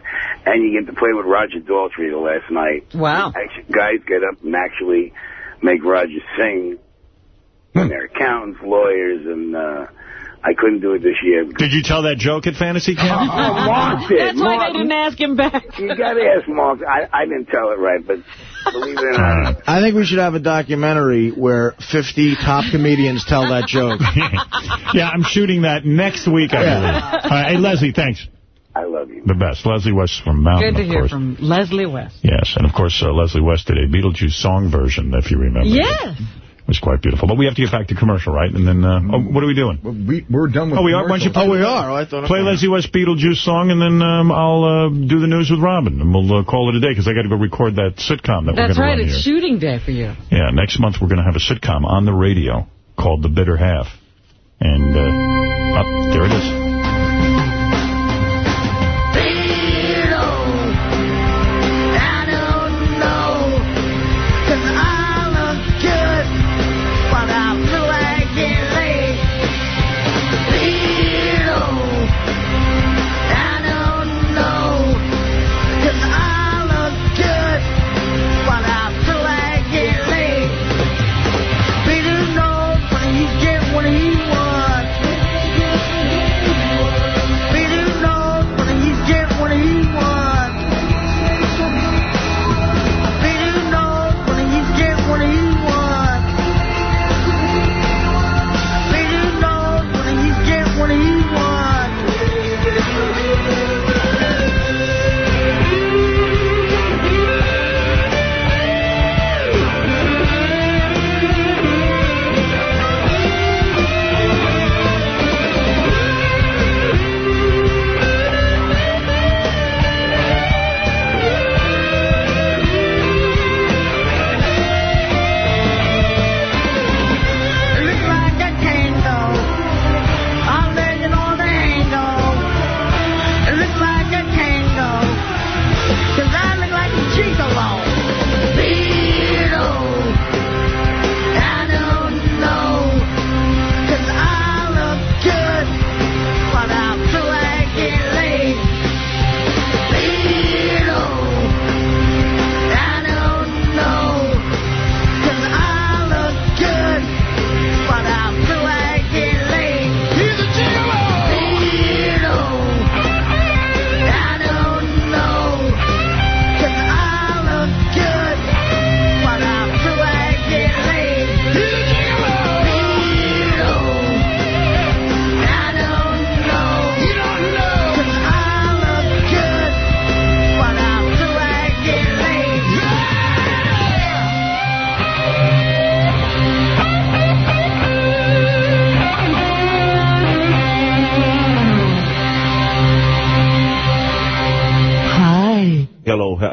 and you get to play with Roger Daltrey the last night. Wow. Actually, guys get up and actually make Roger sing. And they're accountants, lawyers, and uh, I couldn't do it this year. Did you tell that joke at fantasy camp? Mark did. That's why they didn't ask him back. You got to ask Mark. I, I didn't tell it right, but believe it or not, I think we should have a documentary where 50 top comedians tell that joke. yeah, I'm shooting that next week, I believe. All right, hey, Leslie, thanks. I love you. The best. Leslie West from Mountain, Good to of hear course. from Leslie West. Yes, and of course, uh, Leslie West did a Beetlejuice song version, if you remember. Yes. It was quite beautiful. But we have to get back to commercial, right? And then, uh, oh, what are we doing? We, we're done with Oh, we are? Why don't you play, Oh, we are? Oh, I thought play Leslie West Beetlejuice song, and then um, I'll uh, do the news with Robin, and we'll uh, call it a day, because I got to go record that sitcom that we're That's going to right. run It's here. shooting day for you. Yeah, next month we're going to have a sitcom on the radio called The Bitter Half. And, uh, up, there it is.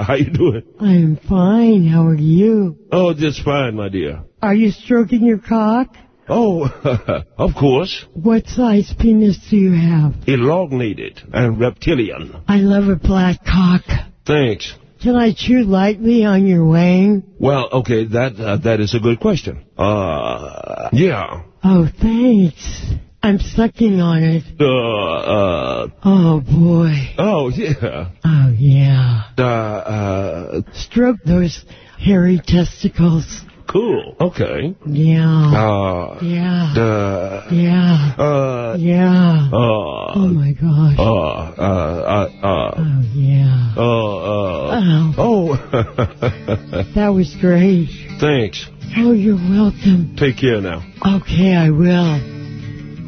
how, you doing? I'm fine. How are you? Oh, just fine, my dear. Are you stroking your cock? Oh, of course. What size penis do you have? Elongated and reptilian. I love a black cock. Thanks. Can I chew lightly on your wang? Well, okay, that uh, that is a good question. Uh, yeah. Oh, thanks. I'm sucking on it. Uh, uh, Oh, boy. oh, yeah. Oh, yeah. Uh, uh, Stroke those hairy testicles. cool. Okay. Yeah. Uh, Yeah. Yeah. uh, Yeah. uh, Oh, my gosh. uh, uh, uh, uh, Oh, yeah. uh, uh, Oh, oh, that was great. thanks. Oh, you're welcome. Take care now. Okay, I will.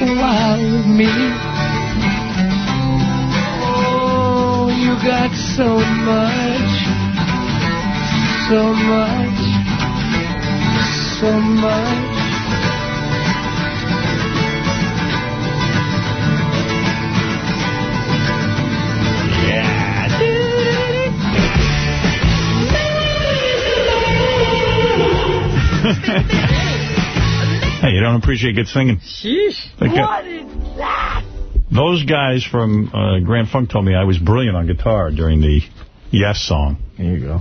walk a while with me. Oh, you got so much, so much, so much. hey, you don't appreciate good singing. Sheesh. Like, uh, What is that? Those guys from uh, Grand Funk told me I was brilliant on guitar during the Yes song. There you go.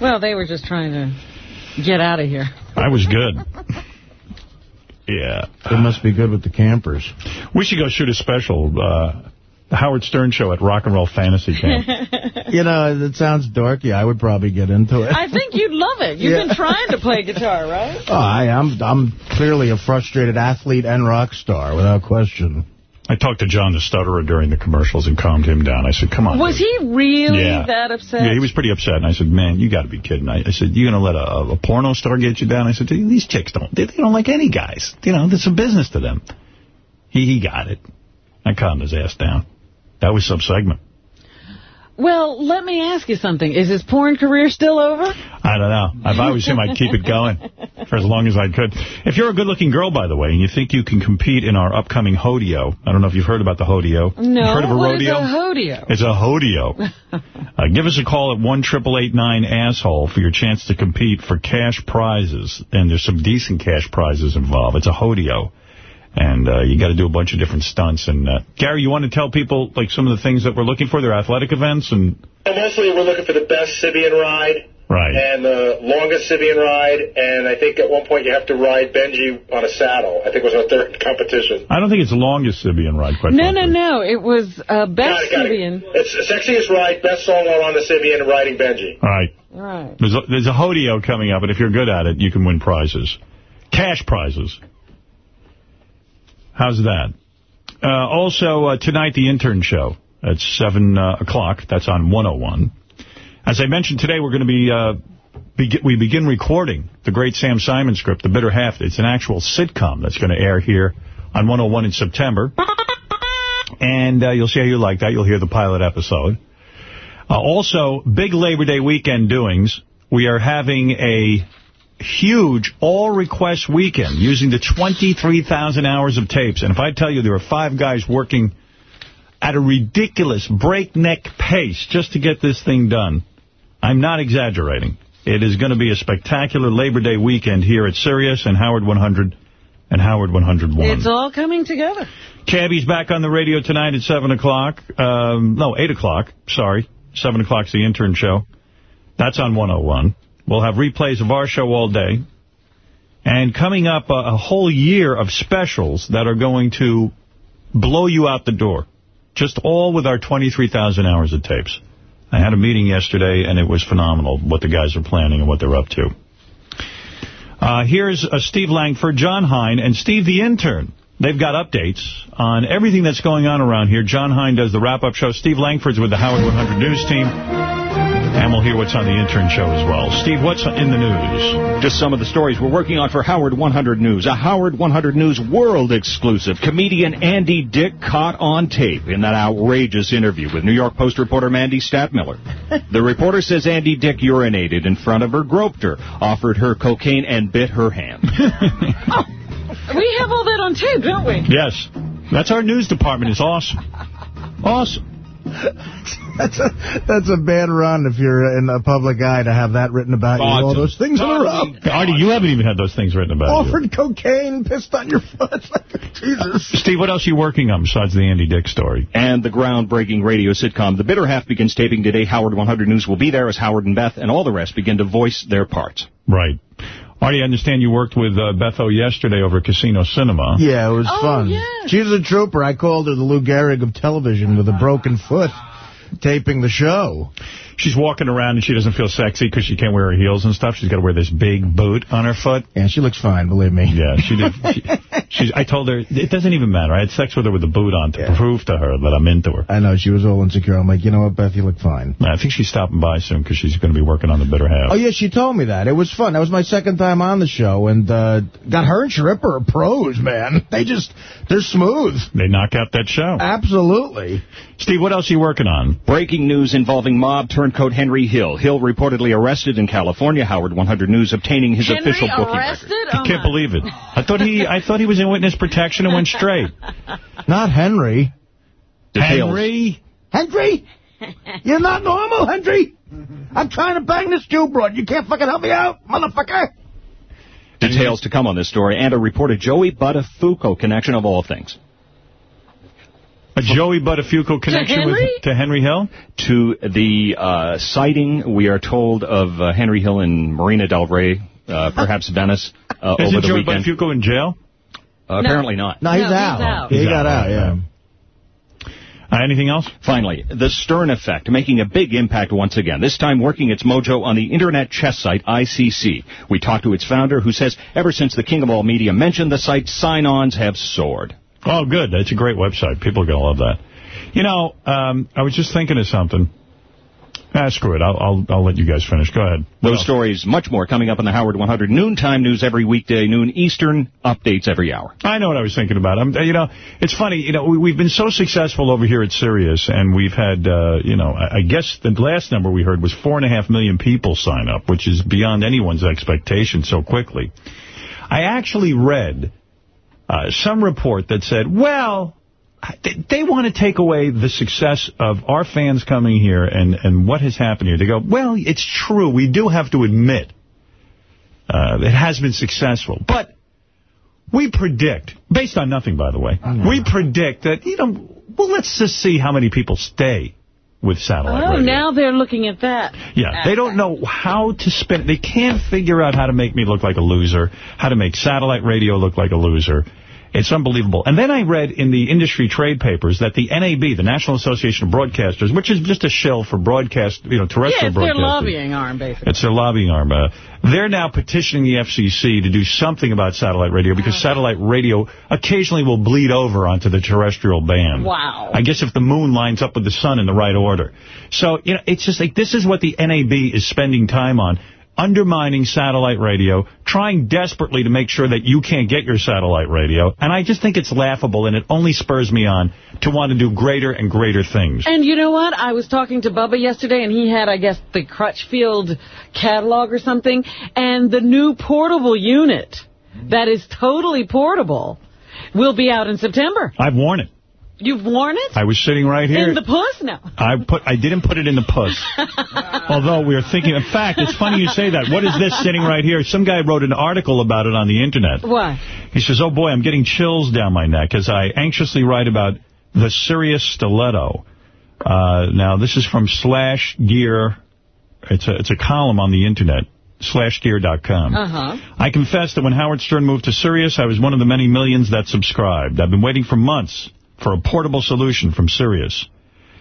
Well, they were just trying to get out of here. I was good. Yeah. It must be good with the campers. We should go shoot a special, uh, the Howard Stern Show at Rock and Roll Fantasy Camp. You know, it sounds dorky. I would probably get into it. I think you'd love it. You've Yeah. been trying to play guitar, right? Oh, I am. I'm clearly a frustrated athlete and rock star, without question. I talked to John the Stutterer during the commercials and calmed him down. I said, come on. Was he really Yeah. that upset? Yeah, he was pretty upset. And I said, man, you got to be kidding. I, I said, you're going to let a, a porno star get you down? I said, these chicks don't, they, they don't like any guys. You know, there's some business to them. He, he got it. I calmed his ass down. That was some segment. Well, let me ask you something. Is his porn career still over? I don't know. If I was him, I'd keep it going for as long as I could. If you're a good-looking girl, by the way, and you think you can compete in our upcoming Hodeo, I don't know if you've heard about the Hodeo. No. You've heard of a What is rodeo? a hodeo? It's a hodeo. uh, give us a call at one triple eight nine asshole for your chance to compete for cash prizes, and there's some decent cash prizes involved. It's a hodeo, and uh, you got to do a bunch of different stunts. And uh, Gary, you want to tell people like some of the things that we're looking for? Their athletic events and And mostly we're looking for the best Sybian ride right. and the longest Sybian ride. And I think at one point you have to ride Benji on a saddle. I think it was our third competition. I don't think it's the longest Sybian ride, quite No, no, no. It was uh, Best Got it, got it. Sybian. It's the sexiest ride, best song while on the Sybian riding Benji. All right. Right. There's a, there's a hodeo coming up, and if you're good at it, you can win prizes. Cash prizes. How's that? Uh, also, uh, tonight, the intern show at 7 uh, o'clock. That's on 101. As I mentioned today, we're going to be, uh, begi we begin recording the great Sam Simon script, The Bitter Half. It's an actual sitcom that's going to air here on 101 in September. And uh, you'll see how you like that. You'll hear the pilot episode. Uh, also, big Labor Day weekend doings. We are having a huge all-request weekend using the 23,000 hours of tapes. And if I tell you there are five guys working at a ridiculous breakneck pace just to get this thing done, I'm not exaggerating. It is going to be a spectacular Labor Day weekend here at Sirius and Howard 100 and Howard 101. It's all coming together. Cabby's back on the radio tonight at 7 o'clock. Um, no, 8 o'clock. Sorry. 7 o'clock's the intern show. That's on 101. We'll have replays of our show all day. And coming up, a, a whole year of specials that are going to blow you out the door. Just all with our 23,000 hours of tapes. I had a meeting yesterday, and it was phenomenal what the guys are planning and what they're up to. Uh, here's uh, Steve Langford, Jon Hein, and Steve the intern. They've got updates on everything that's going on around here. Jon Hein does the wrap-up show. Steve Langford's with the Howard 100 News team. And we'll hear what's on the intern show as well. Steve, what's in the news? Just some of the stories we're working on for Howard 100 News. A Howard 100 News world exclusive. Comedian Andy Dick caught on tape in that outrageous interview with New York Post reporter Mandy Stadtmiller. the reporter says Andy Dick urinated in front of her, groped her, offered her cocaine, and bit her hand. oh, We have all that on tape, don't we? Yes. That's our news department. It's awesome. Awesome. That's a that's a bad run if you're in a public eye to have that written about you. All those things in a row. Artie, you haven't even had those things written about you. Offered cocaine, pissed on your foot. Jesus. Steve, what else are you working on besides the Andy Dick story? And the groundbreaking radio sitcom The Bitter Half begins taping today. Howard 100 News will be there as Howard and Beth and all the rest begin to voice their parts. Right. Artie, I understand you worked with uh, Beth O yesterday over Casino Cinema. Yeah, it was Oh, fun. yeah. She's a trooper. I called her the Lou Gehrig of television with a broken foot, taping the show. She's walking around and she doesn't feel sexy because she can't wear her heels and stuff. She's got to wear this big boot on her foot. Yeah, she looks fine, believe me. Yeah, she did. She, she's, I told her, it doesn't even matter. I had sex with her with a boot on to prove to her that I'm into her. I know, she was all insecure. I'm like, you know what, Beth, you look fine. I think she's stopping by soon because she's going to be working on the bitter half. Oh, yeah, she told me that. It was fun. That was my second time on the show, and uh, got her and Schirripa are pros, man. They just, they're smooth. They knock out that show. Absolutely. Steve, what else are you working on? Breaking news involving mob turncoat Henry Hill. Hill reportedly arrested in California. Howard 100 News obtaining his Henry official booking arrested? record. Oh, I can't believe it. I thought he I thought he was in witness protection and went straight. Not Henry. Details. Henry? Henry? You're not normal, Henry. I'm trying to bang this Jew broad. You can't fucking help me out, motherfucker. Details to come on this story, and a reported Joey Buttafuoco connection of all things. A Joey Buttafuoco connection Henry? with to Henry Hill? To the uh, sighting, we are told, of uh, Henry Hill in Marina del Rey, uh, perhaps Venice, uh, Isn't over the Joey weekend. Buttafuoco in jail? Uh, apparently not. No, he's, No, he's out. out. He He's got out, out, yeah. Uh, anything else? Finally, the Stern Effect, making a big impact once again, this time working its mojo on the internet chess site ICC. We talked to its founder, who says ever since the king of all media mentioned the site, sign-ons have soared. Oh, good. That's a great website. People are going to love that. You know, um, I was just thinking of something. Ah, screw it. I'll, I'll, I'll let you guys finish. Go ahead. What Those else? stories, much more, coming up on the Howard 100 noontime news every weekday, noon Eastern, updates every hour. I know what I was thinking about. I'm, you know, it's funny. You know, we, we've been so successful over here at Sirius, and we've had, uh, you know, I, I guess the last number we heard was four and a half million people sign up, which is beyond anyone's expectation so quickly. I actually read uh, some report that said, well, they, they want to take away the success of our fans coming here and, and what has happened here. They go, well, it's true. We do have to admit uh, it has been successful. But we predict, based on nothing, by the way, we predict that, you know, well, let's just see how many people stay with satellite Oh, radio. now they're looking at that. Yeah, they don't know how to spin it. They can't figure out how to make me look like a loser, how to make satellite radio look like a loser. It's unbelievable. And then I read in the industry trade papers that the NAB, the National Association of Broadcasters, which is just a shell for broadcast, you know, Yeah, terrestrial it's their lobbying arm, basically. It's their lobbying arm. Uh, they're now petitioning the FCC to do something about satellite radio because satellite radio occasionally will bleed over onto the terrestrial band. Wow. I guess if the moon lines up with the sun in the right order. So, you know, it's just like this is what the NAB is spending time on. Undermining satellite radio, trying desperately to make sure that you can't get your satellite radio. And I just think it's laughable, and it only spurs me on to want to do greater and greater things. And you know what? I was talking to Bubba yesterday, and he had, I guess, the Crutchfield catalog or something, and the new portable unit that is totally portable will be out in September. I've worn it. You've worn it? I was sitting right here. In the puss now. I put I didn't put it in the puss. Although we were thinking, in fact, it's funny you say that. What is this sitting right here? Some guy wrote an article about it on the internet. Why? He says, oh boy, I'm getting chills down my neck as I anxiously write about the Sirius Stiletto. Uh, now, this is from Slash Gear. It's a, it's a column on the internet, slashgear.com. Uh-huh. I confess that when Howard Stern moved to Sirius, I was one of the many millions that subscribed. I've been waiting for months for a portable solution from Sirius.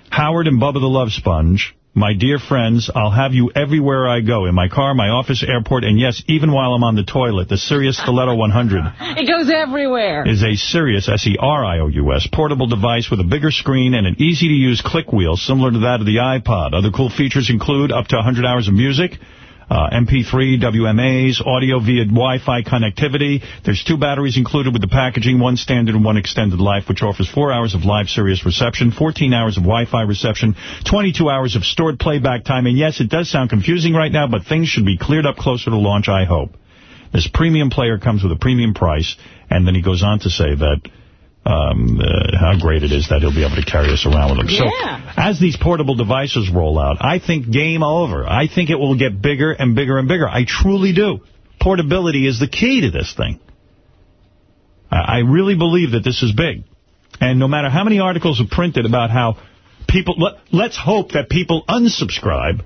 Howard and Bubba the Love Sponge, my dear friends, I'll have you everywhere I go, in my car, my office, airport, and yes, even while I'm on the toilet, the Sirius Stiletto 100 It goes everywhere. is a Sirius, S-E-R-I-O-U-S, portable device with a bigger screen and an easy-to-use click wheel similar to that of the iPod. Other cool features include up to 100 hours of music, uh, MP3, WMAs, audio via Wi-Fi connectivity. There's two batteries included with the packaging, one standard and one extended life, which offers four hours of live Sirius reception, 14 hours of Wi-Fi reception, 22 hours of stored playback time. And yes, it does sound confusing right now, but things should be cleared up closer to launch, I hope. This premium player comes with a premium price, and then he goes on to say that um, uh, how great it is that he'll be able to carry us around with him. So as these portable devices roll out, I think game over. I think it will get bigger and bigger and bigger. I truly do. Portability is the key to this thing. I I really believe that this is big. And no matter how many articles are printed about how people, let, let's hope that people unsubscribe.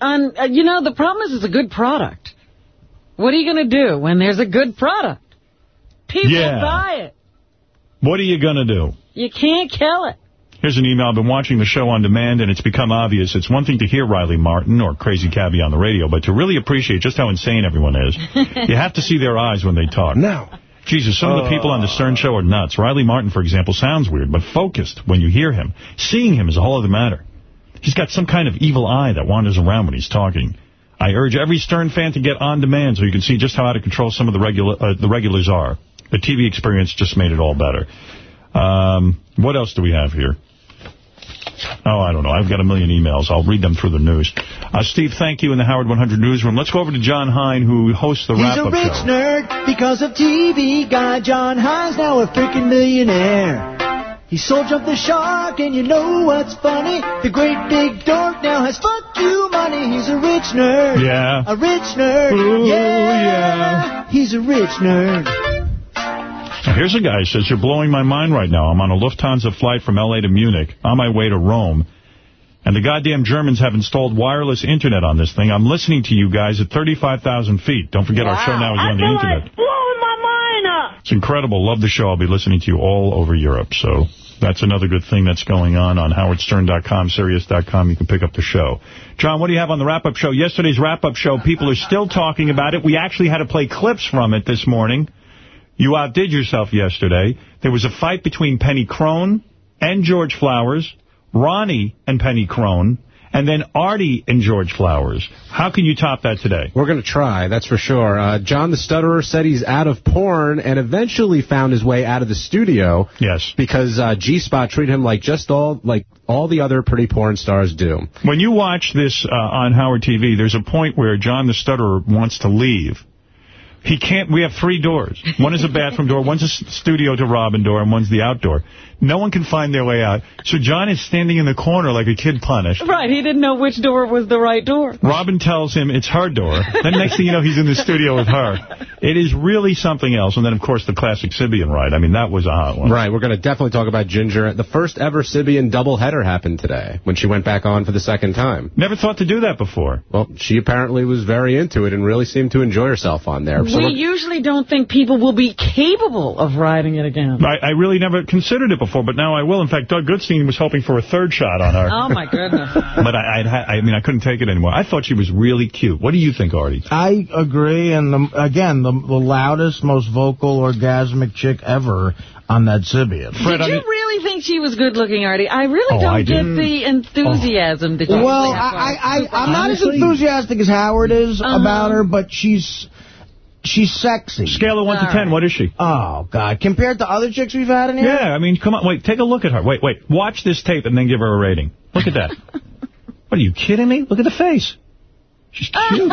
Um, you know, the problem is it's a good product. What are you going to do when there's a good product? People Yeah. buy it. What are you going to do? You can't kill it. Here's an email. I've been watching the show on demand, and it's become obvious. It's one thing to hear Riley Martin or Crazy Cabby on the radio, but to really appreciate just how insane everyone is, you have to see their eyes when they talk. Now. Jesus, some of the people on the Stern Show are nuts. Riley Martin, for example, sounds weird, but focused when you hear him. Seeing him is a whole other matter. He's got some kind of evil eye that wanders around when he's talking. I urge every Stern fan to get on demand so you can see just how out of control some of the, regula uh, the regulars are. The TV experience just made it all better. Um, what else do we have here? Oh, I don't know. I've got a million emails. I'll read them through the news. Uh, Steve, thank you in the Howard 100 newsroom. Let's go over to Jon Hein, who hosts the show. He's a rich show. nerd because of TV guy. Jon Hein's now a freaking millionaire. He sold Jump the Shark, and you know what's funny? The great big dork now has fuck you money. He's a rich nerd. Yeah. A rich nerd. Ooh, yeah. yeah. He's a rich nerd. Here's a guy who says, you're blowing my mind right now. I'm on a Lufthansa flight from L.A. to Munich, on my way to Rome. And the goddamn Germans have installed wireless internet on this thing. I'm listening to you guys at 35,000 feet. Don't forget our show now is on the internet. blowing my mind up. It's incredible. Love the show. I'll be listening to you all over Europe. So that's another good thing that's going on on howardstern.com, sirius.com. You can pick up the show. John, what do you have on the wrap-up show? Yesterday's wrap-up show, people are still talking about it. We actually had to play clips from it this morning. You outdid yourself yesterday. There was a fight between Penny Crone and George Flowers, Ronnie and Penny Crone, and then Artie and George Flowers. How can you top that today? We're going to try, that's for sure. Uh, John the Stutterer said he's out of porn and eventually found his way out of the studio. Yes. Because uh, G-Spot treated him like just all like all the other pretty porn stars do. When you watch this uh, on Howard TV, there's a point where John the Stutterer wants to leave. He can't. We have three doors. One is a bathroom door, one's a studio to Robin door, and one's the outdoor. No one can find their way out. So John is standing in the corner like a kid punished. Right, he didn't know which door was the right door. Robin tells him it's her door. Then next thing you know, he's in the studio with her. It is really something else. And then, of course, the classic Sybian ride. I mean, that was a hot one. Right, we're going to definitely talk about Ginger. The first ever Sybian doubleheader happened today when she went back on for the second time. Never thought to do that before. Well, she apparently was very into it and really seemed to enjoy herself on there. So we usually don't think people will be capable of riding it again. I, I really never considered it before, but now I will. In fact, Doug Goodstein was hoping for a third shot on her. Oh, my goodness. but I, I'd I mean, I couldn't take it anymore. I thought she was really cute. What do you think, Artie? I agree, and the, again, the, the loudest, most vocal, orgasmic chick ever on that Sybian. Did you really think she was good looking, Artie? I really Oh, don't I get the enthusiasm that you Well, have for I, her. I, I, I'm not as Honestly? enthusiastic as Howard is Uh-huh. about her, but she's she's sexy. Scale of 1 to 10, what is she? Oh, God. Compared to other chicks we've had in here? Yeah, I mean, come on. Wait, take a look at her. Wait, wait. Watch this tape and then give her a rating. Look at that. what, are you kidding me? Look at the face. She's cute.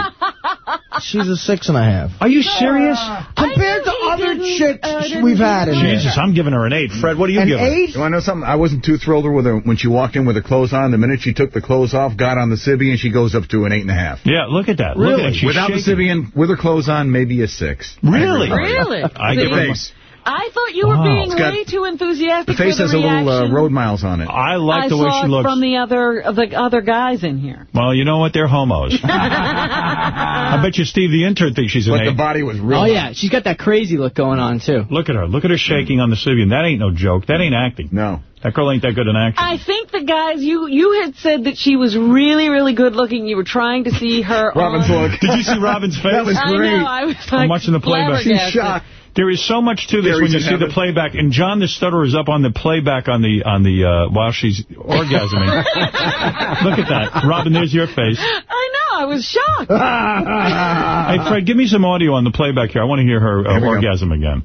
She's a six and a half. Are you serious? Compared to other chicks we've had in here. Jesus, I'm giving her an 8. Fred, what do you An give her? eight? You want to know something? I wasn't too thrilled with her when she walked in with her clothes on. The minute she took the clothes off, got on the Sybian, she goes up to an eight and a half. Yeah, look at that. Look at that. She's Without the shaking. Sybian, with her clothes on, maybe a six. Really? Really? I See? give her face. I thought you were Wow. being It's way too enthusiastic The face for has the a little uh, road miles on it. I I like the way saw she it looks. from the other of the other guys in here. Well, you know what? They're homos. I bet you Steve the intern thinks she's an But eight. the body was real. Oh, yeah. She's got that crazy look going on, too. Look at her. Look at her shaking on the Sybian. That ain't no joke. That ain't acting. No. That girl ain't that good an actor. I think the guys you you had said that she was really really good looking. You were trying to see her. Robin's on... look. Did you see Robin's face? That was I great. know, I was, I'm like, watching the playback. flabbergasted. There is so much to this Gary's when you see heaven. the playback, and John the Stutterer is up on the playback on the on the uh, while she's orgasming. Look at that, Robin. There's your face. I know. I was shocked. hey, Fred, give me some audio on the playback here. I want to hear her uh, Here we go. orgasm again.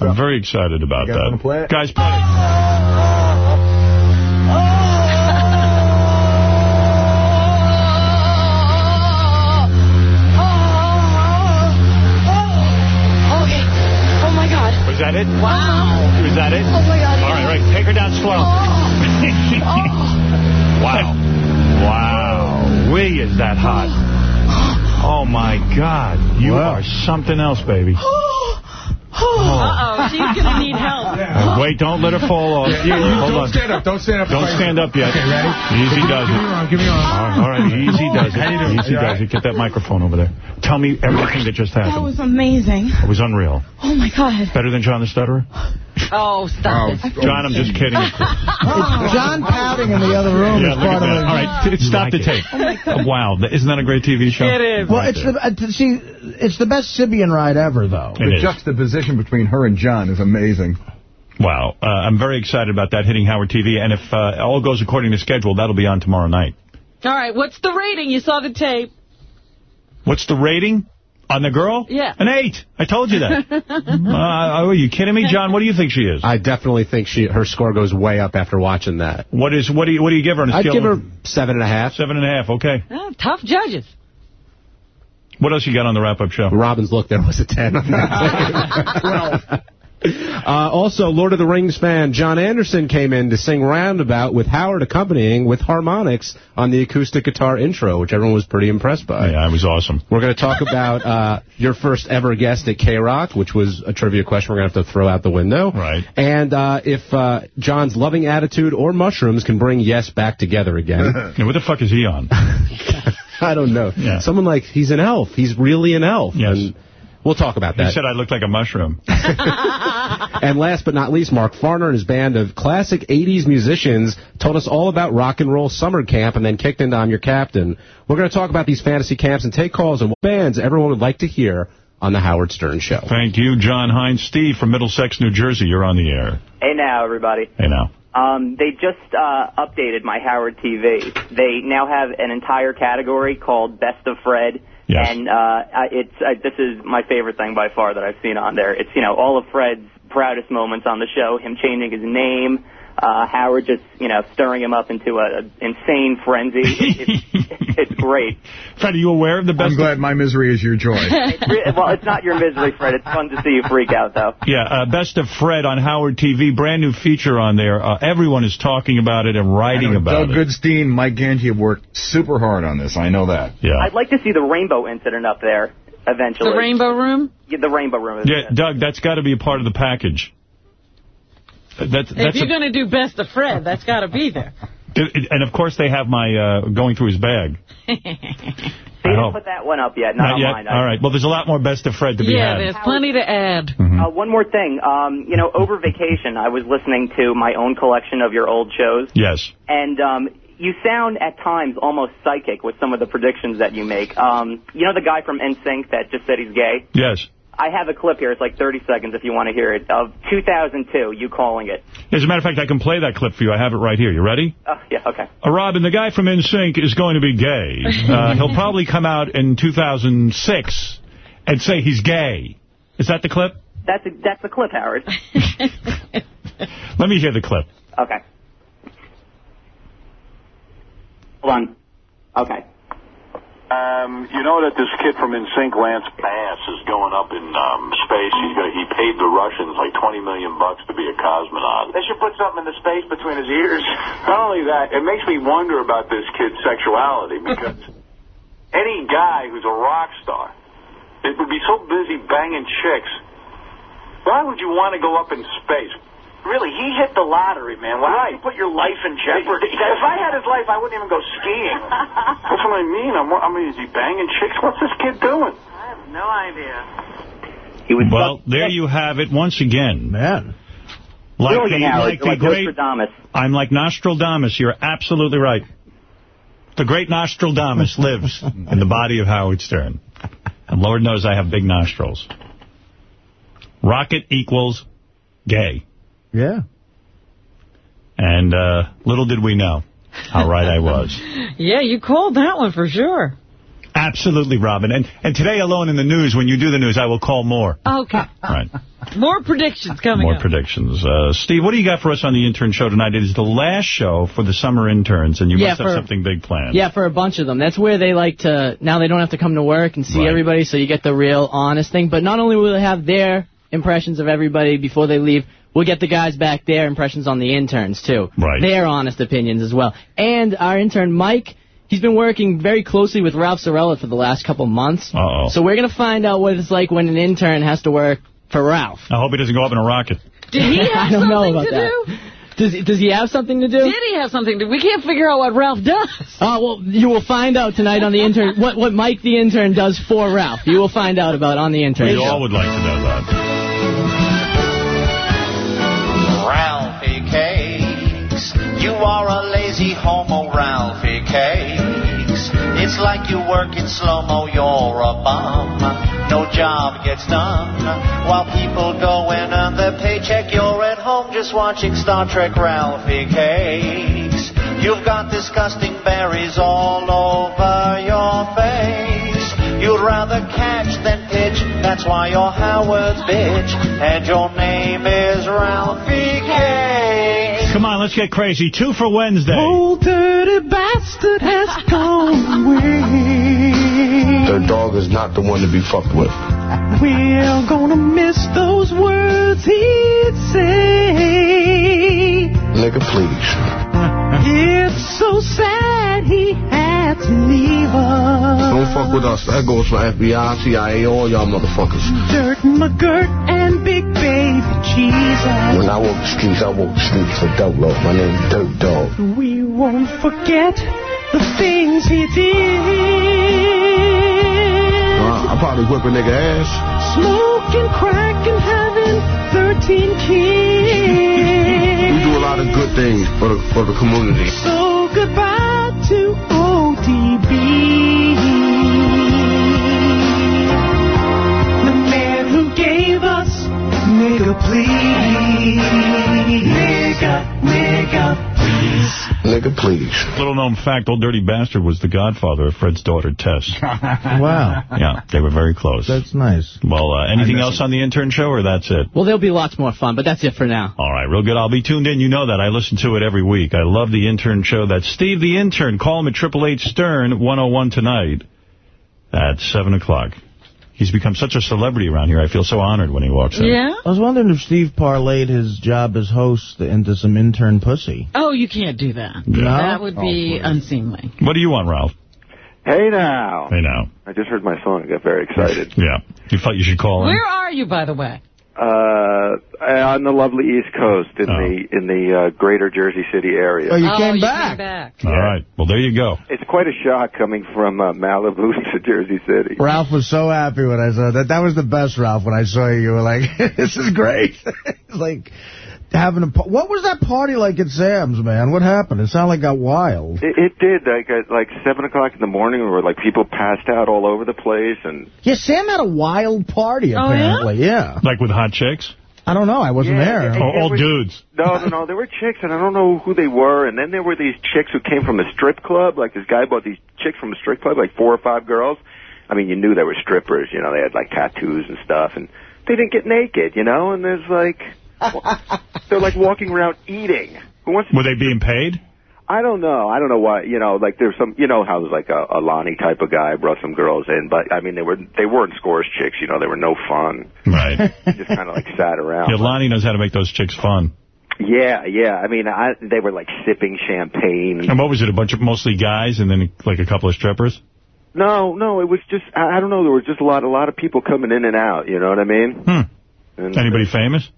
I'm very excited about You guys that. play it? Guys, play it. My God. Was that it? Wow. Was that it? Oh, my God. All right, right. Take her down slow. Oh. Oh. wow. Wow. Wee, is that hot. Oh, my God. You are something else, baby. Oh, Uh-oh. She's going to need help. Uh, wait, don't let her fall off. Yeah, you- Hold don't on. stand up. Don't stand up. Don't stand up yet. Okay, ready? Easy Give me- does give me your arm, give me your arm. All right, easy does it. How? Easy You all does it. Get that microphone over there. Tell me everything that just happened. That was amazing. It was unreal. Oh, my God. Better than John the Stutterer? Oh, stop it. John, I'm just kidding. John pouting in the other room Yeah, is part of it. All right, t- stop the tape. Oh, wow, isn't that a great TV show? It is. Well, it's the, uh, see, it's the best Sybian ride ever, though. The juxtaposition between her and John is amazing. Wow. Uh, I'm very excited about that hitting Howard TV. And if uh, all goes according to schedule, that'll be on tomorrow night. All right, what's the rating? You saw the tape. What's the rating on the girl? Yeah. An eight. I told you that. uh, are you kidding me, John? What do you think she is? I definitely think she her score goes way up after watching that. What is what do you what do you give her on a I'd scale give her seven and a half. seven and a half? Okay. Oh, tough judges. What else you got on the wrap up show? Robin's look there was a 10 on that. Uh, also, Lord of the Rings fan Jon Anderson came in to sing Roundabout with Howard accompanying with harmonics on the acoustic guitar intro, which everyone was pretty impressed by. Yeah, it was awesome. We're going to talk about uh, your first ever guest at K-Rock, which was a trivia question we're going to have to throw out the window. Right. And uh, if uh, John's loving attitude or mushrooms can bring Yes back together again. Yeah, what the fuck is he on? I don't know. Yeah. Someone like, he's an elf. He's really an elf. Yes. And we'll talk about that. He that. said I looked like a mushroom. And last but not least, Mark Farner and his band of classic 80s musicians told us all about rock and roll summer camp and then kicked into I'm Your Captain. We're going to talk about these fantasy camps and take calls on what bands everyone would like to hear on The Howard Stern Show. Thank you, John Hines. Steve from Middlesex, New Jersey. You're on the air. Hey now, everybody. Hey now. Um, they just uh, updated my Howard TV. They now have an entire category called Best of Fred. Yes. And uh, I- it's uh, this is my favorite thing by far that I've seen on there. It's you know all of Fred's proudest moments on the show. Him changing his name. Uh, Howard just you know stirring him up into a, a insane frenzy. It, it's, it's great. Fred, are you aware of the best? I'm glad my misery is your joy. It's well, it's not your misery, Fred. It's fun to see you freak out though. Yeah, uh, Best of Fred on Howard TV. Brand new feature on there. Uh, everyone is talking about it and writing about Doug it. Goodstein, Mike Ganji have worked super hard on this. I know that. Yeah. I'd like to see the rainbow incident up there eventually. The Rainbow Room? Yeah, the rainbow room. is- Yeah, Doug, that's got to be a part of the package. That's, If you're going to do Best of Fred, that's got to be there. and of course they have my uh, going through his bag. They I didn't put that one up yet. Not, on yet. mine. All right. Well, there's a lot more Best of Fred to be Yeah, had. there's plenty to add. Uh, one more thing. Um, you know, over vacation, I was listening to my own collection of your old shows, Yes. and um, you sound at times almost psychic with some of the predictions that you make. Um, you know the guy from NSYNC that just said he's gay? Yes. I have a clip here. It's like 30 seconds if you want to hear it. Of 2002, you calling it. As a matter of fact, I can play that clip for you. I have it right here. You ready? Oh, yeah, okay. Uh, Robin, the guy from NSYNC is going to be gay. Uh, he'll probably come out in 2006 and say he's gay. Is that the clip? That's a, that's the clip, Howard. Let me hear the clip. Okay. Hold on. Okay. Um, you know that this kid from NSYNC, Lance Bass, is going up in um, space. He's got, he paid the Russians like 20 million bucks to be a cosmonaut. They should put something in the space between his ears. Not only that, it makes me wonder about this kid's sexuality because any guy who's a rock star, it would be so busy banging chicks. Why would you want to go up in space? Really, he hit the lottery, man. Why would you put your life in jeopardy? if I had his life, I wouldn't even go skiing. That's what I mean. I'm, I mean, is he banging chicks? What's this kid doing? I have no idea. He was Well, there you have it once again. Man. Like Brilliant, the, Howard. like the Like great, Nostradamus. I'm like Nostradamus. You're absolutely right. The great Nostradamus lives in the body of Howard Stern. And Lord knows I have big nostrils. Rocket equals gay. Yeah. And uh, little did we know how right I was. Yeah, you called that one for sure. Absolutely, Robin. And and today alone in the news, when you do the news, I will call more. Okay. Right. More predictions coming More up. predictions. Uh, Steve, what do you got for us on the intern show tonight? It is the last show for the summer interns, and you Yeah, must have for- something big planned. Yeah, for a bunch of them. That's where they like to, now they don't have to come to work and see Right. everybody, so you get the real honest thing. But not only will they have their impressions of everybody before they leave, we'll get the guys back their impressions on the interns, too. Right. Their honest opinions as well. And our intern, Mike, he's been working very closely with Ralph Cirella for the last couple months. Uh-oh. So we're going to find out what it's like when an intern has to work for Ralph. I hope he doesn't go up in a rocket. Did he have I don't know something about to that. do? Does he, does he have something to do? Did he have something to do? We can't figure out what Ralph does. Oh, well, you will find out tonight on the intern what, what Mike the intern does for Ralph. You will find out about on the intern. We show. all would like to know that. You are a lazy homo, Ralphie Cakes. It's like you work in slow-mo, you're a bum. No job gets done. While people go and earn their paycheck, you're at home just watching Star Trek Ralphie Cakes. You've got disgusting berries all over your face. You'd rather catch than pitch, that's why you're Howard's bitch. And your name is Ralphie Cakes. Come on, let's get crazy. Two for Wednesday. Old dirty bastard has gone away. The dog is not the one to be fucked with. We're gonna miss those words he'd say. Nigga, please. It's so sad he had to leave us. Don't fuck with us. That goes for FBI, CIA, all y'all motherfuckers. Dirt McGirt and Big Baby Jesus. When I walk the streets, I walk the streets for Dolo. My name's Dirt Dog. We won't forget the things he did. Uh, I probably whip a nigga ass. Smoking crack and having 13 kids. Lot of good things for the for the community. So goodbye to ODB. The man who gave us nigga please. Nigga, nigga please. Nigga, please. Little known fact, Old Dirty Bastard was the godfather of Fred's daughter, Tess. Wow. Yeah, they were very close. That's nice. Well, uh, anything else on the intern show, or that's it? Well, there'll be lots more fun, but that's it for now. All right, real good. I'll be tuned in. You know that. I listen to it every week. I love the intern show. That's Steve the Intern. Call him at 888 Stern 101 tonight at 7 o'clock. He's become such a celebrity around here. I feel so honored when he walks in. Yeah? I was wondering if Steve parlayed his job as host into some intern pussy. Oh, you can't do that. No? That would be oh, unseemly. What do you want, Ralph? Hey now. Hey now. I just heard my phone and got very excited. Yeah. You thought you should call in? Where are you, by the way? Uh, on the lovely East Coast in the in the uh, greater Jersey City area. Oh, you oh, came you back. came back. All right. Well, there you go. It's quite a shock coming from uh, Malibu to Jersey City. Ralph was so happy when I saw that. That was the best, Ralph, when I saw you. You were like, this is great. like having a... What was that party like at Sam's, man? What happened? It sounded like it got wild. It, it did. Like at like seven o'clock in the morning, where like people passed out all over the place, and Yeah, Sam had a wild party, Oh, yeah? apparently. yeah? Like with hot chicks? I don't know. I wasn't Yeah, there. yeah, Or it oh, all was- dudes? no, no, no, there were chicks, and I don't know who they were. And then there were these chicks who came from a strip club. Like this guy bought these chicks from a strip club, like four or five girls. I mean, you knew they were strippers. You know, they had like tattoos and stuff, and they didn't get naked. You know, and there's like they're like walking around eating. Who wants? Were they being paid? I don't know. I don't know why. You know, like there's some. You know how there's like a, a Lonnie type of guy brought some girls in, but I mean they were they weren't scores chicks. You know, they were no fun. Right. Just kind of like sat around. Yeah, Lonnie knows how to make those chicks fun. Yeah, yeah. I mean, I, they were like sipping champagne. And what was it, a bunch of mostly guys and then like a couple of strippers? No, no, it was just I, I don't know. There was just a lot, a lot of people coming in and out. You know what I mean? Hmm. And, Anybody famous?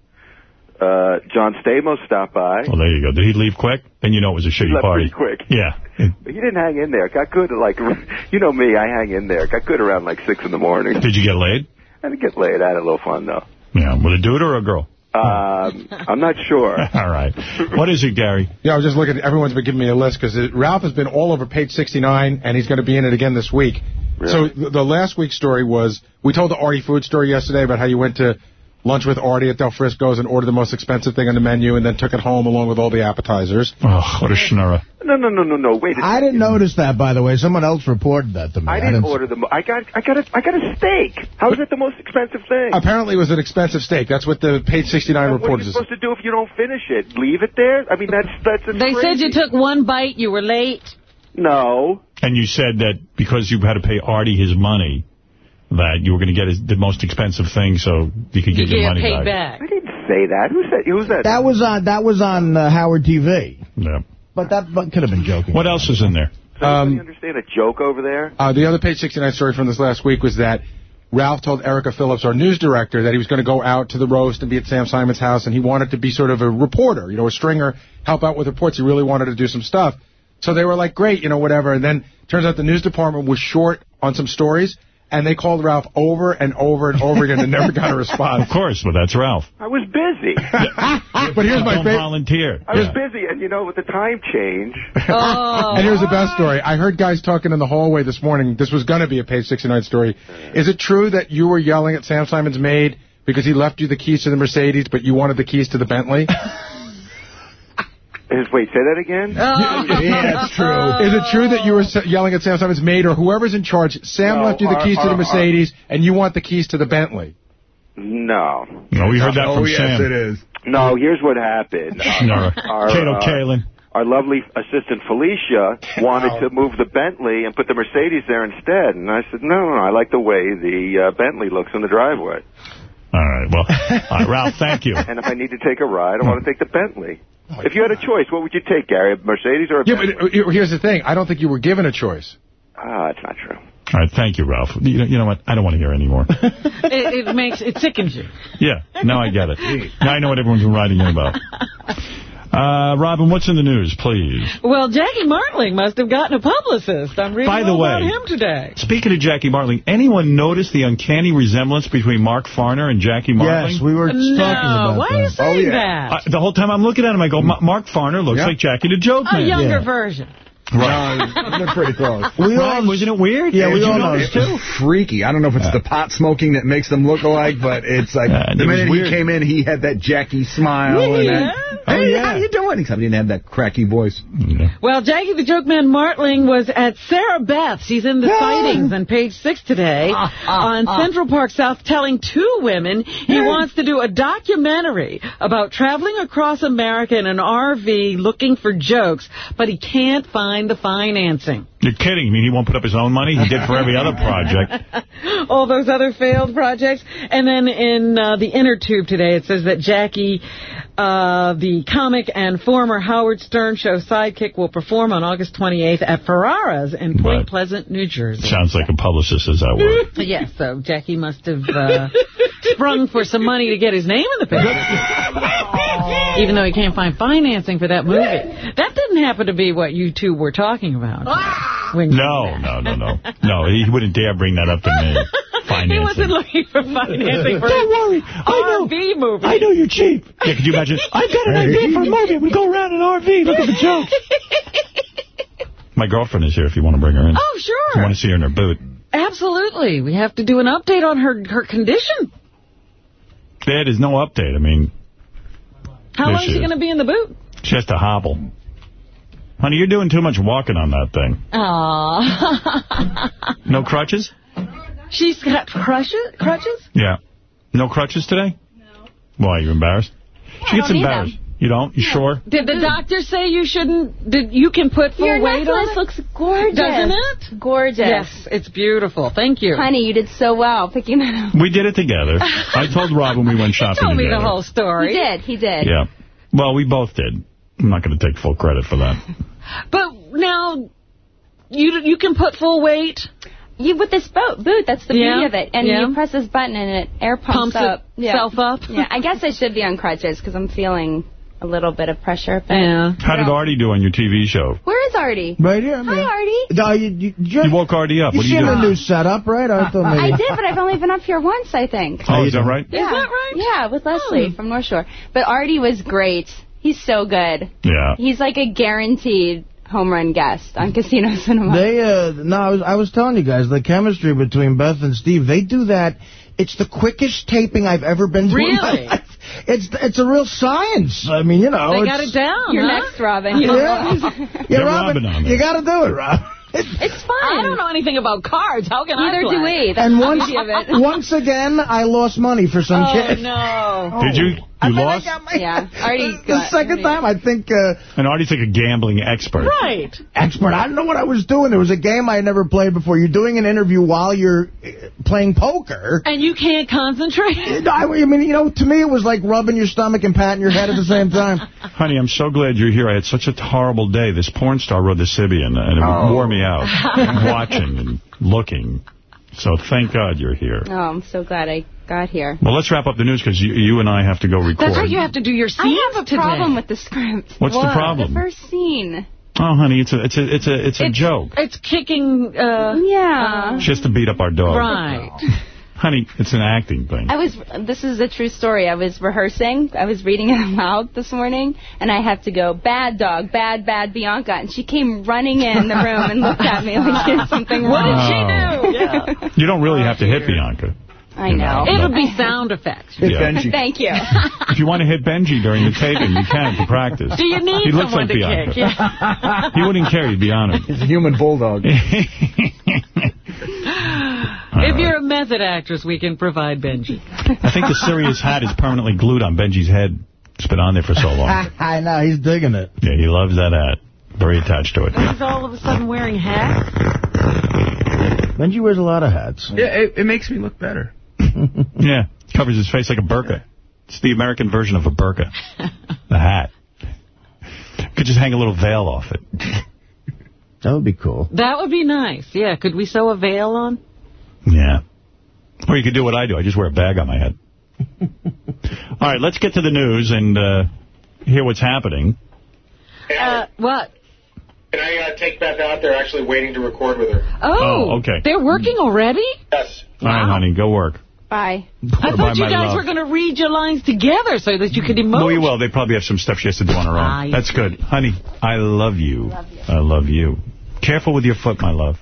Uh, John Stamos stopped by. Well, there you go. Did he leave quick? Then you know it was a shitty He left party. pretty quick. Yeah. But he didn't hang in there. Got good at like, you know me, I hang in there. Got good around like six in the morning. Did you get laid? I didn't get laid. I had a little fun though. Yeah. With a dude or a girl? Um, I'm not sure. All right. What is it, Gary? Yeah, I was just looking. Everyone's been giving me a list because Ralph has been all over page 69, and he's going to be in it again this week. So the, the last week's story was we told the Artie food story yesterday about how you went to lunch with Artie at Del Frisco's and ordered the most expensive thing on the menu, and then took it home along with all the appetizers. Oh, what a schnorrer. No, no, no, no, no. Wait. a I didn't notice that, by the way. Someone else reported that to me. I didn't order the. mo- I got. I got a. I got a steak. How is it the most expensive thing? Apparently, it was an expensive steak. That's what the page 69 What are report you is. supposed to do if you don't finish it? Leave it there? I mean, that's that's. A They said you took one bite, you were late. No. And you said that because you had to pay Artie his money, that you were going to get his, the most expensive thing so you could get You your money paid back. back. I didn't say that. Who said? Who's that? That was on that was on uh, Howard TV. Yeah. But that but could have been joking. What else is in there? Does anybody understand a joke over there? Uh, the other page 69 story from this last week was that Ralph told Erica Phillips, our news director, that he was going to go out to the roast and be at Sam Simon's house, and he wanted to be sort of a reporter, you know, a stringer, help out with reports. He really wanted to do some stuff. So they were like, great, you know, whatever. And then turns out the news department was short on some stories, and they called Ralph over and over and over again and never got a response. Of course, but that's Ralph. I was busy. but here's my Don't favorite. volunteer. I was busy, and you know, with the time change. and here's the best story. I heard guys talking in the hallway this morning. This was going to be a page 69 story. Is it true that you were yelling at Sam Simon's maid because he left you the keys to the Mercedes, but you wanted the keys to the Bentley? Is- Wait, say that again? yeah, it's true. Is it true that you were yelling at Sam Simon's maid or whoever's in charge? Sam No, left you the our- keys to the Mercedes, and you want the keys to the Bentley. No. No, we heard that Oh, from yes, Sam. it is. No, here's what happened. No, Our, Kato uh, Kaelin. Our lovely assistant Felicia wanted to move the Bentley and put the Mercedes there instead, and I said, no, no, no I like the way the uh, Bentley looks in the driveway. All right, well, all right, Ralph, thank you. And if I need to take a ride, I want to take the Bentley. If you had a choice, what would you take, Gary? A Mercedes or a Yeah, Bentley? but uh, here's the thing. I don't think you were given a choice. Ah, it's not true. All right, thank you, Ralph. You know, you know what? I don't want to hear anymore. It, it makes it sickens you. yeah, now I get it. Now I know what everyone's been writing in about. Uh, Robin, what's in the news, please? Well, Jackie Martling must have gotten a publicist. I'm reading By the all way- about him today. Speaking of Jackie Martling, anyone notice the uncanny resemblance between Mark Farner and Jackie Martling? Yes, we were talking No, about why are you that. saying that? Uh, the whole time I'm looking at him, I go, Mark Farner looks Yeah. like Jackie the Joke A Man. younger version. Right. They're pretty close. We Right, all, wasn't it weird? Yeah, we all notice noticed. too? freaky. I don't know if it's the pot smoking that makes them look alike, but it's like Yeah, the was minute he came in, he had that Jackie smile. and Oh, yeah. that, hey, how you doing? Except he didn't have that cracky voice. Well, Jackie the Joke Man Martling was at Sarabeth's. He's in the sightings on page six today ah, ah, ah. on Central Park South telling two women he wants to do a documentary about traveling across America in an RV looking for jokes, but he can't find the financing. You're kidding. I mean, he won't put up his own money? He did for every other project. all those other failed projects. And then in uh, the inner tube today, it says that Jackie, uh, the comic and former Howard Stern show sidekick, will perform on August 28th at Ferrara's in Point Right. Pleasant, New Jersey. Sounds like a publicist says that word. Yes, so Jackie must have uh, sprung for some money to get his name in the paper. Even though he can't find financing for that movie. That didn't happen to be what you two were talking about. When No, no, no, no. No, he wouldn't dare bring that up to me. He wasn't looking for financing for Don't worry. I know. RV movie. I know you're cheap. Yeah, could you imagine? I've got an idea for a movie. We go around an RV looking for jokes. My girlfriend is here if you want to bring her in. Oh, If you want to see her in her boot. Absolutely. We have to do an update on her her condition. There is no update. I mean, How long is she going to be in the boot? she has to hobble. Honey, you're doing too much walking on that thing. Aww. No crutches? She's got crutches? crutches? Yeah. No crutches today? No. Why, are you embarrassed? She gets don't embarrassed. You don't? You sure? Did the doctor say you shouldn't, did you can put full Your weight on Your necklace it? looks gorgeous. Doesn't it? Gorgeous. Yes, it's beautiful. Thank you. Honey, you did so well picking that up. We did it together. I told Rob when we went shopping Told me together. the whole story. He did. He did. Yeah. Well, we both did. I'm not going to take full credit for that. But now, you you can put full weight. You with this boat boot, that's the Yeah, beauty of it. And yeah. you press this button and it air pumps, Pumps up. itself up. Yeah, I guess I should be on crutches because I'm feeling a little bit of pressure. But Yeah. How did Artie do on your TV show? Where is Artie? Right here. Hi, Artie. No, you, you, you, You woke Artie up. you What are you seen the doing? new setup, right? I thought maybe. I did, but I've only been up here once, I think. Oh, is that right? Yeah. that right? Yeah, with Leslie oh. from North Shore. But Artie was great. He's so good. Yeah. He's like a guaranteed home run guest on Casino Cinema. They, uh, no, I was, I was telling you guys, the chemistry between Beth and Steve, they do that. It's the quickest taping I've ever been to in my Really? life. It's it's a real science. I mean, you know. They it's, got it down. You're huh? next, Robin. Yeah. Yeah, Robin, Robin on you got to do it, Rob. It's fun. I don't know anything about cards. How can I Neither play? do we. That's And once, beauty of it. once again, I lost money for some Oh, kid. no. Did you? You lost? Yeah, Artie. The, the second time, I think, uh, And Artie's like a gambling expert. Right. expert. I don't know what I was doing. There was a game I had never played before. You're doing an interview while you're uh, playing poker. And you can't concentrate. I, I mean, you know, to me it was like rubbing your stomach and patting your head at the same time. Honey, I'm so glad you're here. I had such a horrible day. This porn star rode the Sybian, and it Oh. wore me out. Watching and looking. So thank God you're here. Oh, I'm so glad I got here. Well, let's wrap up the news because you, you and I have to go record. That's right, you have to do your scenes I have a today. problem with the script. What's the What? problem? The first scene. Oh, honey, it's a it's a it's a it's a joke. It's kicking. Uh, yeah. Just to beat up our dog. Right. Honey, it's an acting thing. I was. This is a true story. I was rehearsing. I was reading it aloud this morning, and I had to go, "Bad dog, bad, bad Bianca," and she came running in the room and looked at me like there's something wrong. What did she do? Yeah. You don't really have to hit Bianca. I know. It'll be sound effects. Yeah. Thank you. If you want to hit Benji during the taping, you can to practice. Do you need he looks someone like to Bianca. kick? Yeah. He wouldn't care. He'd be honest. He's a human bulldog. If you're a method actress, we can provide Benji. I think the Sirius hat is permanently glued on Benji's head. It's been on there for so long. I know, he's digging it. Yeah, he loves that hat. Very attached to it. He's all of a sudden wearing hats. Benji wears a lot of hats. Yeah, it, it makes me look better. Yeah, covers his face like a burqa. It's the American version of a burqa. The hat. Could just hang a little veil off it. That would be cool. That would be nice. Yeah, could we sew a veil on? Yeah. Or you could do what I do. I just wear a bag on my head. All right, let's get to the news and uh, hear what's happening. Uh, what? Can I uh, take Beth out? They're actually waiting to record with her. Oh, Oh, okay. They're working already? Yes. All right, honey, go work. Bye. I thought you guys love. were going to read your lines together so that you could emote. No, you will. They probably have some stuff she has to do on her own. That's good. Honey, I love you. I love you. Careful with your foot, my love.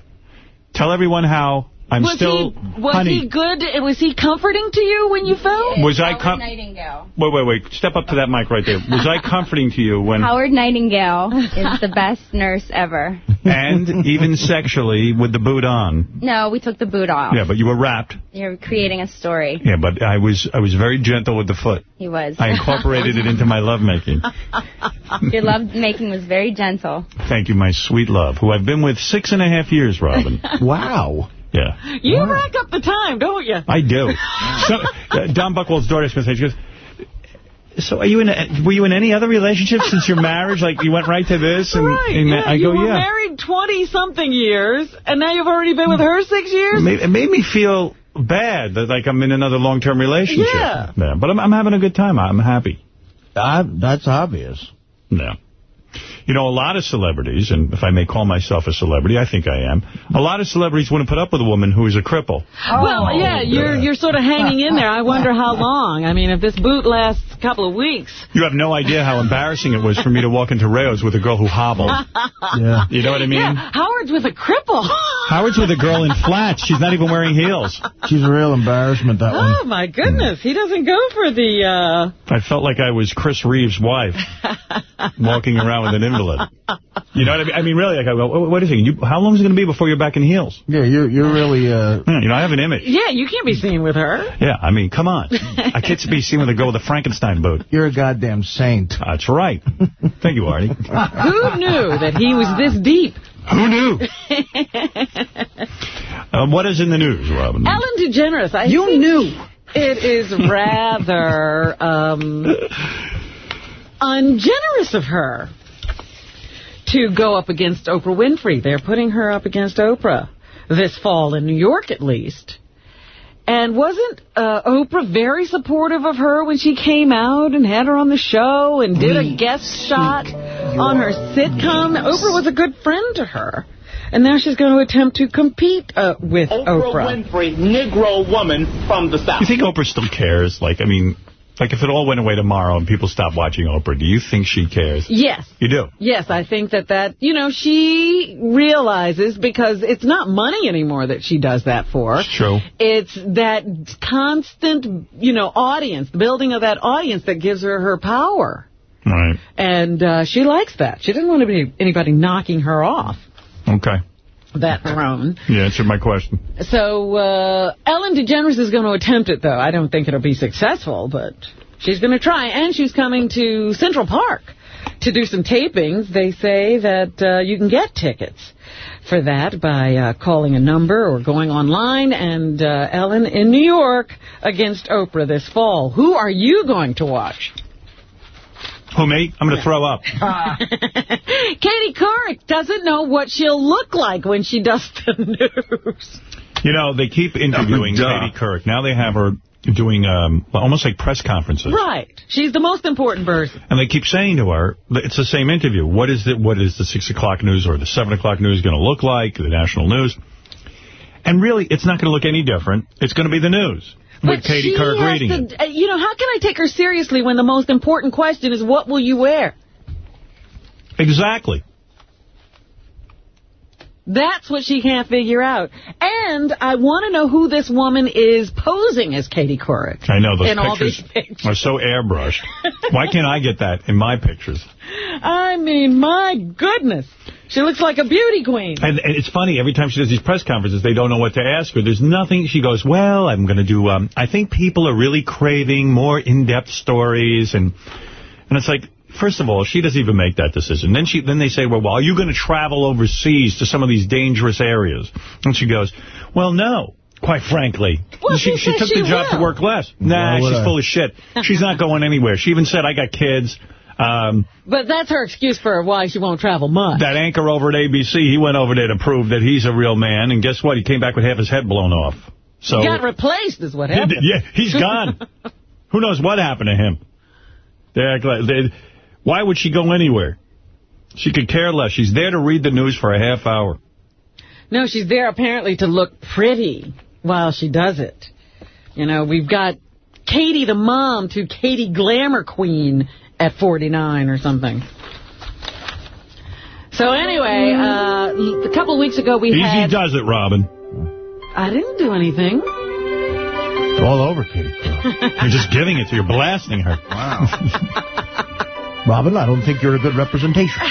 Tell everyone how I'm was still... he, was honey, he good? Was he comforting to you when you fell? Was I com- Nightingale. Wait, wait, wait. Step up to that mic right there. Was I comforting to you when... Howard Nightingale is the best nurse ever. And even sexually with the boot on. No, we took the boot off. Yeah, but you were wrapped. You're creating a story. Yeah, but I was I was very gentle with the foot. He was. I incorporated it into my lovemaking. Your lovemaking was very gentle. Thank you, my sweet love, who I've been with six and a half years, Robin. wow. Yeah, You rack up the time, don't you? I do. so, uh, Don Buchwald's daughter says, she goes, so are you in a, were you in any other relationship since your marriage? Like, you went right to this? And, right. and yeah, I you go, were yeah. married 20-something years, and now you've already been with her six years? It made, it made me feel bad that, like, I'm in another long-term relationship. Yeah. yeah But I'm, I'm having a good time. I'm happy. Uh, that's obvious. No. You know, a lot of celebrities, and if I may call myself a celebrity, I think I am, a lot of celebrities wouldn't put up with a woman who is a cripple. well, yeah, you're you're sort of hanging in there. I wonder how long. I mean, if this boot lasts a couple of weeks. You have no idea how embarrassing it was for me to walk into Rao's with a girl who hobbled. Yeah. You know what I mean? Yeah, Howard's with a cripple. Howard's with a girl in flats. She's not even wearing heels. She's a real embarrassment, that one. Oh, my goodness. He doesn't go for the... uh I felt like I was Chris Reeves' wife, walking around with an invalid. You know what I mean? I mean, really, like, I go, "Wait- wait a second, you, how long is it going to be before you're back in heels? Yeah, you're you're really uh Yeah, you know, I have an image. Yeah, you can't be seen with her. Yeah, I mean, come on. I can't be seen with a girl with a Frankenstein boot. you're a goddamn saint. That's right. Thank you, Artie. Who knew that he was this deep? Who knew? Uh, what is in the news, Robin? Ellen DeGeneres. I you knew. It is rather um, ungenerous of her to go up against Oprah Winfrey. They're putting her up against Oprah this fall, in New York at least. And wasn't uh, Oprah very supportive of her when she came out and had her on the show and did a guest shot on her sitcom? Oprah was a good friend to her. And now she's going to attempt to compete uh, with Oprah. Winfrey, Negro woman from the South. You think Oprah still cares? Like, I mean, like if it all went away tomorrow and people stopped watching Oprah, do you think she cares? Yes. You do? Yes, I think that that, you know, she realizes because it's not money anymore that she does that for. It's true. It's that constant, you know, audience, the building of that audience that gives her her power. Right. And uh, she likes that. She doesn't want to be anybody knocking her off Okay. That throne. You answered my question. So uh, Ellen DeGeneres is going to attempt it, though. I don't think it'll be successful, but she's going to try. And she's coming to Central Park to do some tapings. They say that uh, you can get tickets for that by uh, calling a number or going online. And uh, Ellen in New York against Oprah this fall. Who are you going to watch? Who, me? I'm going to throw up. Katie Couric doesn't know what she'll look like when she does the news. You know, they keep interviewing Katie Couric. Now they have her doing um, almost like press conferences. Right. She's the most important person. And they keep saying to her, it's the same interview. What is the, what is the 6 o'clock news or the 7 o'clock news going to look like, the national news? And really, it's not going to look any different. It's going to be the news with But Katie she has reading to, uh, You know, how can I take her seriously when the most important question is what will you wear? Exactly. That's what she can't figure out. And I want to know who this woman is posing as Katie Couric. I know, those pictures these pictures. are so airbrushed. Why can't I get that in my pictures? I mean, my goodness. She looks like a beauty queen. And, and it's funny, every time she does these press conferences, they don't know what to ask her. There's nothing, she goes, well, I'm going to do, um, I think people are really craving more in-depth stories. And and it's like, first of all, she doesn't even make that decision. Then she, then they say, well, well are you going to travel overseas to some of these dangerous areas? And she goes, well, no. Quite frankly, Well, she, she she took she the job will. to work less. Nah, Why she's I? full of shit. She's not going anywhere. She even said, I got kids. Um, But that's her excuse for why she won't travel much. that anchor over at ABC, he went over there to prove that he's a real man, and guess what? He came back with half his head blown off. So he Got replaced is what happened. yeah, he's gone. Who knows what happened to him? They act like they, why would she go anywhere? She could care less. She's there to read the news for a half hour. No, she's there apparently to look pretty while she does it. You know, we've got Katie the mom to Katie Glamour Queen at 49 or something. So anyway, uh, a couple of weeks ago we Easy had... does it, Robin. I didn't do anything. All over, Katie. You're just giving it to her. You're blasting her. Wow. Robin, I don't think you're a good representation. A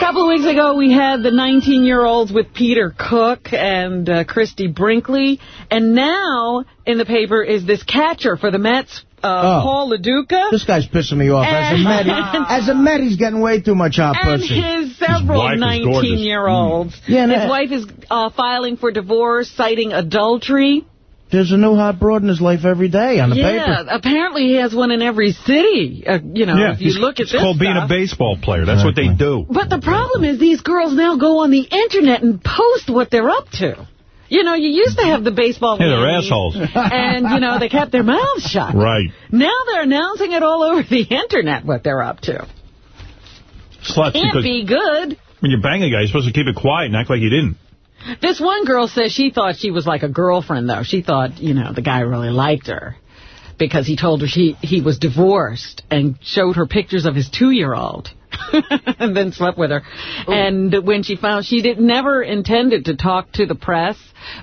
couple of weeks ago, we had the 19-year-olds with Peter Cook and uh, Christie Brinkley. And now, in the paper, is this catcher for the Mets, uh, Oh. Paul Lo Duca. This guy's pissing me off. As a And- Met, he- as a Met, he's getting way too much hot And pussy. his several wife is gorgeous. 19-year-olds. Mm. Yeah, and his that- wife is uh, filing for divorce, citing adultery. There's a new hot broad in his life every day on the yeah, paper. apparently he has one in every city. Uh, you know, yeah, if you look at it's this called being a baseball player. That's what they do. But the problem is these girls now go on the internet and post what they're up to. You know, you used to have the baseball Yeah, they're assholes. And, you know, they kept their mouths shut. Right. Now they're announcing it all over the internet what they're up to. Sluts, Can't be good. when you bang a guy, you're supposed to keep it quiet and act like you didn't. This one girl says she thought she was like a girlfriend, though. She thought, you know, the guy really liked her because he told her she he was divorced and showed her pictures of his two-year-old. and then slept with her. And when she found, she did never intended to talk to the press,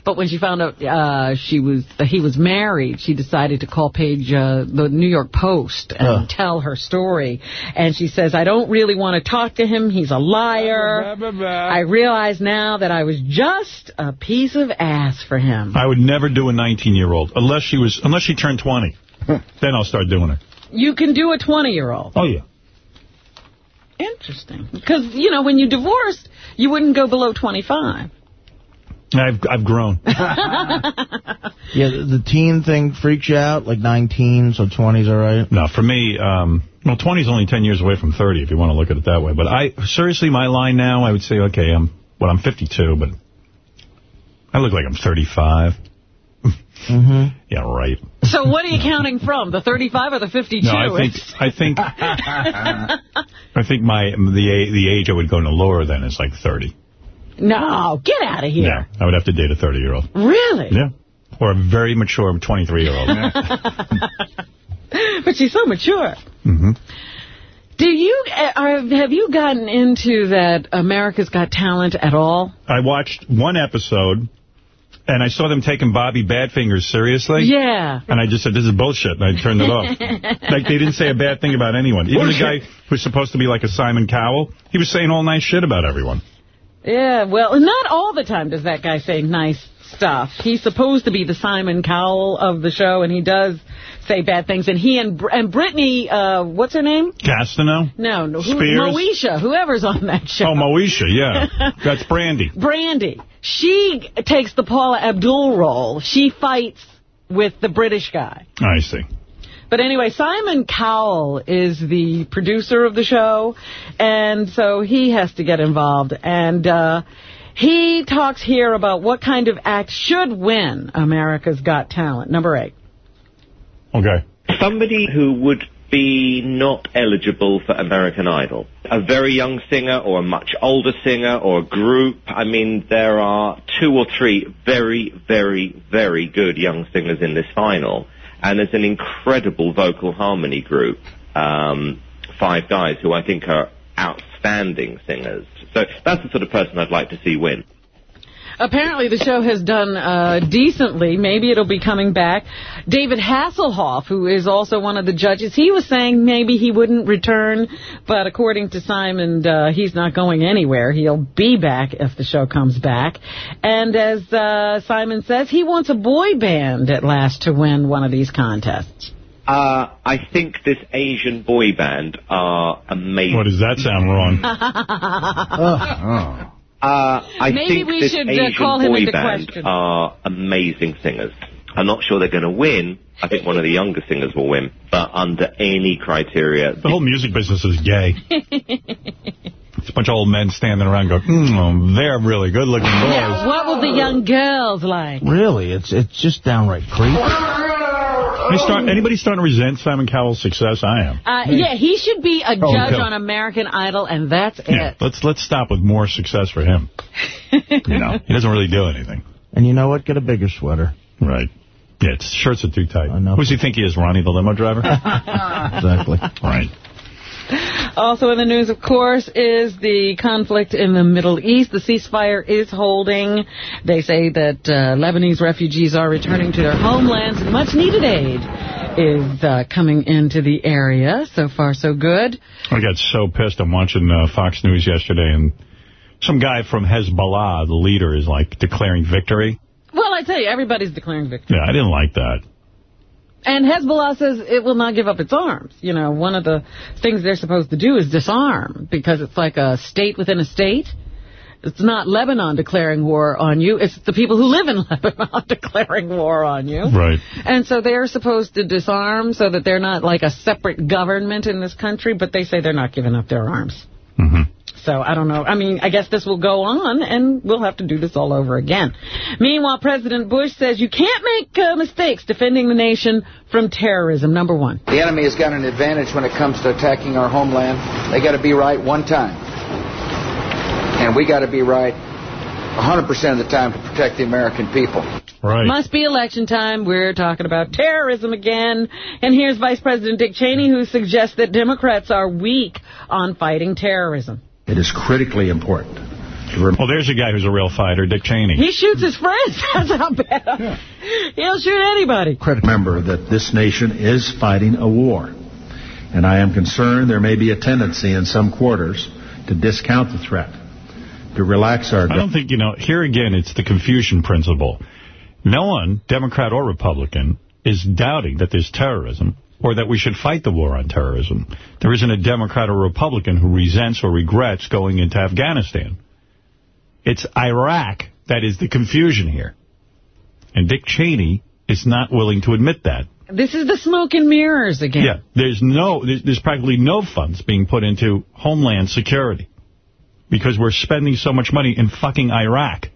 but when she found out uh, she was that he was married, she decided to call Paige, uh, the New York Post, and Ugh. tell her story. And she says, I don't really want to talk to him. He's a liar. I realize now that I was just a piece of ass for him. I would never do a 19-year-old unless she was unless she turned 20. then I'll start doing her. You can do a 20-year-old. Oh yeah. Interesting. Because, you know, when you divorced, you wouldn't go below 25. I've I've grown. Yeah, the, the teen thing freaks you out, like 19, so 20's all right. No, for me, um, well, 20 is only 10 years away from 30, if you want to look at it that way. But I seriously, my line now, I would say, okay, I'm well, I'm 52, but I look like I'm 35. Mm-hmm. Yeah, right. So what are you counting from, the 35 or the 52? No, I think I think I think my the the age I would go no lower than is like 30. no, get out of here. Yeah, I would have to date a 30 year old. Really? Yeah, or a very mature 23 year old. But she's so mature. hmm Do you, uh, are, have you gotten into that America's Got Talent at all? I watched one episode, and I saw them taking Bobby Badfingers seriously. Yeah. And I just said, this is bullshit, and I turned it off. like, they didn't say a bad thing about anyone. Even the guy who's supposed to be like a Simon Cowell, he was saying all nice shit about everyone. Yeah, well, not all the time does that guy say nice stuff. He's supposed to be the Simon Cowell of the show, and he does say bad things. And he and and Brittany, uh, what's her name? Castano? No, no, who, Spears? Moesha, whoever's on that show. Oh, Moesha, yeah. That's Brandy. Brandy. She takes the Paula Abdul role. She fights with the British guy. I see. But anyway, Simon Cowell is the producer of the show, and so he has to get involved. And uh, He talks here about what kind of act should win America's Got Talent. Number eight. Okay. Somebody who would be not eligible for American Idol. A very young singer or a much older singer or a group. I mean, there are two or three very, very, very good young singers in this final. And there's an incredible vocal harmony group, um, five guys who I think are outstanding singers. So that's the sort of person I'd like to see win. Apparently the show has done uh, decently. Maybe it'll be coming back. David Hasselhoff, who is also one of the judges, he was saying maybe he wouldn't return, but according to Simon, uh, he's not going anywhere. He'll be back if the show comes back. And as uh, Simon says, he wants a boy band at last to win one of these contests. Uh, I think this Asian boy band are amazing. What does that sound wrong? Uh, I Maybe think we this should, uh, Asian call boy band question. are amazing singers. I'm not sure they're going to win. I think one of the younger singers will win, but under any criteria, The whole music business is gay. It's a bunch of old men standing around going, mm, they're really good-looking boys. Now, what will the young girls like? Really, it's it's just downright creepy. Start, anybody starting to resent Simon Cowell's success? I am. Uh, yeah, he should be a Oh, judge okay. on American Idol, and that's Yeah, it. let's let's stop with more success for him. you know, he doesn't really do anything. And you know what? Get a bigger sweater. Right. Yeah, it's, shirts are too tight. Who does he think he is, Ronnie the limo driver? exactly. Right. Also in the news, of course, is the conflict in the Middle East. The ceasefire is holding. They say that uh, Lebanese refugees are returning to their homelands and much needed aid is uh, coming into the area. So far, so good. I got so pissed. I'm watching uh, Fox News yesterday, and some guy from Hezbollah, the leader, is like declaring victory. Well, I tell you, everybody's declaring victory. Yeah, I didn't like that. And Hezbollah says it will not give up its arms. You know, one of the things they're supposed to do is disarm because it's like a state within a state. It's not Lebanon declaring war on you. It's the people who live in Lebanon declaring war on you. Right. And so they're supposed to disarm so that they're not like a separate government in this country, but they say they're not giving up their arms. Mm-hmm. So I don't know. I mean, I guess this will go on, and we'll have to do this all over again. Meanwhile, President Bush says you can't make uh, mistakes defending the nation from terrorism, number one. The enemy has got an advantage when it comes to attacking our homeland. They got to be right one time. And we got to be right 100% of the time to protect the American people. Right. Must be election time. We're talking about terrorism again. And here's Vice President Dick Cheney, who suggests that Democrats are weak on fighting terrorism. It is critically important. Well, there's a guy who's a real fighter, Dick Cheney. He shoots his friends. That's how bad. He'll shoot anybody. Remember that this nation is fighting a war. And I am concerned there may be a tendency in some quarters to discount the threat, to relax our... I don't think, you know, here again, it's the confusion principle. No one, Democrat or Republican, is doubting that there's terrorism or that we should fight the war on terrorism. There isn't a Democrat or Republican who resents or regrets going into Afghanistan. It's Iraq that is the confusion here. And Dick Cheney is not willing to admit that. This is the smoke and mirrors again. Yeah, there's no, there's, there's practically no funds being put into homeland security because we're spending so much money in fucking Iraq.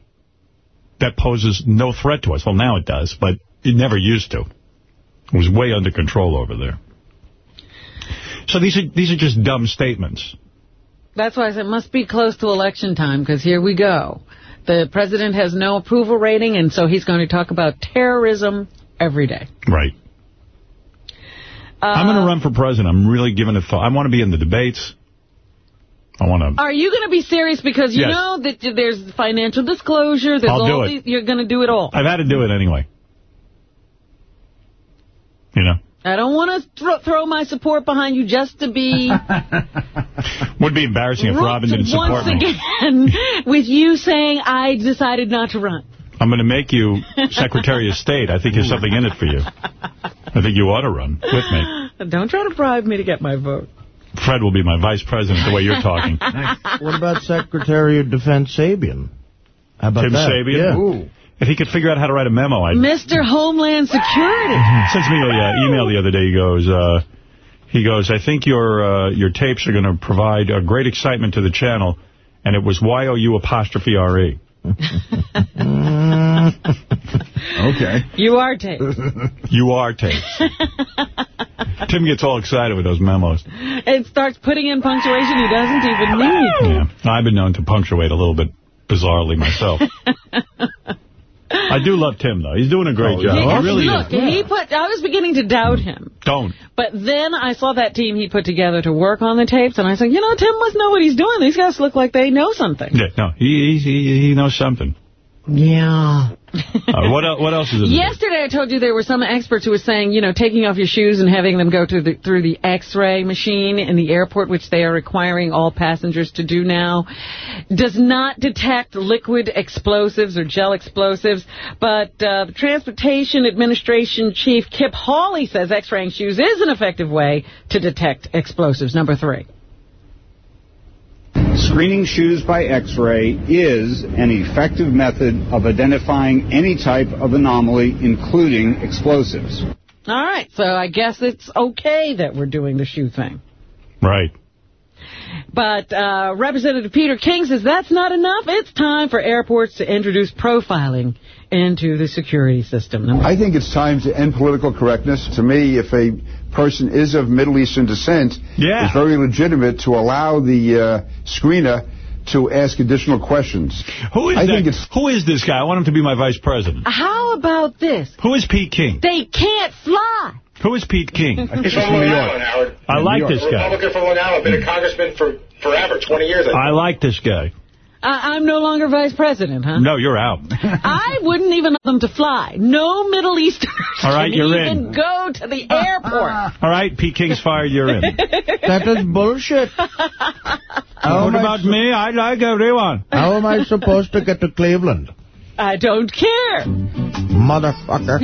That poses no threat to us. Well, now it does, but it never used to. It was way under control over there. So these are these are just dumb statements. That's why I said it must be close to election time, because here we go. The president has no approval rating, and so he's going to talk about terrorism every day. Right. I'm going to uh, run for president. I'm really giving it thought. I want to be in the debates. I want to... Are you going to be serious? Because you Yes. know that there's financial disclosure. There's I'll all do it. these, You're going to do it all. I've had to do it anyway. You know? I don't want to thro throw my support behind you just to be Would be embarrassing if Robin didn't support once me. again with you saying I decided not to run. I'm going to make you Secretary of State. I think there's something in it for you. I think you ought to run with me. Don't try to bribe me to get my vote. Fred will be my vice president the way you're talking. what about Secretary of Defense Sabean? How about Tim that? Sabean? Yeah. If he could figure out how to write a memo, I'd... Mr. Homeland Security. sends me an uh, email the other day. He goes, uh, he goes, I think your uh, your tapes are going to provide a great excitement to the channel, and it was Y-O-U apostrophe R-E. okay. You are taped. You are taped. Tim gets all excited with those memos. It starts putting in punctuation he doesn't even need. Yeah. I've been known to punctuate a little bit bizarrely myself. I do love Tim, though. He's doing a great oh, job. He, He really look, is. he put. I was beginning to doubt him. Don't. But then I saw that team he put together to work on the tapes, and I said, you know, Tim must know what he's doing. These guys look like they know something. Yeah, no, he, he, he knows something. Yeah. Uh, what, el what else is it? Yesterday I told you there were some experts who were saying, you know, taking off your shoes and having them go through the, through the X-ray machine in the airport, which they are requiring all passengers to do now, does not detect liquid explosives or gel explosives. But uh, the Transportation Administration Chief Kip Hawley says X-raying shoes is an effective way to detect explosives. Number three. Screening shoes by X-ray is an effective method of identifying any type of anomaly, including explosives. All right, so I guess it's okay that we're doing the shoe thing. Right. But uh, Representative Peter King says that's not enough. It's time for airports to introduce profiling into the security system. I think it's time to end political correctness. To me, if a person is of Middle Eastern descent, Yeah. it's very legitimate to allow the uh, screener to ask additional questions. Who is I that? think it's Who is this guy? I want him to be my vice president. How about this? Who is Pete King? They can't fly. Who is Pete King? He's from Long Island, Howard. I like this guy. Republican from Long Island. Been a congressman for forever, 20 years. I. I like this guy. I- I'm no longer vice president, huh? No, you're out. I wouldn't even let them to fly. No Middle Easterners All right, can you're even in. go to the airport. All right, Pete King's fired. You're in. That is bullshit. How what am I about me? I like everyone. How am I supposed to get to Cleveland? I don't care. Motherfucker.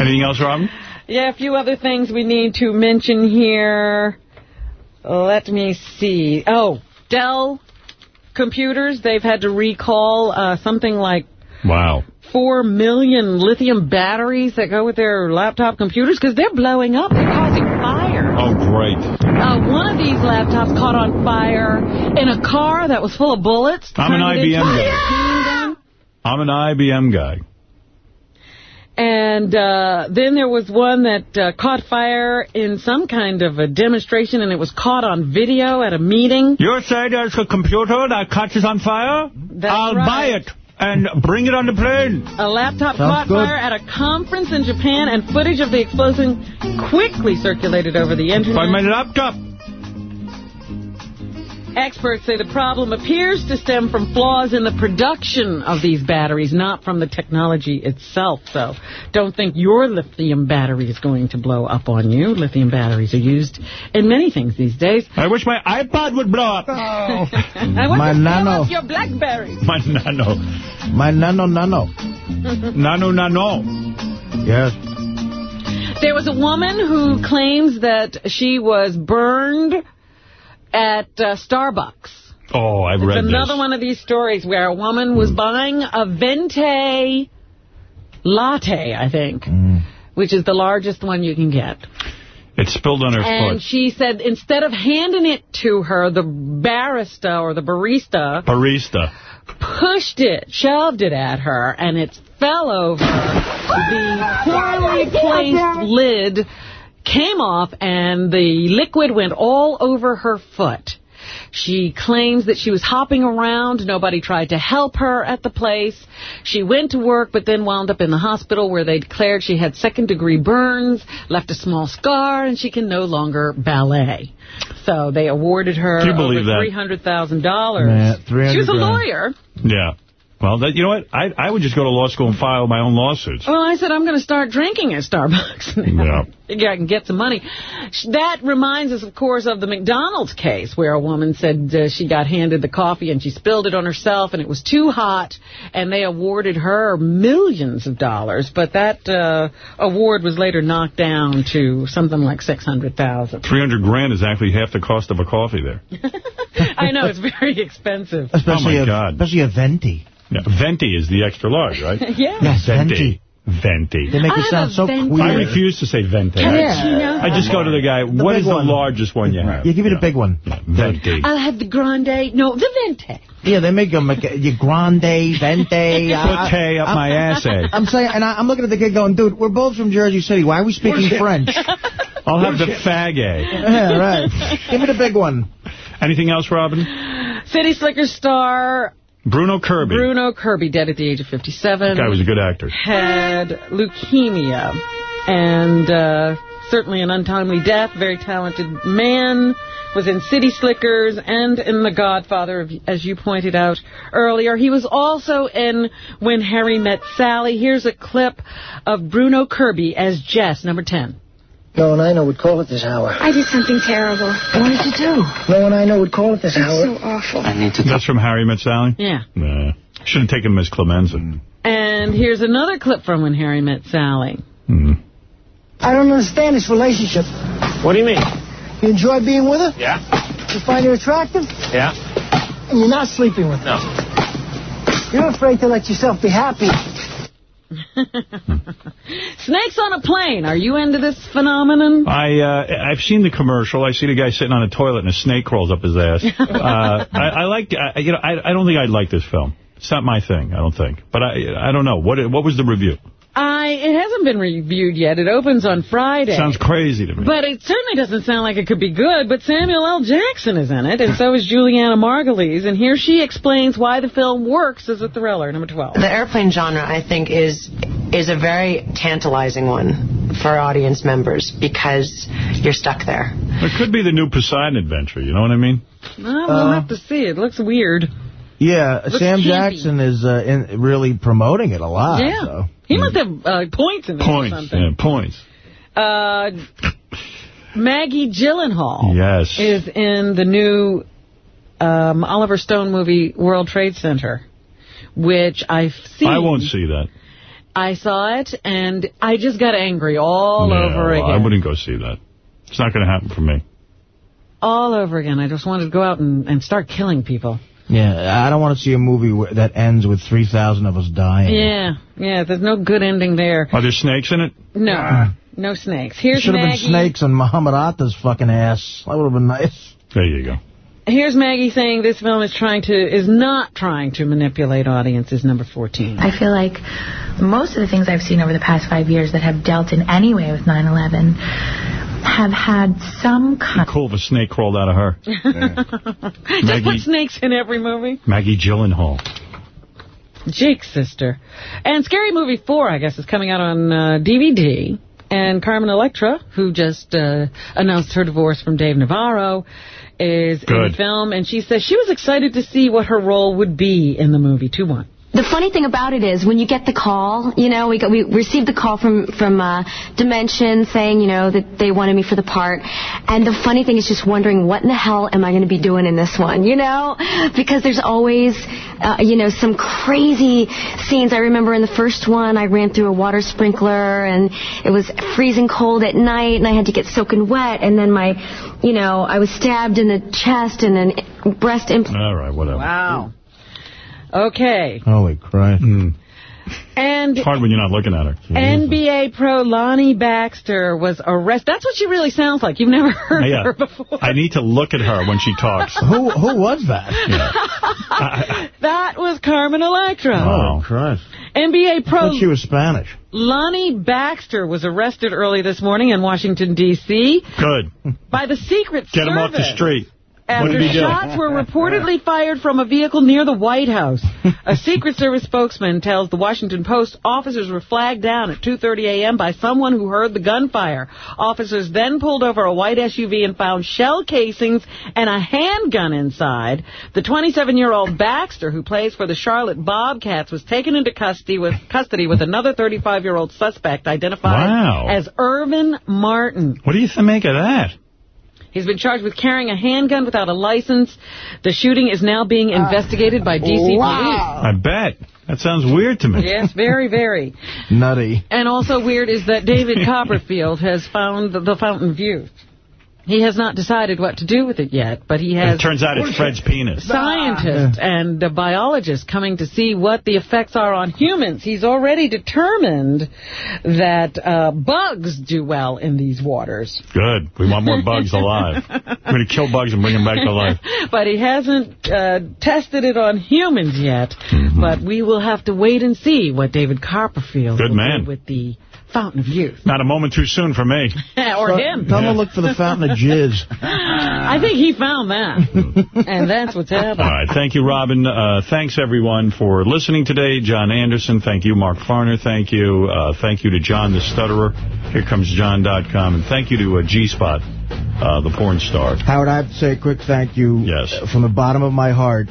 Anything else, Robin? Yeah, a few other things we need to mention here. Let me see. Oh, Dell computers, they've had to recall uh, something like Wow. 4 million lithium batteries that go with their laptop computers because they're blowing up. They're causing fire. Oh, great. Uh, one of these laptops caught on fire in a car that was full of bullets. I'm an Turned it into IBM guy. I'm an IBM guy. And uh, then there was one that uh, caught fire in some kind of a demonstration, and it was caught on video at a meeting. You say there's a computer that catches on fire? I'll right. buy it and bring it on the plane. A laptop Sounds caught good. fire at a conference in Japan, and footage of the explosion quickly circulated over the internet. By my laptop. Experts say the problem appears to stem from flaws in the production of these batteries, not from the technology itself. So don't think your lithium battery is going to blow up on you. Lithium batteries are used in many things these days. I wish my iPod would blow up. Oh. I want My to nano. your BlackBerry. My nano. My nano nano. Nano, nano. Yes. There was a woman who claims that she was burned at uh, Starbucks. Oh, I've It's read another this. one of these stories where a woman was buying a venti latte, I think, which is the largest one you can get. It spilled on her And foot. she said instead of handing it to her, the barista or the barista Barista. pushed it, shoved it at her, and it fell over. The poorly placed lid came off, and the liquid went all over her foot. She claims that she was hopping around. Nobody tried to help her at the place. She went to work, but then wound up in the hospital where they declared she had second-degree burns, left a small scar, and she can no longer ballet. So they awarded her Do you believe over $300,000. Yeah, 300 she was a grand. lawyer. Yeah. Well, that, you know what? I I would just go to law school and file my own lawsuits. Well, I said I'm going to start drinking at Starbucks. Yeah. Figure I can get some money. That reminds us, of course, of the McDonald's case where a woman said uh, she got handed the coffee and she spilled it on herself and it was too hot and they awarded her millions of dollars. But that uh, award was later knocked down to something like 600,000. 300 grand is actually half the cost of a coffee there. I know, it's very expensive. Especially oh, my a, God. Especially a venti. Yeah, venti is the extra large, right? Yeah. Yes, Venti. venti. Venti. They make it sound so venti. queer. I refuse to say venti. Cappuccino. I just go to the guy, what big is the one. largest one you have? Yeah, give me the big one. Venti. I'll have the grande. No, the venti. Yeah, they make them like your grande, venti. I- Put up my ass, eh? I'm saying, and I, I'm looking at the kid going, dude, we're both from Jersey City. Why are we speaking French? I'll have the fag, eh? yeah, right. Give me the big one. Anything else, Robin? City Slicker star Bruno Kirby. Bruno Kirby, dead at the age of 57. Guy was a good actor. had leukemia and uh, certainly an untimely death. Very talented man. Was in City Slickers and in The Godfather, as you pointed out earlier. He was also in When Harry Met Sally. Here's a clip of Bruno Kirby as Jess, number 10. No one I know would call at this hour. I did something terrible. What did you do? No one I know would call at this It's hour. so awful. I need to That's from Harry Met Sally? Yeah. Nah. Should have taken Miss Clemenza. And here's another clip from When Harry Met Sally. Hmm. I don't understand this relationship. What do you mean? You enjoy being with her? Yeah? You find her attractive? Yeah? And you're not sleeping with her? No. You're afraid to let yourself be happy. Snakes on a plane. Are you into this phenomenon? I, uh, I've seen the commercial. I see the guy sitting on a toilet and a snake crawls up his ass. uh, I, I like, I, you know, I, I don't think I'd like this film. It's not my thing, I don't think. But I I don't know. What what was the review? I It hasn't been reviewed yet. It opens on Friday. Sounds crazy to me. But it certainly doesn't sound like it could be good. But Samuel L. Jackson is in it, and so is Julianna Margulies. And here she explains why the film works as a thriller, number 12. The airplane genre, I think, is is a very tantalizing one for audience members because you're stuck there. It could be the new Poseidon adventure, you know what I mean? Well, we'll Uh, have to see. It looks weird. Yeah, Looks Sam campy. Jackson is uh, in, really promoting it a lot. yeah. So. He must have uh, points in this or Points, something. yeah, points. Uh, Maggie Gyllenhaal Yes. is in the new um, Oliver Stone movie World Trade Center, which I've seen. I won't see that. I saw it, and I just got angry all Yeah, over well, again. I wouldn't go see that. It's not going to happen for me. All over again. I just wanted to go out and, and start killing people. Yeah, I don't want to see a movie where, that ends with 3,000 of us dying. Yeah, yeah, there's no good ending there. Are there snakes in it? No, no snakes. Here's Should have been snakes on Muhammad Atta's fucking ass. That would have been nice. There you go. Here's Maggie saying this film is trying to is not trying to manipulate audiences. Number 14. I feel like most of the things I've seen over the past five years that have dealt in any way with 9-11 have had some kind Cool if a snake crawled out of her. Just Maggie- put snakes in every movie. Maggie Gyllenhaal. Jake's sister. And Scary Movie 4, I guess, is coming out on uh, DVD. And Carmen Electra, who just uh, announced her divorce from Dave Navarro, is in the film. And she says she was excited to see what her role would be in the movie. 2-1. The funny thing about it is when you get the call, you know, we got, we received the call from from uh, Dimension saying, you know, that they wanted me for the part, and the funny thing is just wondering what in the hell am I going to be doing in this one, you know, because there's always, uh, you know, some crazy scenes. I remember in the first one, I ran through a water sprinkler, and it was freezing cold at night, and I had to get soaking wet, and then my, you know, I was stabbed in the chest and then breast implant. All right, whatever. Wow. Okay. Holy Christ. Hmm. And It's hard when you're not looking at her. NBA pro Lonnie Baxter was arrested. That's what she really sounds like. You've never heard Yeah. her before. I need to look at her when she talks. who who was that? That was Carmen Electra. Oh, Christ. NBA I pro thought she was Spanish. Lonnie Baxter was arrested early this morning in Washington, D.C. Good. by the Secret Get him off the street. After did he do? shots were reportedly fired from a vehicle near the White House. A Secret Service spokesman tells the Washington Post officers were flagged down at 2.30 a.m. by someone who heard the gunfire. Officers then pulled over a white SUV and found shell casings and a handgun inside. The 27-year-old Baxter, who plays for the Charlotte Bobcats, was taken into custody with, custody with another 35-year-old suspect identified Wow. as Irvin Martin. What do you make of that? He's been charged with carrying a handgun without a license. The shooting is now being uh, investigated by D.C. Wow. police. I bet. That sounds weird to me. Yes, very, very. Nutty. And also weird is that David Copperfield has found the, the Fountain View. He has not decided what to do with it yet, but he has... It turns out it's Fred's penis. Scientists and uh, biologists coming to see what the effects are on humans. He's already determined that uh, bugs do well in these waters. Good. We want more bugs alive. We're going to kill bugs and bring them back to life. but he hasn't uh, tested it on humans yet. Mm-hmm. But we will have to wait and see what David Copperfield Good will man. do with the Fountain of Youth. Not a moment too soon for me. or him. Tell him to look for the fountain of jizz. I think he found that. and that's what's happening. All right. Thank you, Robin. Uh, thanks, everyone, for listening today. Jon Anderson, thank you. Mark Farner, thank you. Uh, thank you to John the Stutterer. Here comes John.com. And thank you to uh, G-Spot, uh, the porn star. Howard, I have to say a quick thank you Yes. uh, from the bottom of my heart.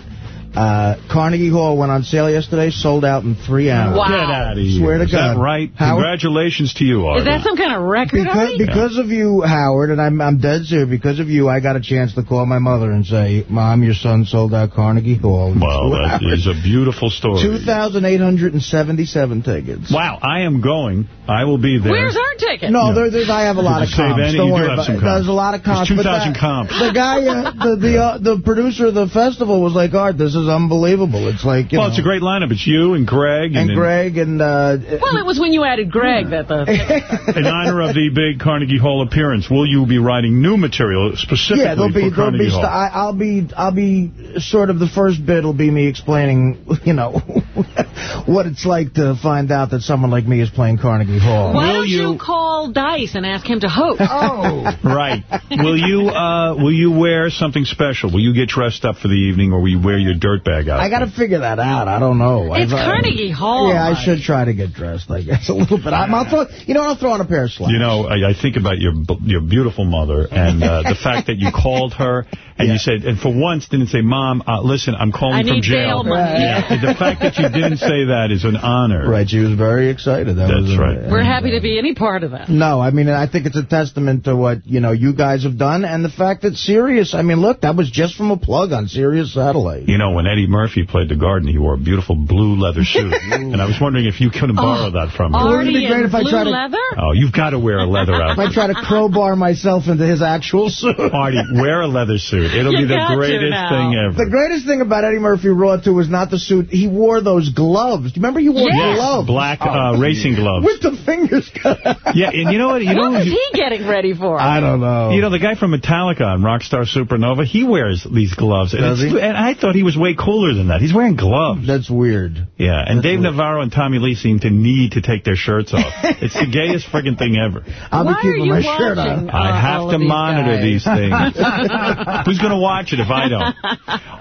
Uh, Carnegie Hall went on sale yesterday, sold out in three hours. Wow. Get out of here. Swear to Is God. that right? Howard? Congratulations to you, Artie. Is that some kind of record, Because, Artie? because of you, Howard, and I'm I'm dead serious, because of you, I got a chance to call my mother and say, Mom, your son sold out Carnegie Hall. in Well, that hours." is a beautiful story. 2,877 tickets. Wow, I am going. I will be there. Where's our ticket? No, Yeah. there, I have a lot of you save comps. any? Don't You do worry have about some it. comps. There's a lot of comps. but 2,000 comps. The guy, uh, the the uh, the producer of the festival was like, Art, this is unbelievable. It's like, you Well, know, it's a great lineup. It's you and Greg. and then- Greg and uh, Well, it was when you added Greg that the... In honor of the big Carnegie Hall appearance, will you be writing new material specifically yeah, there'll be for there'll Carnegie be. Hall? St- I, I'll be I'll be sort of the first bit will be me explaining, you know, what it's like to find out that someone like me is playing Carnegie Hall. Why don't you... call Dice and ask him to host? Oh. Right. Will you uh, will you wear something special? Will you get dressed up for the evening, or will you wear your dirtbag outfit? I got to figure that out. I don't know. It's I've, uh, Carnegie Hall. Yeah, I should try to get dressed, I guess, a little bit. I'm, I'll throw, you know, I'll throw on a pair of slacks. You know, I, I think about your your beautiful mother and uh, the fact that you called her and you said, and for once didn't say, Mom, uh, listen, I'm calling I from need jail. bail money. Yeah. the fact that you didn't say that is an honor. Right, she was very excited. That That's was, right. We're happy to be any part of that. No, I mean, I think it's a testament to what, you know, you guys have done and the fact that Sirius, I mean, look, that was just from a plug on Sirius Satellite. You know, when Eddie Murphy played the garden, he wore a beautiful blue leather suit. and I was wondering if you couldn't borrow that from him. Wouldn't it be great in if I blue try to- leather? Oh, you've got to wear a leather If I outfit. try to crowbar myself into his actual suit. Artie, wear a leather suit. It'll You be the greatest thing ever. The greatest thing about Eddie Murphy Raw, too, was not the suit. He wore those gloves. Do you remember he wore Yes. gloves? Black uh, racing gloves. With the fingers cut out. Yeah, and you know what? You know What was he getting ready for? I don't know. You know, the guy from Metallica on Rockstar Supernova, he wears these gloves. Does it's- he? and I thought he was way cooler than that. He's wearing gloves. That's weird. Yeah, and Dave Navarro and Tommy Lee seem to need to take their shirts off. it's the gayest friggin' thing ever. I'll Why be are keeping you my shirt on. Uh, I have to these monitor guys. these things. Who's going to watch it if I don't?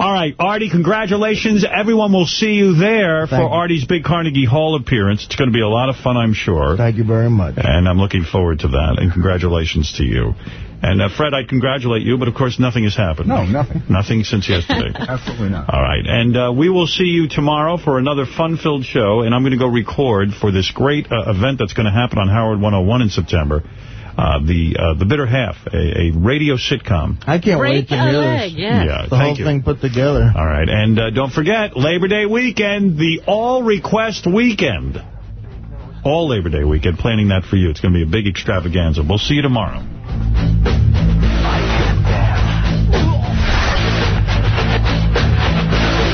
All right, Artie, congratulations. Everyone will see you there for you. Artie's big Carnegie Hall appearance. It's going to be a lot of fun, I'm sure. Thank you very much. And I'm looking forward to that. And congratulations to you. And, uh, Fred, I congratulate you, but of course nothing has happened. No, nothing. Nothing since yesterday. Absolutely not. All right. And uh, we will see you tomorrow for another fun-filled show. And I'm going to go record for this great uh, event that's going to happen on Howard 101 in September. Uh, the uh, the Bitter Half, a, a radio sitcom. I can't Break wait to hear leg, this. yes. Yeah, The whole you. thing put together. All right. And uh, don't forget, Labor Day weekend, the all-request weekend. All Labor Day weekend, planning that for you. It's going to be a big extravaganza. We'll see you tomorrow.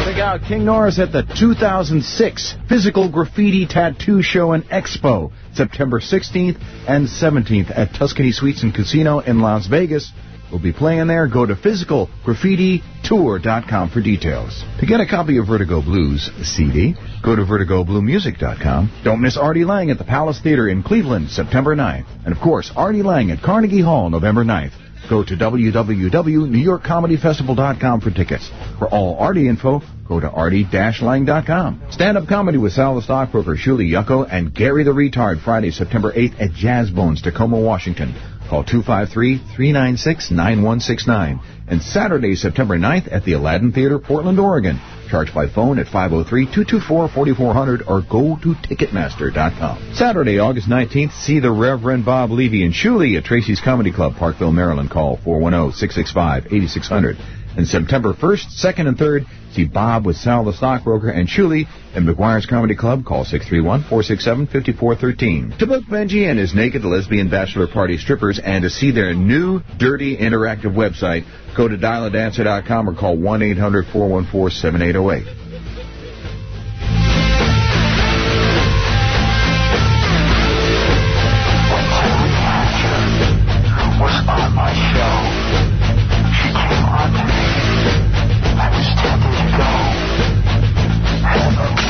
Check out King Norris at the 2006 Physical Graffiti Tattoo Show and Expo, September 16th and 17th at Tuscany Suites and Casino in Las Vegas. We'll be playing there. Go to physicalgraffititour.com for details. To get a copy of Vertigo Blues CD, go to vertigobluemusic.com. Don't miss Artie Lange at the Palace Theater in Cleveland, September 9th. And of course, Artie Lange at Carnegie Hall, November 9th. Go to www.newyorkcomedyfestival.com for tickets. For all Artie info, go to artie-lang.com. Stand-up comedy with Sal the Stockbroker, Shuli Yucko, and Gary the Retard, Friday, September 8th at Jazz Bones, Tacoma, Washington. Call 253-396-9169. And Saturday, September 9th at the Aladdin Theater, Portland, Oregon. Charge by phone at 503-224-4400 or go to Ticketmaster.com. Saturday, August 19th, see the Reverend Bob Levy and Shuli at Tracy's Comedy Club, Parkville, Maryland. Call 410-665-8600. And September 1st, 2nd, and 3rd, see Bob with Sal the Stockbroker and Shuli at McGuire's Comedy Club. Call 631-467-5413. To book Benji and his naked lesbian bachelor party strippers and to see their new, dirty, interactive website, go to dialadancer.com or call 1-800-414-7808.